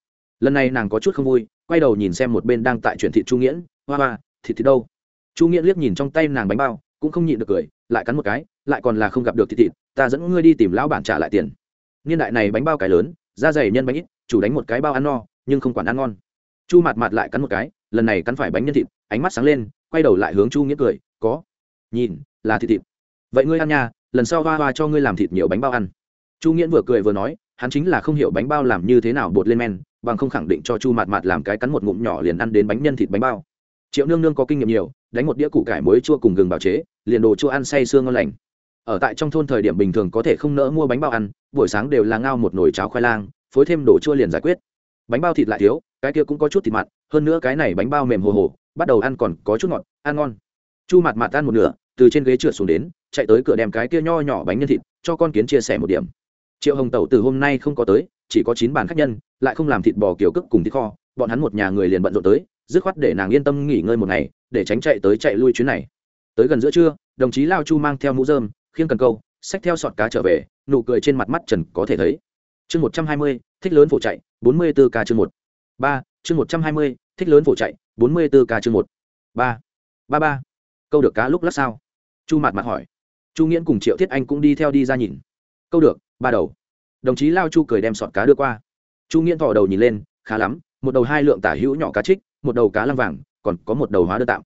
Lần này nàng có chút không vui, quay đầu nhìn xem một bên đang tại chuyển thị chu nghiễn, hoa hoa, thịt thịt đâu? Chu nghiễn liếc nhìn trong tay nàng bánh bao, cũng không nhịn được cười, lại cắn một cái, lại còn là không gặp được thịt thịt, ta dẫn ngươi đi tìm lão bản trả lại tiền. Niên đại này bánh bao cái lớn, da dày nhân bánh ít, chủ đánh một cái bao ăn no, nhưng không quản ăn ngon. Chu mặt mặt lại cắn một cái, lần này cắn phải bánh nhân thịt, ánh mắt sáng lên, quay đầu lại hướng chu nghĩa cười, có. Nhìn, là thịt thịt. Vậy ngươi ăn nha lần sau hoa hoa cho ngươi làm thịt nhiều bánh bao ăn. Chu nghiễn vừa cười vừa nói, hắn chính là không hiểu bánh bao làm như thế nào bột lên men, bằng không khẳng định cho chu mạt mạt làm cái cắn một ngụm nhỏ liền ăn đến bánh nhân thịt bánh bao. Triệu nương nương có kinh nghiệm nhiều, đánh một đĩa củ cải muối chua cùng gừng bào chế, liền đồ chua ăn say sương ngon lành. Ở tại trong thôn thời điểm bình thường có thể không nỡ mua bánh bao ăn, buổi sáng đều là ngao một nồi cháo khoai lang, phối thêm đồ chua liền giải quyết. Bánh bao thịt lại thiếu, cái kia cũng có chút thịt mặn, hơn nữa cái này bánh bao mềm hồ hồ, bắt đầu ăn còn có chút ngọt, ăn ngon. Chu mặt mặt ăn một nửa, từ trên ghế trượt xuống đến chạy tới cửa đem cái kia nho nhỏ bánh nhân thịt cho con kiến chia sẻ một điểm. Triệu hồng tẩu từ hôm nay không có tới, chỉ có chín bàn khách nhân, lại không làm thịt bò kiểu cức cùng thịt kho, bọn hắn một nhà người liền bận rộn tới, dứt khoát để nàng yên tâm nghỉ ngơi một ngày, để tránh chạy tới chạy lui chuyến này. Tới gần giữa trưa, đồng chí lao chu mang theo mũ dơm khiêng cần câu, xách theo sọt cá trở về, nụ cười trên mặt mắt trần có thể thấy. Chương một trăm hai mươi, thích lớn phổ chạy, bốn mươi bốn k chương một. Ba, chương một trăm hai mươi, thích lớn phổ chạy, bốn mươi bốn k chương một. Ba ba ba. Câu được cá lúc lắc sao? Chu mặt mặt hỏi chu nghiễn cùng triệu thiết anh cũng đi theo đi ra nhìn. Câu được, ba đầu. Đồng chí lao chu cười đem sọt cá đưa qua. Chu nghiễn thỏ đầu nhìn lên, khá lắm, một đầu hai lượng tả hữu nhỏ cá trích, một đầu cá lăng vàng, còn có một đầu hóa đơn tạm.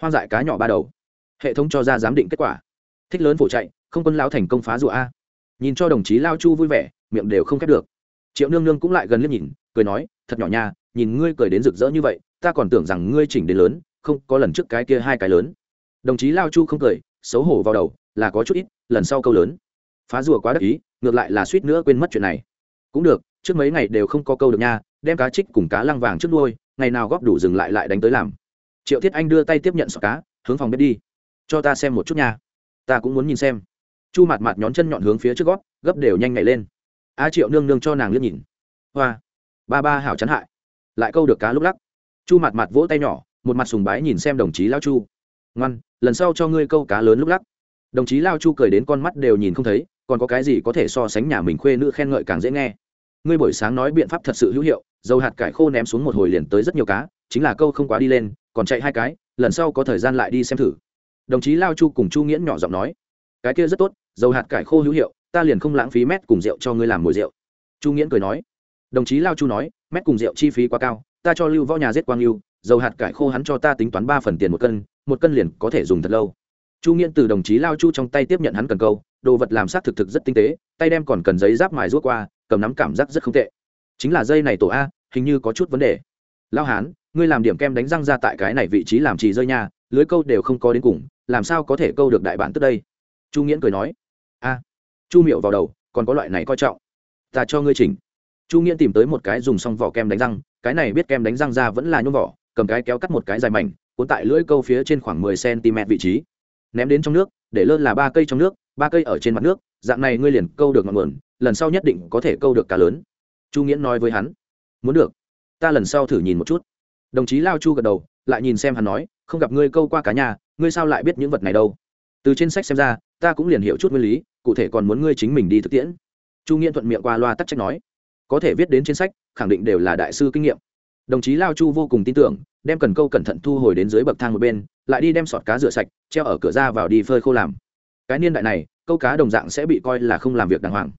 Hoang dại cá nhỏ ba đầu. Hệ thống cho ra giám định kết quả. Thích lớn phổ chạy, không quân lao thành công phá rùa a. Nhìn cho đồng chí lao chu vui vẻ, miệng đều không khép được. Triệu nương nương cũng lại gần liếc nhìn, cười nói, thật nhỏ nha, nhìn ngươi cười đến rực rỡ như vậy, ta còn tưởng rằng ngươi chỉnh đến lớn, không có lần trước cái kia hai cái lớn. Đồng chí lao chu không cười, xấu hổ vào đầu là có chút ít, lần sau câu lớn. Phá rùa quá đắc ý, ngược lại là suýt nữa quên mất chuyện này. Cũng được, trước mấy ngày đều không có câu được nha, đem cá trích cùng cá lăng vàng trước đuôi ngày nào góp đủ dừng lại lại đánh tới làm. Triệu thiết anh đưa tay tiếp nhận sọ cá, hướng phòng bếp đi. Cho ta xem một chút nha. Ta cũng muốn nhìn xem. Chu mặt mặt nhón chân nhọn hướng phía trước gót, gấp đều nhanh nhảy lên. A triệu nương nương cho nàng liếc nhìn. Hoa. Ba ba hảo chắn hại. Lại câu được cá lúc lắc. Chu mặt mặt vỗ tay nhỏ, một mặt sùng bái nhìn xem đồng chí lao chu. Ngoan, lần sau cho ngươi câu cá lớn lúc lắc đồng chí lao chu cười đến con mắt đều nhìn không thấy, còn có cái gì có thể so sánh nhà mình khuê nữ khen ngợi càng dễ nghe. Ngươi buổi sáng nói biện pháp thật sự hữu hiệu, dầu hạt cải khô ném xuống một hồi liền tới rất nhiều cá, chính là câu không quá đi lên, còn chạy hai cái, lần sau có thời gian lại đi xem thử. Đồng chí lao chu cùng chu nghiễn nhỏ giọng nói, cái kia rất tốt, dầu hạt cải khô hữu hiệu, ta liền không lãng phí mét cùng rượu cho ngươi làm mồi rượu. Chu nghiễn cười nói, đồng chí lao chu nói, mét cùng rượu chi phí quá cao, ta cho lưu võ nhà giết quang lưu, dầu hạt cải khô hắn cho ta tính toán ba phần tiền một cân một cân liền có thể dùng thật lâu chu nghiễn từ đồng chí lao chu trong tay tiếp nhận hắn cần câu, đồ vật làm sát thực thực rất tinh tế, tay đem còn cần giấy giáp mài rút qua, cầm nắm cảm giác rất không tệ. Chính là dây này tổ a, hình như có chút vấn đề. Lao hán, ngươi làm điểm kem đánh răng ra tại cái này vị trí làm trì rơi nha, lưới câu đều không có đến cùng, làm sao có thể câu được đại bản tức đây? Chu nghiễn cười nói. A. Chu miệu vào đầu, còn có loại này coi trọng. Ta cho ngươi chỉnh. Chu nghiễn tìm tới một cái dùng xong vỏ kem đánh răng, cái này biết kem đánh răng ra vẫn là nhôm vỏ, cầm cái kéo cắt một cái dài mảnh, cuốn tại lưỡi câu phía trên khoảng mười cm vị trí ném đến trong nước, để lơ là ba cây trong nước, ba cây ở trên mặt nước, dạng này ngươi liền câu được ngọn nguồn, lần sau nhất định có thể câu được cá lớn. Chu nghiễn nói với hắn. Muốn được. Ta lần sau thử nhìn một chút. Đồng chí lao chu gật đầu, lại nhìn xem hắn nói, không gặp ngươi câu qua cá nhà, ngươi sao lại biết những vật này đâu? Từ trên sách xem ra, ta cũng liền hiểu chút nguyên lý, cụ thể còn muốn ngươi chính mình đi thực tiễn. Chu nghiễn thuận miệng qua loa tắc trách nói. Có thể viết đến trên sách, khẳng định đều là đại sư kinh nghiệm đồng chí lao chu vô cùng tin tưởng, đem cần câu cẩn thận thu hồi đến dưới bậc thang một bên, lại đi đem sọt cá rửa sạch, treo ở cửa ra vào đi phơi khô làm. Cái niên đại này, câu cá đồng dạng sẽ bị coi là không làm việc đàng hoàng.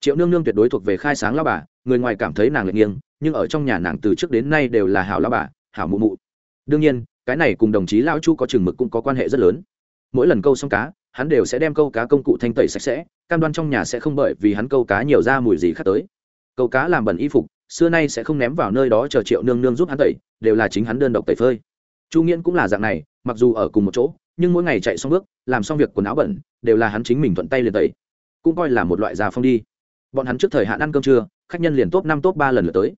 Triệu nương nương tuyệt đối thuộc về khai sáng lao bà, người ngoài cảm thấy nàng lệ nghiêng, nhưng ở trong nhà nàng từ trước đến nay đều là hảo lao bà, hảo mụ mụ. Đương nhiên, cái này cùng đồng chí lao chu có chừng mực cũng có quan hệ rất lớn. Mỗi lần câu xong cá, hắn đều sẽ đem câu cá công cụ thanh tẩy sạch sẽ, cam đoan trong nhà sẽ không bởi vì hắn câu cá nhiều ra mùi gì khác tới. Câu cá làm bẩn y phục xưa nay sẽ không ném vào nơi đó chờ triệu nương nương giúp hắn tẩy, đều là chính hắn đơn độc tẩy phơi. Chu nghiễn cũng là dạng này, mặc dù ở cùng một chỗ, nhưng mỗi ngày chạy xong bước, làm xong việc quần áo bẩn, đều là hắn chính mình thuận tay liền tẩy. Cũng coi là một loại già phong đi. Bọn hắn trước thời hạn ăn cơm trưa, khách nhân liền top năm top ba lần lượt tới.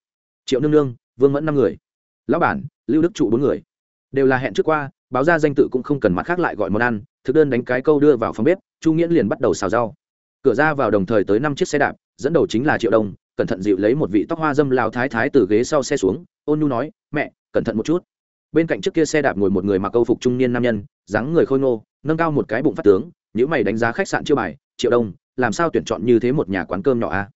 Triệu nương nương, vương mẫn năm người. Lão bản, lưu đức trụ bốn người. Đều là hẹn trước qua, báo ra danh tự cũng không cần mặt khác lại gọi món ăn, thực đơn đánh cái câu đưa vào phòng bếp, chu nghiễn liền bắt đầu xào rau. Cửa ra vào đồng thời tới năm chiếc xe đạp, dẫn đầu chính là triệu đông cẩn thận dịu lấy một vị tóc hoa dâm lao thái thái từ ghế sau xe xuống, ôn nhu nói, mẹ, cẩn thận một chút. Bên cạnh trước kia xe đạp ngồi một người mặc câu phục trung niên nam nhân, dáng người khôi ngô, nâng cao một cái bụng phát tướng những mày đánh giá khách sạn chưa bài, triệu đông, làm sao tuyển chọn như thế một nhà quán cơm nhỏ a? À?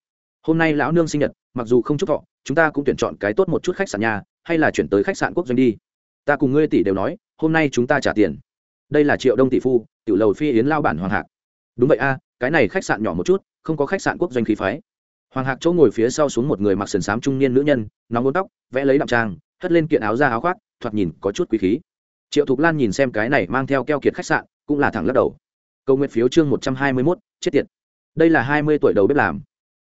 hôm nay lão nương sinh nhật, mặc dù không chúc thọ, chúng ta cũng tuyển chọn cái tốt một chút khách sạn nhà, hay là chuyển tới khách sạn quốc doanh đi. Ta cùng ngươi tỷ đều nói, hôm nay chúng ta trả tiền. Đây là triệu đông tỷ phu, tiểu lầu phi yến lao bản hoàng hạc. Đúng vậy a, cái này khách sạn nhỏ một chút, không có khách sạn quốc doanh khí phái hoàng hạc chỗ ngồi phía sau xuống một người mặc sườn xám trung niên nữ nhân, nóng ngón tóc, vẽ lấy đạm trang, hất lên kiện áo ra áo khoác, thoạt nhìn có chút quý khí. Triệu thục lan nhìn xem cái này mang theo keo kiệt khách sạn, cũng là thẳng lắc đầu. Câu nguyện phiếu chương một trăm hai mươi mốt, chết tiệt. Đây là hai mươi tuổi đầu bếp làm.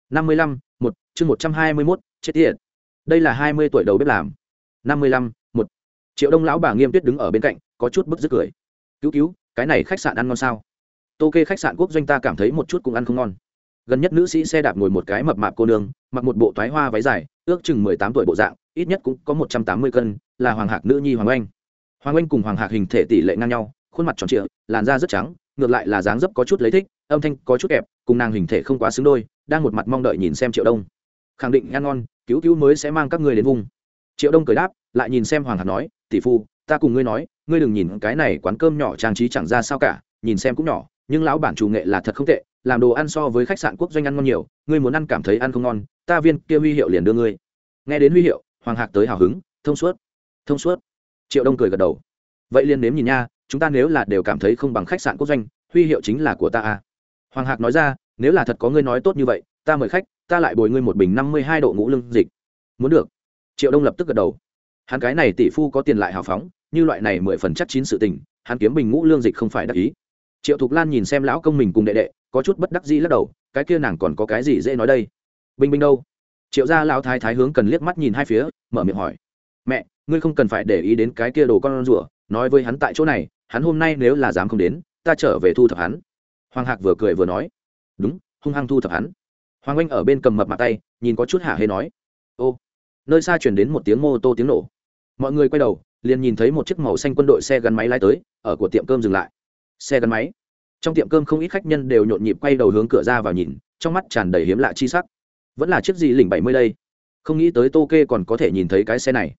năm mươi lăm, một, chương một trăm hai mươi mốt, chết tiệt. Đây là hai mươi tuổi đầu bếp làm. năm mươi lăm, một. Triệu đông lão bà nghiêm tuyết đứng ở bên cạnh, có chút bức dứt cười. Cứu cứu, cái này khách sạn ăn ngon sao? Tô kê khách sạn quốc doanh ta cảm thấy một chút cũng ăn không ngon gần nhất nữ sĩ xe đạp ngồi một cái mập mạp cô nương, mặc một bộ thoái hoa váy dài, ước chừng mười tám tuổi bộ dạng, ít nhất cũng có một trăm tám mươi cân, là hoàng hạc nữ nhi hoàng oanh. Hoàng oanh cùng hoàng hạc hình thể tỷ lệ ngang nhau, khuôn mặt tròn trịa, làn da rất trắng, ngược lại là dáng dấp có chút lấy thích, âm thanh có chút kẹp, cùng nàng hình thể không quá xứng đôi, đang một mặt mong đợi nhìn xem triệu đông. Khẳng định ăn ngon, cứu cứu mới sẽ mang các ngươi đến vùng. Triệu đông cười đáp, lại nhìn xem hoàng hạc nói, tỷ phu, ta cùng ngươi nói, ngươi đừng nhìn cái này quán cơm nhỏ trang trí chẳng ra sao cả, nhìn xem cũng nhỏ, nhưng lão bản chủ nghệ là thật không tệ làm đồ ăn so với khách sạn quốc doanh ăn ngon nhiều, ngươi muốn ăn cảm thấy ăn không ngon, ta viên kia huy hiệu liền đưa ngươi. Nghe đến huy hiệu, hoàng hạc tới hào hứng, thông suốt thông suốt. Triệu đông cười gật đầu. Vậy liền nếm nhìn nha, chúng ta nếu là đều cảm thấy không bằng khách sạn quốc doanh, huy hiệu chính là của ta à. hoàng hạc nói ra, nếu là thật có ngươi nói tốt như vậy, ta mời khách, ta lại bồi ngươi một bình năm mươi hai độ ngũ lương dịch. Muốn được. Triệu đông lập tức gật đầu. Hắn cái này tỷ phu có tiền lại hào phóng, như loại này mười phần chắc chín sự tình, hắn kiếm bình ngũ lương dịch không phải đắc ý. Triệu thục lan nhìn xem lão công mình cùng đệ đệ có chút bất đắc dĩ lắc đầu, cái kia nàng còn có cái gì dễ nói đây? Bình bình đâu? Triệu gia lão thái thái hướng cần liếc mắt nhìn hai phía, mở miệng hỏi. Mẹ, ngươi không cần phải để ý đến cái kia đồ con rủa nói với hắn tại chỗ này, hắn hôm nay nếu là dám không đến, ta trở về thu thập hắn. Hoàng hạc vừa cười vừa nói. Đúng, hung hăng thu thập hắn. Hoàng anh ở bên cầm mập mặt tay, nhìn có chút hả hê nói. Ô, nơi xa chuyển đến một tiếng mô tô tiếng nổ. Mọi người quay đầu, liền nhìn thấy một chiếc màu xanh quân đội xe gắn máy lái tới, ở của tiệm cơm dừng lại. Xe gắn máy trong tiệm cơm không ít khách nhân đều nhộn nhịp quay đầu hướng cửa ra vào nhìn, trong mắt tràn đầy hiếm lạ chi sắc. Vẫn là chiếc gì lỉnh bảy mươi đây? Không nghĩ tới tô kê còn có thể nhìn thấy cái xe này.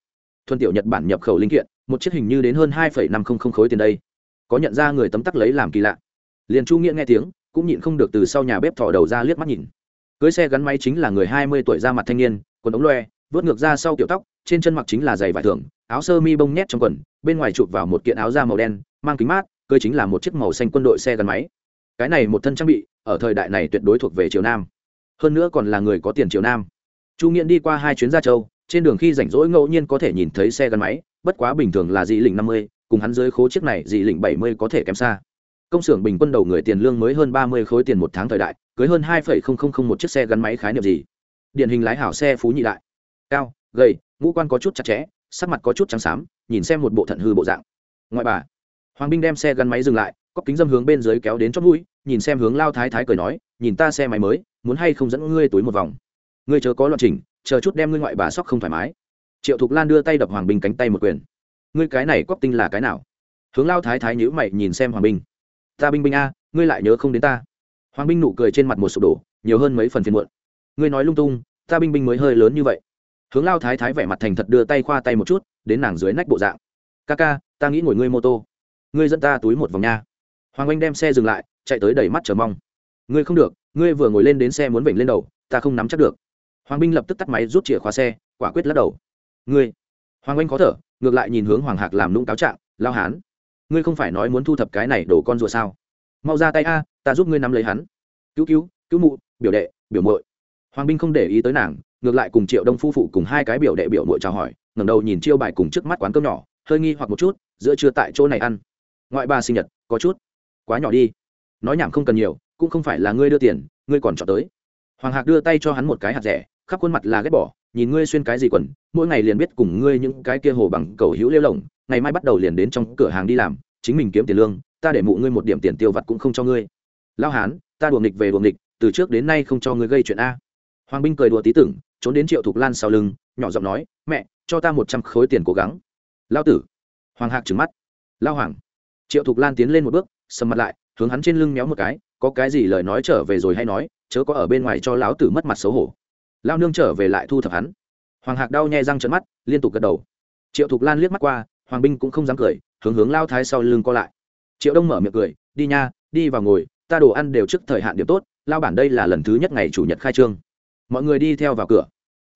Thuần tiểu nhật bản nhập khẩu linh kiện, một chiếc hình như đến hơn hai năm trăm linh khối tiền đây. Có nhận ra người tấm tắc lấy làm kỳ lạ. Liền chu nghĩa nghe tiếng, cũng nhịn không được từ sau nhà bếp thỏ đầu ra liếc mắt nhìn. Cưới xe gắn máy chính là người hai mươi tuổi ra mặt thanh niên, quần ống loe, vớt ngược ra sau kiểu tóc, trên chân mặc chính là giày vải thường áo sơ mi bông nhét trong quần, bên ngoài chụp vào một kiện áo da màu đen, mang kính mát cưới chính là một chiếc màu xanh quân đội xe gắn máy. Cái này một thân trang bị, ở thời đại này tuyệt đối thuộc về triều nam. Hơn nữa còn là người có tiền triều nam. Chu nghiện đi qua hai chuyến ra châu, trên đường khi rảnh rỗi ngẫu nhiên có thể nhìn thấy xe gắn máy, bất quá bình thường là dị lĩnh năm mươi, cùng hắn dưới khố chiếc này dị lĩnh bảy mươi có thể kém xa. Công xưởng bình quân đầu người tiền lương mới hơn ba mươi khối tiền một tháng thời đại, cưới hơn hai phẩy không không không một chiếc xe gắn máy khái niệm gì? Điển hình lái hảo xe phú nhị đại. Cao, gầy, ngũ quan có chút chặt chẽ, sắc mặt có chút trắng xám, nhìn xem một bộ thận hư bộ dạng. Ngoại bà hoàng binh đem xe gắn máy dừng lại, có kính dâm hướng bên dưới kéo đến chót mũi, nhìn xem hướng lao thái thái cười nói, nhìn ta xe máy mới, muốn hay không dẫn ngươi túi một vòng? Ngươi chớ có loạn trình chờ chút đem ngươi ngoại bà sóc không thoải mái. Triệu thục lan đưa tay đập hoàng binh cánh tay một quyền. Ngươi cái này cóc tinh là cái nào? Hướng lao thái thái nhữ mày nhìn xem hoàng binh. Ta binh binh a, ngươi lại nhớ không đến ta. Hoàng binh nụ cười trên mặt một sụp đổ, nhiều hơn mấy phần phiền muộn. Ngươi nói lung tung, ta binh binh mới hơi lớn như vậy. Hướng lao thái thái vẻ mặt thành thật đưa tay khoa tay một chút, đến nàng dưới nách bộ dạng. Ca ca, ta nghĩ ngồi ngươi mô tô ngươi dẫn ta túi một vòng nha. Hoàng anh đem xe dừng lại, chạy tới đầy mắt chờ mong. Ngươi không được, ngươi vừa ngồi lên đến xe muốn vểnh lên đầu, ta không nắm chắc được. Hoàng binh lập tức tắt máy rút chìa khóa xe, quả quyết lắc đầu. Ngươi. Hoàng anh khó thở, ngược lại nhìn hướng hoàng hạc làm nung cáo trạng, lao hán. Ngươi không phải nói muốn thu thập cái này đổ con rùa sao? Mau ra tay a, ta giúp ngươi nắm lấy hắn. Cứu cứu cứu mụ, biểu đệ, biểu mội hoàng binh không để ý tới nàng, ngược lại cùng triệu đông phu phụ cùng hai cái biểu đệ biểu mội chào hỏi, ngẩng đầu nhìn chiêu bài cùng trước mắt quán cơm nhỏ, hơi nghi hoặc một chút, giữa trưa tại chỗ này ăn ngoại ba sinh nhật, có chút, quá nhỏ đi. Nói nhảm không cần nhiều, cũng không phải là ngươi đưa tiền, ngươi còn chọn tới. Hoàng hạc đưa tay cho hắn một cái hạt rẻ, khắp khuôn mặt là ghét bỏ, nhìn ngươi xuyên cái gì quần, mỗi ngày liền biết cùng ngươi những cái kia hồ bằng cầu hữu lêu lồng, ngày mai bắt đầu liền đến trong cửa hàng đi làm, chính mình kiếm tiền lương, ta để mụ ngươi một điểm tiền tiêu vặt cũng không cho ngươi. Lao hán, ta đùa nghịch về đùa nghịch, từ trước đến nay không cho ngươi gây chuyện a. Hoàng binh cười đùa tí tưởng, trốn đến triệu thục lan sau lưng, nhỏ giọng nói, mẹ, cho ta một trăm khối tiền cố gắng. Lao tử. Hoàng hạc trứng mắt. Lao hoàng triệu thục lan tiến lên một bước, sầm mặt lại, hướng hắn trên lưng méo một cái, có cái gì lời nói trở về rồi hay nói, chớ có ở bên ngoài cho lão tử mất mặt xấu hổ. Lao nương trở về lại thu thập hắn. Hoàng hạc đau nhai răng trận mắt, liên tục gật đầu. Triệu thục lan liếc mắt qua, hoàng binh cũng không dám cười, hướng hướng lao thái sau lưng co lại. Triệu đông mở miệng cười, đi nha, đi vào ngồi, ta đồ ăn đều trước thời hạn điểm tốt, lao bản đây là lần thứ nhất ngày chủ nhật khai trương. Mọi người đi theo vào cửa.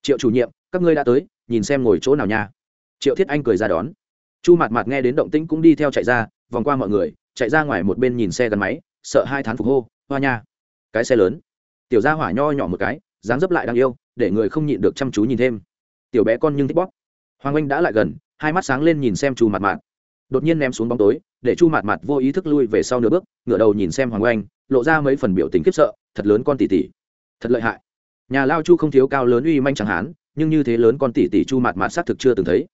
Triệu chủ nhiệm, các ngươi đã tới, nhìn xem ngồi chỗ nào nha. Triệu thiết anh cười ra đón chu Mạt Mạt nghe đến động tĩnh cũng đi theo chạy ra vòng qua mọi người chạy ra ngoài một bên nhìn xe gắn máy sợ hai thán phục hô hoa nha cái xe lớn. Tiểu gia hỏa nho nhỏ một cái dáng dấp lại đang yêu để người không nhịn được chăm chú nhìn thêm. Tiểu bé con nhưng thích bóp. Hoàng anh đã lại gần hai mắt sáng lên nhìn xem chu Mạt Mạt, đột nhiên ném xuống bóng tối để chu Mạt Mạt vô ý thức lui về sau nửa bước ngửa đầu nhìn xem hoàng anh lộ ra mấy phần biểu tình khiếp sợ thật lớn con tỷ tỷ thật lợi hại. Nhà lao chu không thiếu cao lớn uy manh chẳng hán nhưng như thế lớn con tỷ tỷ chu Mạt Mạt xác thực chưa từng thấy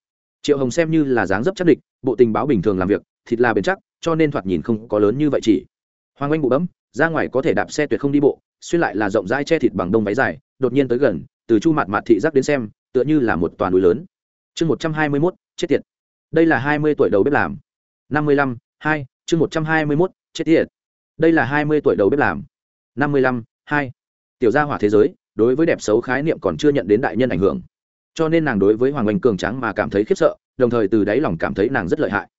triệu hồng xem như là dáng dấp chắc địch, bộ tình báo bình thường làm việc, thịt là bền chắc, cho nên thoạt nhìn không có lớn như vậy chỉ. Hoàng anh bụ bấm, ra ngoài có thể đạp xe tuyệt không đi bộ, xuyên lại là rộng rãi che thịt bằng đông váy dài, đột nhiên tới gần, từ chu mặt mặt thị giác đến xem, tựa như là một toàn núi lớn. Chương một trăm hai mươi mốt, chết tiệt. Đây là hai mươi tuổi đầu bếp làm. năm mươi lăm, hai, chương một trăm hai mươi mốt, chết tiệt. Đây là hai mươi tuổi đầu bếp làm. năm mươi lăm, hai. Tiểu gia hỏa thế giới, đối với đẹp xấu khái niệm còn chưa nhận đến đại nhân ảnh hưởng cho nên nàng đối với hoàng oanh cường tráng mà cảm thấy khiếp sợ, đồng thời từ đáy lòng cảm thấy nàng rất lợi hại.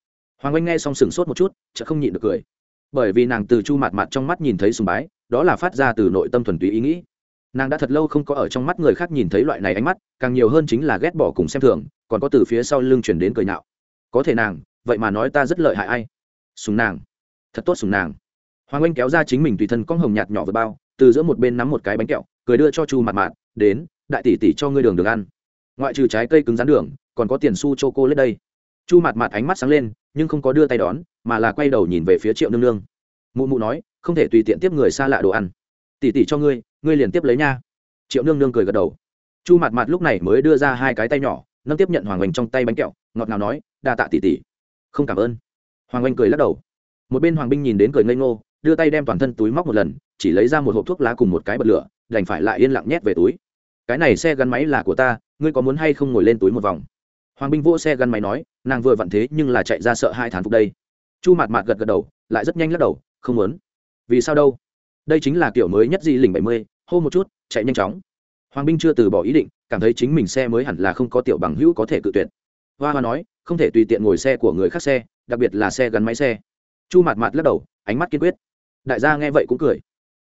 Hoàng oanh nghe xong sừng sốt một chút chợ không nhịn được cười. Bởi vì nàng từ chu mặt mặt trong mắt nhìn thấy sùng bái, đó là phát ra từ nội tâm thuần túy ý nghĩ. Nàng đã thật lâu không có ở trong mắt người khác nhìn thấy loại này ánh mắt, càng nhiều hơn chính là ghét bỏ cùng xem thường, còn có từ phía sau lưng chuyển đến cười nhạo có thể nàng, vậy mà nói ta rất lợi hại ai? Sùng nàng. Thật tốt sùng nàng. Hoàng oanh kéo ra chính mình tùy thân con hồng nhạt nhỏ vừa bao, từ giữa một bên nắm một cái bánh kẹo, cười đưa cho chu mặt mặt đến, đại tỷ tỷ cho ngươi đường được ăn ngoại trừ trái cây cứng rắn đường, còn có tiền su cho cô lên đây. Chu mặt mặt ánh mắt sáng lên, nhưng không có đưa tay đón, mà là quay đầu nhìn về phía triệu nương nương. Mụ mụ nói, không thể tùy tiện tiếp người xa lạ đồ ăn. Tỉ tỉ cho ngươi ngươi liền tiếp lấy nha. Triệu nương nương cười gật đầu. Chu mặt mặt lúc này mới đưa ra hai cái tay nhỏ, nâng tiếp nhận hoàng oanh trong tay bánh kẹo, ngọt ngào nói, đa tạ tỉ tỉ không cảm ơn. Hoàng oanh cười lắc đầu. Một bên hoàng binh nhìn đến cười ngây ngô, đưa tay đem toàn thân túi móc một lần, chỉ lấy ra một hộp thuốc lá cùng một cái bật lửa, đành phải lại yên lặng nhét về túi. Cái này xe gắn máy là của ta ngươi có muốn hay không ngồi lên túi một vòng? Hoàng binh vỗ xe gắn máy nói, nàng vừa vặn thế nhưng là chạy ra sợ hai thán phục đây. Chu mạt mạt gật gật đầu, lại rất nhanh lắc đầu, không muốn. Vì sao đâu? Đây chính là kiểu mới nhất di lình bảy mươi, hô một chút, chạy nhanh chóng. Hoàng binh chưa từ bỏ ý định, cảm thấy chính mình xe mới hẳn là không có tiểu bằng hữu có thể cự tuyệt. Hoa hoa nói, không thể tùy tiện ngồi xe của người khác xe, đặc biệt là xe gắn máy xe. Chu mạt mạt lắc đầu, ánh mắt kiên quyết. Đại gia nghe vậy cũng cười.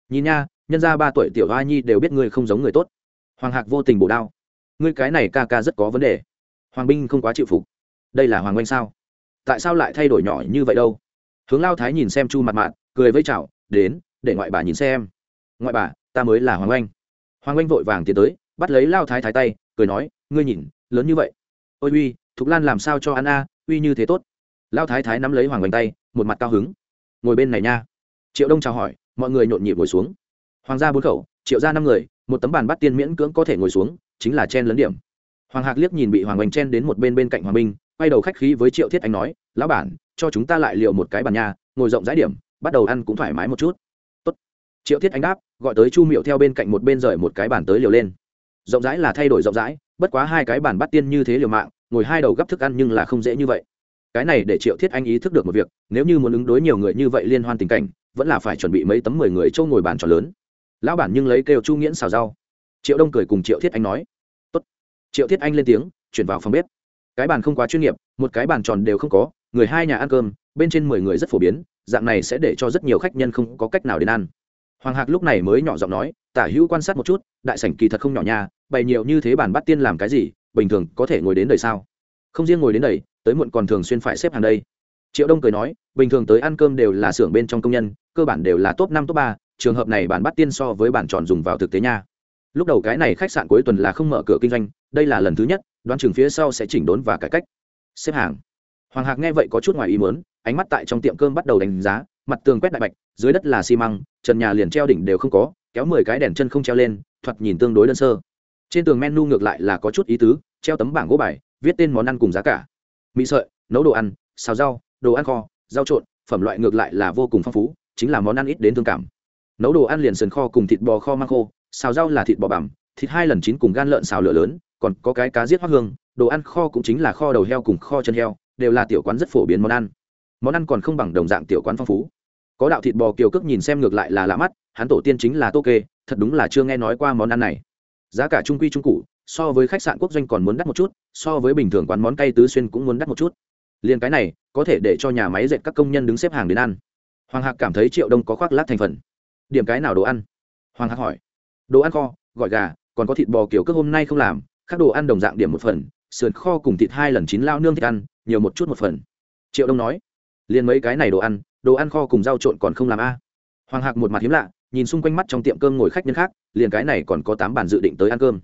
Nhìn nha, nhân ra ba tuổi tiểu hoa nhi đều biết ngươi không giống người tốt. Hoàng hạc vô tình bổ đao ngươi cái này ca ca rất có vấn đề. Hoàng binh không quá chịu phục. Đây là hoàng oanh sao? Tại sao lại thay đổi nhỏ như vậy đâu? Hướng lao thái nhìn xem chu mặt mạn cười với chào, đến, để ngoại bà nhìn xem. Ngoại bà, ta mới là hoàng oanh. Hoàng oanh vội vàng tiến tới, bắt lấy lao thái thái tay, cười nói, ngươi nhìn, lớn như vậy. Ôi uy, thục lan làm sao cho ăn a, uy như thế tốt. Lao thái thái nắm lấy hoàng oanh tay, một mặt cao hứng. Ngồi bên này nha. Triệu đông chào hỏi, mọi người nhộn nhịp ngồi xuống. Hoàng gia bốn khẩu, triệu gia năm người, một tấm bàn bắt tiên miễn cưỡng có thể ngồi xuống chính là chen lấn điểm. Hoàng hạc liếc nhìn bị hoàng oanh chen đến một bên bên cạnh hoàng minh, quay đầu khách khí với triệu thiết anh nói, lão bản, cho chúng ta lại liệu một cái bàn nhà ngồi rộng rãi điểm, bắt đầu ăn cũng thoải mái một chút. Tốt. triệu thiết anh đáp, gọi tới chu miệu theo bên cạnh một bên rời một cái bàn tới liều lên. Rộng rãi là thay đổi rộng rãi, bất quá hai cái bàn bắt tiên như thế liều mạng, ngồi hai đầu gấp thức ăn nhưng là không dễ như vậy. Cái này để triệu thiết anh ý thức được một việc, nếu như muốn ứng đối nhiều người như vậy liên hoan tình cảnh, vẫn là phải chuẩn bị mấy tấm mười người châu ngồi bàn tròn lớn. Lão bản nhưng lấy kêu chu nghiễn xào rau triệu đông cười cùng triệu thiết anh nói, Tốt. triệu thiết anh lên tiếng, chuyển vào phòng bếp. Cái bàn không quá chuyên nghiệp, một cái bàn tròn đều không có, người hai nhà ăn cơm, bên trên mười người rất phổ biến, dạng này sẽ để cho rất nhiều khách nhân không có cách nào đến ăn. Hoàng hạc lúc này mới nhỏ giọng nói, tả hữu quan sát một chút, đại sảnh kỳ thật không nhỏ nha, bày nhiều như thế bàn bắt tiên làm cái gì, bình thường có thể ngồi đến đời sao? Không riêng ngồi đến đầy tới muộn còn thường xuyên phải xếp hàng đây. Triệu đông cười nói, bình thường tới ăn cơm đều là xưởng bên trong công nhân, cơ bản đều là top năm, top ba, trường hợp này bàn bắt tiên so với bàn tròn dùng vào thực tế nha lúc đầu cái này khách sạn cuối tuần là không mở cửa kinh doanh, đây là lần thứ nhất, đoán chừng phía sau sẽ chỉnh đốn và cải cách. Xếp hàng. Hoàng hạc nghe vậy có chút ngoài ý muốn, ánh mắt tại trong tiệm cơm bắt đầu đánh giá, mặt tường quét đại bạch, dưới đất là xi măng, trần nhà liền treo đỉnh đều không có, kéo mười cái đèn chân không treo lên, thoạt nhìn tương đối đơn sơ. Trên tường menu ngược lại là có chút ý tứ, treo tấm bảng gỗ bài, viết tên món ăn cùng giá cả. Mì sợi, nấu đồ ăn, xào rau, đồ ăn kho, rau trộn, phẩm loại ngược lại là vô cùng phong phú, chính là món ăn ít đến thương cảm. Nấu đồ ăn liền sườn kho cùng thịt bò kho mang khô xào rau là thịt bò bằm, thịt hai lần chín cùng gan lợn xào lửa lớn, còn có cái cá giết hoác hương, đồ ăn kho cũng chính là kho đầu heo cùng kho chân heo, đều là tiểu quán rất phổ biến món ăn. Món ăn còn không bằng đồng dạng tiểu quán phong phú. Có đạo thịt bò kiều cước nhìn xem ngược lại là lạ mắt, hắn tổ tiên chính là tô kê, thật đúng là chưa nghe nói qua món ăn này. Giá cả trung quy trung cụ so với khách sạn quốc doanh còn muốn đắt một chút, so với bình thường quán món cay tứ xuyên cũng muốn đắt một chút. Liền cái này, có thể để cho nhà máy dệt các công nhân đứng xếp hàng đến ăn. Hoàng hạc cảm thấy triệu đông có khoác lát thành phần. Điểm cái nào đồ ăn? Hoàng hạc hỏi đồ ăn kho gọi gà, còn có thịt bò kiểu cước hôm nay không làm các đồ ăn đồng dạng điểm một phần, sườn kho cùng thịt hai lần chín lao nương thịt ăn, nhiều một chút một phần. Triệu đông nói. Liền mấy cái này đồ ăn đồ ăn kho cùng rau trộn còn không làm a? Hoàng hạc một mặt hiếm lạ, nhìn xung quanh mắt trong tiệm cơm ngồi khách nhân khác, liền cái này còn có tám bàn dự định tới ăn cơm.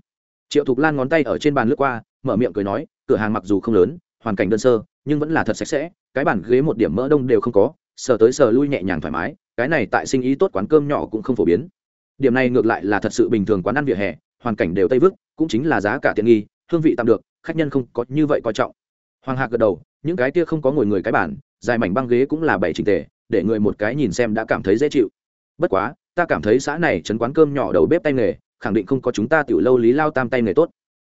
Triệu thục lan ngón tay ở trên bàn lướt qua, mở miệng cười nói, cửa hàng mặc dù không lớn, hoàn cảnh đơn sơ, nhưng vẫn là thật sạch sẽ, cái bàn ghế một điểm mỡ đông đều không có, sờ tới sờ lui nhẹ nhàng thoải mái, cái này tại sinh ý tốt quán cơm nhỏ cũng không phổ biến điểm này ngược lại là thật sự bình thường quán ăn vỉa hè, hoàn cảnh đều tây vức, cũng chính là giá cả tiện nghi, hương vị tạm được, khách nhân không có như vậy coi trọng. Hoàng hạc gật đầu, những cái kia không có ngồi người cái bản dài mảnh băng ghế cũng là bảy trình tề, để người một cái nhìn xem đã cảm thấy dễ chịu. Bất quá, ta cảm thấy xã này chấn quán cơm nhỏ đầu bếp tay nghề, khẳng định không có chúng ta tiểu lâu lý lao tam tay nghề tốt.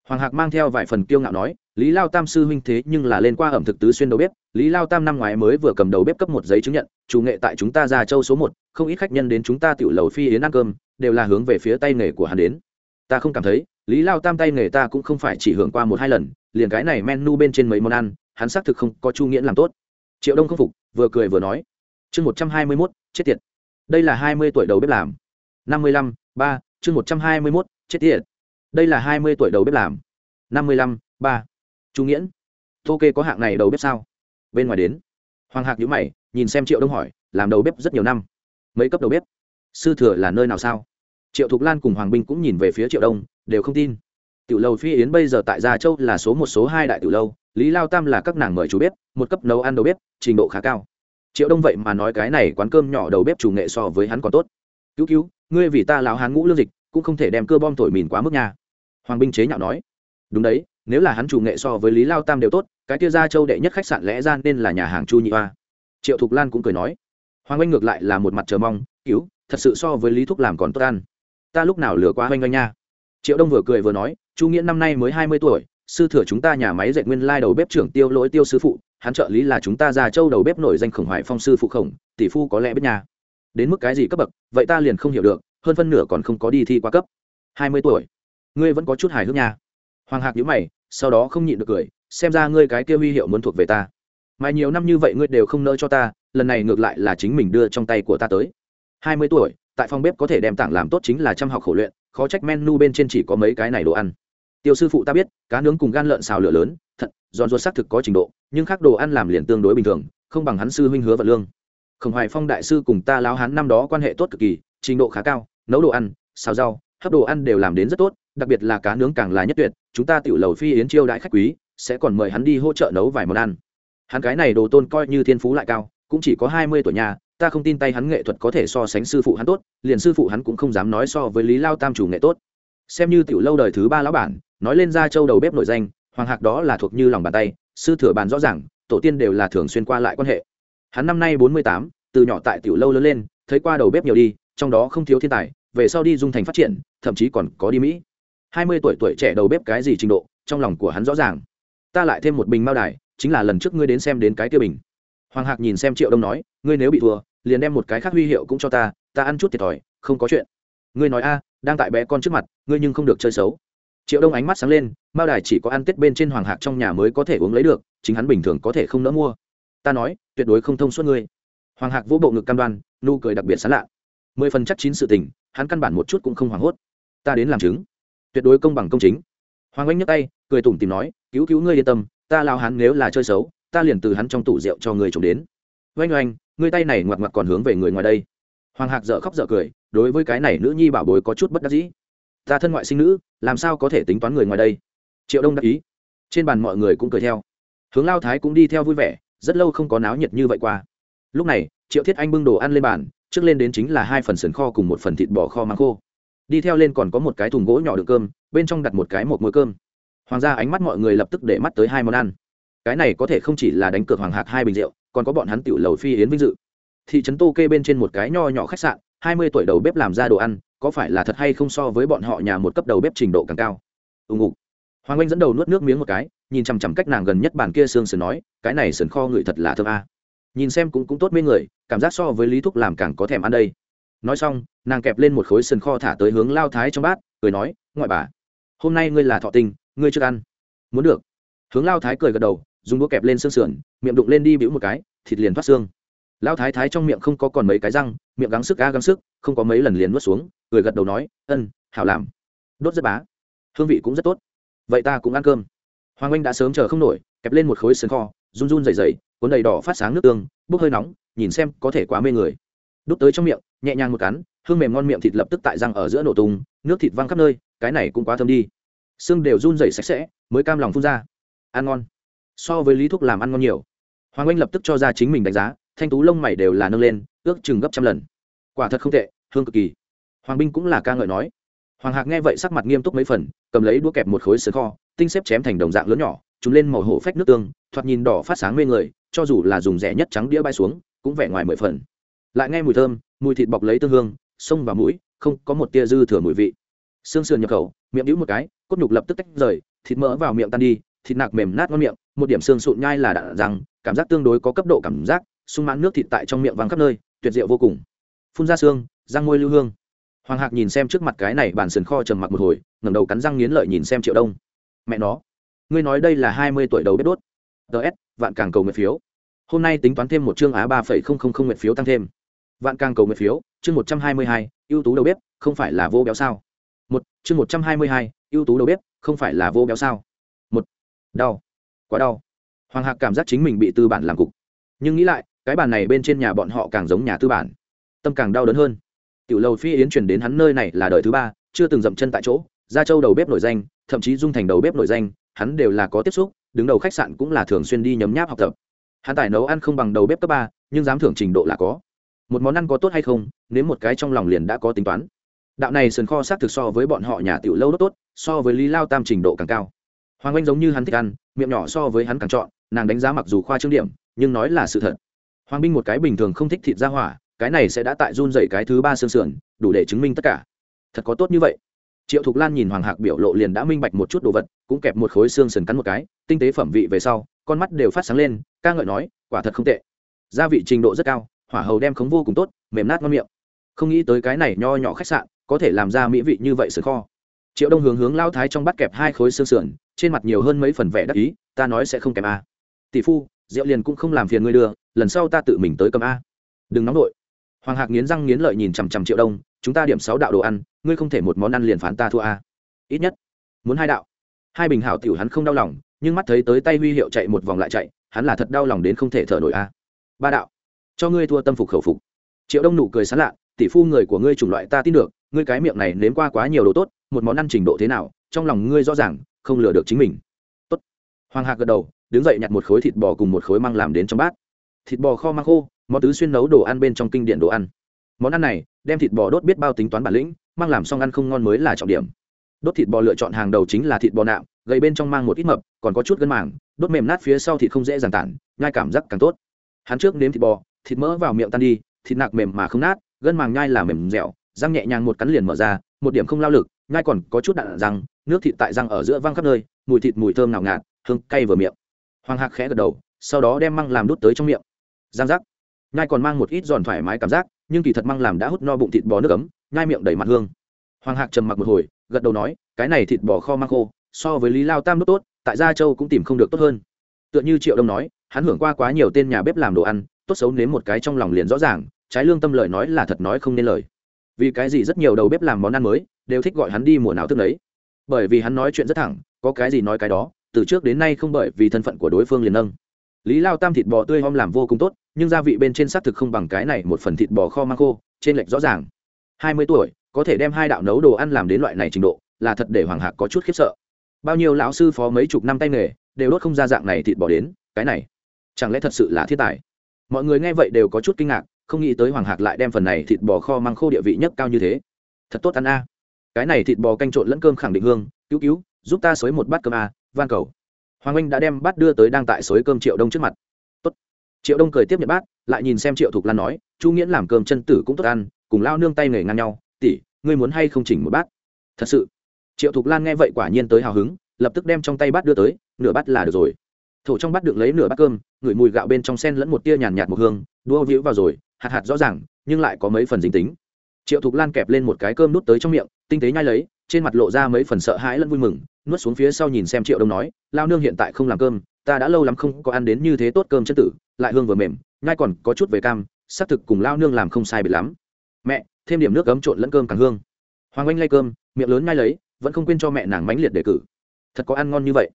Hoàng hạc mang theo vài phần kiêu ngạo nói, lý lao tam sư huynh thế nhưng là lên qua ẩm thực tứ xuyên đầu bếp lý lao tam năm ngoái mới vừa cầm đầu bếp cấp một giấy chứng nhận, chủ nghệ tại chúng ta ra châu số một, không ít khách nhân đến chúng ta tiểu lầu phi yến ăn cơm, đều là hướng về phía tay nghề của hắn đến. Ta không cảm thấy, lý lao tam tay nghề ta cũng không phải chỉ hưởng qua một hai lần, liền cái này menu bên trên mấy món ăn, hắn xác thực không có chu nghĩa làm tốt. Triệu đông không phục, vừa cười vừa nói, chương một trăm hai mươi mốt, chết tiệt. Đây là hai mươi tuổi đầu bếp làm. Năm mươi lăm, ba, chương một trăm hai mươi mốt, chết tiệt. Đây là hai mươi tuổi đầu bếp làm. Năm mươi lăm, ba. Chu nghĩa tô kê có hạng này đầu bếp sao? Bên ngoài đến. Hoàng hạc nhữ mày, nhìn xem triệu đông hỏi, làm đầu bếp rất nhiều năm. Mấy cấp đầu bếp? Sư thừa là nơi nào sao? Triệu thục lan cùng hoàng binh cũng nhìn về phía triệu đông, đều không tin. Tiểu lâu phi yến bây giờ tại gia châu là số một, số hai đại tiểu lâu, lý lao tam là các nàng mời chủ bếp, một cấp nấu ăn đầu bếp, trình độ khá cao. Triệu đông vậy mà nói cái này quán cơm nhỏ đầu bếp chủ nghệ so với hắn còn tốt. Cứu cứu, ngươi vì ta láo hán ngũ lương dịch, cũng không thể đem cơ bom thổi mìn quá mức nha. Hoàng binh chế nhạo nói. Đúng đấy, nếu là hắn chủ nghệ so với lý lao tam đều tốt cái kia ra châu đệ nhất khách sạn lẽ ra nên là nhà hàng chu nhị hoa. Triệu thục lan cũng cười nói, hoàng anh ngược lại là một mặt chờ mong, cứu, thật sự so với lý thúc làm còn tốt ăn. Ta lúc nào lừa qua oanh oanh nha? Triệu đông vừa cười vừa nói, chu nghĩa năm nay mới hai mươi tuổi, sư thừa chúng ta nhà máy dệt nguyên lai đầu bếp trưởng tiêu lỗi tiêu sư phụ, hắn trợ lý là chúng ta ra châu đầu bếp nổi danh khổng hoài phong sư phụ khổng, tỷ phu có lẽ biết nhà đến mức cái gì cấp bậc, vậy ta liền không hiểu được, hơn phân nửa còn không có đi thi qua cấp. Hai mươi tuổi, ngươi vẫn có chút hài hước nha. Hoàng hạc nhíu mày, sau đó không nhịn được cười xem ra ngươi cái kia huy hiệu muốn thuộc về ta. Mà nhiều năm như vậy ngươi đều không nỡ cho ta, lần này ngược lại là chính mình đưa trong tay của ta tới. Hai mươi tuổi, tại phòng bếp có thể đem tảng làm tốt chính là chăm học khổ luyện, khó trách menu bên trên chỉ có mấy cái này đồ ăn. Tiêu sư phụ ta biết, cá nướng cùng gan lợn xào lửa lớn, thật, giòn ruột xác thực có trình độ, nhưng khác đồ ăn làm liền tương đối bình thường, không bằng hắn sư huynh hứa vật lương. Khổng hoài phong đại sư cùng ta lao hắn năm đó quan hệ tốt cực kỳ, trình độ khá cao, nấu đồ ăn, xào rau, hấp đồ ăn đều làm đến rất tốt, đặc biệt là cá nướng càng là nhất tuyệt, chúng ta tiểu lầu phi yến chiêu đại khách quý sẽ còn mời hắn đi hỗ trợ nấu vài món ăn. Hắn cái này đồ tôn coi như thiên phú lại cao, cũng chỉ có hai mươi tuổi nhà, ta không tin tay hắn nghệ thuật có thể so sánh sư phụ hắn tốt, liền sư phụ hắn cũng không dám nói so với lý lao tam chủ nghệ tốt. Xem như tiểu lâu đời thứ ba lão bản, nói lên ra châu đầu bếp nổi danh, hoàng hạc đó là thuộc như lòng bàn tay, sư thừa bàn rõ ràng, tổ tiên đều là thường xuyên qua lại quan hệ. Hắn năm nay bốn mươi tám, từ nhỏ tại tiểu lâu lớn lên, thấy qua đầu bếp nhiều đi, trong đó không thiếu thiên tài, về sau đi dung thành phát triển, thậm chí còn có đi mỹ. Hai mươi tuổi tuổi trẻ đầu bếp cái gì trình độ, trong lòng của hắn rõ ràng ta lại thêm một bình mao đài, chính là lần trước ngươi đến xem đến cái kia bình. Hoàng hạc nhìn xem triệu đông nói, ngươi nếu bị thua, liền đem một cái khác huy hiệu cũng cho ta ta ăn chút thiệt thòi, không có chuyện. Ngươi nói a, đang tại bé con trước mặt, ngươi nhưng không được chơi xấu. Triệu đông ánh mắt sáng lên, mao đài chỉ có ăn tết bên trên hoàng hạc trong nhà mới có thể uống lấy được, chính hắn bình thường có thể không nỡ mua. Ta nói, tuyệt đối không thông suốt ngươi. Hoàng hạc vỗ bộ ngực cam đoan, nụ cười đặc biệt sán lạ. Mười phần chắc chín sự tình, hắn căn bản một chút cũng không hoảng hốt. Ta đến làm chứng. Tuyệt đối công bằng công chính hoàng anh nhấc tay, cười tủm tìm nói, cứu cứu ngươi yên tâm, ta lao hắn nếu là chơi xấu, ta liền từ hắn trong tủ rượu cho người trộm đến. Oanh oanh, ngươi tay này ngoặt ngoặt còn hướng về người ngoài đây. Hoàng hạc dợ khóc dợ cười, đối với cái này nữ nhi bảo bối có chút bất đắc dĩ. Ta thân ngoại sinh nữ, làm sao có thể tính toán người ngoài đây? Triệu đông đắc ý. Trên bàn mọi người cũng cười theo. Hướng lao thái cũng đi theo vui vẻ, rất lâu không có náo nhiệt như vậy qua. Lúc này, triệu thiết anh bưng đồ ăn lên bàn, trước lên đến chính là hai phần sườn kho cùng một phần thịt bò kho măng khô đi theo lên còn có một cái thùng gỗ nhỏ đựng cơm, bên trong đặt một cái một mối cơm. Hoàng gia ánh mắt mọi người lập tức để mắt tới hai món ăn. Cái này có thể không chỉ là đánh cược hoàng hạc hai bình rượu, còn có bọn hắn tiểu lầu phi yến vinh dự. Thị trấn tô kê bên trên một cái nho nhỏ khách sạn, hai mươi tuổi đầu bếp làm ra đồ ăn, có phải là thật hay không so với bọn họ nhà một cấp đầu bếp trình độ càng cao? Ùng ục hoàng anh dẫn đầu nuốt nước miếng một cái, nhìn chằm chằm cách nàng gần nhất bàn kia xương sườn nói, cái này sườn kho ngửi thật là thơm a. Nhìn xem cũng cũng tốt mấy người, cảm giác so với lý thúc làm càng có thèm ăn đây nói xong, nàng kẹp lên một khối sần kho thả tới hướng lao thái trong bát, cười nói, ngoại bà, hôm nay ngươi là thọ tinh ngươi chưa ăn. Muốn được. Hướng lao thái cười gật đầu, dùng đũa kẹp lên xương sườn, miệng đụng lên đi bĩu một cái, thịt liền thoát xương. Lao thái thái trong miệng không có còn mấy cái răng, miệng gắng sức ga gắng sức, không có mấy lần liền nuốt xuống, cười gật đầu nói, ân, hảo làm. Đốt rất bá. Hương vị cũng rất tốt. Vậy ta cũng ăn cơm. Hoàng anh đã sớm chờ không nổi, kẹp lên một khối sườn kho, run run dày dày cuốn đầy đỏ phát sáng nước tương, bốc hơi nóng, nhìn xem có thể quá mê người đút tới trong miệng, nhẹ nhàng một cắn, hương mềm ngon miệng thịt lập tức tại răng ở giữa nổ tung, nước thịt văng khắp nơi, cái này cũng quá thơm đi. Xương đều run dày sạch sẽ, mới cam lòng phun ra. Ăn ngon. So với lý thuốc làm ăn ngon nhiều. Hoàng anh lập tức cho ra chính mình đánh giá, thanh tú lông mày đều là nâng lên, ước chừng gấp trăm lần. Quả thật không tệ, hương cực kỳ. Hoàng binh cũng là ca ngợi nói. Hoàng hạc nghe vậy sắc mặt nghiêm túc mấy phần, cầm lấy đũa kẹp một khối sườn kho, tinh xếp chém thành đồng dạng lớn nhỏ chúng lên màu hổ phách nước tương, thoạt nhìn đỏ phát sáng mê người, cho dù là dùng rẻ nhất trắng đĩa bay xuống, cũng vẻ ngoài mười phần lại nghe mùi thơm, mùi thịt bọc lấy tương hương xông vào mũi, không có một tia dư thừa mùi vị. Xương sườn nhập khẩu, miệng đĩu một cái, cốt nhục lập tức tách rời, thịt mỡ vào miệng tan đi, thịt nạc mềm nát ngon miệng, một điểm xương sụn nhai là đạn rằng cảm giác tương đối có cấp độ cảm giác, sung mãn nước thịt tại trong miệng vắng khắp nơi, tuyệt diệu vô cùng. Phun ra xương, răng môi lưu hương. Hoàng hạc nhìn xem trước mặt cái này bàn sườn kho trầm mặc một hồi, ngẩng đầu cắn răng nghiến lợi nhìn xem triệu đông. Mẹ nó, ngươi nói đây là hai mươi tuổi đầu bếp đốt. Ts vạn càng cầu nguyện phiếu. Hôm nay tính toán thêm một chương á ba phẩy không không không nguyện phiếu tăng thêm vạn càng cầu nguyện phiếu, chương một trăm hai mươi hai, ưu tú đầu bếp, không phải là vô béo sao? Một, chương một trăm hai mươi hai, ưu tú đầu bếp, không phải là vô béo sao? Một, đau, quá đau. Hoàng hạc cảm giác chính mình bị tư bản làm cục. Nhưng nghĩ lại, cái bàn này bên trên nhà bọn họ càng giống nhà tư bản. Tâm càng đau đớn hơn. Tiểu lầu phi yến chuyển đến hắn nơi này là đời thứ ba, chưa từng dậm chân tại chỗ. Gia châu đầu bếp nổi danh, thậm chí dung thành đầu bếp nổi danh, hắn đều là có tiếp xúc, đứng đầu khách sạn cũng là thường xuyên đi nhấm nháp học tập. Hắn tài nấu ăn không bằng đầu bếp cấp ba, nhưng dám thưởng trình độ là có một món ăn có tốt hay không nếu một cái trong lòng liền đã có tính toán. Đạo này sườn kho xác thực so với bọn họ nhà tiểu lâu đốt tốt, so với lý lao tam trình độ càng cao. Hoàng anh giống như hắn thích ăn, miệng nhỏ so với hắn càng chọn nàng đánh giá mặc dù khoa trương điểm, nhưng nói là sự thật. Hoàng binh một cái bình thường không thích thịt ra hỏa, cái này sẽ đã tại run dậy cái thứ ba xương sườn, đủ để chứng minh tất cả. Thật có tốt như vậy. Triệu thục lan nhìn hoàng hạc biểu lộ liền đã minh bạch một chút đồ vật, cũng kẹp một khối xương sườn cắn một cái, tinh tế phẩm vị về sau, con mắt đều phát sáng lên, ca ngợi nói, quả thật không tệ. Gia vị trình độ rất cao hỏa hầu đem khống vô cùng tốt, mềm nát ngon miệng. Không nghĩ tới cái này nho nhỏ khách sạn, có thể làm ra mỹ vị như vậy sửa kho. Triệu đông hướng hướng lao thái trong bắt kẹp hai khối xương sườn, trên mặt nhiều hơn mấy phần vẻ đắc ý, ta nói sẽ không kèm a. Tỷ phu, rượu liền cũng không làm phiền ngươi đưa lần sau ta tự mình tới cầm a. Đừng nóng nổi hoàng hạc nghiến răng nghiến lợi nhìn chằm chằm triệu đông, chúng ta điểm sáu đạo đồ ăn, ngươi không thể một món ăn liền phán ta thua a. Ít nhất, muốn hai đạo. Hai bình hảo tiểu hắn không đau lòng, nhưng mắt thấy tới tay huy hiệu chạy một vòng lại chạy, hắn là thật đau lòng đến không thể thở nổi a. Ba đạo cho ngươi thua tâm phục khẩu phục. Triệu đông nụ cười sán lạ, tỷ phu người của ngươi chủng loại ta tin được, ngươi cái miệng này nếm qua quá nhiều đồ tốt, một món ăn trình độ thế nào, trong lòng ngươi rõ ràng, không lừa được chính mình. Tốt. hoàng hạc gật đầu, đứng dậy nhặt một khối thịt bò cùng một khối măng làm đến trong bát. Thịt bò kho măng khô, món tứ xuyên nấu đồ ăn bên trong kinh điển đồ ăn. Món ăn này, đem thịt bò đốt biết bao tính toán bản lĩnh mang làm xong ăn không ngon mới là trọng điểm. Đốt thịt bò lựa chọn hàng đầu chính là thịt bò nạm gầy bên trong mang một ít mập, còn có chút gân màng, đốt mềm nát phía sau thịt không dễ dàng tản, nhai cảm giác càng tốt. Hắn trước nếm thịt bò thịt mỡ vào miệng tan đi, thịt nạc mềm mà không nát, gân màng nhai là mềm dẻo, răng nhẹ nhàng một cắn liền mở ra, một điểm không lao lực, nhai còn có chút đạn răng, nước thịt tại răng ở giữa văng khắp nơi, mùi thịt mùi thơm nào ngạt, hương cay vừa miệng. Hoàng hạc khẽ gật đầu, sau đó đem măng làm đút tới trong miệng. Giang giác. Nhai còn mang một ít giòn thoải mái cảm giác, nhưng kỳ thật măng làm đã hút no bụng thịt bò nước ấm, nhai miệng đầy mặt hương. Hoàng hạc trầm mặc một hồi, gật đầu nói, cái này thịt bò kho mang khô, so với lý lao tam đốt tốt, tại gia châu cũng tìm không được tốt hơn. Tựa như triệu đông nói, hắn hưởng qua quá nhiều tên nhà bếp làm đồ ăn tốt xấu nếm một cái trong lòng liền rõ ràng, trái lương tâm lời nói là thật nói không nên lời. Vì cái gì rất nhiều đầu bếp làm món ăn mới, đều thích gọi hắn đi mùa nào thức đấy bởi vì hắn nói chuyện rất thẳng, có cái gì nói cái đó, từ trước đến nay không bởi vì thân phận của đối phương liền nâng. Lý lao tam thịt bò tươi hom làm vô cùng tốt, nhưng gia vị bên trên xác thực không bằng cái này một phần thịt bò kho mang khô, trên lệch rõ ràng. Hai mươi tuổi, có thể đem hai đạo nấu đồ ăn làm đến loại này trình độ, là thật để hoàng hạc có chút khiếp sợ. Bao nhiêu lão sư phó mấy chục năm tay nghề, đều đốt không ra dạng này thịt bò đến, cái này, chẳng lẽ thật sự là thiên tài? Mọi người nghe vậy đều có chút kinh ngạc, không nghĩ tới hoàng hạc lại đem phần này thịt bò kho mang khô địa vị nhất cao như thế. Thật tốt ăn a. Cái này thịt bò canh trộn lẫn cơm khẳng định hương, cứu cứu, giúp ta xới một bát cơm a, van cầu. Hoàng anh đã đem bát đưa tới đang tại xới cơm triệu đông trước mặt. Tốt. Triệu đông cười tiếp nhận bát, lại nhìn xem triệu thục lan nói, chu nghiễn làm cơm chân tử cũng tốt ăn, cùng lao nương tay nghề ngang nhau, tỷ, ngươi muốn hay không chỉnh một bát? Thật sự. Triệu thục lan nghe vậy quả nhiên tới hào hứng, lập tức đem trong tay bát đưa tới, nửa bát là được rồi thổ trong bát được lấy nửa bát cơm, ngửi mùi gạo bên trong sen lẫn một tia nhàn nhạt một hương, đua víu vào rồi, hạt hạt rõ ràng, nhưng lại có mấy phần dính tính. Triệu thục lan kẹp lên một cái cơm nút tới trong miệng, tinh tế nhai lấy, trên mặt lộ ra mấy phần sợ hãi lẫn vui mừng, nuốt xuống phía sau nhìn xem triệu đông nói, lao nương hiện tại không làm cơm, ta đã lâu lắm không có ăn đến như thế tốt cơm chân tử, lại hương vừa mềm, nhai còn có chút về cam, xác thực cùng lao nương làm không sai biệt lắm. Mẹ, thêm điểm nước ấm trộn lẫn cơm càng hương. Hoàng anh lay cơm, miệng lớn nhai lấy, vẫn không quên cho mẹ nàng mánh liệt đề cử. Thật có ăn ngon như vậy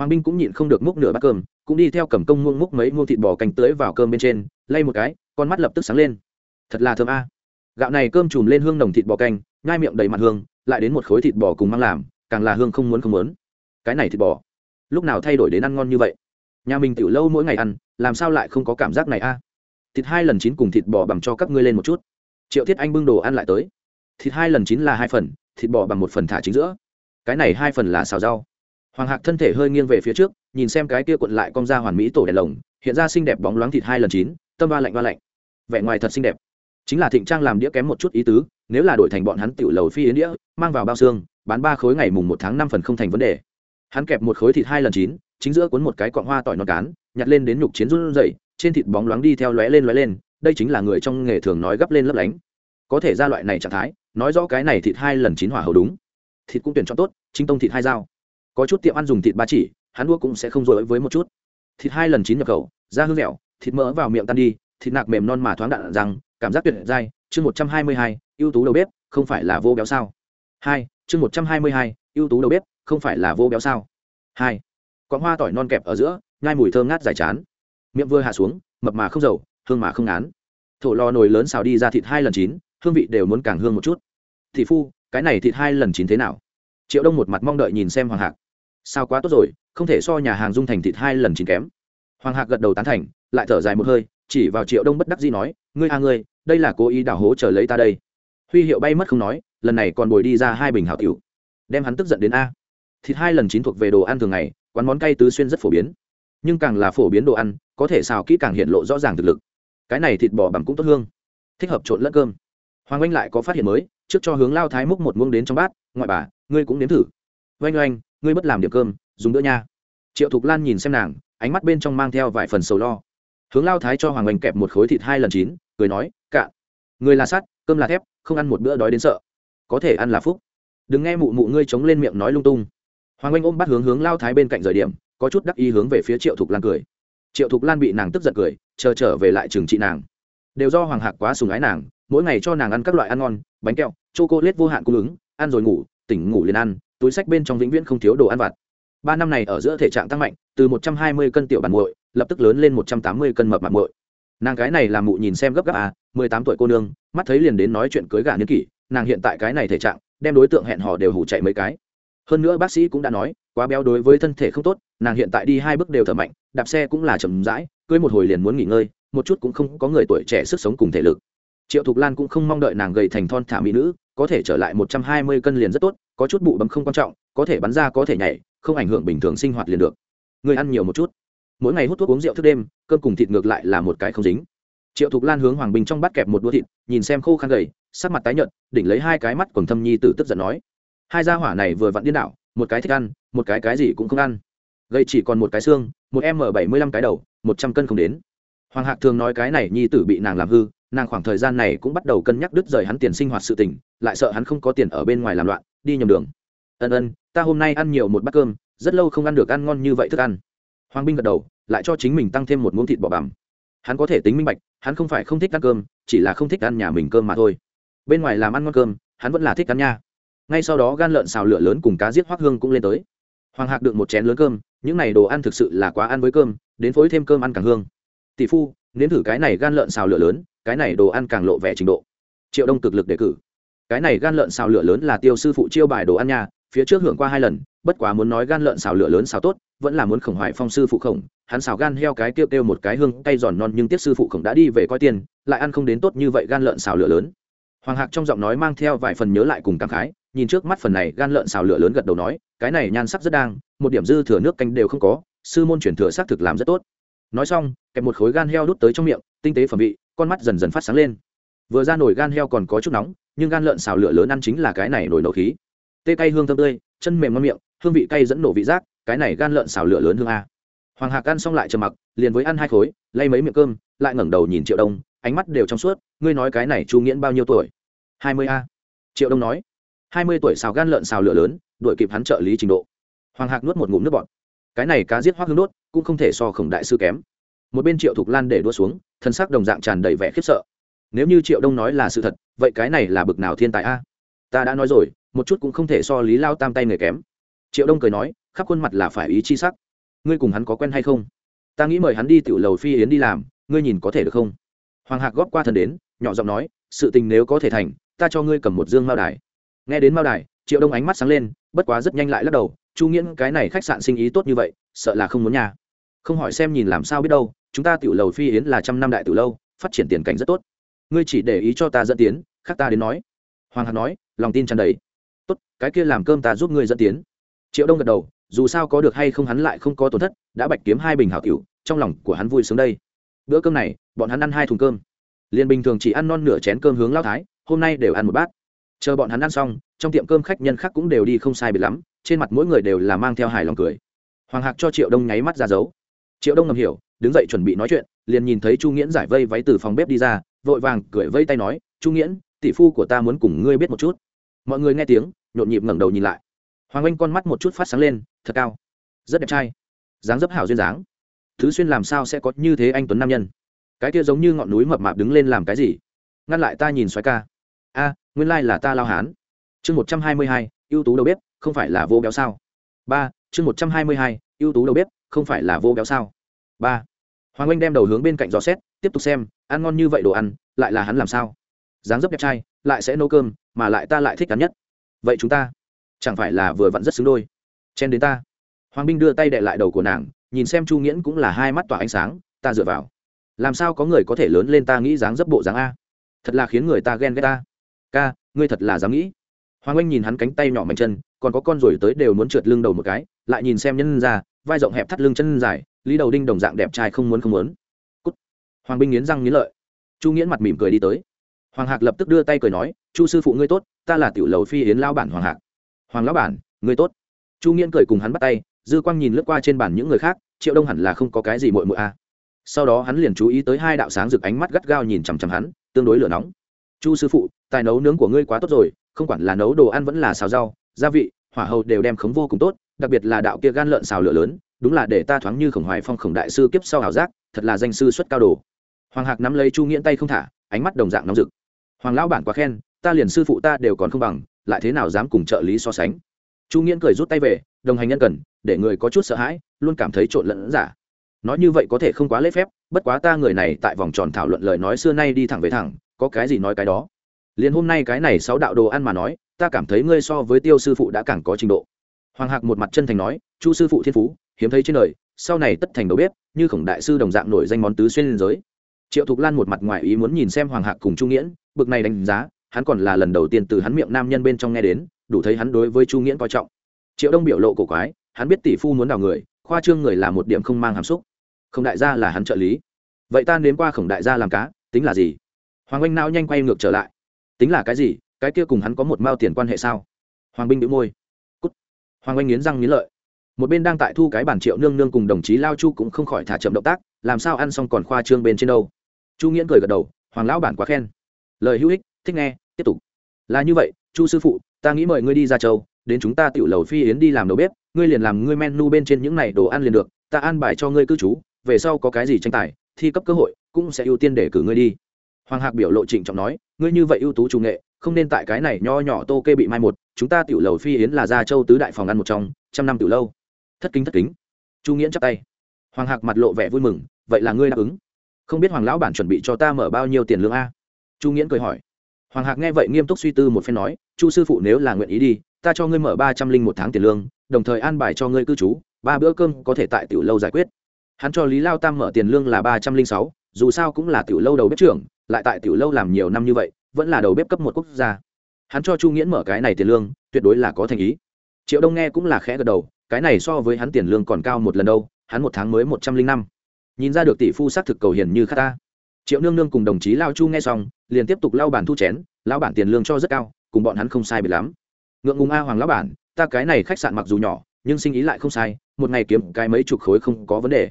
hoàng binh cũng nhịn không được múc nửa bát cơm, cũng đi theo cầm công muông múc mấy muông thịt bò canh tưới vào cơm bên trên, lay một cái, con mắt lập tức sáng lên. Thật là thơm a. Gạo này cơm chùm lên hương nồng thịt bò canh, nhai miệng đầy mặt hương, lại đến một khối thịt bò cùng mang làm, càng là hương không muốn không muốn. Cái này thịt bò, lúc nào thay đổi đến ăn ngon như vậy? Nhà mình tiểu lâu mỗi ngày ăn, làm sao lại không có cảm giác này a? Thịt hai lần chín cùng thịt bò bằng cho các ngươi lên một chút. Triệu thiết anh bưng đồ ăn lại tới. Thịt hai lần chín là hai phần, thịt bò bằng một phần thả chính giữa. Cái này hai phần là xào rau hoàng hạc thân thể hơi nghiêng về phía trước, nhìn xem cái kia cuộn lại cong ra hoàn mỹ tổ đèn lồng, hiện ra xinh đẹp bóng loáng thịt hai lần chín, tâm ba lạnh ba lạnh. Vẻ ngoài thật xinh đẹp. Chính là thịnh trang làm đĩa kém một chút ý tứ, nếu là đổi thành bọn hắn tiểu lầu phi yến đĩa, mang vào bao xương, bán ba khối ngày mùng một tháng năm phần không thành vấn đề. Hắn kẹp một khối thịt hai lần chín, chính giữa cuốn một cái cọng hoa tỏi non cán, nhặt lên đến nhục chiến run dậy trên thịt bóng loáng đi theo lóe lên lóe lên, đây chính là người trong nghề thường nói gấp lên lấp lánh. Có thể ra loại này trạng thái, nói rõ cái này thịt hai lần chín hỏa hầu đúng. Thịt cũng tuyển chọn tốt chính tông thịt hai dao có chút tiệm ăn dùng thịt ba chỉ, hắn đua cũng sẽ không dối với một chút. Thịt hai lần chín nhập khẩu, da hương dẻo thịt mỡ vào miệng tan đi, thịt nạc mềm non mà thoáng đạn rằng, cảm giác tuyệt dai chương một trăm hai mươi hai, ưu tú đầu bếp, không phải là vô béo sao? Hai, chương một trăm hai mươi hai, ưu tú đầu bếp, không phải là vô béo sao? Hai con hoa tỏi non kẹp ở giữa, nhai mùi thơm ngát dài chán. Miệng vừa hạ xuống, mập mà không dầu, hương mà không ngán. Thổ lò nồi lớn xào đi ra thịt hai lần chín, hương vị đều muốn càng hương một chút. Thị phu, cái này thịt hai lần chín thế nào? Triệu đông một mặt mong đợi nhìn xem hoàng hạc sao quá tốt rồi không thể so nhà hàng dung thành thịt hai lần chín kém hoàng hạc gật đầu tán thành lại thở dài một hơi chỉ vào triệu đông bất đắc dĩ nói ngươi a ngươi đây là cố ý đảo hố chờ lấy ta đây huy hiệu bay mất không nói lần này còn bồi đi ra hai bình hảo tiểu đem hắn tức giận đến a thịt hai lần chín thuộc về đồ ăn thường ngày quán món cay tứ xuyên rất phổ biến nhưng càng là phổ biến đồ ăn có thể xào kỹ càng hiện lộ rõ ràng thực lực cái này thịt bò bằng cũng tốt hương thích hợp trộn lẫn cơm hoàng Anh lại có phát hiện mới trước cho hướng lao thái múc một muông đến trong bát ngoại bà ngươi cũng nếm thử. Oanh oanh ngươi bất làm điểm cơm dùng nữa nha. Triệu thục lan nhìn xem nàng ánh mắt bên trong mang theo vài phần sầu lo. Hướng lao thái cho hoàng oanh kẹp một khối thịt hai lần chín cười nói cạ, người là sắt cơm là thép không ăn một bữa đói đến sợ. Có thể ăn là phúc. Đừng nghe mụ mụ ngươi chống lên miệng nói lung tung. Hoàng oanh ôm bắt hướng hướng lao thái bên cạnh rời điểm có chút đắc ý hướng về phía triệu thục lan cười. Triệu thục lan bị nàng tức giận cười chờ trở về lại trường trị nàng. Đều do hoàng hạc quá sùng ái nàng mỗi ngày cho nàng ăn các loại ăn ngon, bánh kẹo chô cô lết vô hạn cung ứng, ăn rồi ngủ, tỉnh ngủ liền ăn, túi sách bên trong vĩnh viễn không thiếu đồ ăn vặt. Ba năm này ở giữa thể trạng tăng mạnh, từ một trăm hai mươi cân tiểu bản muội, lập tức lớn lên một trăm tám mươi cân mập mặt muội. Nàng cái này làm mụ nhìn xem gấp gáp à mười tám tuổi cô nương, mắt thấy liền đến nói chuyện cưới gả niên kỷ, nàng hiện tại cái này thể trạng, đem đối tượng hẹn hò đều hủ chạy mấy cái. Hơn nữa bác sĩ cũng đã nói, quá béo đối với thân thể không tốt, nàng hiện tại đi hai bước đều thở mạnh, đạp xe cũng là chậm rãi, cưới một hồi liền muốn nghỉ ngơi, một chút cũng không có người tuổi trẻ sức sống cùng thể lực triệu thục lan cũng không mong đợi nàng gầy thành thon thả mỹ nữ, có thể trở lại một trăm hai mươi cân liền rất tốt, có chút bụ bấm không quan trọng, có thể bắn ra có thể nhảy, không ảnh hưởng bình thường sinh hoạt liền được. Người ăn nhiều một chút. Mỗi ngày hút thuốc uống rượu thức đêm, cơm cùng thịt ngược lại là một cái không dính. Triệu thục lan hướng hoàng bình trong bắt kẹp một đũa thịt, nhìn xem khô khăn gầy, sắc mặt tái nhợt, đỉnh lấy hai cái mắt còn thâm nhi tử tức giận nói. Hai gia hỏa này vừa vặn điên đảo, một cái thích ăn, một cái cái gì cũng không ăn. Gầy chỉ còn một cái xương, một m bảy mươi lăm cái đầu, một trăm cân không đến hoàng hạc thường nói cái này nhi tử bị nàng làm hư, nàng khoảng thời gian này cũng bắt đầu cân nhắc đứt rời hắn tiền sinh hoạt sự tình, lại sợ hắn không có tiền ở bên ngoài làm loạn, đi nhầm đường. Ân ân, ta hôm nay ăn nhiều một bát cơm, rất lâu không ăn được ăn ngon như vậy thức ăn. Hoàng binh gật đầu, lại cho chính mình tăng thêm một muỗng thịt bò bằm. Hắn có thể tính minh bạch, hắn không phải không thích ăn cơm, chỉ là không thích ăn nhà mình cơm mà thôi. Bên ngoài làm ăn ngon cơm, hắn vẫn là thích ăn nha. Ngay sau đó gan lợn xào lửa lớn cùng cá giết hoác hương cũng lên tới. Hoàng hạc được một chén lớn cơm, những n à y đồ ăn thực sự là quá ăn với cơm, đến phối thêm cơm ăn càng hương tỷ phu, nếm thử cái này gan lợn xào lửa lớn, cái này đồ ăn càng lộ vẻ trình độ. Triệu đông cực lực đề cử. Cái này gan lợn xào lửa lớn là tiêu sư phụ chiêu bài đồ ăn nha, phía trước hưởng qua hai lần, bất quá muốn nói gan lợn xào lửa lớn xào tốt, vẫn là muốn khổng hoại phong sư phụ khổng, hắn xào gan heo cái kêu kêu một cái hương cay giòn non nhưng tiếp sư phụ khổng đã đi về coi tiền, lại ăn không đến tốt như vậy gan lợn xào lửa lớn. Hoàng hạc trong giọng nói mang theo vài phần nhớ lại cùng cảm khái, nhìn trước mắt phần này gan lợn xào lửa lớn gật đầu nói, cái này nhan sắc rất đang, một điểm dư thừa nước canh đều không có, sư môn chuyển thừa xác thực làm rất tốt. Nói xong kẹp một khối gan heo đút tới trong miệng, tinh tế phẩm vị, con mắt dần dần phát sáng lên. Vừa ra nổi gan heo còn có chút nóng, nhưng gan lợn xào lửa lớn ăn chính là cái này nổi nổ khí. Tê cay hương thơm tươi, chân mềm ngon miệng, hương vị cay dẫn nổ vị giác, cái này gan lợn xào lửa lớn hương a. Hoàng hạc ăn xong lại trầm mặc, liền với ăn hai khối, lay mấy miệng cơm, lại ngẩng đầu nhìn triệu đông, ánh mắt đều trong suốt, ngươi nói cái này chu nghiễn bao nhiêu tuổi? Hai mươi a. Triệu đông nói. Hai mươi tuổi xào gan lợn xào lửa lớn, đuổi kịp hắn trợ lý trình độ. Hoàng hạc nuốt một ngụm nước bọt. Cái này cá giết hoác hương đốt, cũng không thể so khổng đại sư kém một bên triệu thục lan để đua xuống, thân xác đồng dạng tràn đầy vẻ khiếp sợ. Nếu như triệu đông nói là sự thật, vậy cái này là bực nào thiên tài a? Ta đã nói rồi, một chút cũng không thể so lý lao tam tay người kém. Triệu đông cười nói, khắp khuôn mặt là phải ý chi sắc. Ngươi cùng hắn có quen hay không? Ta nghĩ mời hắn đi tiểu lầu phi yến đi làm, ngươi nhìn có thể được không? Hoàng hạc góp qua thần đến, nhỏ giọng nói, sự tình nếu có thể thành, ta cho ngươi cầm một dương mao đài. Nghe đến mao đài, triệu đông ánh mắt sáng lên, bất quá rất nhanh lại lắc đầu, chu nghiễn, cái này khách sạn sinh ý tốt như vậy, sợ là không muốn nhà. Không hỏi xem nhìn làm sao biết đâu chúng ta tiểu lầu phi yến là trăm năm đại tiểu lâu, phát triển tiền cảnh rất tốt. Ngươi chỉ để ý cho ta dẫn tiến, khác ta đến nói. Hoàng hạc nói, lòng tin tràn đầy. Tốt, cái kia làm cơm ta giúp ngươi dẫn tiến. Triệu đông gật đầu, dù sao có được hay không hắn lại không có tổn thất, đã bạch kiếm hai bình hảo cựu trong lòng của hắn vui sướng đây. Bữa cơm này, bọn hắn ăn hai thùng cơm. Liền bình thường chỉ ăn non nửa chén cơm hướng lao thái, hôm nay đều ăn một bát. Chờ bọn hắn ăn xong, trong tiệm cơm khách nhân khác cũng đều đi không sai biệt lắm, trên mặt mỗi người đều là mang theo hài lòng cười. Hoàng hạc cho triệu đông nháy mắt ra dấu. Triệu đông ngầm hiểu đứng dậy chuẩn bị nói chuyện, liền nhìn thấy chu nghiễn giải vây váy từ phòng bếp đi ra, vội vàng cười vây tay nói, chu nghiễn, tỷ phu của ta muốn cùng ngươi biết một chút. Mọi người nghe tiếng, nhộn nhịp ngẩng đầu nhìn lại. Hoàng anh con mắt một chút phát sáng lên, thật cao. Rất đẹp trai. Dáng dấp hảo duyên dáng. Thứ xuyên làm sao sẽ có như thế anh tuấn nam nhân? Cái kia giống như ngọn núi mập mạp đứng lên làm cái gì? Ngăn lại ta nhìn xoáy ca. A, nguyên lai là ta lao hán. Chương một trăm hai mươi hai, ưu tú đầu bếp, không phải là vô béo sao? Ba, chương một trăm hai mươi hai, ưu tú đầu bếp, không phải là vô béo sao? Ba hoàng anh đem đầu hướng bên cạnh gió xét, tiếp tục xem, ăn ngon như vậy đồ ăn, lại là hắn làm sao? Dáng dấp đẹp trai, lại sẽ nấu cơm, mà lại ta lại thích hắn nhất. Vậy chúng ta, chẳng phải là vừa vặn rất xứng đôi? Chen đến ta. Hoàng binh đưa tay đệ lại đầu của nàng, nhìn xem chu nghiễn cũng là hai mắt tỏa ánh sáng, ta dựa vào. Làm sao có người có thể lớn lên ta nghĩ dáng dấp bộ dáng a? Thật là khiến người ta ghen ghét ta. Ca, ngươi thật là dám nghĩ. Hoàng anh nhìn hắn cánh tay nhỏ mạnh chân, còn có con rồi tới đều muốn trượt lưng đầu một cái, lại nhìn xem nhân ra, vai rộng hẹp thắt lưng chân dài lý đầu đinh đồng dạng đẹp trai không muốn không muốn. Cút. hoàng binh nghiến răng nghiến lợi. Chu nghiễn mặt mỉm cười đi tới. Hoàng hạc lập tức đưa tay cười nói, chu sư phụ ngươi tốt, ta là tiểu lầu phi yến lao bản hoàng hạc. Hoàng lão bản, ngươi tốt. Chu nghiễn cười cùng hắn bắt tay, dư quang nhìn lướt qua trên bàn những người khác, triệu đông hẳn là không có cái gì mội mội a. Sau đó hắn liền chú ý tới hai đạo sáng rực ánh mắt gắt gao nhìn chằm chằm hắn, tương đối lửa nóng. Chu sư phụ, tài nấu nướng của ngươi quá tốt rồi, không quản là nấu đồ ăn vẫn là xào rau, gia vị, hỏa hầu đều đem khống vô cùng tốt, đặc biệt là đạo kia gan lợn xào lửa lớn đúng là để ta thoáng như khổng hoài phong khổng đại sư kiếp sau hảo giác, thật là danh sư xuất cao đồ. Hoàng hạc nắm lấy chu nghiễn tay không thả, ánh mắt đồng dạng nóng rực. Hoàng lão bản quá khen, ta liền sư phụ ta đều còn không bằng, lại thế nào dám cùng trợ lý so sánh? Chu nghiễn cười rút tay về, đồng hành nhân cần, để người có chút sợ hãi, luôn cảm thấy trộn lẫn giả. Nói như vậy có thể không quá lễ phép, bất quá ta người này tại vòng tròn thảo luận lời nói xưa nay đi thẳng về thẳng, có cái gì nói cái đó? Liền hôm nay cái này sáu đạo đồ ăn mà nói, ta cảm thấy ngươi so với tiêu sư phụ đã càng có trình độ. Hoàng hạc một mặt chân thành nói, chu sư phụ thiên phú hiếm thấy trên đời, sau này tất thành đầu bếp, như khổng đại sư đồng dạng nổi danh món tứ xuyên liên giới. Triệu thục lan một mặt ngoài ý muốn nhìn xem hoàng hạc cùng chu nghiễn, bực này đánh giá, hắn còn là lần đầu tiên từ hắn miệng nam nhân bên trong nghe đến, đủ thấy hắn đối với chu nghiễn coi trọng. Triệu đông biểu lộ cổ quái, hắn biết tỷ phu muốn đào người, khoa trương người là một điểm không mang hàm xúc. Khổng đại gia là hắn trợ lý. Vậy ta nếm qua khổng đại gia làm cá, tính là gì? Hoàng anh não nhanh quay ngược trở lại. Tính là cái gì? Cái kia cùng hắn có một mao tiền quan hệ sao? Hoàng binh bị môi. Cút. Hoàng anh nghiến răng nghiến lợi một bên đang tại thu cái bản triệu nương nương cùng đồng chí lao chu cũng không khỏi thả chậm động tác, làm sao ăn xong còn khoa trương bên trên đâu. Chu nghiễn cười gật đầu, hoàng lão bản quá khen. Lời hữu ích, thích nghe, tiếp tục. Là như vậy, chu sư phụ, ta nghĩ mời ngươi đi ra châu, đến chúng ta tiểu lầu phi yến đi làm đầu bếp, ngươi liền làm ngươi menu bên trên những này đồ ăn liền được, ta an bài cho ngươi cư trú, về sau có cái gì tranh tài, thi cấp cơ hội, cũng sẽ ưu tiên để cử ngươi đi. Hoàng hạc biểu lộ trịnh trọng nói, ngươi như vậy ưu tú trung nghệ, không nên tại cái này nho nhỏ tô kê bị mai một, chúng ta tiểu lầu phi yến là gia châu tứ đại phòng ăn một trong, trăm năm tiểu lâu thất kính thất kính. Chu nghiễn chắp tay. Hoàng hạc mặt lộ vẻ vui mừng, vậy là ngươi đáp ứng? Không biết hoàng lão bản chuẩn bị cho ta mở bao nhiêu tiền lương a? Chu nghiễn cười hỏi. Hoàng hạc nghe vậy nghiêm túc suy tư một phen nói, chu sư phụ nếu là nguyện ý đi, ta cho ngươi mở ba trăm linh một tháng tiền lương, đồng thời an bài cho ngươi cư trú, ba bữa cơm có thể tại tiểu lâu giải quyết. Hắn cho lý lao tam mở tiền lương là ba trăm linh sáu, dù sao cũng là tiểu lâu đầu bếp trưởng, lại tại tiểu lâu làm nhiều năm như vậy, vẫn là đầu bếp cấp một quốc gia. Hắn cho chu nghiễn mở cái này tiền lương, tuyệt đối là có thành ý. Triệu đông nghe cũng là khẽ gật đầu cái này so với hắn tiền lương còn cao một lần đâu, hắn một tháng mới một trăm linh năm. Nhìn ra được tỷ phu xác thực cầu hiền như khát ta. Triệu nương nương cùng đồng chí lao chu nghe xong, liền tiếp tục lao bản thu chén lao bản tiền lương cho rất cao, cùng bọn hắn không sai biệt lắm. Ngượng ngùng a hoàng lao bản, ta cái này khách sạn mặc dù nhỏ, nhưng sinh ý lại không sai, một ngày kiếm cái mấy chục khối không có vấn đề.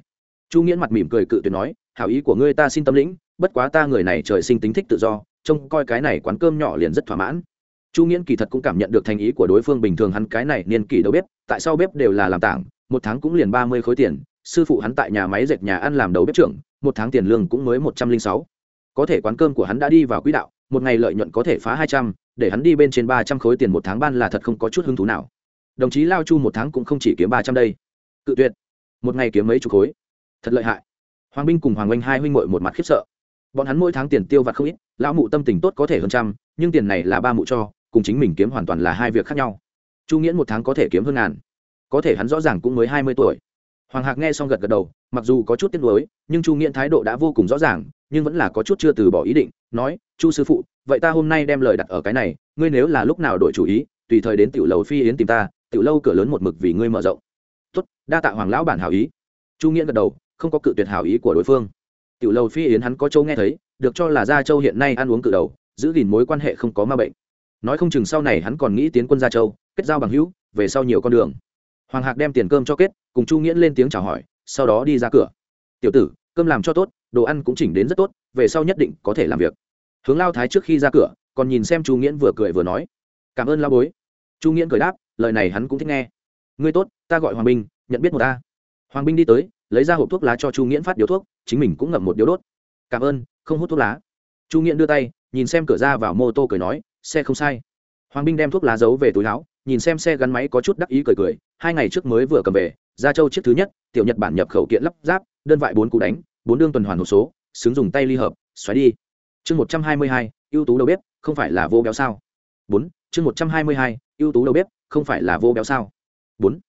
Chu nghiễn mặt mỉm cười cự tuyệt nói, hảo ý của ngươi ta xin tâm lĩnh, bất quá ta người này trời sinh tính thích tự do, trông coi cái này quán cơm nhỏ liền rất thỏa mãn. Chu nghiễn kỳ thật cũng cảm nhận được thành ý của đối phương bình thường hắn cái này niên kỷ đâu biết tại sao bếp đều là làm tảng, một tháng cũng liền ba mươi khối tiền, sư phụ hắn tại nhà máy dệt nhà ăn làm đầu bếp trưởng, một tháng tiền lương cũng mới một trăm linh sáu. Có thể quán cơm của hắn đã đi vào quỹ đạo, một ngày lợi nhuận có thể phá hai trăm, để hắn đi bên trên ba trăm khối tiền một tháng ban là thật không có chút hứng thú nào. Đồng chí lao chu một tháng cũng không chỉ kiếm ba trăm đây. Cự tuyệt. Một ngày kiếm mấy chục khối. Thật lợi hại. Hoàng binh cùng hoàng oanh hai huynh muội một mặt khiếp sợ. Bọn hắn mỗi tháng tiền tiêu vặt không ít, lão mụ tâm tình tốt có thể hơn trăm, nhưng tiền này là ba mụ cho, cùng chính mình kiếm hoàn toàn là hai việc khác nhau chu nghiễn một tháng có thể kiếm hơn ngàn. Có thể hắn rõ ràng cũng mới hai mươi tuổi. Hoàng hạc nghe xong gật gật đầu, mặc dù có chút tiếc nuối, nhưng chu nghiễn thái độ đã vô cùng rõ ràng, nhưng vẫn là có chút chưa từ bỏ ý định, nói, chu sư phụ, vậy ta hôm nay đem lời đặt ở cái này, ngươi nếu là lúc nào đổi chủ ý, tùy thời đến tiểu lầu phi yến tìm ta, tiểu lâu cửa lớn một mực vì ngươi mở rộng. Tốt, đa tạ hoàng lão bản hảo ý. Chu nghiễn gật đầu, không có cự tuyệt hảo ý của đối phương. Tiểu lâu phi yến hắn có châu nghe thấy, được cho là gia châu hiện nay ăn uống cự đầu, giữ gìn mối quan hệ không có ma bệnh. Nói không chừng sau này hắn còn nghĩ tiến quân gia châu kết giao bằng hữu, về sau nhiều con đường. Hoàng hạc đem tiền cơm cho kết, cùng chu nghiễn lên tiếng chào hỏi, sau đó đi ra cửa. Tiểu tử, cơm làm cho tốt, đồ ăn cũng chỉnh đến rất tốt, về sau nhất định có thể làm việc. Hướng lao thái trước khi ra cửa, còn nhìn xem chu nghiễn vừa cười vừa nói, cảm ơn lao bối. Chu nghiễn cười đáp, lời này hắn cũng thích nghe. Ngươi tốt, ta gọi hoàng binh nhận biết một ta. Hoàng binh đi tới, lấy ra hộp thuốc lá cho chu nghiễn phát điếu thuốc, chính mình cũng ngậm một điếu đốt. Cảm ơn, không hút thuốc lá. Chu nghiễn đưa tay, nhìn xem cửa ra vào mô tô cười nói, xe không sai. Hoàng binh đem thuốc lá giấu về túi láo nhìn xem xe gắn máy có chút đắc ý cười cười, hai ngày trước mới vừa cầm về ra châu chiếc thứ nhất, tiểu nhật bản nhập khẩu kiện lắp ráp, đơn vại bốn cú đánh, bốn đương tuần hoàn hộp số, xứng dùng tay ly hợp, xoáy đi. Chương một trăm hai mươi hai, ưu tú đầu bếp, không phải là vô béo sao? Bốn, chương một trăm hai mươi hai, ưu tú đầu bếp, không phải là vô béo sao? Bốn,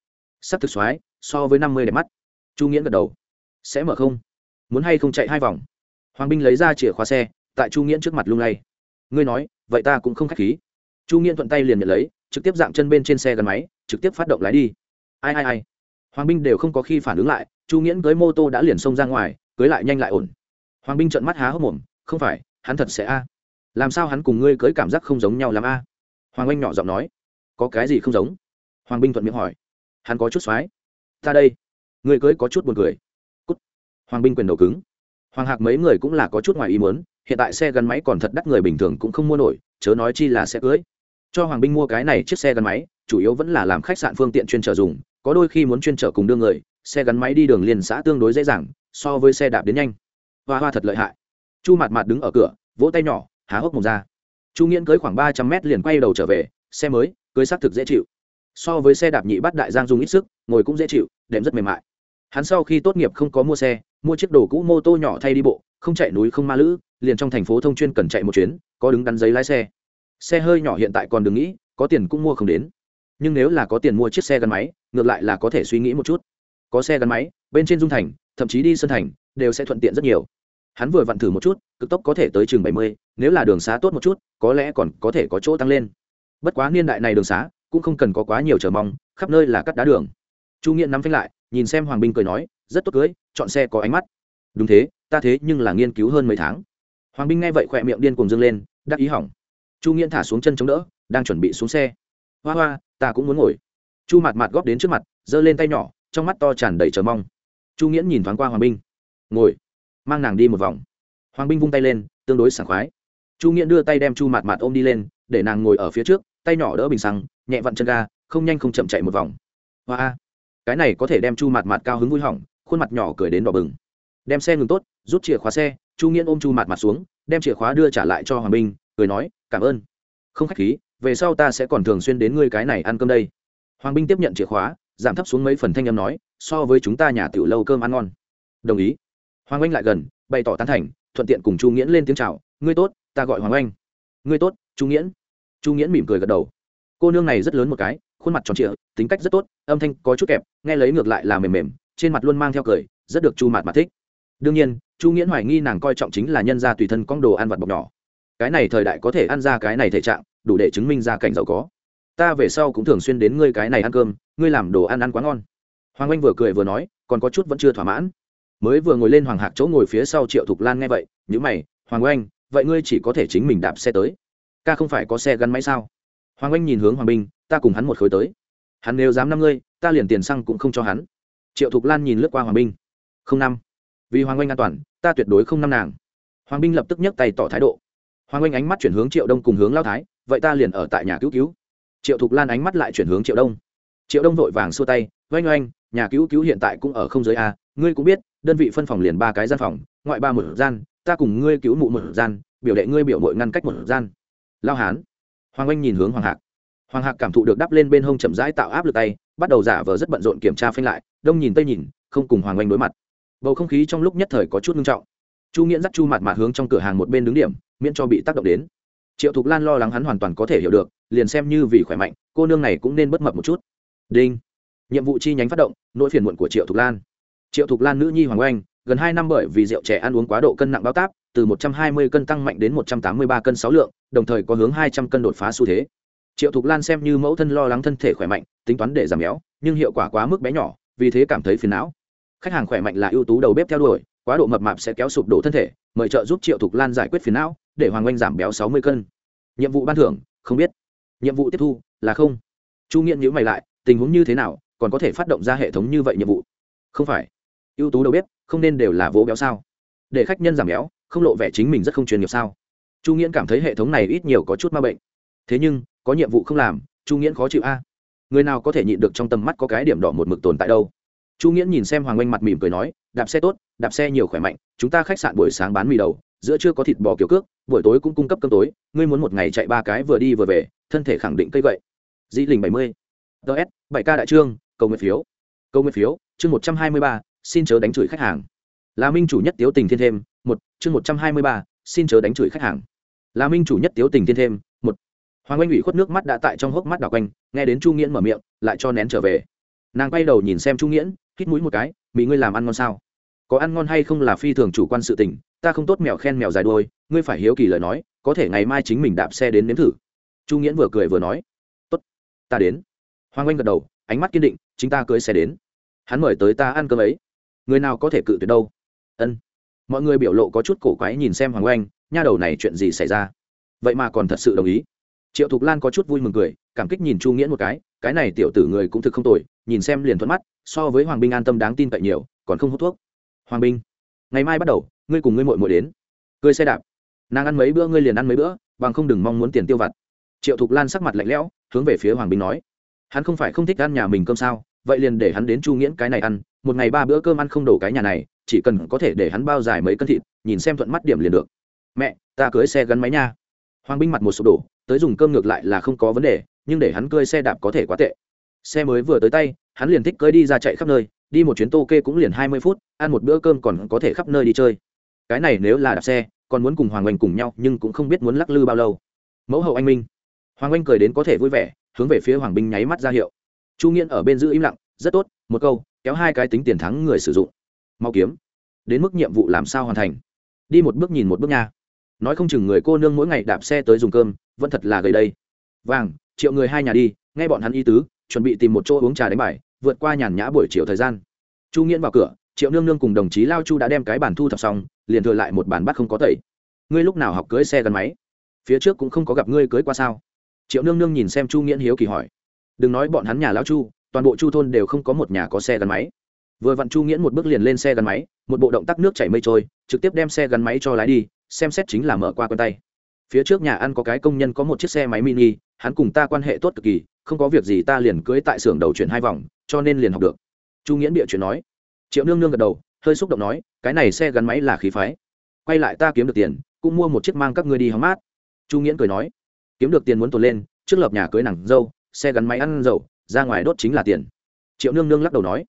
sắp thực xoáy, so với năm mươi đẹp mắt. Chu nghĩa gật đầu. Sẽ mở không? Muốn hay không chạy hai vòng? Hoàng binh lấy ra chìa khóa xe, tại chu nghĩa trước mặt lung lay. Ngươi nói, vậy ta cũng không k h á c h khí. Chu nghĩa thuận tay liền nhận lấy trực tiếp dạng chân bên trên xe gắn máy, trực tiếp phát động lái đi. Ai ai ai. Hoàng binh đều không có khi phản ứng lại, chu nghiễn cưới mô tô đã liền xông ra ngoài, cưới lại nhanh lại ổn. Hoàng binh trợn mắt há hốc mồm, không phải, hắn thật sẽ a. Làm sao hắn cùng ngươi cưới cảm giác không giống nhau làm a? Hoàng anh nhỏ giọng nói. Có cái gì không giống? Hoàng binh thuận miệng hỏi. Hắn có chút x ta đây. Người cưới có chút buồn cười. Cút. hoàng binh quyền đầu cứng. Hoàng hạc mấy người cũng là có chút ngoài ý muốn, hiện tại xe gắn máy còn thật đắt người bình thường cũng không mua nổi, chớ nói chi là xe cưới cho hoàng binh mua cái này chiếc xe gắn máy, chủ yếu vẫn là làm khách sạn phương tiện chuyên trở dùng, có đôi khi muốn chuyên trở cùng đưa người, xe gắn máy đi đường liền xã tương đối dễ dàng, so với xe đạp đến nhanh. Hoa hoa thật lợi hại. Chu mặt mặt đứng ở cửa, vỗ tay nhỏ, há hốc mồm ra. Chu nghiễn cưới khoảng ba trăm mét liền quay đầu trở về, xe mới, cưới xác thực dễ chịu. So với xe đạp nhị bắt đại giang dùng ít sức, ngồi cũng dễ chịu, đệm rất mềm mại. Hắn sau khi tốt nghiệp không có mua xe, mua chiếc đồ cũ mô tô nhỏ thay đi bộ, không chạy núi không ma lữ, liền trong thành phố thông chuyên cần chạy một chuyến, có đứng đắn giấy lái xe xe hơi nhỏ hiện tại còn đừng nghĩ, có tiền cũng mua không đến. Nhưng nếu là có tiền mua chiếc xe gắn máy, ngược lại là có thể suy nghĩ một chút. Có xe gắn máy, bên trên dung thành, thậm chí đi sân thành, đều sẽ thuận tiện rất nhiều. Hắn vừa vặn thử một chút, cực tốc có thể tới chừng bảy mươi, nếu là đường xá tốt một chút, có lẽ còn có thể có chỗ tăng lên. Bất quá niên đại này đường xá, cũng không cần có quá nhiều chờ mong, khắp nơi là cắt đá đường. Chu nghiện nắm phanh lại, nhìn xem hoàng binh cười nói, rất tốt cưới, chọn xe có ánh mắt. Đúng thế, ta thế nhưng là nghiên cứu hơn mấy tháng. Hoàng binh nghe vậy khỏe miệng điên cùng dâng lên, đắc ý hỏng chu nghiễn thả xuống chân chống đỡ, đang chuẩn bị xuống xe. Hoa hoa, ta cũng muốn ngồi. Chu mặt mặt góp đến trước mặt, giơ lên tay nhỏ, trong mắt to tràn đầy chờ mong. Chu nghiễn nhìn thoáng qua hoàng binh. Ngồi. Mang nàng đi một vòng. Hoàng binh vung tay lên, tương đối sảng khoái. Chu nghiễn đưa tay đem chu mặt mặt ôm đi lên, để nàng ngồi ở phía trước, tay nhỏ đỡ bình xăng, nhẹ vặn chân ga, không nhanh không chậm chạy một vòng. Hoa cái này có thể đem chu mặt mặt cao hứng vui hỏng, khuôn mặt nhỏ cười đến đỏ bừng. Đem xe ngừng tốt, rút chìa khóa xe, chu nghiễn ôm chu mặt mặt xuống, đem chìa khóa đưa trả lại cho hoàng binh, cười nói cảm ơn. Không khách khí, về sau ta sẽ còn thường xuyên đến ngươi cái này ăn cơm đây. Hoàng binh tiếp nhận chìa khóa, giảm thấp xuống mấy phần thanh âm nói, so với chúng ta nhà tiểu lâu cơm ăn ngon. Đồng ý. Hoàng anh lại gần, bày tỏ tán thành, thuận tiện cùng chu nghiễn lên tiếng chào, ngươi tốt, ta gọi hoàng anh ngươi tốt, chu nghiễn. Chu nghiễn mỉm cười gật đầu. Cô nương này rất lớn một cái, khuôn mặt tròn trịa, tính cách rất tốt, âm thanh có chút kẹp, nghe lấy ngược lại là mềm mềm, trên mặt luôn mang theo cười, rất được chu mạt mà thích. Đương nhiên, chu nghiễn hoài nghi nàng coi trọng chính là nhân gia tùy thân con đồ ăn vặt bọc nhỏ cái này thời đại có thể ăn ra cái này thể trạng, đủ để chứng minh ra cảnh giàu có. Ta về sau cũng thường xuyên đến ngươi cái này ăn cơm, ngươi làm đồ ăn ăn quá ngon. Hoàng anh vừa cười vừa nói, còn có chút vẫn chưa thỏa mãn. Mới vừa ngồi lên hoàng hạc chỗ ngồi phía sau triệu thục lan nghe vậy nhữ mày, hoàng anh vậy ngươi chỉ có thể chính mình đạp xe tới. Ca không phải có xe gắn máy sao? Hoàng anh nhìn hướng hoàng binh ta cùng hắn một khối tới. Hắn nếu dám năm ngươi, ta liền tiền xăng cũng không cho hắn. Triệu thục lan nhìn lướt qua hoàng binh không năm. Vì hoàng anh an toàn, ta tuyệt đối không năm nàng. Hoàng binh lập tức nhấc tay tỏ thái độ hoàng anh ánh mắt chuyển hướng triệu đông cùng hướng lao thái, vậy ta liền ở tại nhà cứu cứu. Triệu thục lan ánh mắt lại chuyển hướng triệu đông. Triệu đông vội vàng xua tay, oanh oanh, nhà cứu cứu hiện tại cũng ở không giới a, ngươi cũng biết, đơn vị phân phòng liền ba cái gian phòng, ngoại ba một gian, ta cùng ngươi cứu mụ một gian, biểu đệ ngươi biểu mội ngăn cách một gian. Lao hán. Hoàng anh nhìn hướng hoàng hạc. Hoàng hạc cảm thụ được đắp lên bên hông chậm rãi tạo áp lực tay, bắt đầu giả vờ rất bận rộn kiểm tra phanh lại, đông nhìn tây nhìn, không cùng hoàng anh đối mặt. Bầu không khí trong lúc nhất thời có chút nghiêm trọng chu nghiễn dắt chu mặt mặt hướng trong cửa hàng một bên đứng điểm, miễn cho bị tác động đến. Triệu thục lan lo lắng hắn hoàn toàn có thể hiểu được, liền xem như vì khỏe mạnh, cô nương này cũng nên bất mập một chút. Đinh. Nhiệm vụ chi nhánh phát động, nỗi phiền muộn của triệu thục lan. Triệu thục lan nữ nhi hoàng oanh, gần hai năm bởi vì rượu trẻ ăn uống quá độ cân nặng bao táp, từ một trăm hai mươi cân tăng mạnh đến một trăm tám mươi ba cân sáu lượng, đồng thời có hướng hai trăm cân đột phá xu thế. Triệu thục lan xem như mẫu thân lo lắng thân thể khỏe mạnh, tính toán để giảm béo, nhưng hiệu quả quá mức bé nhỏ, vì thế cảm thấy phiền não. Khách hàng khỏe mạnh là ưu tú đầu bếp theo đuổi quá độ mập mạp sẽ kéo sụp đổ thân thể, mời trợ giúp triệu thục lan giải quyết phiền não, để hoàng oanh giảm béo sáu mươi cân. Nhiệm vụ ban thưởng, không biết. Nhiệm vụ tiếp thu, là không. Chu nghiện nhữ mày lại, tình huống như thế nào, còn có thể phát động ra hệ thống như vậy nhiệm vụ? Không phải. Ưu tú đầu bếp, không nên đều là vỗ béo sao? Để khách nhân giảm béo, không lộ vẻ chính mình rất không chuyên nghiệp sao? Chu nghiễn cảm thấy hệ thống này ít nhiều có chút ma bệnh. Thế nhưng, có nhiệm vụ không làm, chu nghiễn khó chịu a. Người nào có thể nhịn được trong tầm mắt có cái điểm đỏ một mực tồn tại đâu? Chu nghiễn nhìn xem hoàng oanh mặt mỉm cười nói, đạp xe tốt, đạp xe nhiều khỏe mạnh, chúng ta khách sạn buổi sáng bán mì đầu, giữa chưa có thịt bò kiểu cước, buổi tối cũng cung cấp cơm tối, ngươi muốn một ngày chạy ba cái vừa đi vừa về, thân thể khẳng định cây vậy dĩ lình bảy mươi. Ts bảy ca đại trương, cầu nguyện phiếu. Cầu nguyện phiếu, chương một trăm hai mươi ba, xin chớ đánh chửi khách hàng. Là minh chủ nhất tiếu tình thiên thêm, một, chương một trăm hai mươi ba, xin chớ đánh chửi khách hàng. Là minh chủ nhất tiếu tình thiên thêm, một. Hoàng anh ủy khuất nước mắt đã tại trong hốc mắt đảo quanh, nghe đến chu nghiễn mở miệng, lại cho nén trở về nàng quay đầu nhìn xem chu nghiễn, hít mũi một cái mỹ ngươi làm ăn ngon sao? Có ăn ngon hay không là phi thường chủ quan sự tình, ta không tốt mèo khen mèo dài đôi ngươi phải hiếu kỳ lời nói, có thể ngày mai chính mình đạp xe đến nếm thử. Chu nghiễn vừa cười vừa nói, tốt, ta đến. Hoàng anh gật đầu, ánh mắt kiên định, chính ta cưới xe đến. Hắn mời tới ta ăn cơm ấy. Người nào có thể cự tuyệt đâu. Ân. Mọi người biểu lộ có chút cổ quái nhìn xem hoàng oanh, nha đầu này chuyện gì xảy ra? Vậy mà còn thật sự đồng ý triệu thục lan có chút vui mừng cười, cảm kích nhìn chu nghiễn một cái cái này tiểu tử người cũng thực không tồi, nhìn xem liền thuận mắt, so với hoàng binh an tâm đáng tin cậy nhiều, còn không hút thuốc. Hoàng binh, ngày mai bắt đầu, ngươi cùng ngươi mội mội đến. Cười xe đạp. Nàng ăn mấy bữa, ngươi liền ăn mấy bữa, bằng không đừng mong muốn tiền tiêu vặt. Triệu thục lan sắc mặt lạnh lẽo, hướng về phía hoàng binh nói. Hắn không phải không thích ăn nhà mình cơm sao, vậy liền để hắn đến chu nghiễn cái này ăn, một ngày ba bữa cơm ăn không đổ cái nhà này, chỉ cần có thể để hắn bao dài mấy cân thịt, nhìn xem thuận mắt điểm liền được. Mẹ, ta cưới xe gắn máy nha. Hoàng binh mặt một sụp đổ tới dùng cơm ngược lại là không có vấn đề, nhưng để hắn cơi xe đạp có thể quá tệ. Xe mới vừa tới tay, hắn liền thích cơi đi ra chạy khắp nơi, đi một chuyến tô kê cũng liền hai mươi phút, ăn một bữa cơm còn có thể khắp nơi đi chơi. Cái này nếu là đạp xe, còn muốn cùng hoàng oanh cùng nhau, nhưng cũng không biết muốn lắc lư bao lâu. Mẫu hậu anh minh. Hoàng oanh cười đến có thể vui vẻ, hướng về phía hoàng binh nháy mắt ra hiệu. Chu nghiễn ở bên giữ im lặng, rất tốt, một câu, kéo hai cái tính tiền thắng người sử dụng. Mau kiếm. Đến mức nhiệm vụ làm sao hoàn thành? Đi một bước nhìn một bước nha nói không chừng người cô nương mỗi ngày đạp xe tới dùng cơm, vẫn thật là gầy đây. Vàng, triệu người hai nhà đi, nghe bọn hắn y tứ, chuẩn bị tìm một chỗ uống trà đánh bài, vượt qua nhàn nhã buổi chiều thời gian. Chu nghiễn vào cửa, triệu nương nương cùng đồng chí lao chu đã đem cái bàn thu thập xong, liền thừa lại một bàn bắt không có tẩy. Ngươi lúc nào học cưới xe gắn máy? Phía trước cũng không có gặp ngươi cưới qua sao? Triệu nương nương nhìn xem chu nghiễn hiếu kỳ hỏi. Đừng nói bọn hắn nhà lao chu, toàn bộ chu thôn đều không có một nhà có xe gắn máy. Vừa vặn chu nghiễn một bước liền lên xe gắn máy, một bộ động tác nước chảy mây trôi, trực tiếp đem xe gắn máy cho lái đi xem xét chính là mở qua con tay. Phía trước nhà ăn có cái công nhân có một chiếc xe máy mini, hắn cùng ta quan hệ tốt cực kỳ, không có việc gì ta liền cưới tại xưởng đầu chuyển hai vòng, cho nên liền học được. Chu nghiễn bịa chuyện nói. Triệu nương nương gật đầu, hơi xúc động nói, cái này xe gắn máy là khí phái. Quay lại ta kiếm được tiền, cũng mua một chiếc mang các ngươi đi hóng mát. Chu nghiễn cười nói, kiếm được tiền muốn tồn lên, trước lập nhà cưới nàng dâu, xe gắn máy ăn dầu, ra ngoài đốt chính là tiền. Triệu nương nương lắc đầu nói.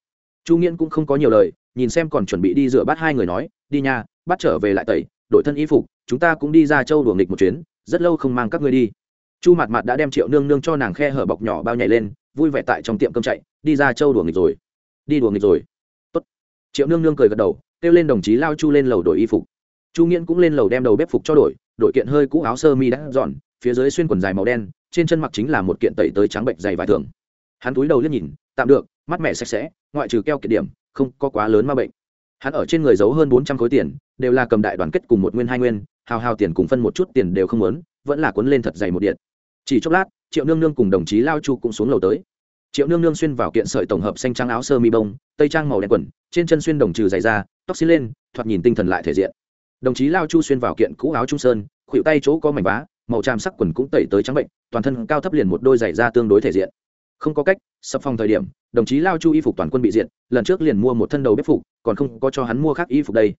Chu nghiễn cũng không có nhiều lời, nhìn xem còn chuẩn bị đi rửa bát hai người nói, đi nha bắt trở về lại tẩy đổi thân y phục, chúng ta cũng đi ra châu đuổi nghịch một chuyến, rất lâu không mang các ngươi đi. Chu mặt mặt đã đem triệu nương nương cho nàng khe hở bọc nhỏ bao nhảy lên, vui vẻ tại trong tiệm cơm chạy, đi ra châu đuổi nghịch rồi. Đi đùa nghịch rồi. Tốt. triệu nương nương cười gật đầu, kêu lên đồng chí lao chu lên lầu đổi y phục. Chu nghiễn cũng lên lầu đem đầu bếp phục cho đổi đội kiện hơi cũ áo sơ mi đã dọn, phía dưới xuyên quần dài màu đen, trên chân mặc chính là một kiện tẩy tới trắng bệnh dày vải thường. Hắn túi đầu liếc nhìn, tạm được, mắt mẹ sạch sẽ, ngoại trừ keo kiệt điểm, không có quá lớn ma bệnh. Hắn ở trên người giấu hơn bốn trăm khối tiền đều là cầm đại đoàn kết cùng một nguyên hai nguyên, hào hào tiền cùng phân một chút tiền đều không lớn vẫn là cuốn lên thật dày một điện. Chỉ chốc lát, triệu nương nương cùng đồng chí lao chu cũng xuống lầu tới. Triệu nương nương xuyên vào kiện sợi tổng hợp xanh trắng áo sơ mi bông, tây trang màu đen quần, trên chân xuyên đồng trừ dày da, tóc xí lên, thoạt nhìn tinh thần lại thể diện. Đồng chí lao chu xuyên vào kiện cũ áo trung sơn khuỵu tay chỗ có mảnh vá, màu tràm sắc quần cũng tẩy tới trắng bệnh, toàn thân cao thấp liền một đôi giày da tương đối thể diện. Không có cách, sập phòng thời điểm, đồng chí lao chu y phục toàn quân bị diện lần trước liền mua một thân đầu bếp phục, còn không có cho hắn mua khác y phục đây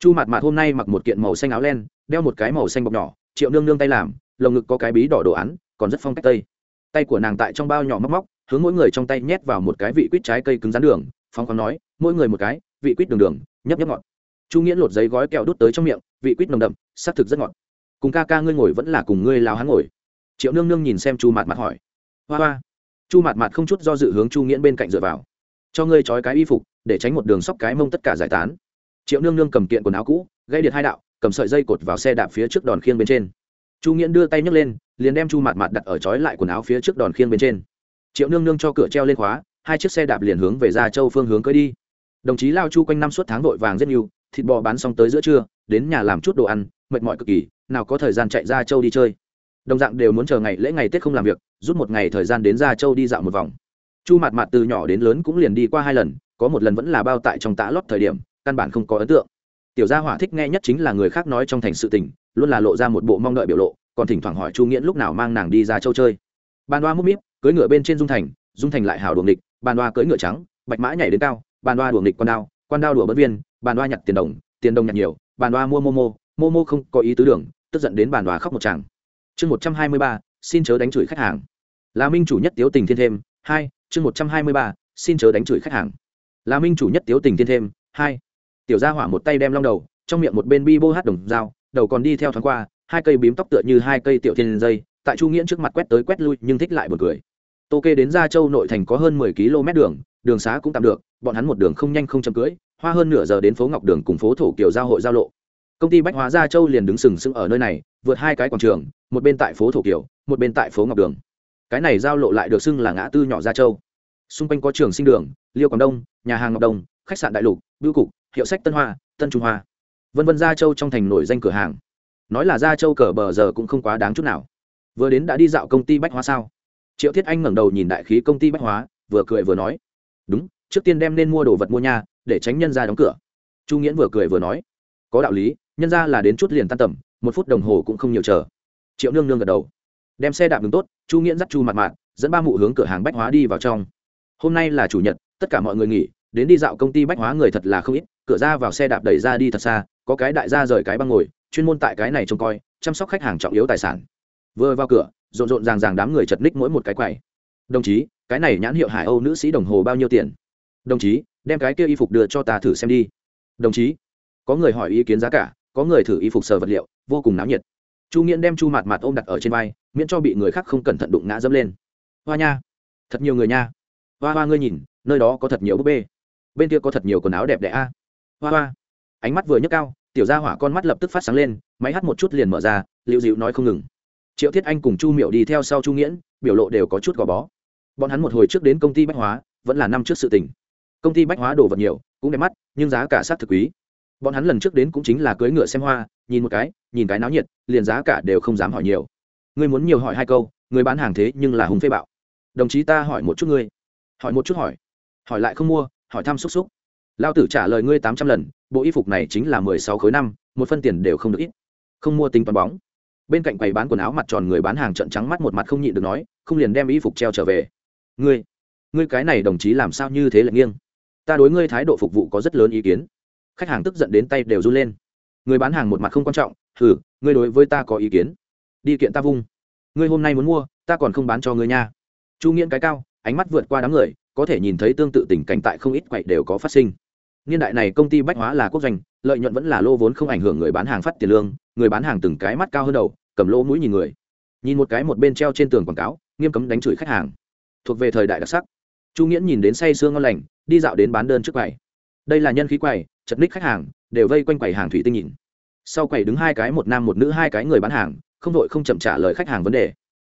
chu mạt mạt hôm nay mặc một kiện màu xanh áo len, đeo một cái màu xanh bọc nhỏ, triệu nương nương tay làm, lồng ngực có cái bí đỏ đồ án, còn rất phong cách tây. Tay của nàng tại trong bao nhỏ móc móc, hướng mỗi người trong tay nhét vào một cái vị quýt trái cây cứng rắn đường phong khoáng nói, mỗi người một cái, vị quýt đường đường, nhấp nhấp ngọt. Chu nghĩa lột giấy gói kẹo đút tới trong miệng, vị quýt nồng đậm xác thực rất ngọt. Cùng ca ca ngươi ngồi vẫn là cùng ngươi lao hắn ngồi. Triệu nương nương nhìn xem chu mạt mặt hỏi. Hoa hoa. Chu mạt mạt không chút do dự hướng chu nghĩa bên cạnh dựa vào. Cho ngươi trói cái y phục, để tránh một đường sóc cái mông tất cả giải tán triệu nương nương cầm kiện quần áo cũ gây điện hai đạo, cầm sợi dây cột vào xe đạp phía trước đòn khiêng bên trên. Chu nghiễn đưa tay nhấc lên, liền đem chu mạt mạt đặt ở trói lại quần áo phía trước đòn khiêng bên trên. Triệu nương nương cho cửa treo lên khóa, hai chiếc xe đạp liền hướng về ra châu phương hướng cưới đi. Đồng chí lao chu quanh năm suốt tháng vội vàng rất nhiều, thịt bò bán xong tới giữa trưa, đến nhà làm chút đồ ăn, mệt mỏi cực kỳ, nào có thời gian chạy ra châu đi chơi. Đồng dạng đều muốn chờ ngày lễ ngày tết không làm việc, rút một ngày thời gian đến ra châu đi dạo một vòng. Chu Mạt Mạt từ nhỏ đến lớn cũng liền đi qua hai lần, có một lần vẫn là bao tại trong tã lót thời điểm căn bản không có ấn tượng. Tiểu gia hỏa thích nghe nhất chính là người khác nói trong thành sự tình, luôn là lộ ra một bộ mong đợi biểu lộ, còn thỉnh thoảng hỏi chu nghiễn lúc nào mang nàng đi ra châu chơi. Bàn đoa múc míp, cưỡi ngựa bên trên dung thành dung thành lại hào đuồng địch bàn đoa cưỡi ngựa trắng, bạch mã nhảy đến cao, bàn đoa đuồng địch quan đao quan đao đùa bất viên, bàn đoa nhặt tiền đồng tiền đồng nhặt nhiều, bàn đoa mua momo momo không có ý tứ đường, tức giận đến bàn đoa khóc một chàng chương một trăm hai mươi ba, xin chớ đánh chửi khách hàng. Là minh chủ nhất tiếu tình thiên thêm, hai, chương một trăm hai mươi ba, xin chớ đánh chửi khách hàng. Là minh chủ nhất tiếu tình thiên thêm, hai tiểu gia hỏa một tay đem long đầu, trong miệng một bên bi bô hát đồng dao, đầu còn đi theo thoáng qua, hai cây bím tóc tựa như hai cây tiểu thiên dây, tại chu nghiễn trước mặt quét tới quét lui nhưng thích lại một cười. Tô kê đến gia châu nội thành có hơn mười km đường đường xá cũng tạm được, bọn hắn một đường không nhanh không chậm cưỡi, hoa hơn nửa giờ đến phố ngọc đường cùng phố thổ kiều giao hội giao lộ. Công ty bách hóa gia châu liền đứng sừng sững ở nơi này, vượt hai cái quảng trường, một bên tại phố thổ kiều, một bên tại phố ngọc đường. Cái này giao lộ lại được xưng là ngã tư nhỏ gia châu. Xung quanh có trường sinh đường, liêu quảng đông, nhà hàng ngọc đông, khách sạn đại lục, bưu cục hiệu sách tân hoa tân trung hoa. Vân vân gia châu trong thành nổi danh cửa hàng. Nói là gia châu cờ bờ giờ cũng không quá đáng chút nào. Vừa đến đã đi dạo công ty bách hóa sao? Triệu thiết anh ngẩng đầu nhìn đại khí công ty bách hóa vừa cười vừa nói. Đúng trước tiên đem nên mua đồ vật mua nhà, để tránh nhân ra đóng cửa. Chu nghiễn vừa cười vừa nói. Có đạo lý nhân ra là đến chút liền tan tầm một phút đồng hồ cũng không nhiều chờ. Triệu nương nương gật đầu. Đem xe đạp đứng tốt chu nghiễn dắt chu mặt mạn dẫn ba mụ hướng cửa hàng bách hóa đi vào trong. Hôm nay là chủ nhật tất cả mọi người nghỉ đến đi dạo công ty bách hóa người thật là không ít, cửa ra vào xe đạp đẩy ra đi thật xa, có cái đại gia rời cái băng ngồi, chuyên môn tại cái này trông coi, chăm sóc khách hàng trọng yếu tài sản. Vừa vào cửa, rộn rộn ràng ràng đám người chật ních mỗi một cái quầy. Đồng chí, cái này nhãn hiệu hải âu nữ sĩ đồng hồ bao nhiêu tiền? Đồng chí, đem cái kia y phục đưa cho ta thử xem đi. Đồng chí? Có người hỏi ý kiến giá cả, có người thử y phục sờ vật liệu, vô cùng náo nhiệt. Chu nghiễn đem chu mạt mạt ôm đặt ở trên vai, miễn cho bị người khác không cẩn thận đụng ngã dẫm lên. Hoa nha, thật nhiều người nha. Hoa hoa ngươi nhìn, nơi đó có thật nhiều búp bê bên kia có thật nhiều quần áo đẹp đẽ a. Hoa hoa. Ánh mắt vừa nhấc cao, tiểu gia hỏa con mắt lập tức phát sáng lên, máy hắt một chút liền mở ra liệu dịu nói không ngừng. Triệu thiết anh cùng chu miệu đi theo sau chu nghiễn, biểu lộ đều có chút gò bó. Bọn hắn một hồi trước đến công ty bách hóa, vẫn là năm trước sự tình. Công ty bách hóa đồ vật nhiều, cũng đẹp mắt, nhưng giá cả sát thực quý. Bọn hắn lần trước đến cũng chính là cưới ngựa xem hoa, nhìn một cái, nhìn cái náo nhiệt, liền giá cả đều không dám hỏi nhiều. Ngươi muốn nhiều hỏi hai câu, người bán hàng thế nhưng là hùng phê bạo. Đồng chí ta hỏi một chút ngươi. Hỏi một chút hỏi. Hỏi lại không mua hỏi thăm xúc xúc. Lao tử trả lời ngươi tám trăm lần, bộ y phục này chính là mười sáu khối năm, một phân tiền đều không được ít. Không mua tính toán bóng. Bên cạnh quầy bán quần áo mặt tròn người bán hàng trận trắng mắt một mặt không nhịn được nói, không liền đem y phục treo trở về. Ngươi ngươi cái này đồng chí làm sao như thế là nghiêng? Ta đối ngươi thái độ phục vụ có rất lớn ý kiến. Khách hàng tức giận đến tay đều run lên. Người bán hàng một mặt không quan trọng thử ngươi đối với ta có ý kiến. Đi kiện ta vung. Ngươi hôm nay muốn mua, ta còn không bán cho ngươi nha. Chu nghiễn cái cao, ánh mắt vượt qua đám người có thể nhìn thấy tương tự tình cảnh tại không ít quậy đều có phát sinh. Niên đại này công ty bách hóa là quốc doanh, lợi nhuận vẫn là lô vốn không ảnh hưởng người bán hàng phát tiền lương, người bán hàng từng cái mắt cao hơn đầu, cầm lỗ mũi nhìn người. Nhìn một cái một bên treo trên tường quảng cáo, nghiêm cấm đánh chửi khách hàng. Thuộc về thời đại đặc sắc. Chu nghiễn nhìn đến say sương ngon lành, đi dạo đến bán đơn trước quầy. Đây là nhân khí quầy, chật ních khách hàng, đều vây quanh quầy hàng thủy tinh nhìn. Sau quầy đứng hai cái, một nam một nữ hai cái người bán hàng, không đội không chậm trả lời khách hàng vấn đề.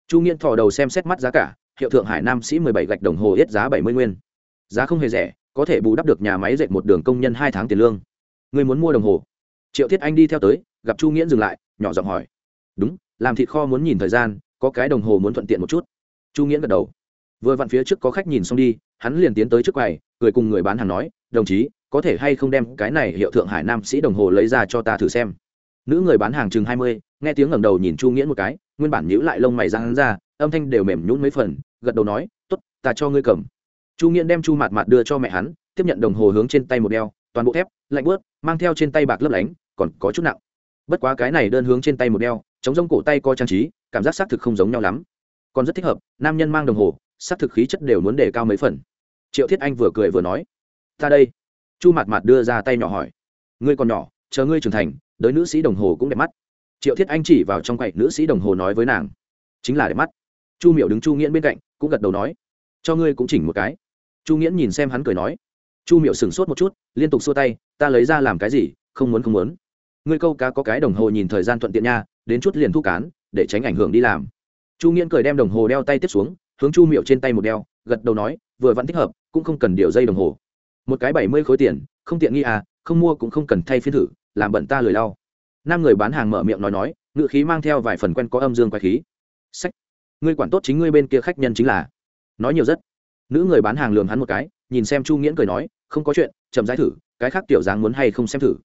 Chu nghiễn thò đầu xem xét mắt giá cả hiệu thượng hải nam sĩ mười bảy gạch đồng hồ ít giá bảy mươi nguyên. Giá không hề rẻ, có thể bù đắp được nhà máy dệt một đường công nhân hai tháng tiền lương. Người muốn mua đồng hồ? Triệu thiết anh đi theo tới, gặp chu nghiễn dừng lại, nhỏ giọng hỏi. Đúng, làm thịt kho muốn nhìn thời gian, có cái đồng hồ muốn thuận tiện một chút. Chu nghiễn gật đầu. Vừa vặn phía trước có khách nhìn xong đi, hắn liền tiến tới trước quầy, cười cùng người bán hàng nói, đồng chí, có thể hay không đem cái này hiệu thượng hải nam sĩ đồng hồ lấy ra cho ta thử xem? Nữ người bán hàng chừng hai mươi, nghe tiếng ngẩng đầu nhìn chu nghiễn một cái, nguyên bản nhữ lại lông mày ra hắn ra âm thanh đều mềm nhún mấy phần, gật đầu nói t ố t ta cho ngươi cầm. Chu nghiễn đem chu mạt mạt đưa cho mẹ hắn, tiếp nhận đồng hồ hướng trên tay một đeo, toàn bộ thép, lạnh bớt mang theo trên tay bạc lấp lánh, còn có chút nặng. Bất quá cái này đơn hướng trên tay một đeo, chống rông cổ tay co trang trí, cảm giác xác thực không giống nhau lắm. Còn rất thích hợp, nam nhân mang đồng hồ, xác thực khí chất đều muốn đề cao mấy phần. Triệu thiết anh vừa cười vừa nói, ta đây. Chu Mạt Mạt đưa ra tay nhỏ hỏi, ngươi còn nhỏ, chờ ngươi trưởng thành, đới nữ sĩ đồng hồ cũng đẹp mắt. Triệu thiết anh chỉ vào trong quậy nữ sĩ đồng hồ nói với nàng, chính là đẹp mắt chu miểu đứng chu nghiễn bên cạnh, cũng gật đầu nói, cho ngươi cũng chỉnh một cái. Chu nghiễn nhìn xem hắn cười nói, chu miểu sửng sốt một chút, liên tục xua tay, ta lấy ra làm cái gì, không muốn không muốn. Ngươi câu cá có cái đồng hồ nhìn thời gian thuận tiện nha, đến chút liền thu cán, để tránh ảnh hưởng đi làm. Chu nghiễn cười đem đồng hồ đeo tay tiếp xuống, hướng chu miệu trên tay một đeo, gật đầu nói, vừa vẫn thích hợp, cũng không cần điều dây đồng hồ. Một cái bảy mươi khối tiền, không tiện nghi à không mua cũng không cần thay phiên thử, làm bận ta lười lau. Năm người bán hàng mở miệng nói nói ngự khí mang theo vài phần quen có âm dương quái khí. Sách ngươi quản tốt chính ngươi bên kia khách nhân chính là. Nói nhiều rất. Nữ người bán hàng lường hắn một cái, nhìn xem chu nghiễn cười nói, không có chuyện, chậm giải thử, cái khác tiểu dáng muốn hay không xem thử.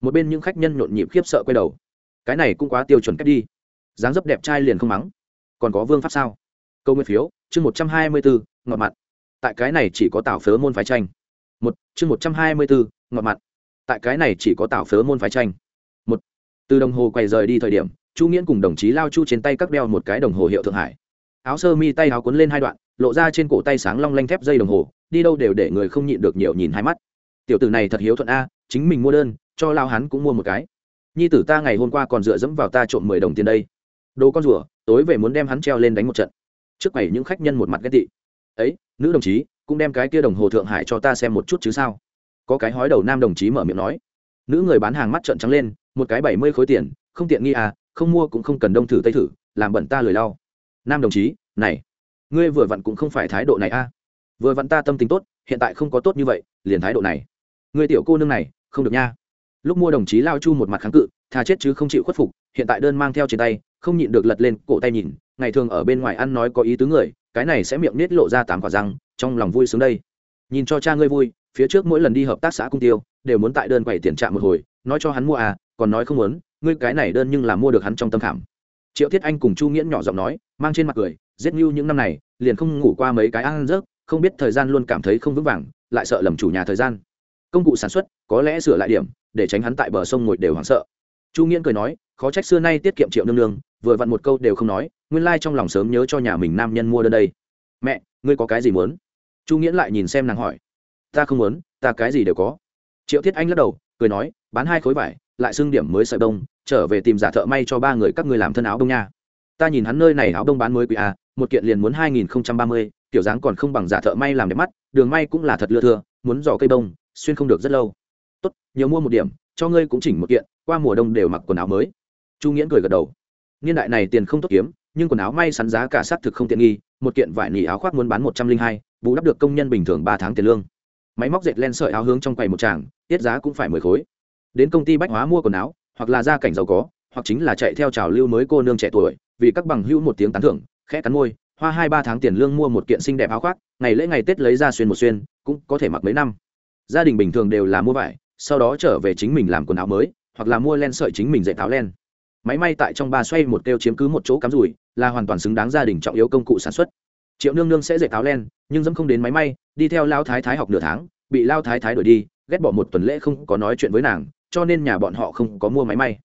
Một bên những khách nhân nhộn nhịp khiếp sợ quay đầu. Cái này cũng quá tiêu chuẩn cách đi. Dáng dấp đẹp trai liền không mắng. Còn có vương pháp sao? Câu nguyên phiếu, chương một trăm hai mươi bốn ngọt mặn. Tại cái này chỉ có tảo phớ môn phái tranh. Một, chương một trăm hai mươi bốn ngọt mặn. Tại cái này chỉ có tảo phớ môn phái tranh. Một, từ đồng hồ quay rời đi thời điểm, chu nghiễn cùng đồng chí lao chu trên tay các đeo một cái đồng hồ hiệu thượng hải áo sơ mi tay áo cuốn lên hai đoạn, lộ ra trên cổ tay sáng long lanh thép dây đồng hồ, đi đâu đều để người không nhịn được nhiều nhìn hai mắt. Tiểu tử này thật hiếu thuận a, chính mình mua đơn, cho lao hắn cũng mua một cái. Nhi tử ta ngày hôm qua còn dựa dẫm vào ta trộm mười đồng tiền đây. Đồ con rùa, tối về muốn đem hắn treo lên đánh một trận. Trước mày những khách nhân một mặt ghét tị. Ấy, nữ đồng chí, cũng đem cái kia đồng hồ thượng hải cho ta xem một chút chứ sao? Có cái hói đầu nam đồng chí mở miệng nói. Nữ người bán hàng mắt trợn trắng lên, một cái bảy mươi khối tiền, không tiện nghi à không mua cũng không cần đông thử tây thử, làm bẩn ta lười lau nam đồng chí, này, ngươi vừa vặn cũng không phải thái độ này a. À. vừa vặn ta tâm tính tốt, hiện tại không có tốt như vậy, liền thái độ này. Ngươi tiểu cô nương này, không được nha. Lúc mua đồng chí lao chu một mặt kháng cự thà chết chứ không chịu khuất phục, hiện tại đơn mang theo trên tay, không nhịn được lật lên cổ tay nhìn, ngày thường ở bên ngoài ăn nói có ý tứ người, cái này sẽ miệng nết lộ ra tám quả răng, trong lòng vui sướng đây. Nhìn cho cha ngươi vui, phía trước mỗi lần đi hợp tác xã cung tiêu, đều muốn tại đơn quầy tiền trạm một hồi, nói cho hắn mua à còn nói không muốn, ngươi cái này đơn nhưng là mua được hắn trong tâm khảm triệu thiết anh cùng chu nghiễn nhỏ giọng nói, mang trên mặt cười, giết như những năm này, liền không ngủ qua mấy cái ăn rớt không biết thời gian luôn cảm thấy không vững vàng, lại sợ lầm chủ nhà thời gian. Công cụ sản xuất, có lẽ sửa lại điểm, để tránh hắn tại bờ sông ngồi đều hoảng sợ. Chu nghiễn cười nói, khó trách xưa nay tiết kiệm triệu nương nương, vừa vặn một câu đều không nói, nguyên lai trong lòng sớm nhớ cho nhà mình nam nhân mua đơn đây. Mẹ, ngươi có cái gì muốn? Chu nghiễn lại nhìn xem nàng hỏi. Ta không muốn, ta cái gì đều có. Triệu thiết anh lắc đầu, cười nói, bán hai khối vải, lại xưng điểm mới sợi đông trở về tìm giả thợ may cho ba người các ngươi làm thân áo đông nha. Ta nhìn hắn nơi này áo đông bán mới quý à một kiện liền muốn hai nghìn không trăm ba mươi, kiểu dáng còn không bằng giả thợ may làm đẹp mắt, đường may cũng là thật lưa thưa, muốn giỏ cây đông xuyên không được rất lâu. Tốt, nhiều mua một điểm, cho ngươi cũng chỉnh một kiện, qua mùa đông đều mặc quần áo mới. Chu nghiễn cười gật đầu. Niên đại này tiền không tốt kiếm, nhưng quần áo may sắn giá cả s thực không tiện nghi, một kiện vải nỉ áo khoác muốn bán một trăm linh hai, bù đắp được công nhân bình thường ba tháng tiền lương. Máy móc dệt len sợi áo hướng trong quầy một tràng, tiết giá cũng phải mười khối. Đến công ty bách hóa mua quần áo hoặc là gia cảnh giàu có, hoặc chính là chạy theo trào lưu mới cô nương trẻ tuổi, vì các bằng hữu một tiếng tán thưởng, khẽ cắn môi, hoa hai ba tháng tiền lương mua một kiện xinh đẹp áo khoác, ngày lễ ngày tết lấy ra xuyên một xuyên, cũng có thể mặc mấy năm. Gia đình bình thường đều là mua vải, sau đó trở về chính mình làm quần áo mới, hoặc là mua len sợi chính mình dạy tháo len. Máy may tại trong ba xoay một kêu chiếm cứ một chỗ cắm rủi, là hoàn toàn xứng đáng gia đình trọng yếu công cụ sản xuất. Triệu nương nương sẽ dạy tháo len, nhưng dẫm không đến máy may, đi theo lao thái thái học nửa tháng, bị lao thái thái đuổi đi, ghét bỏ một tuần lễ không có nói chuyện với nàng cho nên nhà bọn họ không có mua máy may.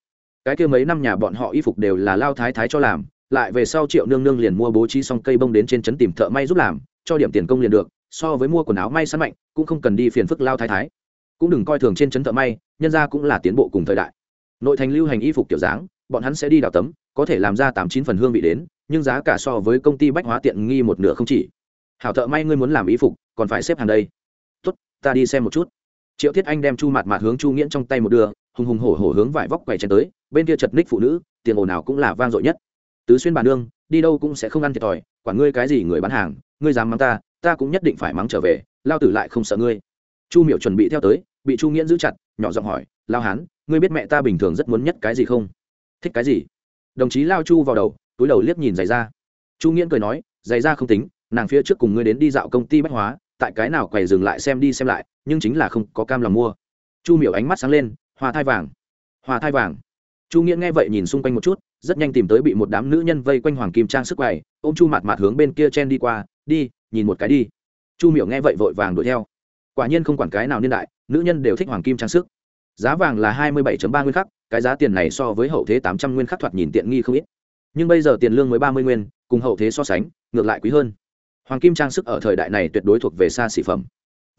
Cái kia mấy năm nhà bọn họ y phục đều là lao thái thái cho làm, lại về sau triệu nương nương liền mua bố trí xong cây bông đến trên trấn tìm thợ may giúp làm, cho điểm tiền công liền được, so với mua quần áo may sẵn mạnh, cũng không cần đi phiền phức lao thái thái. Cũng đừng coi thường trên trấn thợ may, nhân ra cũng là tiến bộ cùng thời đại. Nội thành lưu hành y phục kiểu dáng, bọn hắn sẽ đi đào tấm, có thể làm ra tám chín phần hương vị đến, nhưng giá cả so với công ty bách hóa tiện nghi một nửa không chỉ. Hảo thợ may ngươi muốn làm y phục, còn phải xếp hàng đây. Tốt, ta đi xem một chút triệu thiết anh đem chu mạt mạt hướng chu nghiễn trong tay một đưa, hùng hùng hổ hổ hướng vải vóc quầy chen tới, bên kia chật ních phụ nữ, tiền ồn nào cũng là vang dội nhất. Tứ xuyên bàn nương, đi đâu cũng sẽ không ăn thiệt thòi, quản ngươi cái gì người bán hàng, ngươi dám mắng ta ta cũng nhất định phải mắng trở về, lao tử lại không sợ ngươi. Chu Miểu chuẩn bị theo tới, bị chu nghiễn giữ chặt, nhỏ giọng hỏi, lao hán, ngươi biết mẹ ta bình thường rất muốn nhất cái gì không? Thích cái gì? Đồng chí lao chu vào đầu, túi đầu liếc nhìn giày ra chu nghiễn cười nói, giày ra không tính, nàng phía trước cùng ngươi đến đi dạo công ty bách hóa, tại cái nào quầy dừng lại xem đi xem lại nhưng chính là không có cam lòng mua. Chu miểu ánh mắt sáng lên, hoa thai vàng, hoa thai vàng. Chu nghĩa nghe vậy nhìn xung quanh một chút, rất nhanh tìm tới bị một đám nữ nhân vây quanh hoàng kim trang sức quầy ô m chu mặt mặt hướng bên kia chen đi qua, đi, nhìn một cái đi. Chu miểu nghe vậy vội vàng đuổi theo. Quả nhiên không quản cái nào niên đại, nữ nhân đều thích hoàng kim trang sức. Giá vàng là hai mươi bảy ba nguyên khắc, cái giá tiền này so với hậu thế tám trăm nguyên khắc thoạt nhìn tiện nghi không ít. Nhưng bây giờ tiền lương mới ba mươi nguyên, cùng hậu thế so sánh, ngược lại quý hơn. Hoàng kim trang sức ở thời đại này tuyệt đối thuộc về xa xỉ phẩm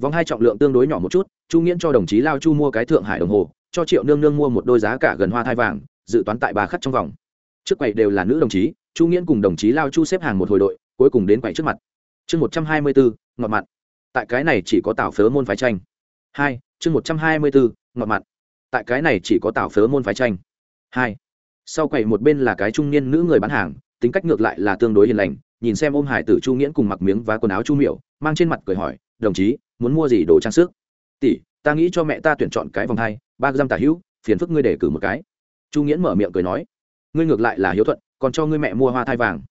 vòng hai trọng lượng tương đối nhỏ một chút, chu nghiễn cho đồng chí lao chu mua cái thượng hải đồng hồ, cho triệu nương nương mua một đôi giá cả gần hoa thai vàng, dự toán tại ba khắc trong vòng. Trước quầy đều là nữ đồng chí, chu nghiễn cùng đồng chí lao chu xếp hàng một hồi đội, cuối cùng đến quầy trước mặt. Chương một trăm hai mươi bốn, ngọt mặt tại cái này chỉ có tảo phớ môn phái tranh. Hai, chương một trăm hai mươi bốn, ngọt mặt tại cái này chỉ có tảo phớ môn phái tranh. Hai, sau quầy một bên là cái trung niên nữ người bán hàng, tính cách ngược lại là tương đối hiền lành, nhìn xem ôm hải tử chu nghiễn cùng mặc miếng và quần áo chu miểu, mang trên mặt cười hỏi, đồng chí muốn mua gì đồ trang sức? Tỷ, ta nghĩ cho mẹ ta tuyển chọn cái vòng hai, ba dăm tả hữu, phiền phức ngươi để cử một cái. Chu nghiễn mở miệng cười nói, ngươi ngược lại là hiếu thuận, còn cho ngươi mẹ mua hoa thai vàng.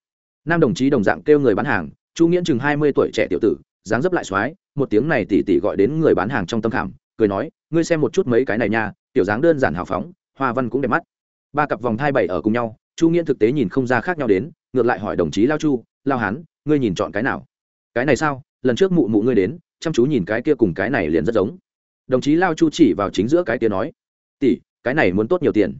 Nam đồng chí đồng dạng kêu người bán hàng, chu nghiễn chừng hai mươi tuổi trẻ tiểu tử, dáng dấp lại x một tiếng này tỷ tỷ gọi đến người bán hàng trong tâm khảm, cười nói, ngươi xem một chút mấy cái này nha, tiểu dáng đơn giản hào phóng, hoa văn cũng đẹp mắt. Ba cặp vòng thai bảy ở cùng nhau, chu nghiễn thực tế nhìn không ra khác nhau đến, ngược lại hỏi đồng chí lao chu, lao hán, ngươi nhìn chọn cái nào? Cái này sao? Lần trước mụ mụ ngươi đến, chăm chú nhìn cái kia cùng cái này liền rất giống. Đồng chí lao chu chỉ vào chính giữa cái kia nói, tỷ, cái này muốn tốt nhiều tiền.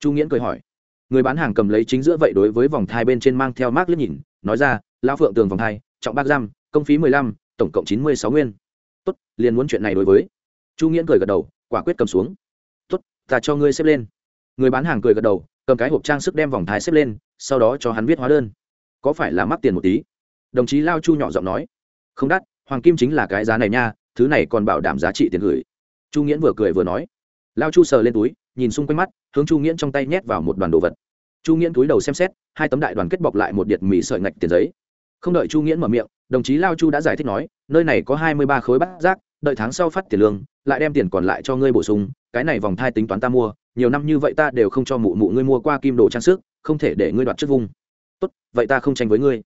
Chu nghiễn cười hỏi. Người bán hàng cầm lấy chính giữa vậy đối với vòng thai bên trên mang theo mác liếc nhìn, nói ra lao phượng tường vòng thai, trọng bác giam, công phí mười lăm, tổng cộng chín mươi sáu nguyên. Tốt, liền muốn chuyện này đối với. Chu nghiễn cười gật đầu, quả quyết cầm xuống. Tốt, ta cho ngươi xếp lên. Người bán hàng cười gật đầu, cầm cái hộp trang sức đem vòng thai xếp lên, sau đó cho hắn viết hóa đơn. Có phải là mắc tiền một tí? Đồng chí lao chu nhỏ giọng nói không đắt, hoàng kim chính là cái giá này nha, thứ này còn bảo đảm giá trị tiền gửi. Chu nghiễn vừa cười vừa nói. Lao chu sờ lên túi, nhìn xung quanh mắt, hướng chu nghiễn trong tay nhét vào một đoàn đồ vật. Chu nghiễn túi đầu xem xét, hai tấm đại đoàn kết bọc lại một điện mì sợi ngạch tiền giấy. Không đợi chu nghiễn mở miệng, đồng chí lao chu đã giải thích nói, nơi này có hai mươi ba khối bát giác, đợi tháng sau phát tiền lương, lại đem tiền còn lại cho ngươi bổ sung, cái này vòng thai tính toán ta mua, nhiều năm như vậy ta đều không cho mụ mụ ngươi mua qua kim đồ trang sức, không thể để ngươi đoạt trước vung. Tốt, vậy ta không tranh với ngươi.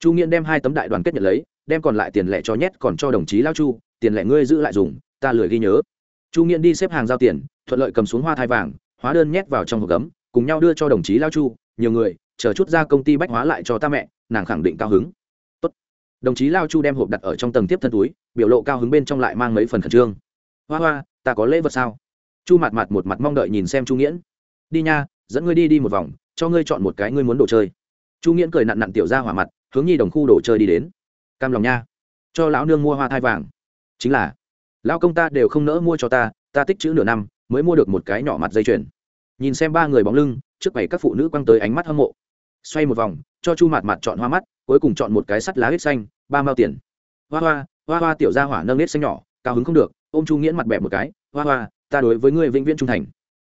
Chu nghiễn đem hai tấm đại đoàn kết nhận lấy đem còn lại tiền lẻ cho nhét còn cho đồng chí lao chu, tiền lẻ ngươi giữ lại dùng, ta lười ghi nhớ. Chu nghiện đi xếp hàng giao tiền, thuận lợi cầm xuống hoa thai vàng, hóa đơn nhét vào trong hộp gấm, cùng nhau đưa cho đồng chí lao chu, nhiều người, chờ chút ra công ty bách hóa lại cho ta mẹ, nàng khẳng định cao hứng. Tốt. đồng chí lao chu đem hộp đặt ở trong tầng tiếp thân túi, biểu lộ cao hứng bên trong lại mang mấy phần khẩn trương. Hoa hoa, ta có lễ vật sao? Chu mặt mặt một mặt mong đợi nhìn xem chu nghiễn. Đi nha, dẫn ngươi đi đi một vòng, cho ngươi chọn một cái ngươi muốn đồ chơi. Chu nghiễn cười nặn nặn tiểu ra hỏa mặt, hướng nhi đồng khu đồ chơi đi đến cam lòng nha. Cho lão nương mua hoa thai vàng. Chính là, lão công ta đều không nỡ mua cho ta ta tích chữ nửa năm, mới mua được một cái nhỏ mặt dây chuyền. Nhìn xem ba người bóng lưng, trước bảy các phụ nữ quăng tới ánh mắt hâm mộ. Xoay một vòng, cho chu mặt mặt chọn hoa mắt, cuối cùng chọn một cái sắt lá hết xanh, ba mao tiền. Hoa hoa hoa hoa tiểu gia hỏa nâng hết xanh nhỏ, cao hứng không được, ôm chu nghiễn mặt bẹp một cái, hoa hoa, ta đối với ngươi vĩnh viễn trung thành.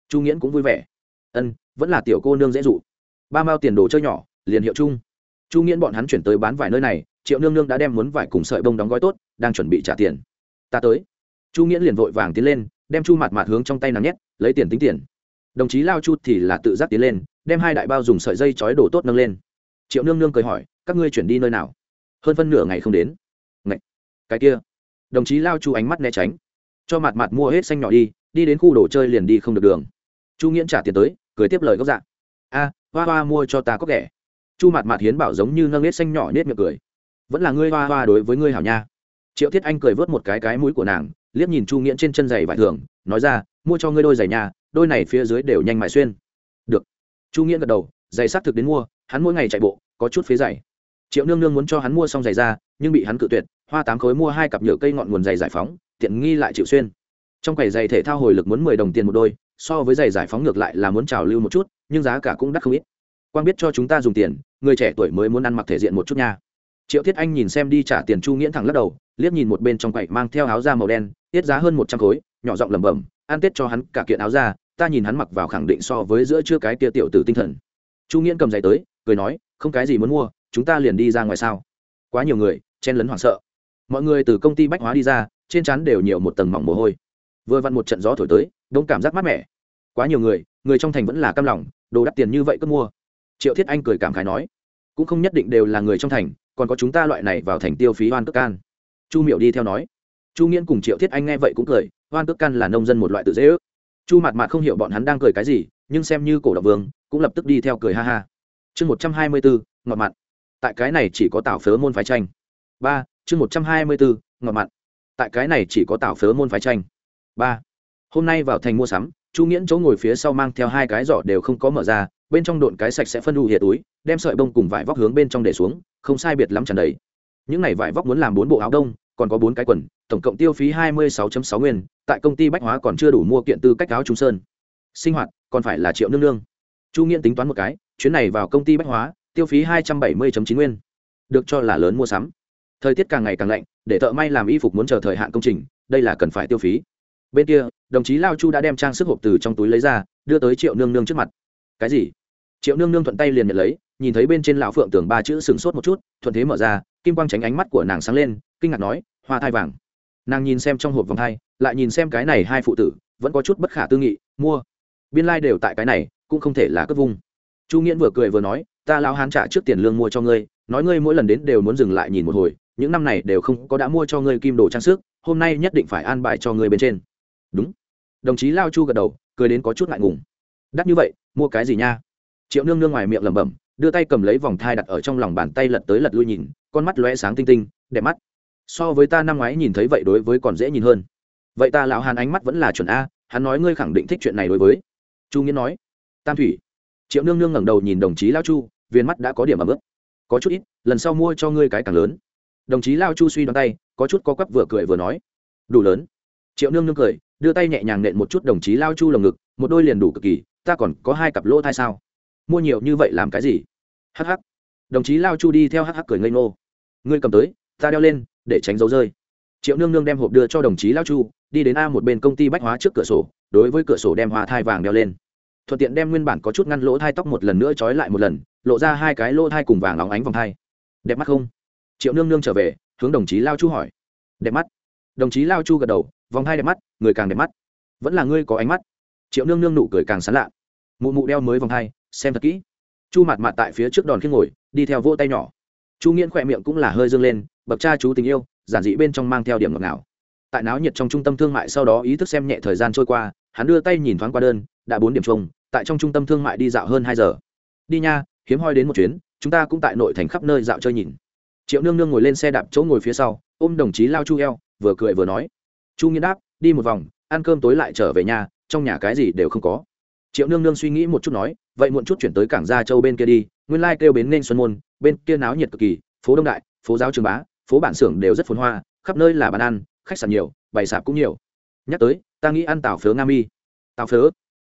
Chu nghiễn cũng vui vẻ. Ân, vẫn là tiểu cô nương dễ dụ. Ba mao tiền đồ chơi nhỏ, liền hiệu chung chu nghiễn bọn hắn chuyển tới bán vải nơi này, triệu nương nương đã đem muốn vải cùng sợi bông đóng gói tốt, đang chuẩn bị trả tiền. Ta tới. Chu nghiễn liền vội vàng tiến lên, đem chu mặt mặt hướng trong tay nắm nhét, lấy tiền tính tiền. Đồng chí lao chu thì là tự giác tiến lên, đem hai đại bao dùng sợi dây chói đổ tốt nâng lên. Triệu nương nương cười hỏi, các ngươi chuyển đi nơi nào? Hơn phân nửa ngày không đến. Ngậy! cái kia. Đồng chí lao chu ánh mắt né tránh. Cho mặt mặt mua hết xanh nhỏ đi đi đến khu đồ chơi liền đi không được đường. Chu nghiễn trả tiền tới, cười tiếp lời gốc dạng a, hoa hoa mua cho ta có ghẻ chu mặt mặt hiến bảo giống như nâng hết xanh nhỏ nết miệng cười. Vẫn là ngươi hoa hoa đối với ngươi hảo nha. Triệu thiết anh cười vớt một cái cái mũi của nàng, liếc nhìn chu nghiễn trên chân giày vải thường, nói ra, mua cho ngươi đôi giày nhà đôi này phía dưới đều nhanh mại xuyên. Được. Chu nghiễn gật đầu, giày xác thực đến mua, hắn mỗi ngày chạy bộ, có chút phía giày. Triệu nương nương muốn cho hắn mua xong giày ra, nhưng bị hắn cự tuyệt, hoa tám khối mua hai cặp nhựa cây ngọn nguồn giày giải phóng, tiện nghi lại chịu xuyên. Trong quầy giày thể thao hồi lực muốn mười đồng tiền một đôi, so với giày giải phóng ngược lại là muốn trào lưu một chút, nhưng giá cả cũng đắt không ít. Quang biết cho chúng ta dùng tiền, người trẻ tuổi mới muốn ăn mặc thể diện một chút nha. Triệu thiết anh nhìn xem đi trả tiền chu nghiễn thẳng lắc đầu, liếc nhìn một bên trong quậy mang theo áo da màu đen, tiết giá hơn một trăm khối, nhỏ giọng lẩm bẩm, ăn tết cho hắn cả kiện áo da, ta nhìn hắn mặc vào khẳng định so với giữa chưa cái kia tiểu tử tinh thần. Chu nghiễn cầm giày tới, cười nói, không cái gì muốn mua, chúng ta liền đi ra ngoài sao? Quá nhiều người, chen lấn hoảng sợ. Mọi người từ công ty bách hóa đi ra, trên trán đều nhiều một tầng mỏng mồ hôi. Vừa vặn một trận gió thổi tới, đông cảm giác mát mẻ. Quá nhiều người người trong thành vẫn là cam lòng, đồ đắt tiền như vậy cứ mua triệu thiết anh cười cảm khái nói, cũng không nhất định đều là người trong thành, còn có chúng ta loại này vào thành tiêu phí oan cước can. Chu miệu đi theo nói, chu nghiễn cùng triệu thiết anh nghe vậy cũng cười, oan cước can là nông dân một loại tự dễ ước. Chu mặt mặt không hiểu bọn hắn đang cười cái gì, nhưng xem như cổ động vương, cũng lập tức đi theo cười ha ha. Chương một trăm hai mươi bốn, ngọt mặn. Tại cái này chỉ có tảo phớ môn phái tranh. Ba, chương một trăm hai mươi bốn, ngọt mặn. Tại cái này chỉ có tảo phớ môn phái tranh. Ba, hôm nay vào thành mua sắm, chu nghiễn chỗ ngồi phía sau mang theo hai cái giỏ đều không có mở ra bên trong độn cái sạch sẽ phân đủ hiệt túi, đem sợi bông cùng vải vóc hướng bên trong để xuống, không sai biệt lắm tràn đầy. Những này vải vóc muốn làm bốn bộ áo đông, còn có bốn cái quần, tổng cộng tiêu phí hai mươi sáu sáu nguyên, tại công ty bách hóa còn chưa đủ mua kiện tư cách áo trung sơn. Sinh hoạt, còn phải là triệu nương nương. Chu nghiễn tính toán một cái, chuyến này vào công ty bách hóa, tiêu phí hai trăm bảy mươi chín nguyên. Được cho là lớn mua sắm. Thời tiết càng ngày càng lạnh, để thợ may làm y phục muốn chờ thời hạn công trình, đây là cần phải tiêu phí. Bên kia, đồng chí lao chu đã đem trang sức hộp từ trong túi lấy ra, đưa tới triệu nương nương trước mặt cái gì? Triệu nương nương thuận tay liền nhận lấy, nhìn thấy bên trên lão phượng tưởng ba chữ sừng sốt một chút, thuận thế mở ra, kim quang tránh ánh mắt của nàng sáng lên, kinh ngạc nói, hoa thai vàng. Nàng nhìn xem trong hộp vòng thai, lại nhìn xem cái này hai phụ tử, vẫn có chút bất khả tư nghị, mua. Biên lai、like、đều tại cái này, cũng không thể là cất vung. Chu nghiễn vừa cười vừa nói, ta lão hán trả trước tiền lương mua cho ngươi, nói ngươi mỗi lần đến đều muốn dừng lại nhìn một hồi, những năm này đều không có đã mua cho ngươi kim đồ trang sức, hôm nay nhất định phải an bài cho ngươi bên trên. Đúng. Đồng chí lao chu gật đầu, cười đến có chút ngại ngùng đắt như vậy, mua cái gì nha? Triệu nương nương ngoài miệng lẩm bẩm, đưa tay cầm lấy vòng thai đặt ở trong lòng bàn tay lật tới lật lui nhìn, con mắt lóe sáng tinh tinh, đẹp mắt. So với ta năm ngoái nhìn thấy vậy đối với còn dễ nhìn hơn. Vậy ta lão hàn ánh mắt vẫn là chuẩn a, hắn nói ngươi khẳng định thích chuyện này đối với. Chu nghĩa nói. Tam thủy. Triệu nương nương ngẩng đầu nhìn đồng chí lao chu viên mắt đã có điểm ấm ướp có chút ít, lần sau mua cho ngươi cái càng lớn. Đồng chí lao chu suy đoán tay, có chút có quắp vừa cười vừa nói. Đủ lớn. Triệu nương nương cười, đưa tay nhẹ nhàng nện một chút đồng chí lao chu lồng ngực, một đôi liền đủ cực kỳ ta còn có hai cặp lỗ thai sao? Mua nhiều như vậy làm cái gì? Hh đồng chí lao chu đi theo hh cười ngây ngô. Ngươi cầm tới, ta đeo lên, để tránh dấu rơi. Triệu nương nương đem hộp đưa cho đồng chí lao chu, đi đến a một bên công ty bách hóa trước cửa sổ, đối với cửa sổ đem hoa thai vàng đeo lên. Thuận tiện đem nguyên bản có chút ngăn lỗ thai tóc một lần nữa trói lại một lần, lộ ra hai cái lỗ thai cùng vàng óng ánh vòng thai. Đẹp mắt không? Triệu nương nương trở về, hướng đồng chí lao chu hỏi. Đẹp mắt. Đồng chí lao chu gật đầu, vòng thai đẹp mắt, người càng đẹp mắt. Vẫn là ngươi có ánh mắt triệu nương nương nụ cười càng sán lạ. Mụ mụ đeo mới vòng hai, xem thật kỹ. Chu mặt mặt tại phía trước đòn khi ngồi đi theo vỗ tay nhỏ. Chu nghiễn khỏe miệng cũng là hơi dâng lên bậc cha chú tình yêu giản dị bên trong mang theo điểm ngọt ngào. Tại náo nhiệt trong trung tâm thương mại sau đó ý thức xem nhẹ thời gian trôi qua hắn đưa tay nhìn thoáng qua đơn đã bốn điểm chung tại trong trung tâm thương mại đi dạo hơn hai giờ. Đi nha hiếm hoi đến một chuyến chúng ta cũng tại nội thành khắp nơi dạo chơi nhìn. Triệu nương nương ngồi lên xe đạp chỗ ngồi phía sau ôm đồng chí lao chu eo vừa cười vừa nói. Chu nghiên đáp đi một vòng ăn cơm tối lại trở về nhà trong nhà cái gì đều không có. Triệu nương nương suy nghĩ một chút nói, vậy muộn chút chuyển tới cảng gia châu bên kia đi, nguyên lai kêu bến nên xuân môn, bên kia náo nhiệt cực kỳ, phố đông đại, phố giáo trường bá, phố bản xưởng đều rất phồn hoa, khắp nơi là bàn ăn, khách sạn nhiều, bày sạp cũng nhiều. Nhắc tới, ta nghĩ ăn tảo phớ nga mi. Tảo phớ?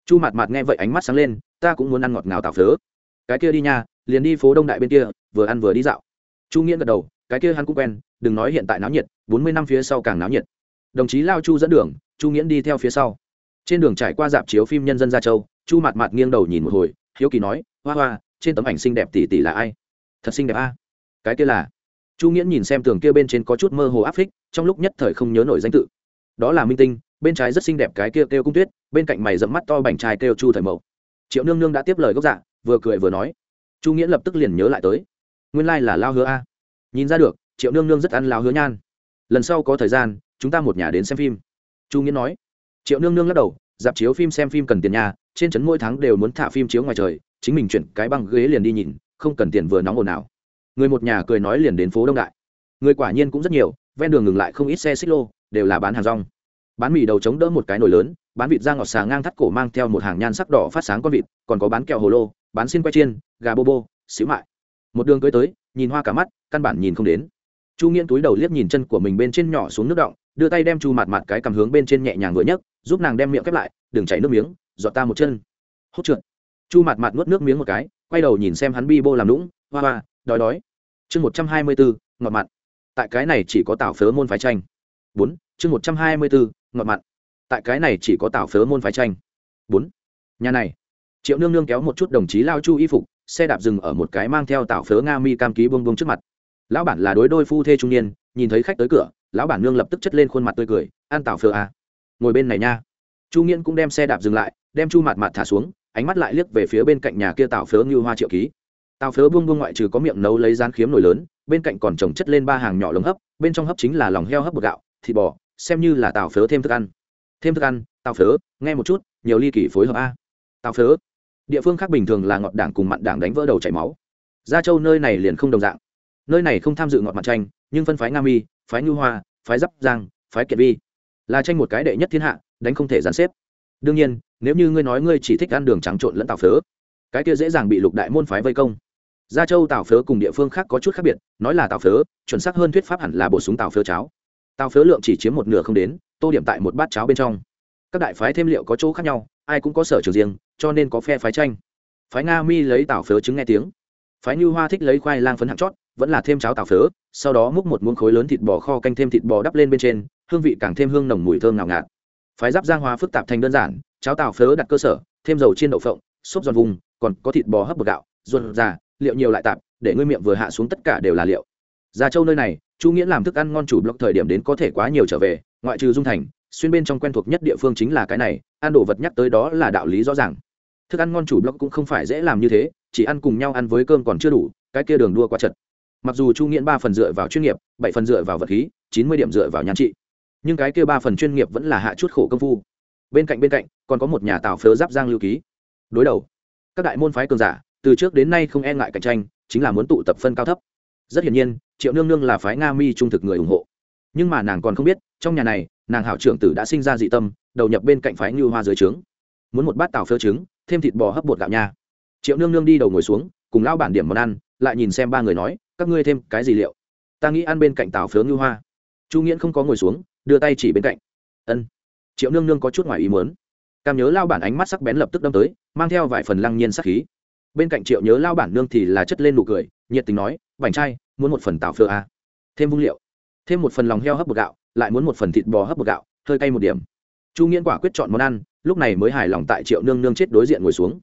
Chu mạt mạt nghe vậy ánh mắt sáng lên, ta cũng muốn ăn ngọt ngào tảo phớ. Cái kia đi nha, liền đi phố đông đại bên kia, vừa ăn vừa đi dạo. Chu nghĩa gật đầu, cái kia hắn cũng quen, đừng nói hiện tại náo nhiệt, bốn mươi năm phía sau càng náo nhiệt. Đồng chí lao chu dẫn đường, chu nghiễn đi theo phía sau trên đường trải qua dạp chiếu phim nhân dân gia châu, chu mạt mạt nghiêng đầu nhìn một hồi, hiếu kỳ nói, hoa hoa, trên tấm ảnh xinh đẹp tỷ tỷ là ai? Thật xinh đẹp a. Cái kia là? Chu nghiễn nhìn xem tường kia bên trên có chút mơ hồ áp phích, trong lúc nhất thời không nhớ nổi danh tự. Đó là minh tinh, bên trái rất xinh đẹp cái kia kêu cung tuyết, bên cạnh mày dẫm mắt to bành trai kêu chu thời mậu. Triệu nương nương đã tiếp lời gốc dạ vừa cười vừa nói. Chu nghiễn lập tức liền nhớ lại tới. Nguyên lai、like、là lao hứa a. Nhìn ra được, triệu nương nương rất ăn lao hứa nhan. Lần sau có thời gian, chúng ta một nhà đến xem phim. Chu nghiễn nói triệu nương nương lắc đầu, dạp chiếu phim xem phim cần tiền nhà trên trấn mỗi tháng đều muốn thả phim chiếu ngoài trời, chính mình chuyển cái băng ghế liền đi nhìn, không cần tiền vừa nóng ồn ào. Người một nhà cười nói liền đến phố đông đại. Người quả nhiên cũng rất nhiều, ven đường ngừng lại không ít xe xích lô, đều là bán hàng rong. Bán mì đầu chống đỡ một cái nồi lớn, bán vịt da ngọt xà ngang thắt cổ mang theo một hàng nhan sắc đỏ phát sáng con vịt, còn có bán kẹo hồ lô, bán xin quay chiên, gà bô bô, xíu mại. Một đường cưới tới, nhìn hoa cả mắt, căn bản nhìn không đến. Chu nghiên túi đầu liếc nhìn chân của mình bên trên nhỏ xuống nước động đưa tay đem chu mặt mặt cái cầm hướng bên trên nhẹ nhàng vừa nhấc, giúp nàng đem miệng khép lại, đừng chảy nước miếng dọt ta một chân. Hốt trượt. Chu mặt mặt nuốt nước miếng một cái, quay đầu nhìn xem hắn bi bô làm lũng hoa hoa, đói đói. Chương một trăm hai mươi bốn, ngọt mặn. Tại cái này chỉ có tảo phớ môn phái tranh. Bốn, chương một trăm hai mươi bốn, ngọt mặn. Tại cái này chỉ có tảo phớ môn phái tranh. Bốn, nhà này. Triệu nương nương kéo một chút đồng chí lao chu y phục, xe đạp dừng ở một cái mang theo tảo phớ nga mi cam ký bông bông trước mặt. Lão bản là đối đôi phu thê trung niên, nhìn thấy khách tới cửa lão bản nương lập tức chất lên khuôn mặt tươi cười, an tảo phờ à. ngồi bên này nha. Chu nghiễn cũng đem xe đạp dừng lại, đem chu mặt mặt thả xuống, ánh mắt lại liếc về phía bên cạnh nhà kia tảo phớ như hoa triệu ký. Tảo phớ buông buông ngoại trừ có miệng nấu lấy rán khiếm nổi lớn, bên cạnh còn trồng chất lên ba hàng nhỏ lồng hấp, bên trong hấp chính là lòng heo hấp bột gạo, thịt bò, xem như là tảo phớ thêm thức ăn. Thêm thức ăn tảo phớ, nghe một chút, nhiều ly kỳ phối hợp a. Tảo phớ. Địa phương khác bình thường là ngọt đảng cùng mặn đảng đánh vỡ đầu chảy máu. Gia châu nơi này liền không đồng dạng nơi này không tham dự ngọt mặt tranh, nhưng phân phái nga mi, phái nhu hoa, phái giáp giang, phái kiệt vi. Là tranh một cái đệ nhất thiên hạ, đánh không thể gián xếp. Đương nhiên, nếu như ngươi nói ngươi chỉ thích ăn đường trắng trộn lẫn tàu phớ, cái kia dễ dàng bị lục đại môn phái vây công. Gia châu tàu phớ cùng địa phương khác có chút khác biệt, nói là tàu phớ, chuẩn xác hơn thuyết pháp hẳn là bổ sung tàu phớ cháo. Tàu phớ lượng chỉ chiếm một nửa không đến, tô điểm tại một bát cháo bên trong. Các đại phái thêm liệu có chỗ khác nhau, ai cũng có sở trường riêng, cho nên có phe phái tranh. Phái nga mi lấy tàu phớ chứng nghe tiếng. Phái như hoa thích lấy khoai lang phấn hạng chót vẫn là thêm cháo tàu phớ, sau đó múc một muỗng khối lớn thịt bò kho canh thêm thịt bò đắp lên bên trên, hương vị càng thêm hương nồng mùi thơm ngào ngạt. Phái giáp giang hóa phức tạp thành đơn giản, cháo tàu phớ đặt cơ sở, thêm dầu chiên đậu phộng, xốp giòn vùng, còn có thịt bò hấp bột gạo, ruột già, liệu nhiều lại tạp, để ngươi miệng vừa hạ xuống tất cả đều là liệu. Già châu nơi này, chu nghĩa làm thức ăn ngon chủ blog thời điểm đến có thể quá nhiều trở về, ngoại trừ dung thành, xuyên bên trong quen thuộc nhất địa phương chính là cái này, ăn đồ vật nhắc tới đó là đạo lý rõ ràng. Thức ăn ngon chủ blog cũng không phải dễ làm như thế, chỉ ăn cùng nhau ăn với cơm còn chưa đủ, cái kia đường đua quá chật mặc dù chu nghiễn ba phần dựa vào chuyên nghiệp, bảy phần dựa vào vật khí, chín mươi điểm dựa vào nhan trị, nhưng cái kia ba phần chuyên nghiệp vẫn là hạ chút khổ công phu. Bên cạnh bên cạnh, còn có một nhà tàu phớ giáp giang lưu ký. Đối đầu, các đại môn phái cường giả, từ trước đến nay không e ngại cạnh tranh, chính là muốn tụ tập phân cao thấp. Rất hiển nhiên, triệu nương nương là phái nga mi trung thực người ủng hộ. Nhưng mà nàng còn không biết, trong nhà này, nàng hảo trưởng tử đã sinh ra dị tâm, đầu nhập bên cạnh phái như hoa dưới trướng. Muốn một bát tàu phơ trứng, thêm thịt bò hấp bột gạo nha. Triệu nương nương đi đầu ngồi xuống, cùng lao bản điểm món ăn, lại nhìn xem ba người nói các ngươi thêm cái gì liệu? Ta nghĩ ăn bên cạnh tào phớ ngư hoa. Chu nghiễn không có ngồi xuống, đưa tay chỉ bên cạnh. Ân. Triệu nương nương có chút ngoài ý muốn. Cam nhớ lao bản ánh mắt sắc bén lập tức đâm tới, mang theo vài phần lăng nhiên sắc khí. Bên cạnh triệu nhớ lao bản nương thì là chất lên nụ cười, nhiệt tình nói, bảnh trai, muốn một phần tào phơ à. thêm vung liệu. Thêm một phần lòng heo hấp bột gạo, lại muốn một phần thịt bò hấp bột gạo, hơi cay một điểm. Chu nghiễn quả quyết chọn món ăn, lúc này mới hài lòng tại triệu nương nương chết đối diện ngồi xuống.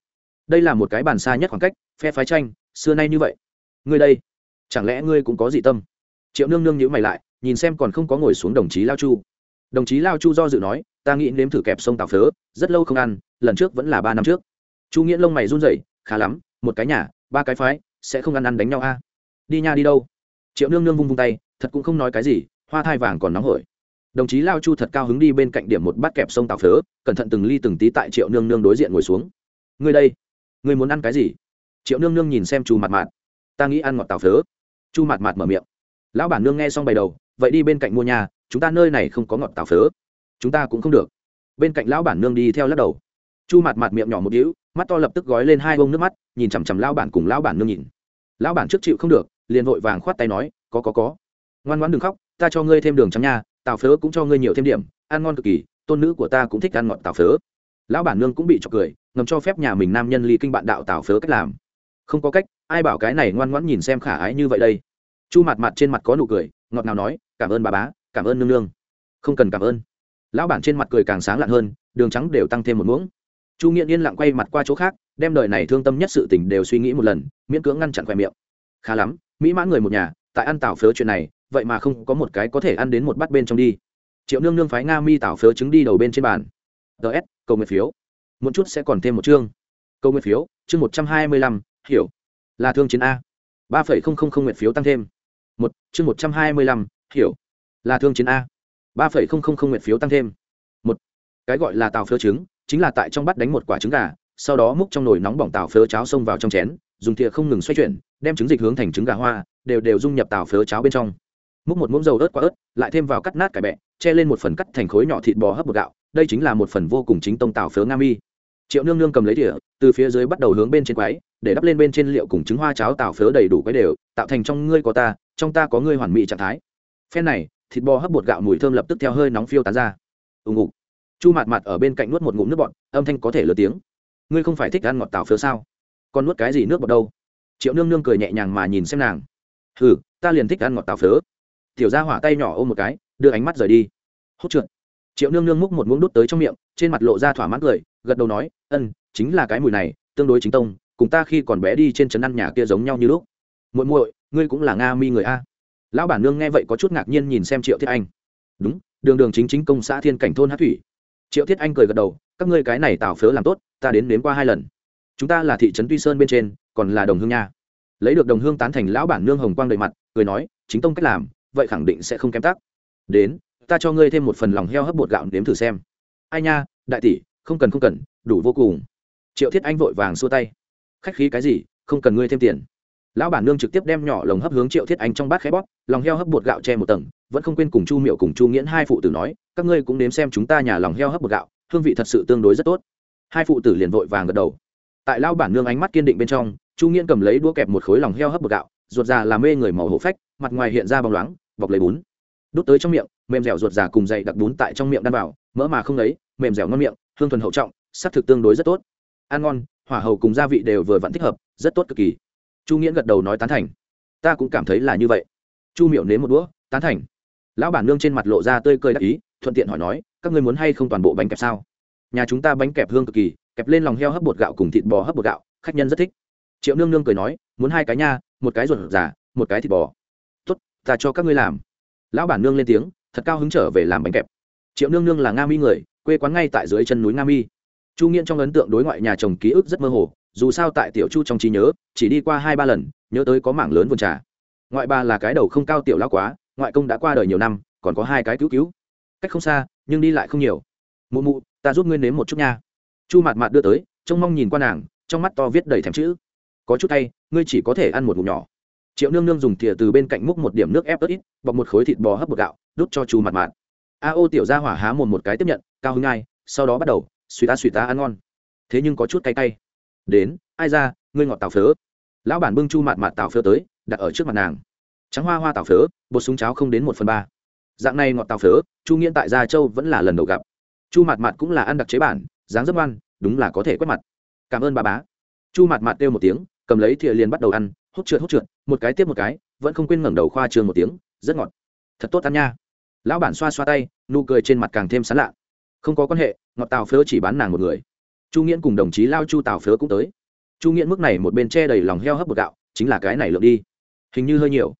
Đây là một cái bàn xa nhất khoảng cách, phe phái tranh, xưa nay như vậy. Ngươi đây chẳng lẽ ngươi cũng có dị tâm? Triệu nương nương nhữ mày lại nhìn xem còn không có ngồi xuống đồng chí lao chu. Đồng chí lao chu do dự nói ta nghĩ nếm thử kẹp sông tàu phớ rất lâu không ăn lần trước vẫn là ba năm trước. Chu nghĩa lông mày run rẩy khá lắm một cái nhà ba cái phái sẽ không ăn ăn đánh nhau a. Đi nha đi đâu? Triệu nương nương vung vung tay thật cũng không nói cái gì hoa thai vàng còn nóng hổi. Đồng chí lao chu thật cao hứng đi bên cạnh điểm một bát kẹp sông tàu phớ cẩn thận từng ly từng tí tại triệu nương nương đối diện ngồi xuống. Ngươi đây ngươi muốn ăn cái gì? Triệu nương nương nhìn xem chu mặt mạn, ta nghĩ ăn ngọt tàu phớ chu mạt mạt mở miệng. Lão bản nương nghe xong bày đầu, vậy đi bên cạnh mua nhà, chúng ta nơi này không có ngọt tào phớ. Chúng ta cũng không được. Bên cạnh lão bản nương đi theo lắc đầu. Chu mạt mạt miệng nhỏ một đĩu mắt to lập tức gói lên hai bông nước mắt, nhìn chằm chằm lão bản cùng lão bản nương nhìn. Lão bản trước chịu không được, liền vội vàng khoát tay nói, có có có. Ngoan ngoãn đừng khóc, ta cho ngươi thêm đường trắng nha tào phớ cũng cho ngươi nhiều thêm điểm, ăn ngon cực kỳ, tôn nữ của ta cũng thích ăn ngọt tào phớ. Lão bản nương cũng bị chọc cười, ngầm cho phép nhà mình nam nhân ly kinh bạn đạo tào phớ cách làm không có cách, ai bảo cái này ngoan ngoãn nhìn xem khả ái như vậy đây. Chu mặt mặt trên mặt có nụ cười, ngọt ngào nói, cảm ơn bà bá, cảm ơn nương nương. Không cần cảm ơn. Lão bản trên mặt cười càng sáng lạn hơn, đường trắng đều tăng thêm một muỗng. Chu nghiện yên lặng quay mặt qua chỗ khác, đem đời này thương tâm nhất sự tình đều suy nghĩ một lần, miễn cưỡng ngăn chặn khoe miệng. Khá lắm, mỹ mãn người một nhà, tại ăn tảo phớ chuyện này, vậy mà không có một cái có thể ăn đến một bát bên trong đi. Triệu nương nương phái nga mi tảo phớ trứng đi đầu bên trên bàn. Ts cầu nguyện phiếu. Một chút sẽ còn thêm một chương. Câu nguyện phiếu, chương một trăm hai mươi lăm hiểu. Là thương chiến a. Ba phẩy không không không nguyện phiếu tăng thêm. Một, chương một trăm hai mươi lăm, hiểu. Là thương chiến a. Ba phẩy không không không nguyện phiếu tăng thêm. Một, cái gọi là tàu phơ trứng, chính là tại trong bắt đánh một quả trứng gà, sau đó múc trong nồi nóng bỏng tàu phớ cháo xông vào trong chén, dùng thìa không ngừng xoay chuyển, đem trứng dịch hướng thành trứng gà hoa, đều đều dung nhập tàu phớ cháo bên trong. Múc một muỗng dầu ớt quả ớt, lại thêm vào cắt nát cải bẹ, che lên một phần cắt thành khối nhỏ thịt bò hấp bột gạo, đây chính là một phần vô cùng chính tông tàu phớ nga mi triệu nương nương cầm lấy đĩa, từ phía dưới bắt đầu hướng bên trên quái để đắp lên bên trên liệu cùng trứng hoa cháo tạo phớ đầy đủ quái đều tạo thành trong ngươi có ta trong ta có ngươi hoàn mỹ trạng thái. Phen này thịt bò hấp bột gạo mùi thơm lập tức theo hơi nóng phiêu tán ra. Ù ngục chu mặt mặt ở bên cạnh nuốt một ngụm nước bọt âm thanh có thể lừa tiếng. Ngươi không phải thích ăn ngọt tạo phớ sao? Còn nuốt cái gì nước bọt đâu? Triệu nương nương cười nhẹ nhàng mà nhìn xem nàng. Hừ ta liền thích ăn ngọt tạo phớ. Tiểu ra hỏa tay nhỏ ôm một cái đưa ánh mắt rời đi. Hốt trượt. Triệu nương nương múc một muỗng đút tới trong miệng trên mặt lộ ra thỏa mãn cười gật đầu nói ân chính là cái mùi này, tương đối chính tông, cùng ta khi còn bé đi trên trấn ăn nhà kia giống nhau như lúc. Muội muội, ngươi cũng là nga mi người a? Lão bản nương nghe vậy có chút ngạc nhiên nhìn xem triệu thiết anh. Đúng, đường đường chính chính công xã thiên cảnh thôn hát thủy. Triệu thiết anh cười gật đầu, các ngươi cái này tạo phớ làm tốt, ta đến nếm qua hai lần. Chúng ta là thị trấn tuy sơn bên trên, còn là đồng hương nha. Lấy được đồng hương tán thành lão bản nương hồng quang đầy mặt, cười nói, chính tông cách làm, vậy khẳng định sẽ không kém tắc. Đến, ta cho ngươi thêm một phần lòng heo hấp bột gạo nếm thử xem. Ai nha, đại tỷ không cần không cần, đủ vô cùng. Triệu thiết anh vội vàng xua tay. Khách khí cái gì, không cần ngươi thêm tiền. Lão bản nương trực tiếp đem nhỏ lồng hấp hướng triệu thiết anh trong bát khé bóp, lòng heo hấp bột gạo che một tầng, vẫn không quên cùng chu miệu cùng chu nghiễn hai phụ tử nói, các ngươi cũng nếm xem chúng ta nhà lòng heo hấp bột gạo, hương vị thật sự tương đối rất tốt. Hai phụ tử liền vội vàng gật đầu. Tại lão bản nương ánh mắt kiên định bên trong, chu nghiễn cầm lấy đũa kẹp một khối lòng heo hấp bột gạo, ruột già làm mê người màu hổ phách, mặt ngoài hiện ra bóng loáng, bọc lấy bún. Đút tới trong miệng, mềm dẻo ruột già cùng dày đặc bún tại trong miệng đan vào, mỡ mà không lấy mềm dẻo ngon miệng hương thuần hậu trọng, sắc thực tương đối rất tốt. Ăn ngon, hỏa hầu cùng gia vị đều vừa vặn thích hợp, rất tốt cực kỳ. Chu nghĩa gật đầu nói tán thành. Ta cũng cảm thấy là như vậy. Chu miệu nếm một đũa, tán thành. Lão bản nương trên mặt lộ ra tươi cười đắc ý, thuận tiện hỏi nói, các ngươi muốn hay không toàn bộ bánh kẹp sao? Nhà chúng ta bánh kẹp hương cực kỳ, kẹp lên lòng heo hấp bột gạo cùng thịt bò hấp bột gạo, khách nhân rất thích. Triệu nương nương cười nói, muốn hai cái nha, một cái ruột giả một cái thịt bò. Tốt, ta cho các ngươi làm. Lão bản nương lên tiếng, thật cao hứng trở về làm bánh kẹp. Triệu nương nương là nga mi người quê quán ngay tại dưới chân núi Nam mi. Chu nghiễn trong ấn tượng đối ngoại nhà chồng ký ức rất mơ hồ, dù sao tại tiểu chu trong trí nhớ, chỉ đi qua hai ba lần, nhớ tới có mảng lớn vườn trà. Ngoại ba là cái đầu không cao tiểu lao quá, ngoại công đã qua đời nhiều năm, còn có hai cái cứu cứu. Cách không xa, nhưng đi lại không nhiều. Mụ mụ, ta giúp ngươi nếm một chút nha. Chu mạt mạt đưa tới, trông mong nhìn qua nàng, trong mắt to viết đầy thèm chữ. Có chút tay ngươi chỉ có thể ăn một ngụm nhỏ. Triệu nương nương dùng thìa từ bên cạnh múc một điểm nước ép ớt ít, bọc một khối thịt bò hấp bột gạo, đút cho chu mạt mạt a ô tiểu ra hỏa há mồm một cái tiếp nhận, cao hứng ai, sau đó bắt đầu, suy ta suy ta ăn ngon. Thế nhưng có chút cay cay. Đến, ai ra, ngươi ngọt tàu phớ. Lão bản bưng chu mạt mạt tàu phớ tới, đặt ở trước mặt nàng. Trắng hoa hoa tàu phớ, bột súng cháo không đến một phần ba. Dạng này ngọt tàu phớ, chu nghiễn tại gia châu vẫn là lần đầu gặp. Chu mạt mạt cũng là ăn đặc chế bản, dáng rất ngoan, đúng là có thể quét mặt. Cảm ơn bà bá. Chu mạt mạt kêu một tiếng, cầm lấy thìa liền bắt đầu ăn, hút trượt hút trượt, một cái tiếp một cái, vẫn không quên ngẩng đầu khoa trường một tiếng, rất ngọt. Thật tốt ăn nha lão bản xoa xoa tay, nụ cười trên mặt càng thêm sán lạ. Không có quan hệ ngọt tào phớ chỉ bán nàng một người. Chu nghiễn cùng đồng chí lao chu tào phớ cũng tới. Chu nghiễn mức này một bên che đầy lòng heo hấp bột gạo, chính là cái này lượng đi. Hình như hơi nhiều.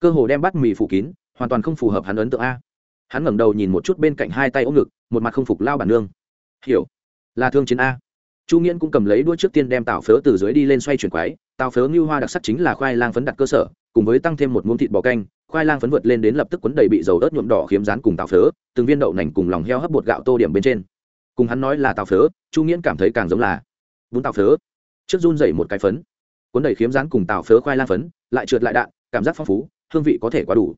Cơ hồ đem bát mì phủ kín, hoàn toàn không phù hợp hắn ấn tượng a. Hắn ngẩng đầu nhìn một chút bên cạnh hai tay ôm ngực, một mặt không phục lao bản nương. Hiểu. Là thương chiến a. Chu nghiễn cũng cầm lấy đuôi trước tiên đem tào phớ từ dưới đi lên xoay chuyển quái. Tào phớ như hoa đặc sắc chính là khoai lang phấn đặt cơ sở, cùng với tăng thêm một muỗng thịt bò canh khoai lang phấn vượt lên đến lập tức quấn đầy bị dầu ớt nhuộm đỏ khiếm rán cùng tàu phớ, từng viên đậu nành cùng lòng heo hấp bột gạo tô điểm bên trên. Cùng hắn nói là tàu phớ, chu nghiễn cảm thấy càng giống là bún tàu phớ. Trước run dậy một cái phấn, cuốn đầy khiếm rán cùng tàu phớ khoai lang phấn, lại trượt lại đạn, cảm giác phong phú, hương vị có thể quá đủ.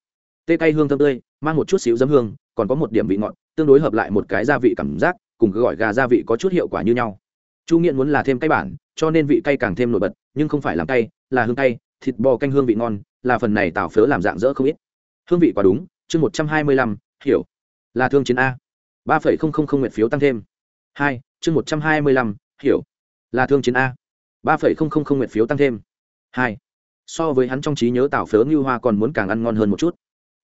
Tê cay hương thơm tươi, mang một chút xíu dấm hương, còn có một điểm vị ngọt, tương đối hợp lại một cái gia vị cảm giác, cùng cứ gọi gà gia vị có chút hiệu quả như nhau. Chu nghiện muốn là thêm cay bản, cho nên vị cay càng thêm nổi bật, nhưng không phải làm cay, là hương cay thịt bò canh hương vị ngon, là phần này tảo phớ làm dạng dỡ không ít. Hương vị quá đúng, chương một trăm hai mươi lăm, hiểu. Là thương chiến a. ba phẩy không không không nguyện phiếu tăng thêm. Hai, chương một trăm hai mươi lăm, hiểu. Là thương chiến a. ba phẩy không không không nguyện phiếu tăng thêm. Hai, so với hắn trong trí nhớ tảo phớ như hoa còn muốn càng ăn ngon hơn một chút.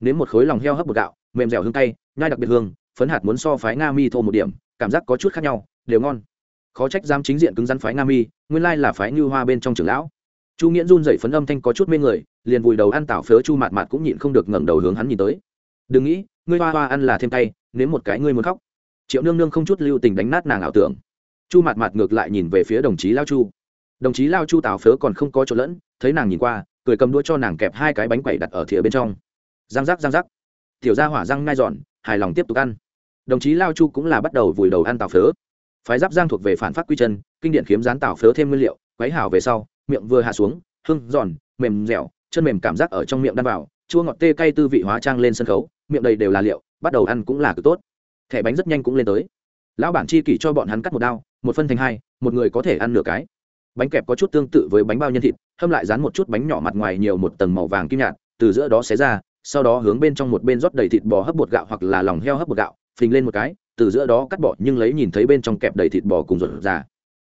Nếu một khối lòng heo hấp bột gạo, mềm dẻo hương cay, nhai đặc biệt hương, phấn hạt muốn so phái nga mi thô một điểm, cảm giác có chút khác nhau, đều ngon. Khó trách dám chính diện cứng rắn phái nga mi, nguyên lai là phái như hoa bên trong trường lão chu nghiễn run dậy phấn âm thanh có chút mê người, liền vùi đầu ăn tảo phớ chu mạt mạt cũng nhịn không được ngẩng đầu hướng hắn nhìn tới. Đừng nghĩ, ngươi hoa hoa ăn là thêm tay nếu một cái ngươi muốn khóc. Triệu nương nương không chút lưu tình đánh nát nàng ảo tưởng. Chu mạt mạt ngược lại nhìn về phía đồng chí lao chu. Đồng chí lao chu tảo phớ còn không có chỗ lẫn, thấy nàng nhìn qua, cười cầm đũa cho nàng kẹp hai cái bánh quẩy đặt ở thìa bên trong. Răng rắc răng rắc. Tiểu ra hỏa răng ngai giòn hài lòng tiếp tục ăn. Đồng chí lao chu cũng là bắt đầu vùi đầu ăn tảo phớ. Phái giáp giang thuộc về phản phát quy chân, kinh điển khiếm rán tảo phớ thêm nguyên liệu, quấy hảo về sau miệng vừa hạ xuống, hương giòn, mềm dẻo, chân mềm cảm giác ở trong miệng đan vào, chua ngọt tê cay tư vị hóa trang lên sân khấu, miệng đầy đều là liệu, bắt đầu ăn cũng là cực tốt. Thẻ bánh rất nhanh cũng lên tới. Lão bản chi kỷ cho bọn hắn cắt một đao, một phân thành hai, một người có thể ăn nửa cái. Bánh kẹp có chút tương tự với bánh bao nhân thịt, hâm lại dán một chút bánh nhỏ mặt ngoài nhiều một tầng màu vàng kim nhạt, từ giữa đó xé ra, sau đó hướng bên trong một bên rót đầy thịt bò hấp bột gạo hoặc là lòng heo hấp bột gạo, phình lên một cái, từ giữa đó cắt bỏ, nhưng lấy nhìn thấy bên trong kẹp đầy thịt bò cùng ruột già.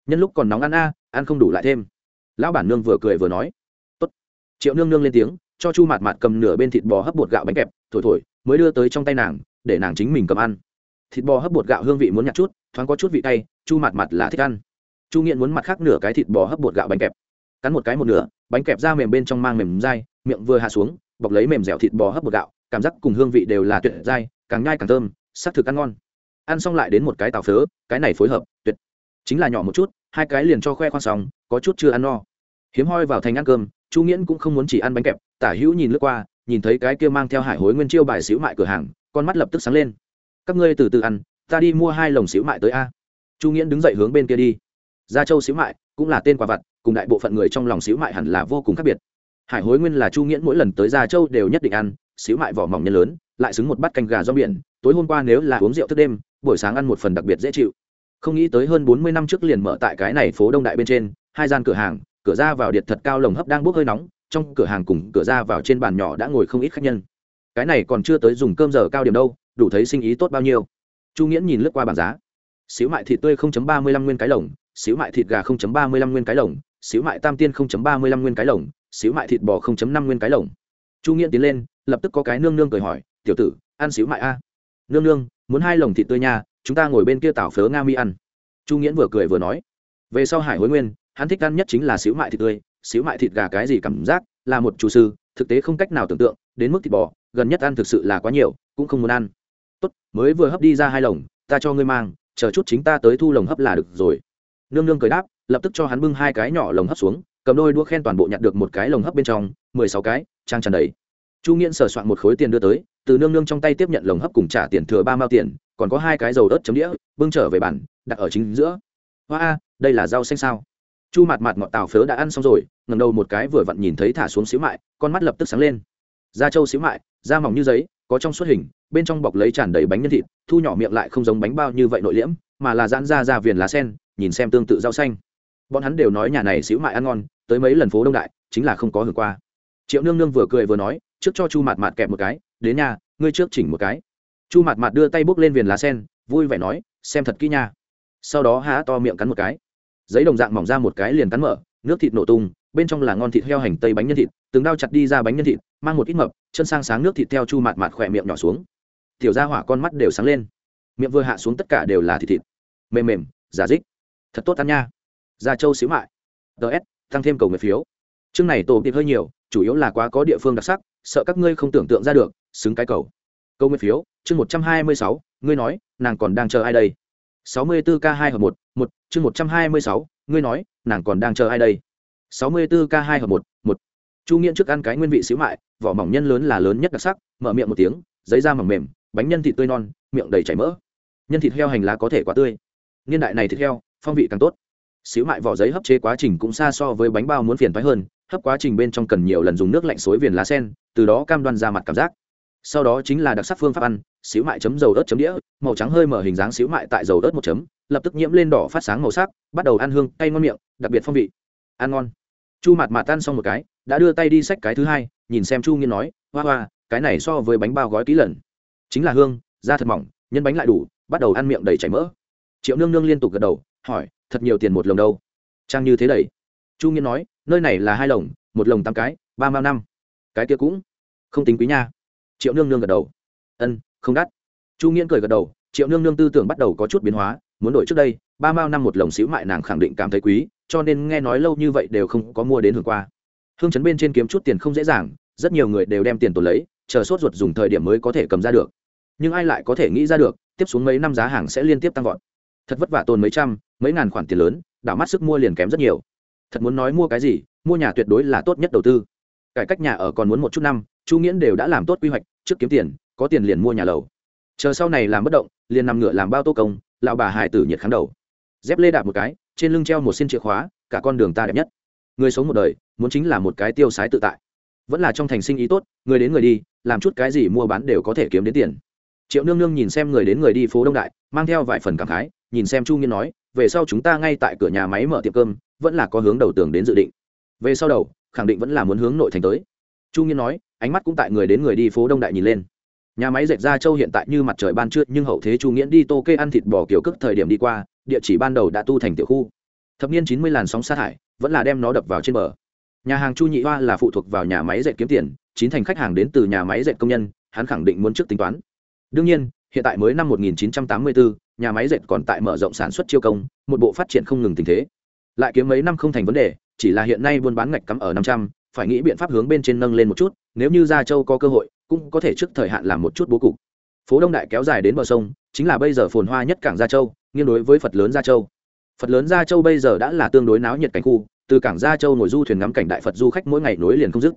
Nhân lúc còn nóng ăn a, ăn không đủ lại thêm lão bản nương vừa cười vừa nói, Tốt. triệu nương nương lên tiếng, cho chu mạt mạt cầm nửa bên thịt bò hấp bột gạo bánh kẹp, thổi thổi, mới đưa tới trong tay nàng, để nàng chính mình cầm ăn. Thịt bò hấp bột gạo hương vị muốn nhặt chút, thoáng có chút vị tay chu mạt mạt là thích ăn. Chu nghiện muốn mặt khác nửa cái thịt bò hấp bột gạo bánh kẹp. Cắn một cái một nửa, bánh kẹp ra mềm bên trong mang mềm dai, miệng vừa hạ xuống, bọc lấy mềm dẻo thịt bò hấp bột gạo, cảm giác cùng hương vị đều là tuyệt dai, càng nhai càng thơm sắc thực ăn ngon. Ăn xong lại đến một cái tàu phớ, cái này phối hợp, tuyệt. Chính là nhỏ một chút, hai cái liền cho khoe khoang xong có chút chưa ăn no. Hiếm hoi vào thành ăn cơm, chu nghiễn cũng không muốn chỉ ăn bánh kẹp, tả hữu nhìn lướt qua, nhìn thấy cái kia mang theo hải hối nguyên chiêu bài xíu mại cửa hàng, con mắt lập tức sáng lên. Các ngươi từ từ ăn, ta đi mua hai lồng xíu mại tới a. Chu nghiễn đứng dậy hướng bên kia đi. Gia châu xíu mại cũng là tên quả vặt, cùng đại bộ phận người trong lòng xíu mại hẳn là vô cùng khác biệt. Hải hối nguyên là chu nghiễn mỗi lần tới gia châu đều nhất định ăn, xíu mại vỏ mỏng nhân lớn, lại xứng một bát canh gà do biển, tối hôm qua nếu là uống rượu thức đêm, buổi sáng ăn một phần đặc biệt dễ chịu. Không nghĩ tới hơn bốn mươi năm trước liền mở tại cái này phố đông đại bên trên hai gian cửa hàng, cửa ra vào điện thật cao lồng hấp đang bốc hơi nóng, trong cửa hàng cùng cửa ra vào trên bàn nhỏ đã ngồi không ít khách nhân. Cái này còn chưa tới dùng cơm giờ cao điểm đâu, đủ thấy sinh ý tốt bao nhiêu. Chu nghiễn nhìn lướt qua bảng giá. Xíu mại thịt tươi 0.35 nguyên cái lồng, xíu mại thịt gà 0.35 nguyên cái lồng, xíu mại tam tiên 0.35 nguyên cái lồng, xíu mại thịt bò 0.5 nguyên cái lồng. Chu nghiễn tiến lên, lập tức có cái nương nương cười hỏi, tiểu tử, ăn xíu mại a? Nương nương, muốn hai lồng thịt tươi nha, chúng ta ngồi bên kia tảo phớ nga mi ăn. Chu nghiễn vừa cười vừa nói, về sau hải hối nguyên hắn thích ăn nhất chính là xíu mại thịt tươi, xíu mại thịt gà cái gì cảm giác, là một chủ sư, thực tế không cách nào tưởng tượng, đến mức thịt bò, gần nhất ăn thực sự là quá nhiều, cũng không muốn ăn. Tốt, mới vừa hấp đi ra hai lồng, ta cho ngươi mang, chờ chút chính ta tới thu lồng hấp là được rồi. Nương nương cười đáp, lập tức cho hắn bưng hai cái nhỏ lồng hấp xuống, cầm đôi đũa khen toàn bộ nhặt được một cái lồng hấp bên trong, mười sáu cái, trang tràn đầy. Chu nghiễn sờ soạn một khối tiền đưa tới, từ nương nương trong tay tiếp nhận lồng hấp cùng trả tiền thừa ba mao tiền, còn có hai cái dầu đất chấm đĩa, bưng trở về bàn, đặt ở chính giữa. Hoa, đây là rau xanh sao? Chu Mạt Mạt ngọt tàu phớ đã ăn xong rồi ngầm đầu một cái vừa vặn nhìn thấy thả xuống xíu mại, con mắt lập tức sáng lên. Da trâu xíu mại, da mỏng như giấy, có trong suốt hình, bên trong bọc lấy tràn đầy bánh nhân thịt, thu nhỏ miệng lại không giống bánh bao như vậy nội liễm, mà là giãn ra ra viền lá sen, nhìn xem tương tự rau xanh. Bọn hắn đều nói nhà này xíu mại ăn ngon, tới mấy lần phố đông đại, chính là không có hưởng qua. Triệu nương nương vừa cười vừa nói, trước cho chu Mạt Mạt kẹp một cái, đến nhà, ngươi trước chỉnh một cái. Chu Mạt Mạt đưa tay bốc lên viền lá sen, vui vẻ nói, xem thật kỹ nha. Sau đó há to miệng cắn một cái giấy đồng dạng mỏng ra một cái liền cắn mở, nước thịt nổ tung, bên trong là ngon thịt heo hành tây bánh nhân thịt, từng đao chặt đi ra bánh nhân thịt, mang một ít mập, chân sang sáng nước thịt theo chu mạt mạt khỏe miệng nhỏ xuống. Tiểu gia hỏa con mắt đều sáng lên. Miệng vừa hạ xuống tất cả đều là thịt thịt. Mềm mềm, giả dích. Thật tốt ăn nha. Da trâu xíu mại. Ts tăng thêm cầu người phiếu. Chương này tổ tiệp hơi nhiều, chủ yếu là quá có địa phương đặc sắc, sợ các ngươi không tưởng tượng ra được, xứng cái cầu. Câu nguyên phiếu, chương một trăm hai mươi sáu, ngươi nói, nàng còn đang chờ ai đây? Sáu mươi bốn k hai hợp một một, chương một trăm hai mươi sáu, ngươi nói, nàng còn đang chờ ai đây? Sáu mươi bốn k hai hợp một một. Chu nghiện trước ăn cái nguyên vị xíu mại, vỏ mỏng nhân lớn là lớn nhất đặc sắc, mở miệng một tiếng, giấy da mỏng mềm, bánh nhân thịt tươi non, miệng đầy chảy mỡ. Nhân thịt heo hành lá có thể quá tươi. Niên đại này thịt heo, phong vị càng tốt. Xíu mại vỏ giấy hấp chế quá trình cũng xa so với bánh bao muốn phiền toái hơn, hấp quá trình bên trong cần nhiều lần dùng nước lạnh xối viền lá sen, từ đó cam đoan ra mặt cảm giác sau đó chính là đặc sắc phương pháp ăn, xíu mại chấm dầu ớt chấm đĩa, màu trắng hơi mở hình dáng xíu mại tại dầu ớt một chấm, lập tức nhiễm lên đỏ phát sáng màu sắc, bắt đầu ăn hương cay ngon miệng, đặc biệt phong vị. Ăn ngon. Chu mặt mạt tan xong một cái, đã đưa tay đi xách cái thứ hai, nhìn xem chu nghiên nói, hoa hoa, cái này so với bánh bao gói kỹ lần. Chính là hương, da thật mỏng, nhân bánh lại đủ, bắt đầu ăn miệng đầy chảy mỡ. Triệu nương nương liên tục gật đầu, hỏi, thật nhiều tiền một lồng đâu? Trang như thế đầy. Chu nghiên nói, nơi này là hai lồng, một lồng tám cái, ba mao năm. Cái kia cũng không tính quý nha triệu nương nương gật đầu. Ân, không đắt. Chu nghiễn cười gật đầu, triệu nương nương tư tưởng bắt đầu có chút biến hóa, muốn đổi trước đây, ba mao năm một lồng xíu mại nàng khẳng định cảm thấy quý, cho nên nghe nói lâu như vậy đều không có mua đến hưởng qua. Hương chấn bên trên kiếm chút tiền không dễ dàng, rất nhiều người đều đem tiền tổ lấy, chờ sốt ruột dùng thời điểm mới có thể cầm ra được. Nhưng ai lại có thể nghĩ ra được, tiếp xuống mấy năm giá hàng sẽ liên tiếp tăng vọt. Thật vất vả tồn mấy trăm, mấy ngàn khoản tiền lớn, đảo mắt sức mua liền kém rất nhiều. Thật muốn nói mua cái gì, mua nhà tuyệt đối là tốt nhất đầu tư. Cải cách nhà ở còn muốn một chút năm chu nghiễn đều đã làm tốt quy hoạch, trước kiếm tiền, có tiền liền mua nhà lầu. Chờ sau này làm bất động, liền nằm ngựa làm bao tô công, lão bà hải tử nhiệt kháng đầu. Dép lê đạp một cái, trên lưng treo một xin chìa khóa, cả con đường ta đẹp nhất. Người sống một đời, muốn chính là một cái tiêu sái tự tại. Vẫn là trong thành sinh ý tốt, người đến người đi, làm chút cái gì mua bán đều có thể kiếm đến tiền. Triệu nương nương nhìn xem người đến người đi phố đông đại, mang theo vài phần cảm khái, nhìn xem chu nghiên nói, về sau chúng ta ngay tại cửa nhà máy mở tiệm cơm, vẫn là có hướng đầu tường đến dự định. Về sau đầu, khẳng định vẫn là muốn hướng nội thành tới. Chu nghiên nói ánh mắt cũng tại người đến người đi phố đông đại nhìn lên. Nhà máy dệt ra châu hiện tại như mặt trời ban trưa nhưng hậu thế chu nghiễn đi tô kê ăn thịt bò kiểu cước thời điểm đi qua địa chỉ ban đầu đã tu thành tiểu khu. Thập niên chín mươi làn sóng sát hại vẫn là đem nó đập vào trên bờ. Nhà hàng chu nhị hoa là phụ thuộc vào nhà máy dệt kiếm tiền chín thành khách hàng đến từ nhà máy dệt công nhân hắn khẳng định muốn trước tính toán. Đương nhiên hiện tại mới năm 1984, nhà máy dệt còn tại mở rộng sản xuất chiêu công một bộ phát triển không ngừng tình thế. Lại kiếm mấy năm không thành vấn đề chỉ là hiện nay buôn bán ngạch cắm ở năm trăm phải nghĩ biện pháp hướng bên trên nâng lên một chút nếu như gia châu có cơ hội, cũng có thể trước thời hạn làm một chút bố cục. Phố đông đại kéo dài đến bờ sông, chính là bây giờ phồn hoa nhất cảng gia châu, nghiêng đối với phật lớn gia châu. Phật lớn gia châu bây giờ đã là tương đối náo nhiệt cảnh khu, từ cảng gia châu ngồi du thuyền ngắm cảnh đại phật du khách mỗi ngày nối liền không dứt.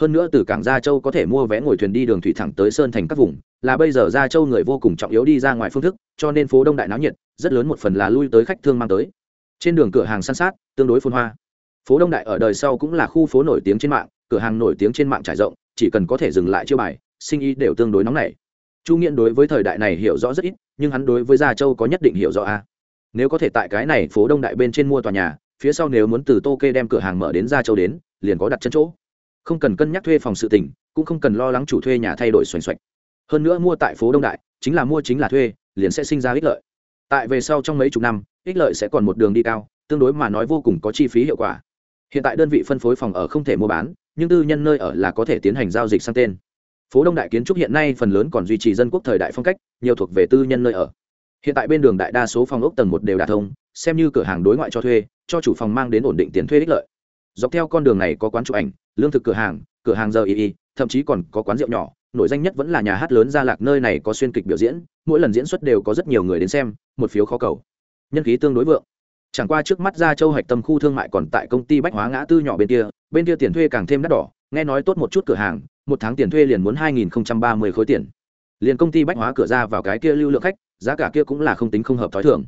Hơn nữa từ cảng gia châu có thể mua vé ngồi thuyền đi đường thủy thẳng tới sơn thành các vùng, là bây giờ gia châu người vô cùng trọng yếu đi ra ngoài phương thức, cho nên phố đông đại náo nhiệt, rất lớn một phần là lui tới khách thương mang tới. Trên đường cửa hàng san sát, tương đối phồn hoa. Phố đông đại ở đời sau cũng là khu phố nổi tiếng trên mạng cửa hàng nổi tiếng trên mạng trải rộng, chỉ cần có thể dừng lại chiêu bài, sinh ý đều tương đối nóng nảy. Chu nghiện đối với thời đại này hiểu rõ rất ít, nhưng hắn đối với gia châu có nhất định hiểu rõ a. Nếu có thể tại cái này phố đông đại bên trên mua tòa nhà, phía sau nếu muốn từ tô kê đem cửa hàng mở đến gia châu đến, liền có đặt chân chỗ. Không cần cân nhắc thuê phòng sự tỉnh cũng không cần lo lắng chủ thuê nhà thay đổi xoành xoạch. Hơn nữa mua tại phố đông đại, chính là mua chính là thuê, liền sẽ sinh ra ích lợi. Tại về sau trong mấy chục năm, ích lợi sẽ còn một đường đi cao, tương đối mà nói vô cùng có chi phí hiệu quả. Hiện tại đơn vị phân phối phòng ở không thể mua bán nhưng tư nhân nơi ở là có thể tiến hành giao dịch sang tên. Phố đông đại kiến trúc hiện nay phần lớn còn duy trì dân quốc thời đại phong cách, nhiều thuộc về tư nhân nơi ở. Hiện tại bên đường đại đa số phòng ốc tầng một đều đà thông, xem như cửa hàng đối ngoại cho thuê, cho chủ phòng mang đến ổn định tiền thuê ích lợi. Dọc theo con đường này có quán chụp ảnh, lương thực cửa hàng cửa hàng giờ y y, thậm chí còn có quán rượu nhỏ, nổi danh nhất vẫn là nhà hát lớn gia lạc nơi này có xuyên kịch biểu diễn, mỗi lần diễn xuất đều có rất nhiều người đến xem, một phiếu khó cầu. Nhân khí tương đối vượng chẳng qua trước mắt ra châu hạch tâm khu thương mại còn tại công ty bách hóa ngã tư nhỏ bên kia bên kia tiền thuê càng thêm đắt đỏ. Nghe nói tốt một chút cửa hàng, một tháng tiền thuê liền muốn hai nghìn ba mươi khối tiền. Liền công ty bách hóa cửa ra vào cái kia lưu lượng khách, giá cả kia cũng là không tính không hợp t h ó i thường.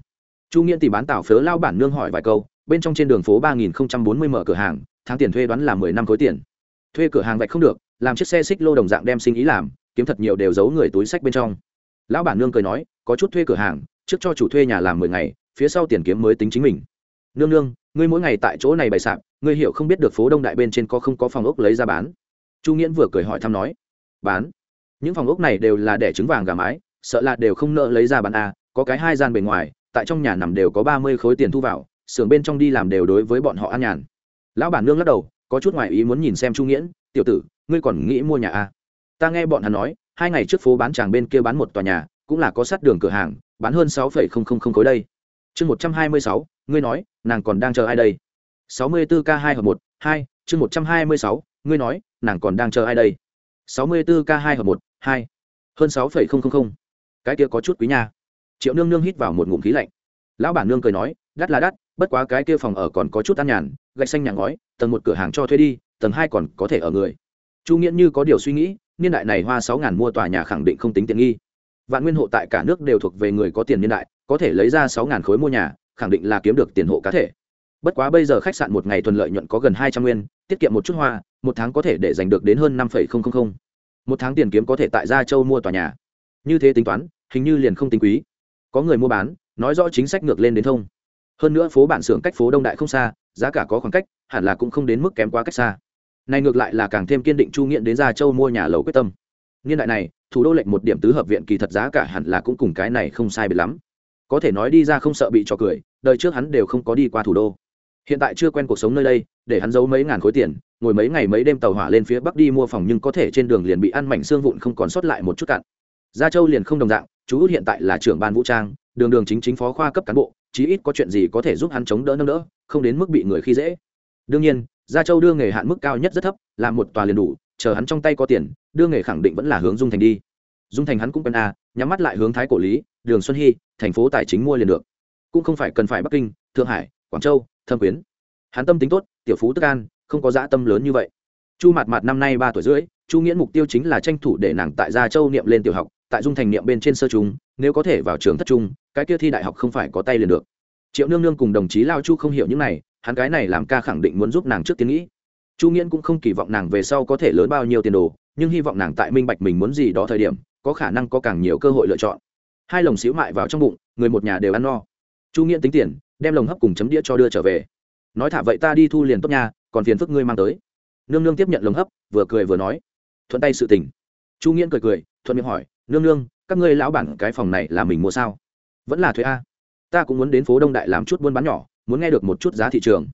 Chu nghiễn tìm bán tảo phớ lao bản nương hỏi vài câu, bên trong trên đường phố ba nghìn bốn mươi mở cửa hàng, tháng tiền thuê đoán là mười năm khối tiền. Thuê cửa hàng vạch không được, làm chiếc xe xích lô đồng dạng đem sinh ý làm, kiếm thật nhiều đều giấu người túi sách bên trong. Lão bản nương cười nói, có chút thuê cửa hàng, trước cho chủ thuê nhà làm mười ngày phía sau tiền kiếm mới tính chính mình. Nương nương, ngươi mỗi ngày tại chỗ này bày sạp, ngươi hiểu không biết được phố đông đại bên trên có không có phòng ốc lấy ra bán. Chu nghiễn vừa cười hỏi thăm nói, bán? Những phòng ốc này đều là đẻ trứng vàng gà mái, sợ là đều không nợ lấy ra bán a có cái hai gian bề ngoài, tại trong nhà nằm đều có ba mươi khối tiền thu vào, xưởng bên trong đi làm đều đối với bọn họ an nhàn. Lão bản nương lắc đầu, có chút ngoại ý muốn nhìn xem chu nghiễn, tiểu tử, ngươi còn nghĩ mua nhà a ta nghe bọn hắn nói, hai ngày trước phố bán tràng bên kia bán một tòa nhà, cũng là có sát đường cửa hàng, bán hơn sáu phẩy không không không khối đây chương một trăm hai mươi sáu, ngươi nói, nàng còn đang chờ ai đây? sáu mươi bốn k hai hợp một, hai, chương một trăm hai mươi sáu, ngươi nói, nàng còn đang chờ ai đây? sáu mươi bốn k hai hợp một, hai, hơn sáu phẩy không không không. Cái kia có chút quý nha. Triệu nương nương hít vào một ngụm khí lạnh. Lão bản nương cười nói, đắt là đắt, bất quá cái kia phòng ở còn có chút an nhàn, gạch xanh nhà ngói, tầng một cửa hàng cho thuê đi, tầng hai còn có thể ở người. Chu nghiễn như có điều suy nghĩ, niên đại này hoa sáu ngàn mua tòa nhà khẳng định không tính tiện nghi vạn nguyên hộ tại cả nước đều thuộc về người có tiền niên đại, có thể lấy ra sáu ngàn khối mua nhà, khẳng định là kiếm được tiền hộ cá thể. Bất quá bây giờ khách sạn một ngày thuần lợi nhuận có gần hai trăm nguyên, tiết kiệm một chút hoa, một tháng có thể để giành được đến hơn năm một tháng tiền kiếm có thể tại gia châu mua tòa nhà. Như thế tính toán, hình như liền không tính quý. Có người mua bán, nói rõ chính sách ngược lên đến thông. Hơn nữa phố bản xưởng cách phố đông đại không xa, giá cả có khoảng cách, hẳn là cũng không đến mức kém quá cách xa. Này ngược lại là càng thêm kiên định chu nghiện đến gia châu mua nhà lầu quyết tâm niên đại này, thủ đô lệnh một điểm tứ hợp viện kỳ thật giá cả hẳn là cũng cùng cái này không sai biệt lắm. Có thể nói đi ra không sợ bị trò cười, đời trước hắn đều không có đi qua thủ đô. Hiện tại chưa quen cuộc sống nơi đây, để hắn giấu mấy ngàn khối tiền, ngồi mấy ngày mấy đêm tàu hỏa lên phía bắc đi mua phòng nhưng có thể trên đường liền bị ăn mảnh xương vụn không còn sót lại một chút cạn. Gia châu liền không đồng dạng, chú út hiện tại là trưởng ban vũ trang, đường đường chính chính phó khoa cấp cán bộ, chí ít có chuyện gì có thể giúp hắn chống đỡ nâng đỡ, không đến mức bị người khi dễ. Đương nhiên, gia châu đưa nghề hạn mức cao nhất rất thấp, làm một tòa liền đủ chờ hắn trong tay có tiền, đưa nghề khẳng định vẫn là hướng dung thành đi. Dung thành hắn cũng cần a, nhắm mắt lại hướng thái cổ lý, đường xuân hy, thành phố tài chính mua liền được. Cũng không phải cần phải bắc kinh, thượng hải, quảng châu, thâm quyến. Hắn tâm tính tốt, tiểu phú tức an, không có dã tâm lớn như vậy. Chu mạt mạt năm nay ba tuổi rưỡi, chu nghĩa mục tiêu chính là tranh thủ để nàng tại gia châu niệm lên tiểu học, tại dung thành niệm bên trên sơ trung, nếu có thể vào trường thất trung, cái kia thi đại học không phải có tay liền được. Triệu nương nương cùng đồng chí lao chu không hiểu những này, hắn cái này làm ca khẳng định muốn giúp nàng trước tiến nghĩ chu nghiễn cũng không kỳ vọng nàng về sau có thể lớn bao nhiêu tiền đồ, nhưng hy vọng nàng tại minh bạch mình muốn gì đó thời điểm, có khả năng có càng nhiều cơ hội lựa chọn. Hai lồng xíu mại vào trong bụng, người một nhà đều ăn no. Chu nghiễn tính tiền, đem lồng hấp cùng chấm đĩa cho đưa trở về. Nói thả vậy ta đi thu liền tốt nha, còn phiền phức ngươi mang tới. Nương nương tiếp nhận lồng hấp, vừa cười vừa nói. Thuận tay sự tình. Chu nghiễn cười cười, thuận miệng hỏi, nương nương, các ngươi lão bản cái phòng này là mình mua sao? Vẫn là thuế a. Ta cũng muốn đến phố đông đại làm chút buôn bán nhỏ, muốn nghe được một chút giá thị trường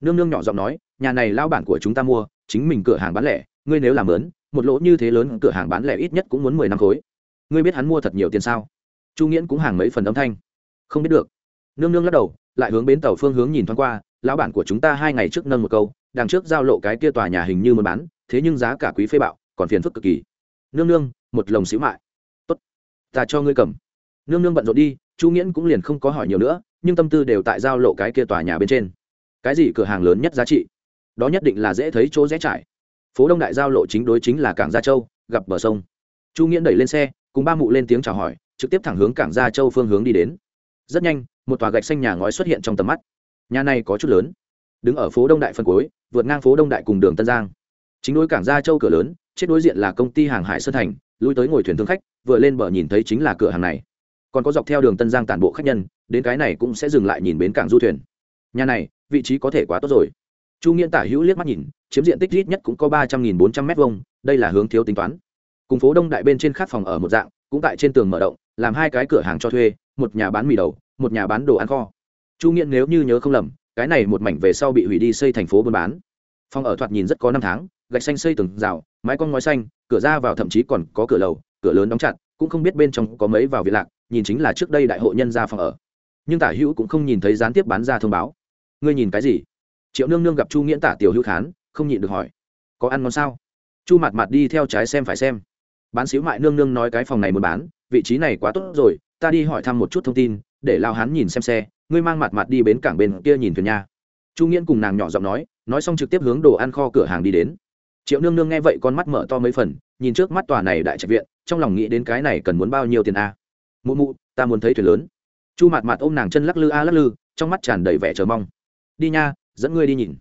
nương nương nhỏ giọng nói, nhà này lão bản của chúng ta mua, chính mình cửa hàng bán lẻ, ngươi nếu làm lớn, một lỗ như thế lớn cửa hàng bán lẻ ít nhất cũng muốn mười năm khối. Ngươi biết hắn mua thật nhiều tiền sao? Chu nghiễn cũng hàng mấy phần âm thanh. Không biết được. Nương nương lắc đầu, lại hướng bến tàu phương hướng nhìn thoáng qua, lão bản của chúng ta hai ngày trước nâng một câu, đằng trước giao lộ cái kia tòa nhà hình như muốn bán, thế nhưng giá cả quý phê bạo, còn phiền phức cực kỳ. Nương nương, một lồng xíu mại. Tốt, ta cho ngươi cầm. Nương nương bận rộn đi, chu nghiễn cũng liền không có hỏi nhiều nữa, nhưng tâm tư đều tại giao lộ cái kia tòa nhà bên trên cái gì cửa hàng lớn nhất giá trị? Đó nhất định là dễ thấy chỗ rẽ trải. Phố đông đại giao lộ chính đối chính là cảng gia châu, gặp bờ sông. Chu nghiễn đẩy lên xe, cùng ba mụ lên tiếng chào hỏi, trực tiếp thẳng hướng cảng gia châu phương hướng đi đến. Rất nhanh, một tòa gạch xanh nhà ngói xuất hiện trong tầm mắt. Nhà này có chút lớn. Đứng ở phố đông đại phân cuối, vượt ngang phố đông đại cùng đường tân giang. Chính đối cảng gia châu cửa lớn, chết đối diện là công ty hàng hải sơn thành, lui tới ngồi thuyền thương khách, vừa lên bờ nhìn thấy chính là cửa hàng này. Còn có dọc theo đường tân giang tản bộ khách nhân, đến cái này cũng sẽ dừng lại nhìn bến cảng du thuyền. Nhà này vị trí có thể quá tốt rồi. Chu nghiễn tả hữu liếc mắt nhìn, chiếm diện tích ít nhất cũng có ba trăm nghìn bốn trăm m hai đây là hướng thiếu tính toán. Cùng phố đông đại bên trên khát phòng ở một dạng, cũng tại trên tường mở động, làm hai cái cửa hàng cho thuê, một nhà bán mì đầu, một nhà bán đồ ăn kho. Chu nghiễn nếu như nhớ không lầm, cái này một mảnh về sau bị hủy đi xây thành phố buôn bán. Phòng ở thoạt nhìn rất có năm tháng, gạch xanh xây từng rào, mái con ngói xanh, cửa ra vào thậm chí còn có cửa lầu, cửa lớn đóng chặt, cũng không biết bên trong có mấy vào việc lạc, nhìn chính là trước đây đại hội nhân ra phòng ở. Nhưng tả hữu cũng không nhìn thấy gián tiếp bán ra thông báo ngươi nhìn cái gì? Triệu nương nương gặp chu nghiễn tả tiểu hữu khán, không nhịn được hỏi. Có ăn ngon sao? Chu mặt mặt đi theo trái xem phải xem. Bán xíu mại nương nương nói cái phòng này muốn bán, vị trí này quá tốt rồi, ta đi hỏi thăm một chút thông tin, để lao hán nhìn xem xe, ngươi mang mặt mặt đi bến cảng bên kia nhìn thuyền nha. Chu nghiễn cùng nàng nhỏ giọng nói nói xong trực tiếp hướng đồ ăn kho cửa hàng đi đến. Triệu nương nương nghe vậy con mắt mở to mấy phần, nhìn trước mắt tòa này đại trạch viện, trong lòng nghĩ đến cái này cần muốn bao nhiêu tiền a? Mụ mụ, ta muốn thấy thuyền lớn. Chu mặt mặt ôm nàng chân lắc lư a lắc lư, trong mắt tràn đầy vẻ chờ mong đi nha, dẫn ngươi đi nhìn.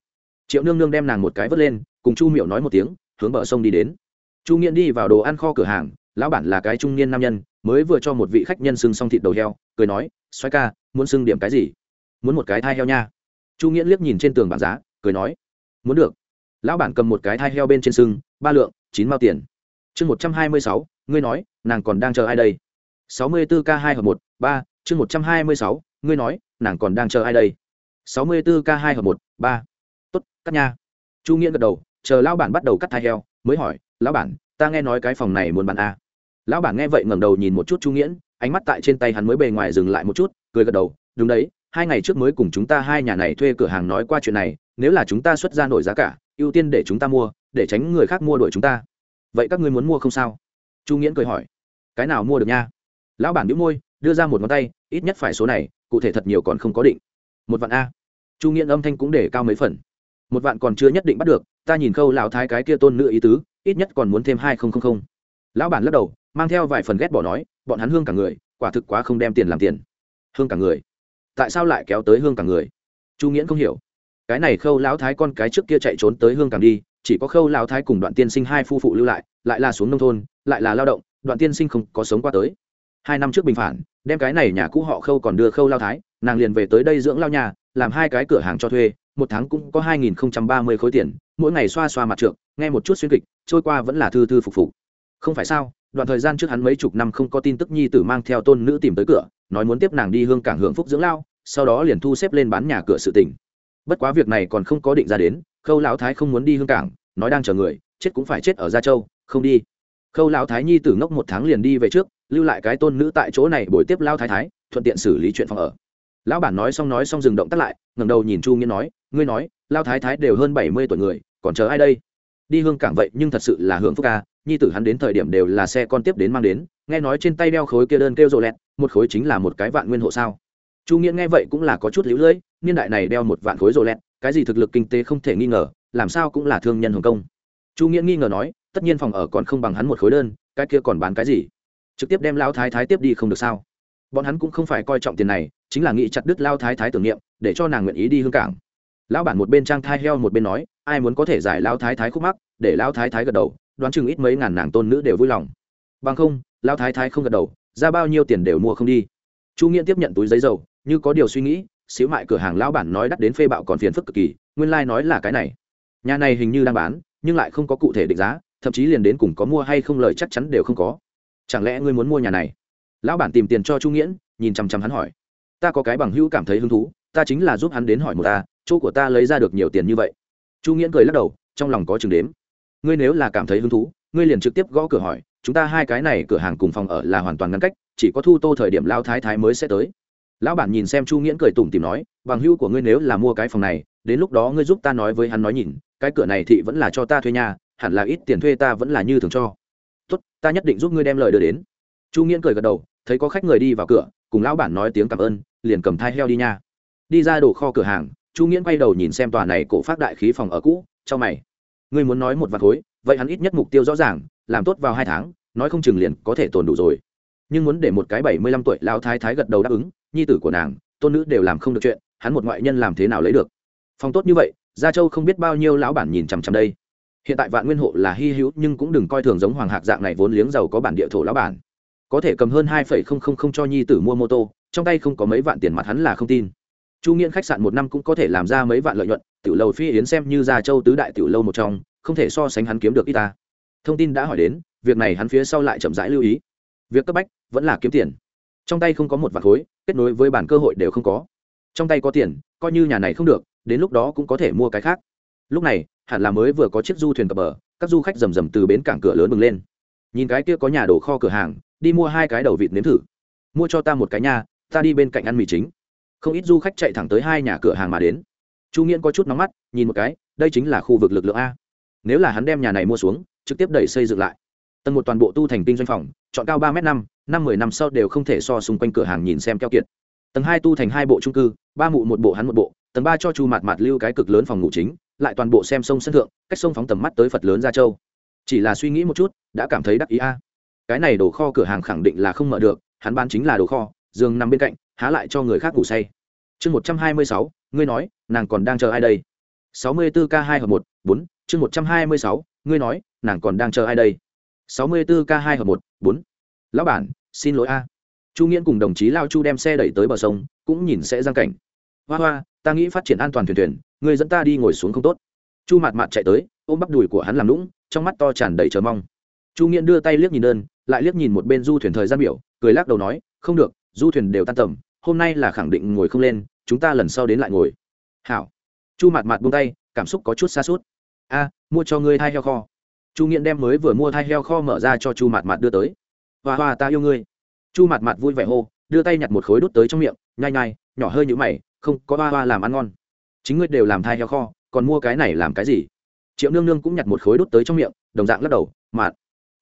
Triệu nương nương đem nàng một cái vớt lên, cùng chu miệu nói một tiếng, hướng bờ sông đi đến. Chu nghiện đi vào đồ ăn kho cửa hàng, lão bản là cái trung niên nam nhân, mới vừa cho một vị khách nhân sưng xong thịt đầu heo, cười nói xoay ca, muốn sưng điểm cái gì? Muốn một cái thai heo nha. Chu nghiện liếc nhìn trên tường bảng giá, cười nói, muốn được. Lão bản cầm một cái thai heo bên trên sưng ba lượng, chín mao tiền. Chương một trăm hai mươi sáu, ngươi nói, nàng còn đang chờ ai đây? Sáu mươi bốn k hai hợp một, ba, chương một trăm hai mươi sáu, ngươi nói, nàng còn đang chờ ai đây? Sáu mươi bốn k hai hợp một, ba. Tốt, cắt nha. Chu nghĩa gật đầu, chờ lão bản bắt đầu cắt thai heo, mới hỏi, lão bản, ta nghe nói cái phòng này muốn bán a. Lão bản nghe vậy ngẩng đầu nhìn một chút chu nghiễn, ánh mắt tại trên tay hắn mới bề ngoài dừng lại một chút, cười gật đầu, đúng đấy, hai ngày trước mới cùng chúng ta hai nhà này thuê cửa hàng nói qua chuyện này, nếu là chúng ta xuất ra nổi giá cả, ưu tiên để chúng ta mua, để tránh người khác mua đuổi chúng ta. Vậy các ngươi muốn mua không sao? Chu nghiễn cười hỏi. Cái nào mua được nha? Lão bản đĩu môi, đưa ra một ngón tay, ít nhất phải số này, cụ thể thật nhiều còn không có định. Một vạn a chu nghiện âm thanh cũng để cao mấy phần. Một vạn còn chưa nhất định bắt được, ta nhìn khâu lão thái cái kia tôn nữ ý tứ, ít nhất còn muốn thêm hai không không không. Lão bản lắc đầu, mang theo vài phần ghét bỏ nói, bọn hắn hương cả người, quả thực quá không đem tiền làm tiền. Hương cả người? Tại sao lại kéo tới hương cả người? Chu nghiễn không hiểu. Cái này khâu lão thái con cái trước kia chạy trốn tới hương càng đi, chỉ có khâu lão thái cùng đoạn tiên sinh hai phu phụ lưu lại lại là xuống nông thôn, lại là lao động, đoạn tiên sinh không có sống qua tới. Hai năm trước bình phản, đem cái này nhà cũ họ khâu còn đưa khâu lao thái, nàng liền về tới đây dưỡng lao nhà làm hai cái cửa hàng cho thuê, một tháng cũng có hai nghìn không trăm ba mươi khối tiền, mỗi ngày xoa xoa mặt trượng, nghe một chút xuyên kịch, trôi qua vẫn là thư thư phục phục. Không phải sao, đoạn thời gian trước hắn mấy chục năm không có tin tức nhi tử mang theo tôn nữ tìm tới cửa, nói muốn tiếp nàng đi hương cảng hưởng phúc dưỡng lao, sau đó liền thu xếp lên bán nhà cửa sự tỉnh bất quá việc này còn không có định ra đến, khâu lão thái không muốn đi hương cảng, nói đang chờ người, chết cũng phải chết ở gia châu, không đi. Khâu lão thái nhi tử ngốc một tháng liền đi về trước, lưu lại cái tôn nữ tại chỗ này buổi tiếp lao thái thái, thuận tiện xử lý chuyện phòng ở lão bản nói xong nói xong dừng động tắt lại, ngẩng đầu nhìn chu nghĩa nói, ngươi nói lao thái thái đều hơn bảy mươi tuổi người, còn chờ ai đây? Đi hương cảng vậy, nhưng thật sự là hưởng phúc ca, nhi tử hắn đến thời điểm đều là xe con tiếp đến mang đến, nghe nói trên tay đeo khối kia đơn kêu rộ lẹt, một khối chính là một cái vạn nguyên hộ sao. Chu nghĩa nghe vậy cũng là có chút lũ lưỡi, niên đại này đeo một vạn khối rộ lẹt, cái gì thực lực kinh tế không thể nghi ngờ, làm sao cũng là thương nhân hồng công. Chu nghĩa nghi ngờ nói, tất nhiên phòng ở còn không bằng hắn một khối đơn, cái kia còn bán cái gì? Trực tiếp đem lao thái thái tiếp đi không được sao? Bọn hắn cũng không phải coi trọng tiền này chính là nghĩ chặt đứt lao thái thái tưởng niệm, để cho nàng nguyện ý đi hương cảng. Lão bản một bên trang thai heo một bên nói, ai muốn có thể giải lao thái thái khúc mắc, để lao thái thái gật đầu, đoán chừng ít mấy ngàn nàng tôn nữ đều vui lòng. Bằng không, lao thái thái không gật đầu, ra bao nhiêu tiền đều mua không đi. Chu nghĩa tiếp nhận túi giấy dầu, như có điều suy nghĩ, xíu mại cửa hàng lão bản nói đắt đến phê bạo còn phiền phức cực kỳ, nguyên lai、like、nói là cái này. Nhà này hình như đang bán, nhưng lại không có cụ thể định giá, thậm chí liền đến cùng có mua hay không lời chắc chắn đều không có. Chẳng lẽ ngươi muốn mua nhà này? Lão bản tìm tiền cho chu nghiễn, nhìn chằm chằm hắn hỏi ta có cái bằng hữu cảm thấy hứng thú, ta chính là giúp hắn đến hỏi một ta, chỗ của ta lấy ra được nhiều tiền như vậy. Chu nghiễn cười lắc đầu, trong lòng có chừng đếm. Ngươi nếu là cảm thấy hứng thú, ngươi liền trực tiếp gõ cửa hỏi, chúng ta hai cái này cửa hàng cùng phòng ở là hoàn toàn ngăn cách, chỉ có thu tô thời điểm lao thái thái mới sẽ tới. Lão bản nhìn xem chu nghiễn cười tủm tìm nói, bằng hữu của ngươi nếu là mua cái phòng này, đến lúc đó ngươi giúp ta nói với hắn nói nhìn, cái cửa này thị vẫn là cho ta thuê nhà, hẳn là ít tiền thuê ta vẫn là như thường cho. Tốt, ta nhất định giúp ngươi đem lời đưa đến. Chu nghiễn cười gật đầu, thấy có khách người đi vào cửa cùng lão bản nói tiếng cảm ơn, liền cầm thai heo đi nha. Đi ra đồ kho cửa hàng, chu nghiễn quay đầu nhìn xem tòa này cổ phát đại khí phòng ở cũ, cho mày. Ngươi muốn nói một vạt khối, vậy hắn ít nhất mục tiêu rõ ràng, làm tốt vào hai tháng, nói không chừng liền có thể tồn đủ rồi. Nhưng muốn để một cái bảy mươi lăm tuổi lao thái thái gật đầu đáp ứng, nhi tử của nàng, tôn nữ đều làm không được chuyện, hắn một ngoại nhân làm thế nào lấy được? Phòng tốt như vậy, gia châu không biết bao nhiêu lão bản nhìn chằm chằm đây. Hiện tại vạn nguyên hộ là hy hữu nhưng cũng đừng coi thường giống hoàng hạc dạng này vốn liếng giàu có bản địa thổ lão bản có thể cầm hơn hai phẩy không không không cho nhi tử mua mô tô, trong tay không có mấy vạn tiền mặt hắn là không tin. Chu nghiễn khách sạn một năm cũng có thể làm ra mấy vạn lợi nhuận, tiểu lầu phi yến xem như gia châu tứ đại tiểu lâu một trong, không thể so sánh hắn kiếm được ít ta. Thông tin đã hỏi đến, việc này hắn phía sau lại chậm rãi lưu ý. Việc cấp bách, vẫn là kiếm tiền. Trong tay không có một vạt khối, kết nối với bản cơ hội đều không có. Trong tay có tiền, coi như nhà này không được, đến lúc đó cũng có thể mua cái khác. Lúc này, hẳn là mới vừa có chiếc du thuyền cập bờ, các du khách rầm rầm từ bến cảng cửa lớn bừng lên. Nhìn cái kia có nhà đồ kho cửa hàng đi mua hai cái đầu vịt nếm thử. Mua cho ta một cái nhà ta đi bên cạnh ăn mì chính. Không ít du khách chạy thẳng tới hai nhà cửa hàng mà đến. Chu nghiễn có chút nóng mắt, nhìn một cái, đây chính là khu vực lực lượng a. Nếu là hắn đem nhà này mua xuống, trực tiếp đẩy xây dựng lại. Tầng một toàn bộ tu thành kinh doanh phòng, chọn cao ba m năm năm mười năm sau đều không thể so xung quanh cửa hàng nhìn xem keo kiệt. Tầng hai tu thành hai bộ trung cư, ba mụ một bộ hắn một bộ, tầng ba cho chu Mạt Mạt lưu cái cực lớn phòng ngủ chính, lại toàn bộ xem sông sân thượng, cách sông phóng tầm mắt tới phật lớn ra châu. Chỉ là suy nghĩ một chút, đã cảm thấy đắc ý a cái này đồ kho cửa hàng khẳng định là không mở được, hắn bán chính là đồ kho, giường nằm bên cạnh, há lại cho người khác ngủ say. Chương một trăm hai mươi sáu, ngươi nói, nàng còn đang chờ ai đây? sáu mươi bốn k hai hợp một, bốn, chương một trăm hai mươi sáu, ngươi nói, nàng còn đang chờ ai đây? sáu mươi bốn k hai hợp một, bốn. Lão bản, xin lỗi a. Chu nghiễn cùng đồng chí lao chu đem xe đẩy tới bờ sông, cũng nhìn sẽ giang cảnh. Hoa hoa, ta nghĩ phát triển an toàn thuyền thuyền người dẫn ta đi ngồi xuống không tốt. Chu mạt mạt chạy tới, ôm bắp đùi của hắn làm lũng, trong mắt to tràn đầy chờ mong. Chu nghiễn đưa tay liếc nhìn đơn lại liếc nhìn một bên du thuyền thời gian biểu, cười lắc đầu nói, không được, du thuyền đều tan tầm, hôm nay là khẳng định ngồi không lên, chúng ta lần sau đến lại ngồi. Hảo. Chu mặt mặt buông tay, cảm xúc có chút xa suốt a, mua cho ngươi thai heo kho. Chu nghiện đem mới vừa mua thai heo kho mở ra cho chu mặt mặt đưa tới. Hoa hoa, ta yêu ngươi. Chu mặt mặt vui vẻ hô, đưa tay nhặt một khối đút tới trong miệng, nhai nhai, nhỏ hơi như mày, không, có hoa hoa làm ăn ngon. Chính ngươi đều làm thai heo kho, còn mua cái này làm cái gì? Triệu nương nương cũng nhặt một khối đút tới trong miệng, đồng dạng lắc đầu, mạt,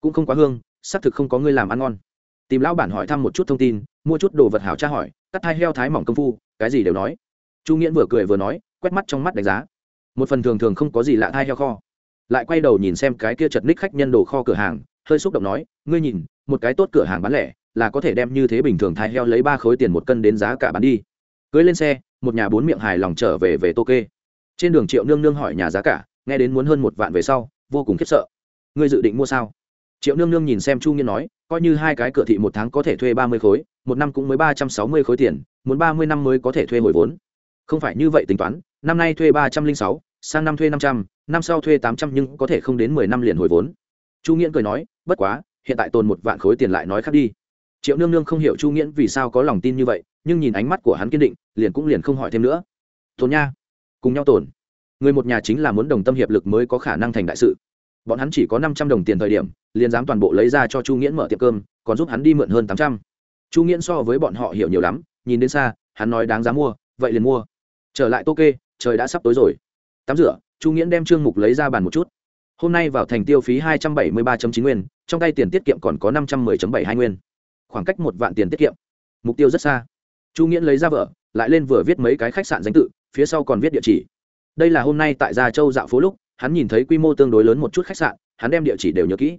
cũng không quá hương xác thực không có ngươi làm ăn ngon. Tìm lão bản hỏi thăm một chút thông tin, mua chút đồ vật hảo tra hỏi, cắt thai heo thái mỏng công phu, cái gì đều nói. Chu nghiễn vừa cười vừa nói, quét mắt trong mắt đánh giá. Một phần thường thường không có gì lạ thai heo kho. Lại quay đầu nhìn xem cái kia chật ních khách nhân đồ kho cửa hàng, hơi xúc động nói, ngươi nhìn, một cái tốt cửa hàng bán lẻ, là có thể đem như thế bình thường thai heo lấy ba khối tiền một cân đến giá cả bán đi. Cưới lên xe, một nhà bốn miệng hài lòng trở về về tô kê trên đường triệu nương nương hỏi nhà giá cả, nghe đến muốn hơn một vạn về sau, vô cùng khiếp sợ. Ngươi dự định mua sao? Triệu nương nương nhìn xem chu nghiên nói, coi như hai cái cửa thị một tháng có thể thuê ba mươi khối, một năm cũng mới ba trăm sáu mươi khối tiền, muốn ba mươi năm mới có thể thuê hồi vốn. Không phải như vậy tính toán, năm nay thuê ba trăm linh sáu, sang năm thuê năm trăm, năm sau thuê tám trăm nhưng có thể không đến mười năm liền hồi vốn. Chu nghiễn cười nói, bất quá, hiện tại tồn một vạn khối tiền lại nói khác đi. Triệu nương nương không hiểu chu nghiễn vì sao có lòng tin như vậy, nhưng nhìn ánh mắt của hắn kiên định, liền cũng liền không hỏi thêm nữa. Tồn nha, cùng nhau tồn. Người một nhà chính là muốn đồng tâm hiệp lực mới có khả năng thành đại sự bọn hắn chỉ có năm trăm đồng tiền thời điểm, liền dám toàn bộ lấy ra cho chu nghiễn mở tiệm cơm, còn giúp hắn đi mượn hơn tám trăm. Chu nghiễn so với bọn họ hiểu nhiều lắm, nhìn đến xa, hắn nói đáng giá mua, vậy liền mua. Trở lại tô kê trời đã sắp tối rồi. Tắm rửa, chu nghiễn đem trương mục lấy ra bàn một chút. Hôm nay vào thành tiêu phí hai trăm bảy mươi ba chín nguyên, trong tay tiền tiết kiệm còn có năm trăm m bảy hai nguyên. Khoảng cách một vạn tiền tiết kiệm. Mục tiêu rất xa. Chu nghiễn lấy ra vợ lại lên vừa viết mấy cái khách sạn danh tự, phía sau còn viết địa chỉ. Đây là hôm nay tại gia châu dạo phố lúc hắn nhìn thấy quy mô tương đối lớn một chút khách sạn, hắn đem địa chỉ đều nhớ kỹ.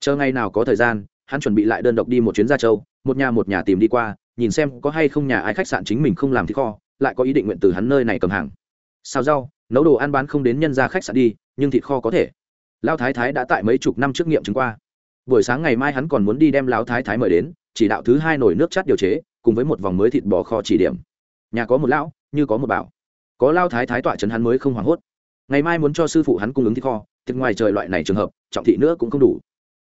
Chờ ngày nào có thời gian, hắn chuẩn bị lại đơn độc đi một chuyến ra châu, một nhà một nhà tìm đi qua, nhìn xem có hay không nhà ai khách sạn chính mình không làm thì kho, lại có ý định nguyện từ hắn nơi này cầm hàng. Xào rau, nấu đồ ăn bán không đến nhân ra khách sạn đi, nhưng thịt kho có thể. Lao thái thái đã tại mấy chục năm trước nghiệm chứng qua. Buổi sáng ngày mai hắn còn muốn đi đem lão thái thái mời đến, chỉ đạo thứ hai nồi nước chát điều chế, cùng với một vòng mới thịt bò kho chỉ điểm. Nhà có một lão, như có một bảo. Có lao thái thái tọa trấn hắn mới không hoảng hốt ngày mai muốn cho sư phụ hắn cung ứng thịt kho, thịt ngoài trời loại này trường hợp, trọng thị nữa cũng không đủ.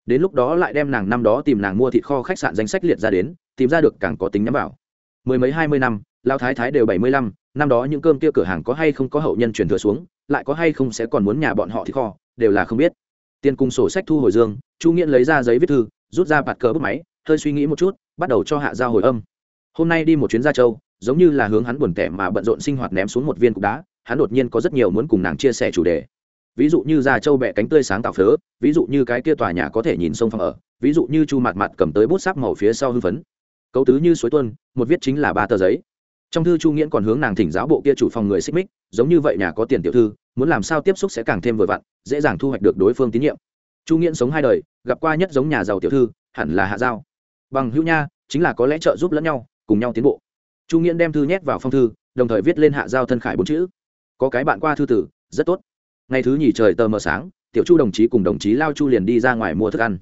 Đến lúc đó lại đem nàng năm đó tìm nàng mua thịt kho khách sạn danh sách liệt ra đến, tìm ra được càng có tính nhắm vào. Mười mấy hai mươi năm lao thái thái đều bảy mươi lăm, năm đó những cơm kia cửa hàng có hay không có hậu nhân truyền thừa xuống, lại có hay không sẽ còn muốn nhà bọn họ thịt kho, đều là không biết. Tiền cùng sổ sách thu hồi dương, chu nghĩa lấy ra giấy viết thư, rút ra bạt cờ bút máy, hơi suy nghĩ một chút, bắt đầu cho hạ giao hồi âm. Hôm nay đi một chuyến ra châu, giống như là hướng hắn buồn tẻ mà bận rộn sinh hoạt ném xuống một viên cục đá hắn đột nhiên có rất nhiều muốn cùng nàng chia sẻ chủ đề. Ví dụ như già châu bẹ cánh tươi sáng tạo phớ, ví dụ như cái kia tòa nhà có thể nhìn sông phòng ở, ví dụ như chu mặt mặt cầm tới bút sáp màu phía sau hưng phấn. Cấu tứ như suối tuân một viết chính là ba tờ giấy. Trong thư chu nghiễn còn hướng nàng thỉnh giáo bộ kia chủ phòng người xích mích, giống như vậy nhà có tiền tiểu thư, muốn làm sao tiếp xúc sẽ càng thêm vừa vặn, dễ dàng thu hoạch được đối phương tín nhiệm. Chu nghiễn sống hai đời, gặp qua nhất giống nhà giàu tiểu thư, hẳn là hạ giao. Bằng hữu nha, chính là có lẽ trợ giúp lẫn nhau, cùng nhau tiến bộ. Chu nghiễn đem thư nhét vào phong thư, đồng thời viết lên hạ giao thân khải bốn chữ có cái bạn qua thư tử, rất tốt. Ngày thứ nhì trời tờ mờ sáng, tiểu chu đồng chí cùng đồng chí lao chu liền đi ra ngoài mua thức ăn.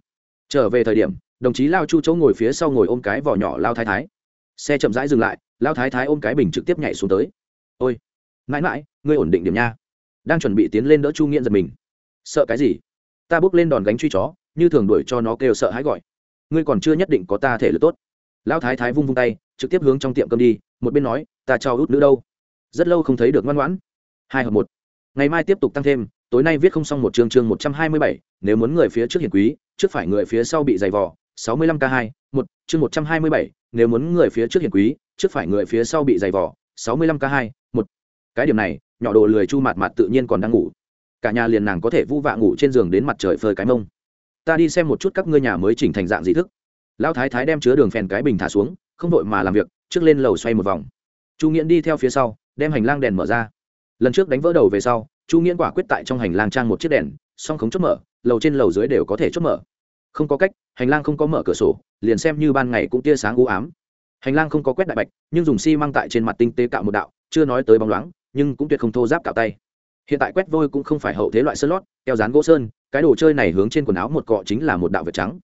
Trở về thời điểm, đồng chí lao chu chỗ ngồi phía sau ngồi ôm cái vỏ nhỏ lao thái thái. Xe chậm rãi dừng lại, lao thái thái ôm cái bình trực tiếp nhảy xuống tới. Ôi, mãi mãi, ngươi ổn định điểm nha. Đang chuẩn bị tiến lên đỡ chu nghiện giật mình. Sợ cái gì? Ta bước lên đòn gánh truy chó, như thường đuổi cho nó kêu sợ hãi gọi. Ngươi còn chưa nhất định có ta thể lực tốt. Lão thái thái vung vung tay, trực tiếp hướng trong tiệm cơm đi, một bên nói, ta cho út nữ đâu? Rất lâu không thấy được ngoan ngoãn hai hợp một. Ngày mai tiếp tục tăng thêm, tối nay viết không xong một chương chương một trăm hai mươi bảy, nếu muốn người phía trước hiển quý, trước phải người phía sau bị dày vò, sáu mươi lăm k hai, một, chương một trăm hai mươi bảy, nếu muốn người phía trước hiển quý, trước phải người phía sau bị dày vò, sáu mươi lăm k hai, một. Cái điểm này, nhỏ đồ lười chu mạt mạt tự nhiên còn đang ngủ. Cả nhà liền nàng có thể vu vạ ngủ trên giường đến mặt trời phơi cái mông. Ta đi xem một chút các ngươi nhà mới chỉnh thành dạng dị thức. Lão thái thái đem chứa đường phèn cái bình thả xuống, không đội mà làm việc, trước lên lầu xoay một vòng. Chu nghiễn đi theo phía sau, đem hành lang đèn mở ra lần trước đánh vỡ đầu về sau, chu nghiễn quả quyết tại trong hành lang trang một chiếc đèn, song khống chốt mở, lầu trên lầu dưới đều có thể chốt mở. Không có cách, hành lang không có mở cửa sổ, liền xem như ban ngày cũng tia sáng u ám. Hành lang không có quét đại bạch, nhưng dùng xi măng tại trên mặt tinh tế cạo một đạo, chưa nói tới bóng loáng, nhưng cũng tuyệt không thô giáp cạo tay. Hiện tại quét vôi cũng không phải hậu thế loại sơn lót, keo dán gỗ sơn, cái đồ chơi này hướng trên quần áo một cọ chính là một đạo vệt trắng.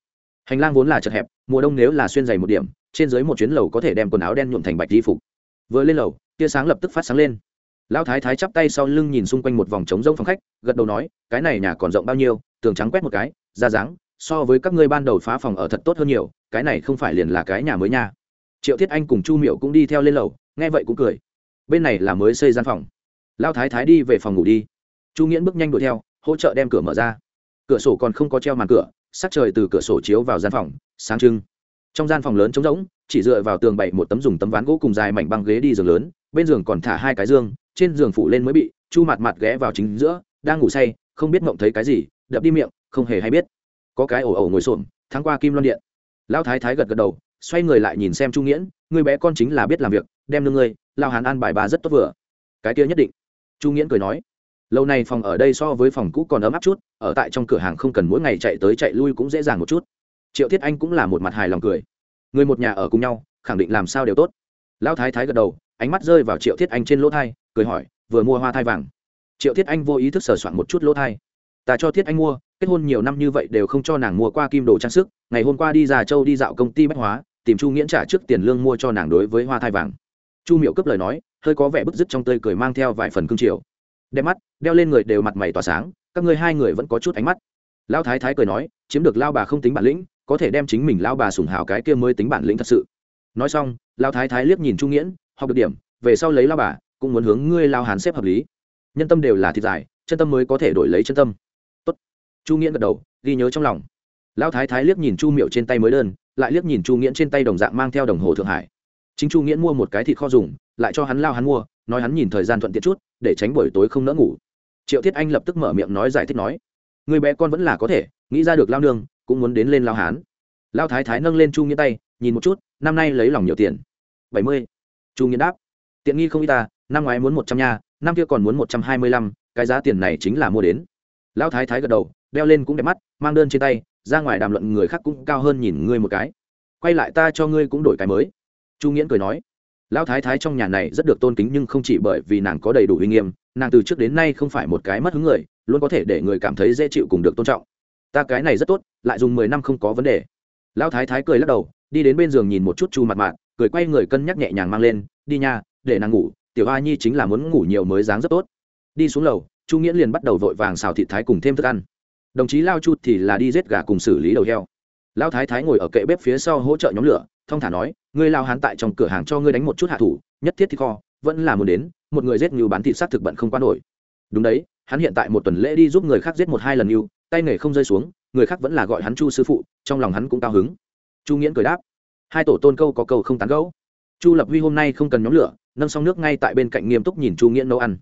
Hành lang vốn là chật hẹp, mùa đông nếu là xuyên dày một điểm, trên dưới một chuyến lầu có thể đem quần áo đen nhuộm thành bạch di phục. Vừa lên lầu, tia sáng lập tức phát sáng lên lão thái thái chắp tay sau lưng nhìn xung quanh một vòng trống rỗng phòng khách, gật đầu nói, cái này nhà còn rộng bao nhiêu, tường trắng quét một cái, ra dáng, so với các ngươi ban đầu phá phòng ở thật tốt hơn nhiều, cái này không phải liền là cái nhà mới nha. Triệu thiết anh cùng chu miệu cũng đi theo lên lầu, nghe vậy cũng cười. Bên này là mới xây gian phòng. Lão thái thái đi về phòng ngủ đi. Chu nghiễn bước nhanh đuổi theo, hỗ trợ đem cửa mở ra. Cửa sổ còn không có treo màn cửa, sắc trời từ cửa sổ chiếu vào gian phòng, sáng trưng. Trong gian phòng lớn trống rỗng, chỉ dựa vào tường bậy một tấm dùng tấm ván gỗ cùng dài mảnh băng ghế đi giường lớn, bên giường còn thả hai cái giường trên giường phủ lên mới bị, chu mặt mặt ghé vào chính giữa, đang ngủ say, không biết mộng thấy cái gì, đập đi miệng, không hề hay biết. Có cái ổ ổ ngồi xổm tháng qua kim loan điện. Lão thái thái gật gật đầu, xoay người lại nhìn xem chu nghiễn người bé con chính là biết làm việc, đem nương ngươi lao hàn an bài bà rất tốt vừa. Cái kia nhất định. Chu nghiễn cười nói. Lâu nay phòng ở đây so với phòng cũ còn ấm áp chút, ở tại trong cửa hàng không cần mỗi ngày chạy tới chạy lui cũng dễ dàng một chút. Triệu thiết anh cũng là một mặt hài lòng cười. Người một nhà ở cùng nhau, khẳng định làm sao đều tốt. Lão thái thái gật đầu, ánh mắt rơi vào triệu thiết anh trên lỗ thai cười hỏi, vừa mua hoa thai vàng. Triệu thiết anh vô ý thức sờ soạn một chút lỗ thai. Ta cho thiết anh mua, kết hôn nhiều năm như vậy đều không cho nàng mua qua kim đồ trang sức, ngày hôm qua đi già châu đi dạo công ty bách hóa, tìm chu nghiễn trả trước tiền lương mua cho nàng đối với hoa thai vàng. Chu miệu cướp lời nói, hơi có vẻ bức dứt trong tươi cười mang theo vài phần cương triều. Đem mắt, đeo lên người đều mặt mày tỏa sáng, các ngươi hai người vẫn có chút ánh mắt. Lão thái thái cười nói, chiếm được lao bà không tính bản lĩnh, có thể đem chính mình lao bà sủng hào cái kia mới tính bản lĩnh thật sự. Nói xong lao thái thái liếc nhìn chu nghiễn, học được điểm, về sau lấy lao bà cũng muốn hướng ngươi lao hàn xếp hợp lý. Nhân tâm đều là thịt dài, chân tâm mới có thể đổi lấy chân tâm. Tốt. chu nghiễn gật đầu, ghi nhớ trong lòng. Lao thái thái liếc nhìn chu miệu trên tay mới đơn, lại liếc nhìn chu nghiễn trên tay đồng dạng mang theo đồng hồ thượng hải. Chính chu nghiễn mua một cái thịt kho dùng, lại cho hắn lao hắn mua, nói hắn nhìn thời gian thuận tiện chút, để tránh buổi tối không nỡ ngủ. Triệu thiết anh lập tức mở miệng nói giải thích nói, người bé con vẫn là có thể, nghĩ ra được lao nương, cũng muốn đến lên lao hán. Lao thái thái nâng lên chu nghĩa tay, nhìn một chút, năm nay lấy lòng nhiều tiền? Bảy mươi. Chu nghĩa đáp, tiện nghi không y ta năm ngoái muốn một trăm nha, năm kia còn muốn một trăm hai mươi lăm, cái giá tiền này chính là mua đến. Lão thái thái gật đầu, đeo lên cũng đẹp mắt, mang đơn trên tay, ra ngoài đàm luận người khác cũng cao hơn nhìn ngươi một cái. Quay lại ta cho ngươi cũng đổi cái mới. Chu nghiễn cười nói. Lão thái thái trong nhà này rất được tôn kính nhưng không chỉ bởi vì nàng có đầy đủ uy nghiêm, nàng từ trước đến nay không phải một cái mất hứng người, luôn có thể để người cảm thấy dễ chịu cùng được tôn trọng. Ta cái này rất tốt, lại dùng mười năm không có vấn đề. Lão thái thái cười lắc đầu, đi đến bên giường nhìn một chút chu mặt mạn cười quay người cân nhắc nhẹ nhàng mang lên, đi nha, để nàng ngủ tiểu a nhi chính là muốn ngủ nhiều mới dáng rất tốt. Đi xuống lầu, chu nghĩa liền bắt đầu vội vàng xào thịt thái cùng thêm thức ăn. Đồng chí lao chu thì là đi giết gà cùng xử lý đầu heo. Lao thái thái ngồi ở kệ bếp phía sau hỗ trợ nhóm lửa thông thả nói, ngươi lao hán tại trong cửa hàng cho ngươi đánh một chút hạ thủ, nhất thiết thì kho, vẫn là muốn đến, một người giết ngưu bán thịt xác thực bận không quan nổi. Đúng đấy, hắn hiện tại một tuần lễ đi giúp người khác giết một hai lần ngưu, tay nghề không rơi xuống, người khác vẫn là gọi hắn chu sư phụ, trong lòng hắn cũng cao hứng. Chu nghiễn cười đáp, hai tổ tôn câu có câu không tán gẫu. Chu lập huy hôm nay không cần nhóm lửa nâng xong nước ngay tại bên cạnh nghiêm túc nhìn chu nghĩa nấu ăn.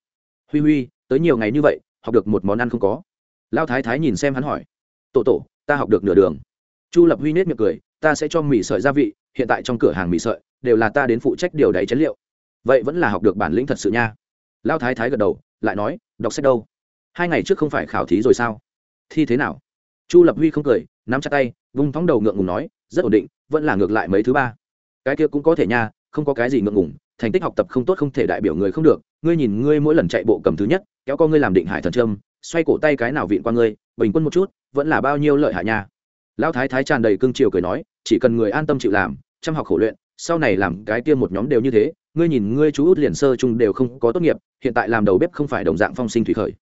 Huy huy, tới nhiều ngày như vậy, học được một món ăn không có? Lao thái thái nhìn xem hắn hỏi. Tổ tổ, ta học được nửa đường. Chu lập huy nết miệng cười, ta sẽ cho mì sợi gia vị, hiện tại trong cửa hàng mì sợi, đều là ta đến phụ trách điều đáy chén liệu. Vậy vẫn là học được bản lĩnh thật sự nha. Lao thái thái gật đầu, lại nói, đọc sách đâu? Hai ngày trước không phải khảo thí rồi sao? Thi thế nào? Chu lập huy không cười, nắm chặt tay, vung thóng đầu ngượng ngùng nói, rất ổn định, vẫn là ngược lại mấy thứ ba. Cái kia cũng có thể nha, không có cái gì ngượng ngùng thành tích học tập không tốt không thể đại biểu người không được, ngươi nhìn ngươi mỗi lần chạy bộ cầm thứ nhất, kéo co ngươi làm định hải thần trâm, xoay cổ tay cái nào viện qua ngươi, bình quân một chút, vẫn là bao nhiêu lợi hại nha. Lão thái thái tràn đầy cương triều cười nói, chỉ cần người an tâm chịu làm, chăm học khổ luyện, sau này làm cái kia một nhóm đều như thế, ngươi nhìn ngươi chú út liền sơ chung đều không có tốt nghiệp, hiện tại làm đầu bếp không phải đồng dạng phong sinh thủy khởi.